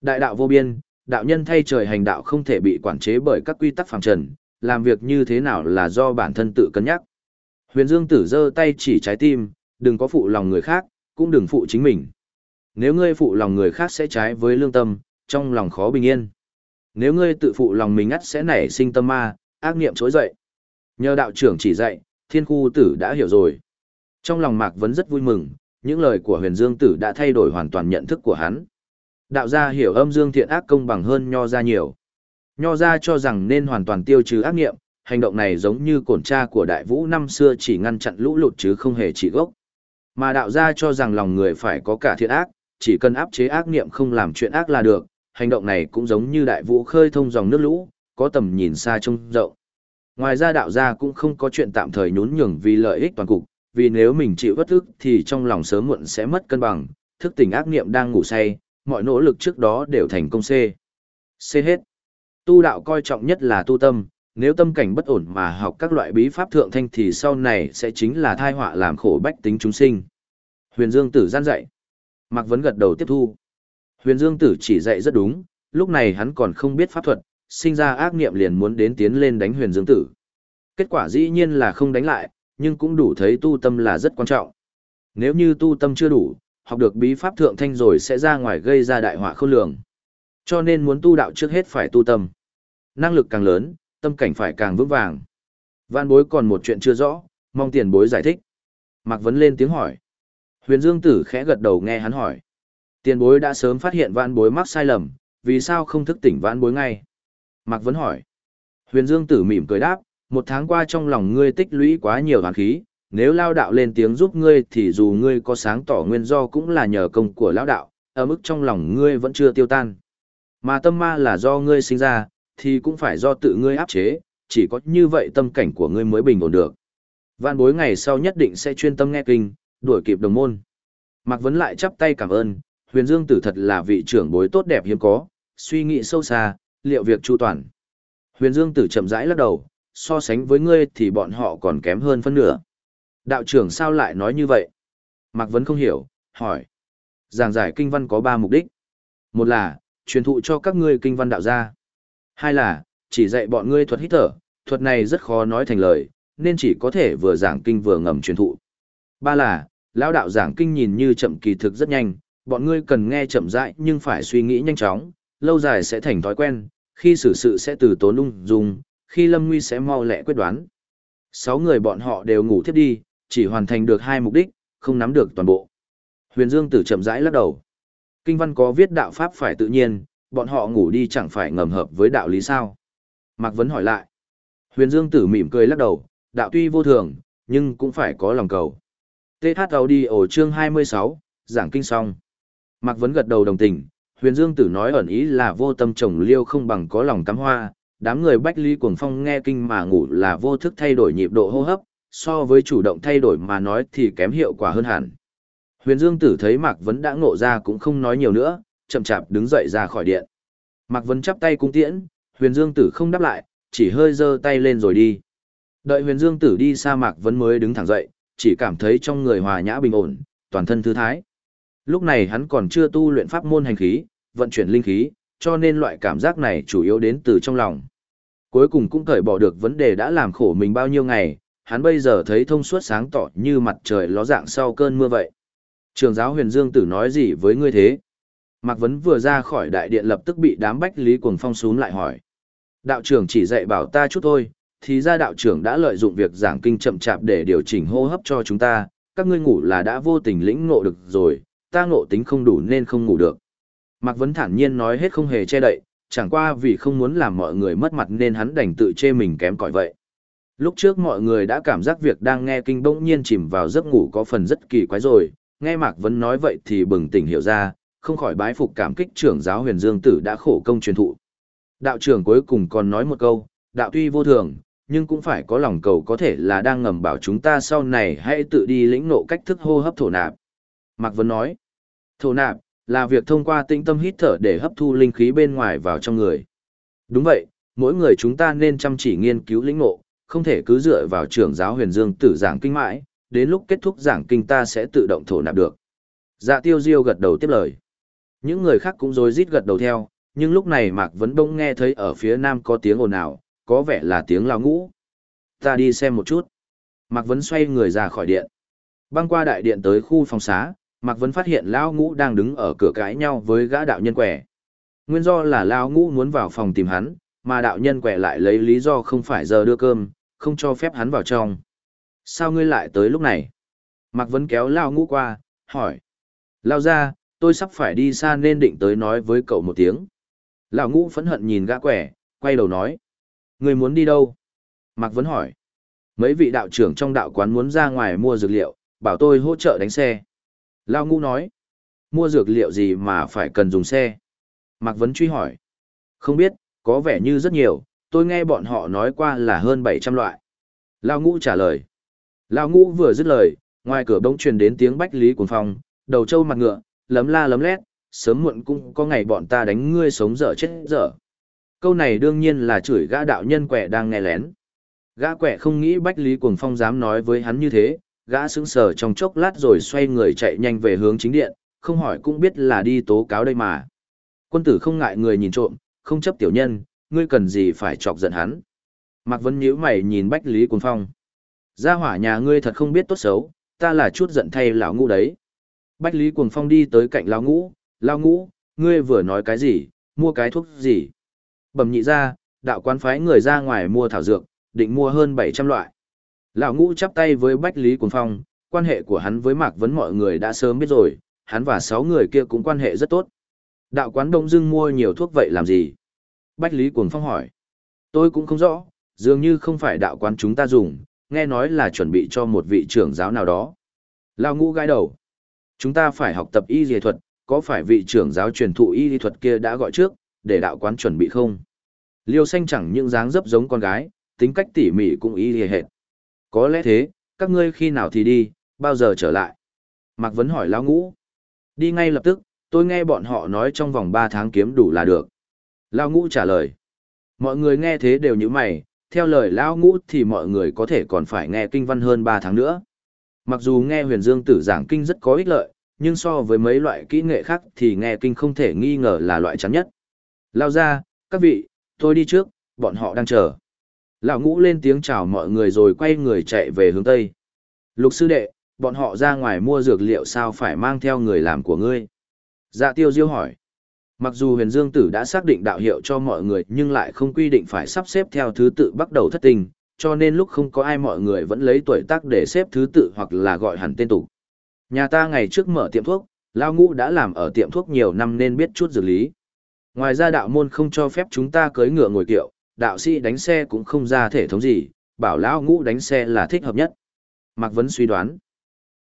Đại đạo vô biên, đạo nhân thay trời hành đạo không thể bị quản chế bởi các quy tắc phàm trần, làm việc như thế nào là do bản thân tự cân nhắc. Huyền Dương Tử giơ tay chỉ trái tim, đừng có phụ lòng người khác, cũng đừng phụ chính mình. Nếu ngươi phụ lòng người khác sẽ trái với lương tâm, trong lòng khó bình yên. Nếu ngươi tự phụ lòng mình ắt sẽ nảy sinh tâm ma, ác niệm trỗi dậy. Nhờ đạo trưởng chỉ dạy, thiên khu tử đã hiểu rồi. Trong lòng Mạc Vấn rất vui mừng, những lời của huyền dương tử đã thay đổi hoàn toàn nhận thức của hắn. Đạo gia hiểu âm dương thiện ác công bằng hơn nho gia nhiều. Nho gia cho rằng nên hoàn toàn tiêu trừ ác niệm, hành động này giống như cổn tra của đại vũ năm xưa chỉ ngăn chặn lũ lụt chứ không hề trị gốc. Mà đạo gia cho rằng lòng người phải có cả thiện ác, chỉ cần áp chế ác niệm không làm chuyện ác là được, hành động này cũng giống như đại vũ khơi thông dòng nước lũ, có tầm nhìn xa trông rộng. Ngoài ra đạo gia cũng không có chuyện tạm thời nhún nhường vì lợi ích toàn cục, vì nếu mình chịu bất ức thì trong lòng sớm muộn sẽ mất cân bằng, thức tỉnh ác niệm đang ngủ say, mọi nỗ lực trước đó đều thành công C. C hết. Tu đạo coi trọng nhất là tu tâm, nếu tâm cảnh bất ổn mà học các loại bí pháp thượng thanh thì sau này sẽ chính là thai họa làm khổ bách tính chúng sinh. Huyền Dương Tử gian dạy. Mạc Vấn gật đầu tiếp thu. Huyền Dương Tử chỉ dạy rất đúng, lúc này hắn còn không biết pháp thuật, sinh ra ác niệm liền muốn đến tiến lên đánh Huyền Dương Tử. Kết quả dĩ nhiên là không đánh lại, nhưng cũng đủ thấy tu tâm là rất quan trọng. Nếu như tu tâm chưa đủ, học được bí pháp thượng thanh rồi sẽ ra ngoài gây ra đại họa khôn lường. Cho nên muốn tu đạo trước hết phải tu tâm. Năng lực càng lớn, tâm cảnh phải càng vững vàng. Vạn bối còn một chuyện chưa rõ, mong tiền bối giải thích. Mạc Vấn lên tiếng hỏi. Huyền Dương Tử khẽ gật đầu nghe hắn hỏi. Tiền bối đã sớm phát hiện vạn bối mắc sai lầm, vì sao không thức tỉnh vạn bối ngay? Mạc Vấn hỏi. Huyền Dương Tử mỉm cười đáp, một tháng qua trong lòng ngươi tích lũy quá nhiều hoàn khí, nếu lao đạo lên tiếng giúp ngươi thì dù ngươi có sáng tỏ nguyên do cũng là nhờ công của lao đạo, ở mức trong lòng ngươi vẫn chưa tiêu tan. Mà tâm ma là do ngươi sinh ra, thì cũng phải do tự ngươi áp chế, chỉ có như vậy tâm cảnh của ngươi mới bình ổn được. Vạn bối ngày sau nhất định sẽ chuyên tâm nghe kinh, đuổi kịp đồng môn. Mạc Vấn lại chắp tay cảm ơn, huyền dương tử thật là vị trưởng bối tốt đẹp hiếm có, suy nghĩ sâu xa, liệu việc chu toàn. Huyền dương tử chậm rãi lắc đầu, so sánh với ngươi thì bọn họ còn kém hơn phân nửa. Đạo trưởng sao lại nói như vậy? Mạc Vấn không hiểu, hỏi. Giảng giải kinh văn có ba mục đích. Một là, truyền thụ cho các ngươi kinh văn đạo gia. Hai là, chỉ dạy bọn ngươi thuật hít thở, thuật này rất khó nói thành lời, nên chỉ có thể vừa giảng kinh vừa ngầm truyền thụ. Ba là, lão đạo giảng kinh nhìn như chậm kỳ thực rất nhanh, bọn ngươi cần nghe chậm rãi nhưng phải suy nghĩ nhanh chóng, lâu dài sẽ thành thói quen, khi xử sự sẽ từ tốn ung dung, khi lâm nguy sẽ mau lẹ quyết đoán. Sáu người bọn họ đều ngủ thiếp đi, chỉ hoàn thành được hai mục đích, không nắm được toàn bộ. Huyền Dương Tử chậm rãi lắc đầu. Kinh văn có viết đạo pháp phải tự nhiên, bọn họ ngủ đi chẳng phải ngầm hợp với đạo lý sao? Mạc Vấn hỏi lại. Huyền Dương Tử mỉm cười lắc đầu, đạo tuy vô thường, nhưng cũng phải có lòng cầu. TH Audio chương 26, giảng kinh xong. Mạc Vấn gật đầu đồng tình, Huyền Dương Tử nói ẩn ý là vô tâm trồng liêu không bằng có lòng cắm hoa, đám người Bách Ly Cuồng Phong nghe kinh mà ngủ là vô thức thay đổi nhịp độ hô hấp, so với chủ động thay đổi mà nói thì kém hiệu quả hơn hẳn. Huyền Dương Tử thấy Mạc Vấn đã ngộ ra cũng không nói nhiều nữa, chậm chạp đứng dậy ra khỏi điện. Mạc Vấn chắp tay cung tiễn, Huyền Dương Tử không đáp lại, chỉ hơi giơ tay lên rồi đi. Đợi Huyền Dương Tử đi xa Mạc Vấn mới đứng thẳng dậy, chỉ cảm thấy trong người hòa nhã bình ổn, toàn thân thư thái. Lúc này hắn còn chưa tu luyện pháp môn hành khí, vận chuyển linh khí, cho nên loại cảm giác này chủ yếu đến từ trong lòng. Cuối cùng cũng cởi bỏ được vấn đề đã làm khổ mình bao nhiêu ngày, hắn bây giờ thấy thông suốt sáng tỏ như mặt trời ló dạng sau cơn mưa vậy. Trường giáo huyền dương tử nói gì với ngươi thế? Mạc Vấn vừa ra khỏi đại điện lập tức bị đám bách lý cuồng phong xuống lại hỏi. Đạo trưởng chỉ dạy bảo ta chút thôi, thì ra đạo trưởng đã lợi dụng việc giảng kinh chậm chạp để điều chỉnh hô hấp cho chúng ta, các ngươi ngủ là đã vô tình lĩnh ngộ được rồi, ta ngộ tính không đủ nên không ngủ được. Mạc Vấn thản nhiên nói hết không hề che đậy, chẳng qua vì không muốn làm mọi người mất mặt nên hắn đành tự chê mình kém cỏi vậy. Lúc trước mọi người đã cảm giác việc đang nghe kinh bỗng nhiên chìm vào giấc ngủ có phần rất kỳ quái rồi, nghe Mạc Vấn nói vậy thì bừng tỉnh hiểu ra, không khỏi bái phục cảm kích trưởng giáo huyền dương tử đã khổ công truyền thụ. Đạo trưởng cuối cùng còn nói một câu, đạo tuy vô thường, nhưng cũng phải có lòng cầu có thể là đang ngầm bảo chúng ta sau này hãy tự đi lĩnh nộ cách thức hô hấp thổ nạp. Mạc Vấn nói, thổ nạp, là việc thông qua tĩnh tâm hít thở để hấp thu linh khí bên ngoài vào trong người. Đúng vậy, mỗi người chúng ta nên chăm chỉ nghiên cứu lĩnh ngộ không thể cứ dựa vào trưởng giáo huyền dương tử giảng kinh mãi, đến lúc kết thúc giảng kinh ta sẽ tự động thổ nạp được. Dạ tiêu diêu gật đầu tiếp lời. Những người khác cũng rối rít gật đầu theo, nhưng lúc này Mạc Vấn bỗng nghe thấy ở phía nam có tiếng ồn ào, có vẻ là tiếng lao ngũ. Ta đi xem một chút. Mạc Vấn xoay người ra khỏi điện. Băng qua đại điện tới khu phòng xá, Mạc Vấn phát hiện Lao Ngũ đang đứng ở cửa cãi nhau với gã đạo nhân quẻ. Nguyên do là Lao Ngũ muốn vào phòng tìm hắn, mà đạo nhân quẻ lại lấy lý do không phải giờ đưa cơm, không cho phép hắn vào trong. Sao ngươi lại tới lúc này? Mạc Vấn kéo Lao Ngũ qua, hỏi. Lao ra, tôi sắp phải đi xa nên định tới nói với cậu một tiếng. Lão Ngũ phẫn hận nhìn gã quẻ, quay đầu nói. người muốn đi đâu? Mạc Vấn hỏi. Mấy vị đạo trưởng trong đạo quán muốn ra ngoài mua dược liệu, bảo tôi hỗ trợ đánh xe. Lao Ngũ nói. Mua dược liệu gì mà phải cần dùng xe? Mạc Vấn truy hỏi. Không biết, có vẻ như rất nhiều, tôi nghe bọn họ nói qua là hơn 700 loại. Lao Ngũ trả lời. Lao Ngũ vừa dứt lời, ngoài cửa bỗng truyền đến tiếng bách lý cuồng phong, đầu trâu mặt ngựa, lấm la lấm lét, sớm muộn cũng có ngày bọn ta đánh ngươi sống dở chết dở. Câu này đương nhiên là chửi gã đạo nhân quẻ đang nghe lén. Gã quẻ không nghĩ Bách Lý Cuồng Phong dám nói với hắn như thế, gã sững sờ trong chốc lát rồi xoay người chạy nhanh về hướng chính điện, không hỏi cũng biết là đi tố cáo đây mà. Quân tử không ngại người nhìn trộm, không chấp tiểu nhân, ngươi cần gì phải chọc giận hắn. Mạc Vân nhíu mày nhìn Bách Lý Cuồng Phong. Gia hỏa nhà ngươi thật không biết tốt xấu, ta là chút giận thay lão ngũ đấy. Bách Lý Cuồng Phong đi tới cạnh lão ngũ, lão ngũ, ngươi vừa nói cái gì, mua cái thuốc gì. Bẩm nhị ra, đạo quán phái người ra ngoài mua thảo dược, định mua hơn 700 loại. Lão ngũ chắp tay với Bách Lý Cuồng Phong, quan hệ của hắn với Mạc Vấn mọi người đã sớm biết rồi, hắn và sáu người kia cũng quan hệ rất tốt. Đạo quán Đông Dương mua nhiều thuốc vậy làm gì? Bách Lý Cuồng Phong hỏi. Tôi cũng không rõ, dường như không phải đạo quán chúng ta dùng, nghe nói là chuẩn bị cho một vị trưởng giáo nào đó. Lão ngũ gãi đầu. Chúng ta phải học tập y dề thuật, có phải vị trưởng giáo truyền thụ y lý thuật kia đã gọi trước, để đạo quán chuẩn bị không? Liêu xanh chẳng những dáng dấp giống con gái, tính cách tỉ mỉ cũng y hề hệt. Có lẽ thế, các ngươi khi nào thì đi, bao giờ trở lại? Mạc Vấn hỏi Lão Ngũ. Đi ngay lập tức, tôi nghe bọn họ nói trong vòng 3 tháng kiếm đủ là được. Lão Ngũ trả lời. Mọi người nghe thế đều như mày, theo lời Lão Ngũ thì mọi người có thể còn phải nghe kinh văn hơn 3 tháng nữa. Mặc dù nghe huyền dương tử giảng kinh rất có ích lợi, nhưng so với mấy loại kỹ nghệ khác thì nghe kinh không thể nghi ngờ là loại chắn nhất. Lao ra, các vị, tôi đi trước, bọn họ đang chờ. Lão ngũ lên tiếng chào mọi người rồi quay người chạy về hướng Tây. Lục sư đệ, bọn họ ra ngoài mua dược liệu sao phải mang theo người làm của ngươi? Dạ tiêu diêu hỏi. Mặc dù huyền dương tử đã xác định đạo hiệu cho mọi người nhưng lại không quy định phải sắp xếp theo thứ tự bắt đầu thất tình, cho nên lúc không có ai mọi người vẫn lấy tuổi tác để xếp thứ tự hoặc là gọi hẳn tên tục. Nhà ta ngày trước mở tiệm thuốc, Lao Ngũ đã làm ở tiệm thuốc nhiều năm nên biết chút dược lý. Ngoài ra đạo môn không cho phép chúng ta cưới ngựa ngồi kiệu, đạo sĩ đánh xe cũng không ra thể thống gì, bảo lão Ngũ đánh xe là thích hợp nhất. Mạc Vấn suy đoán.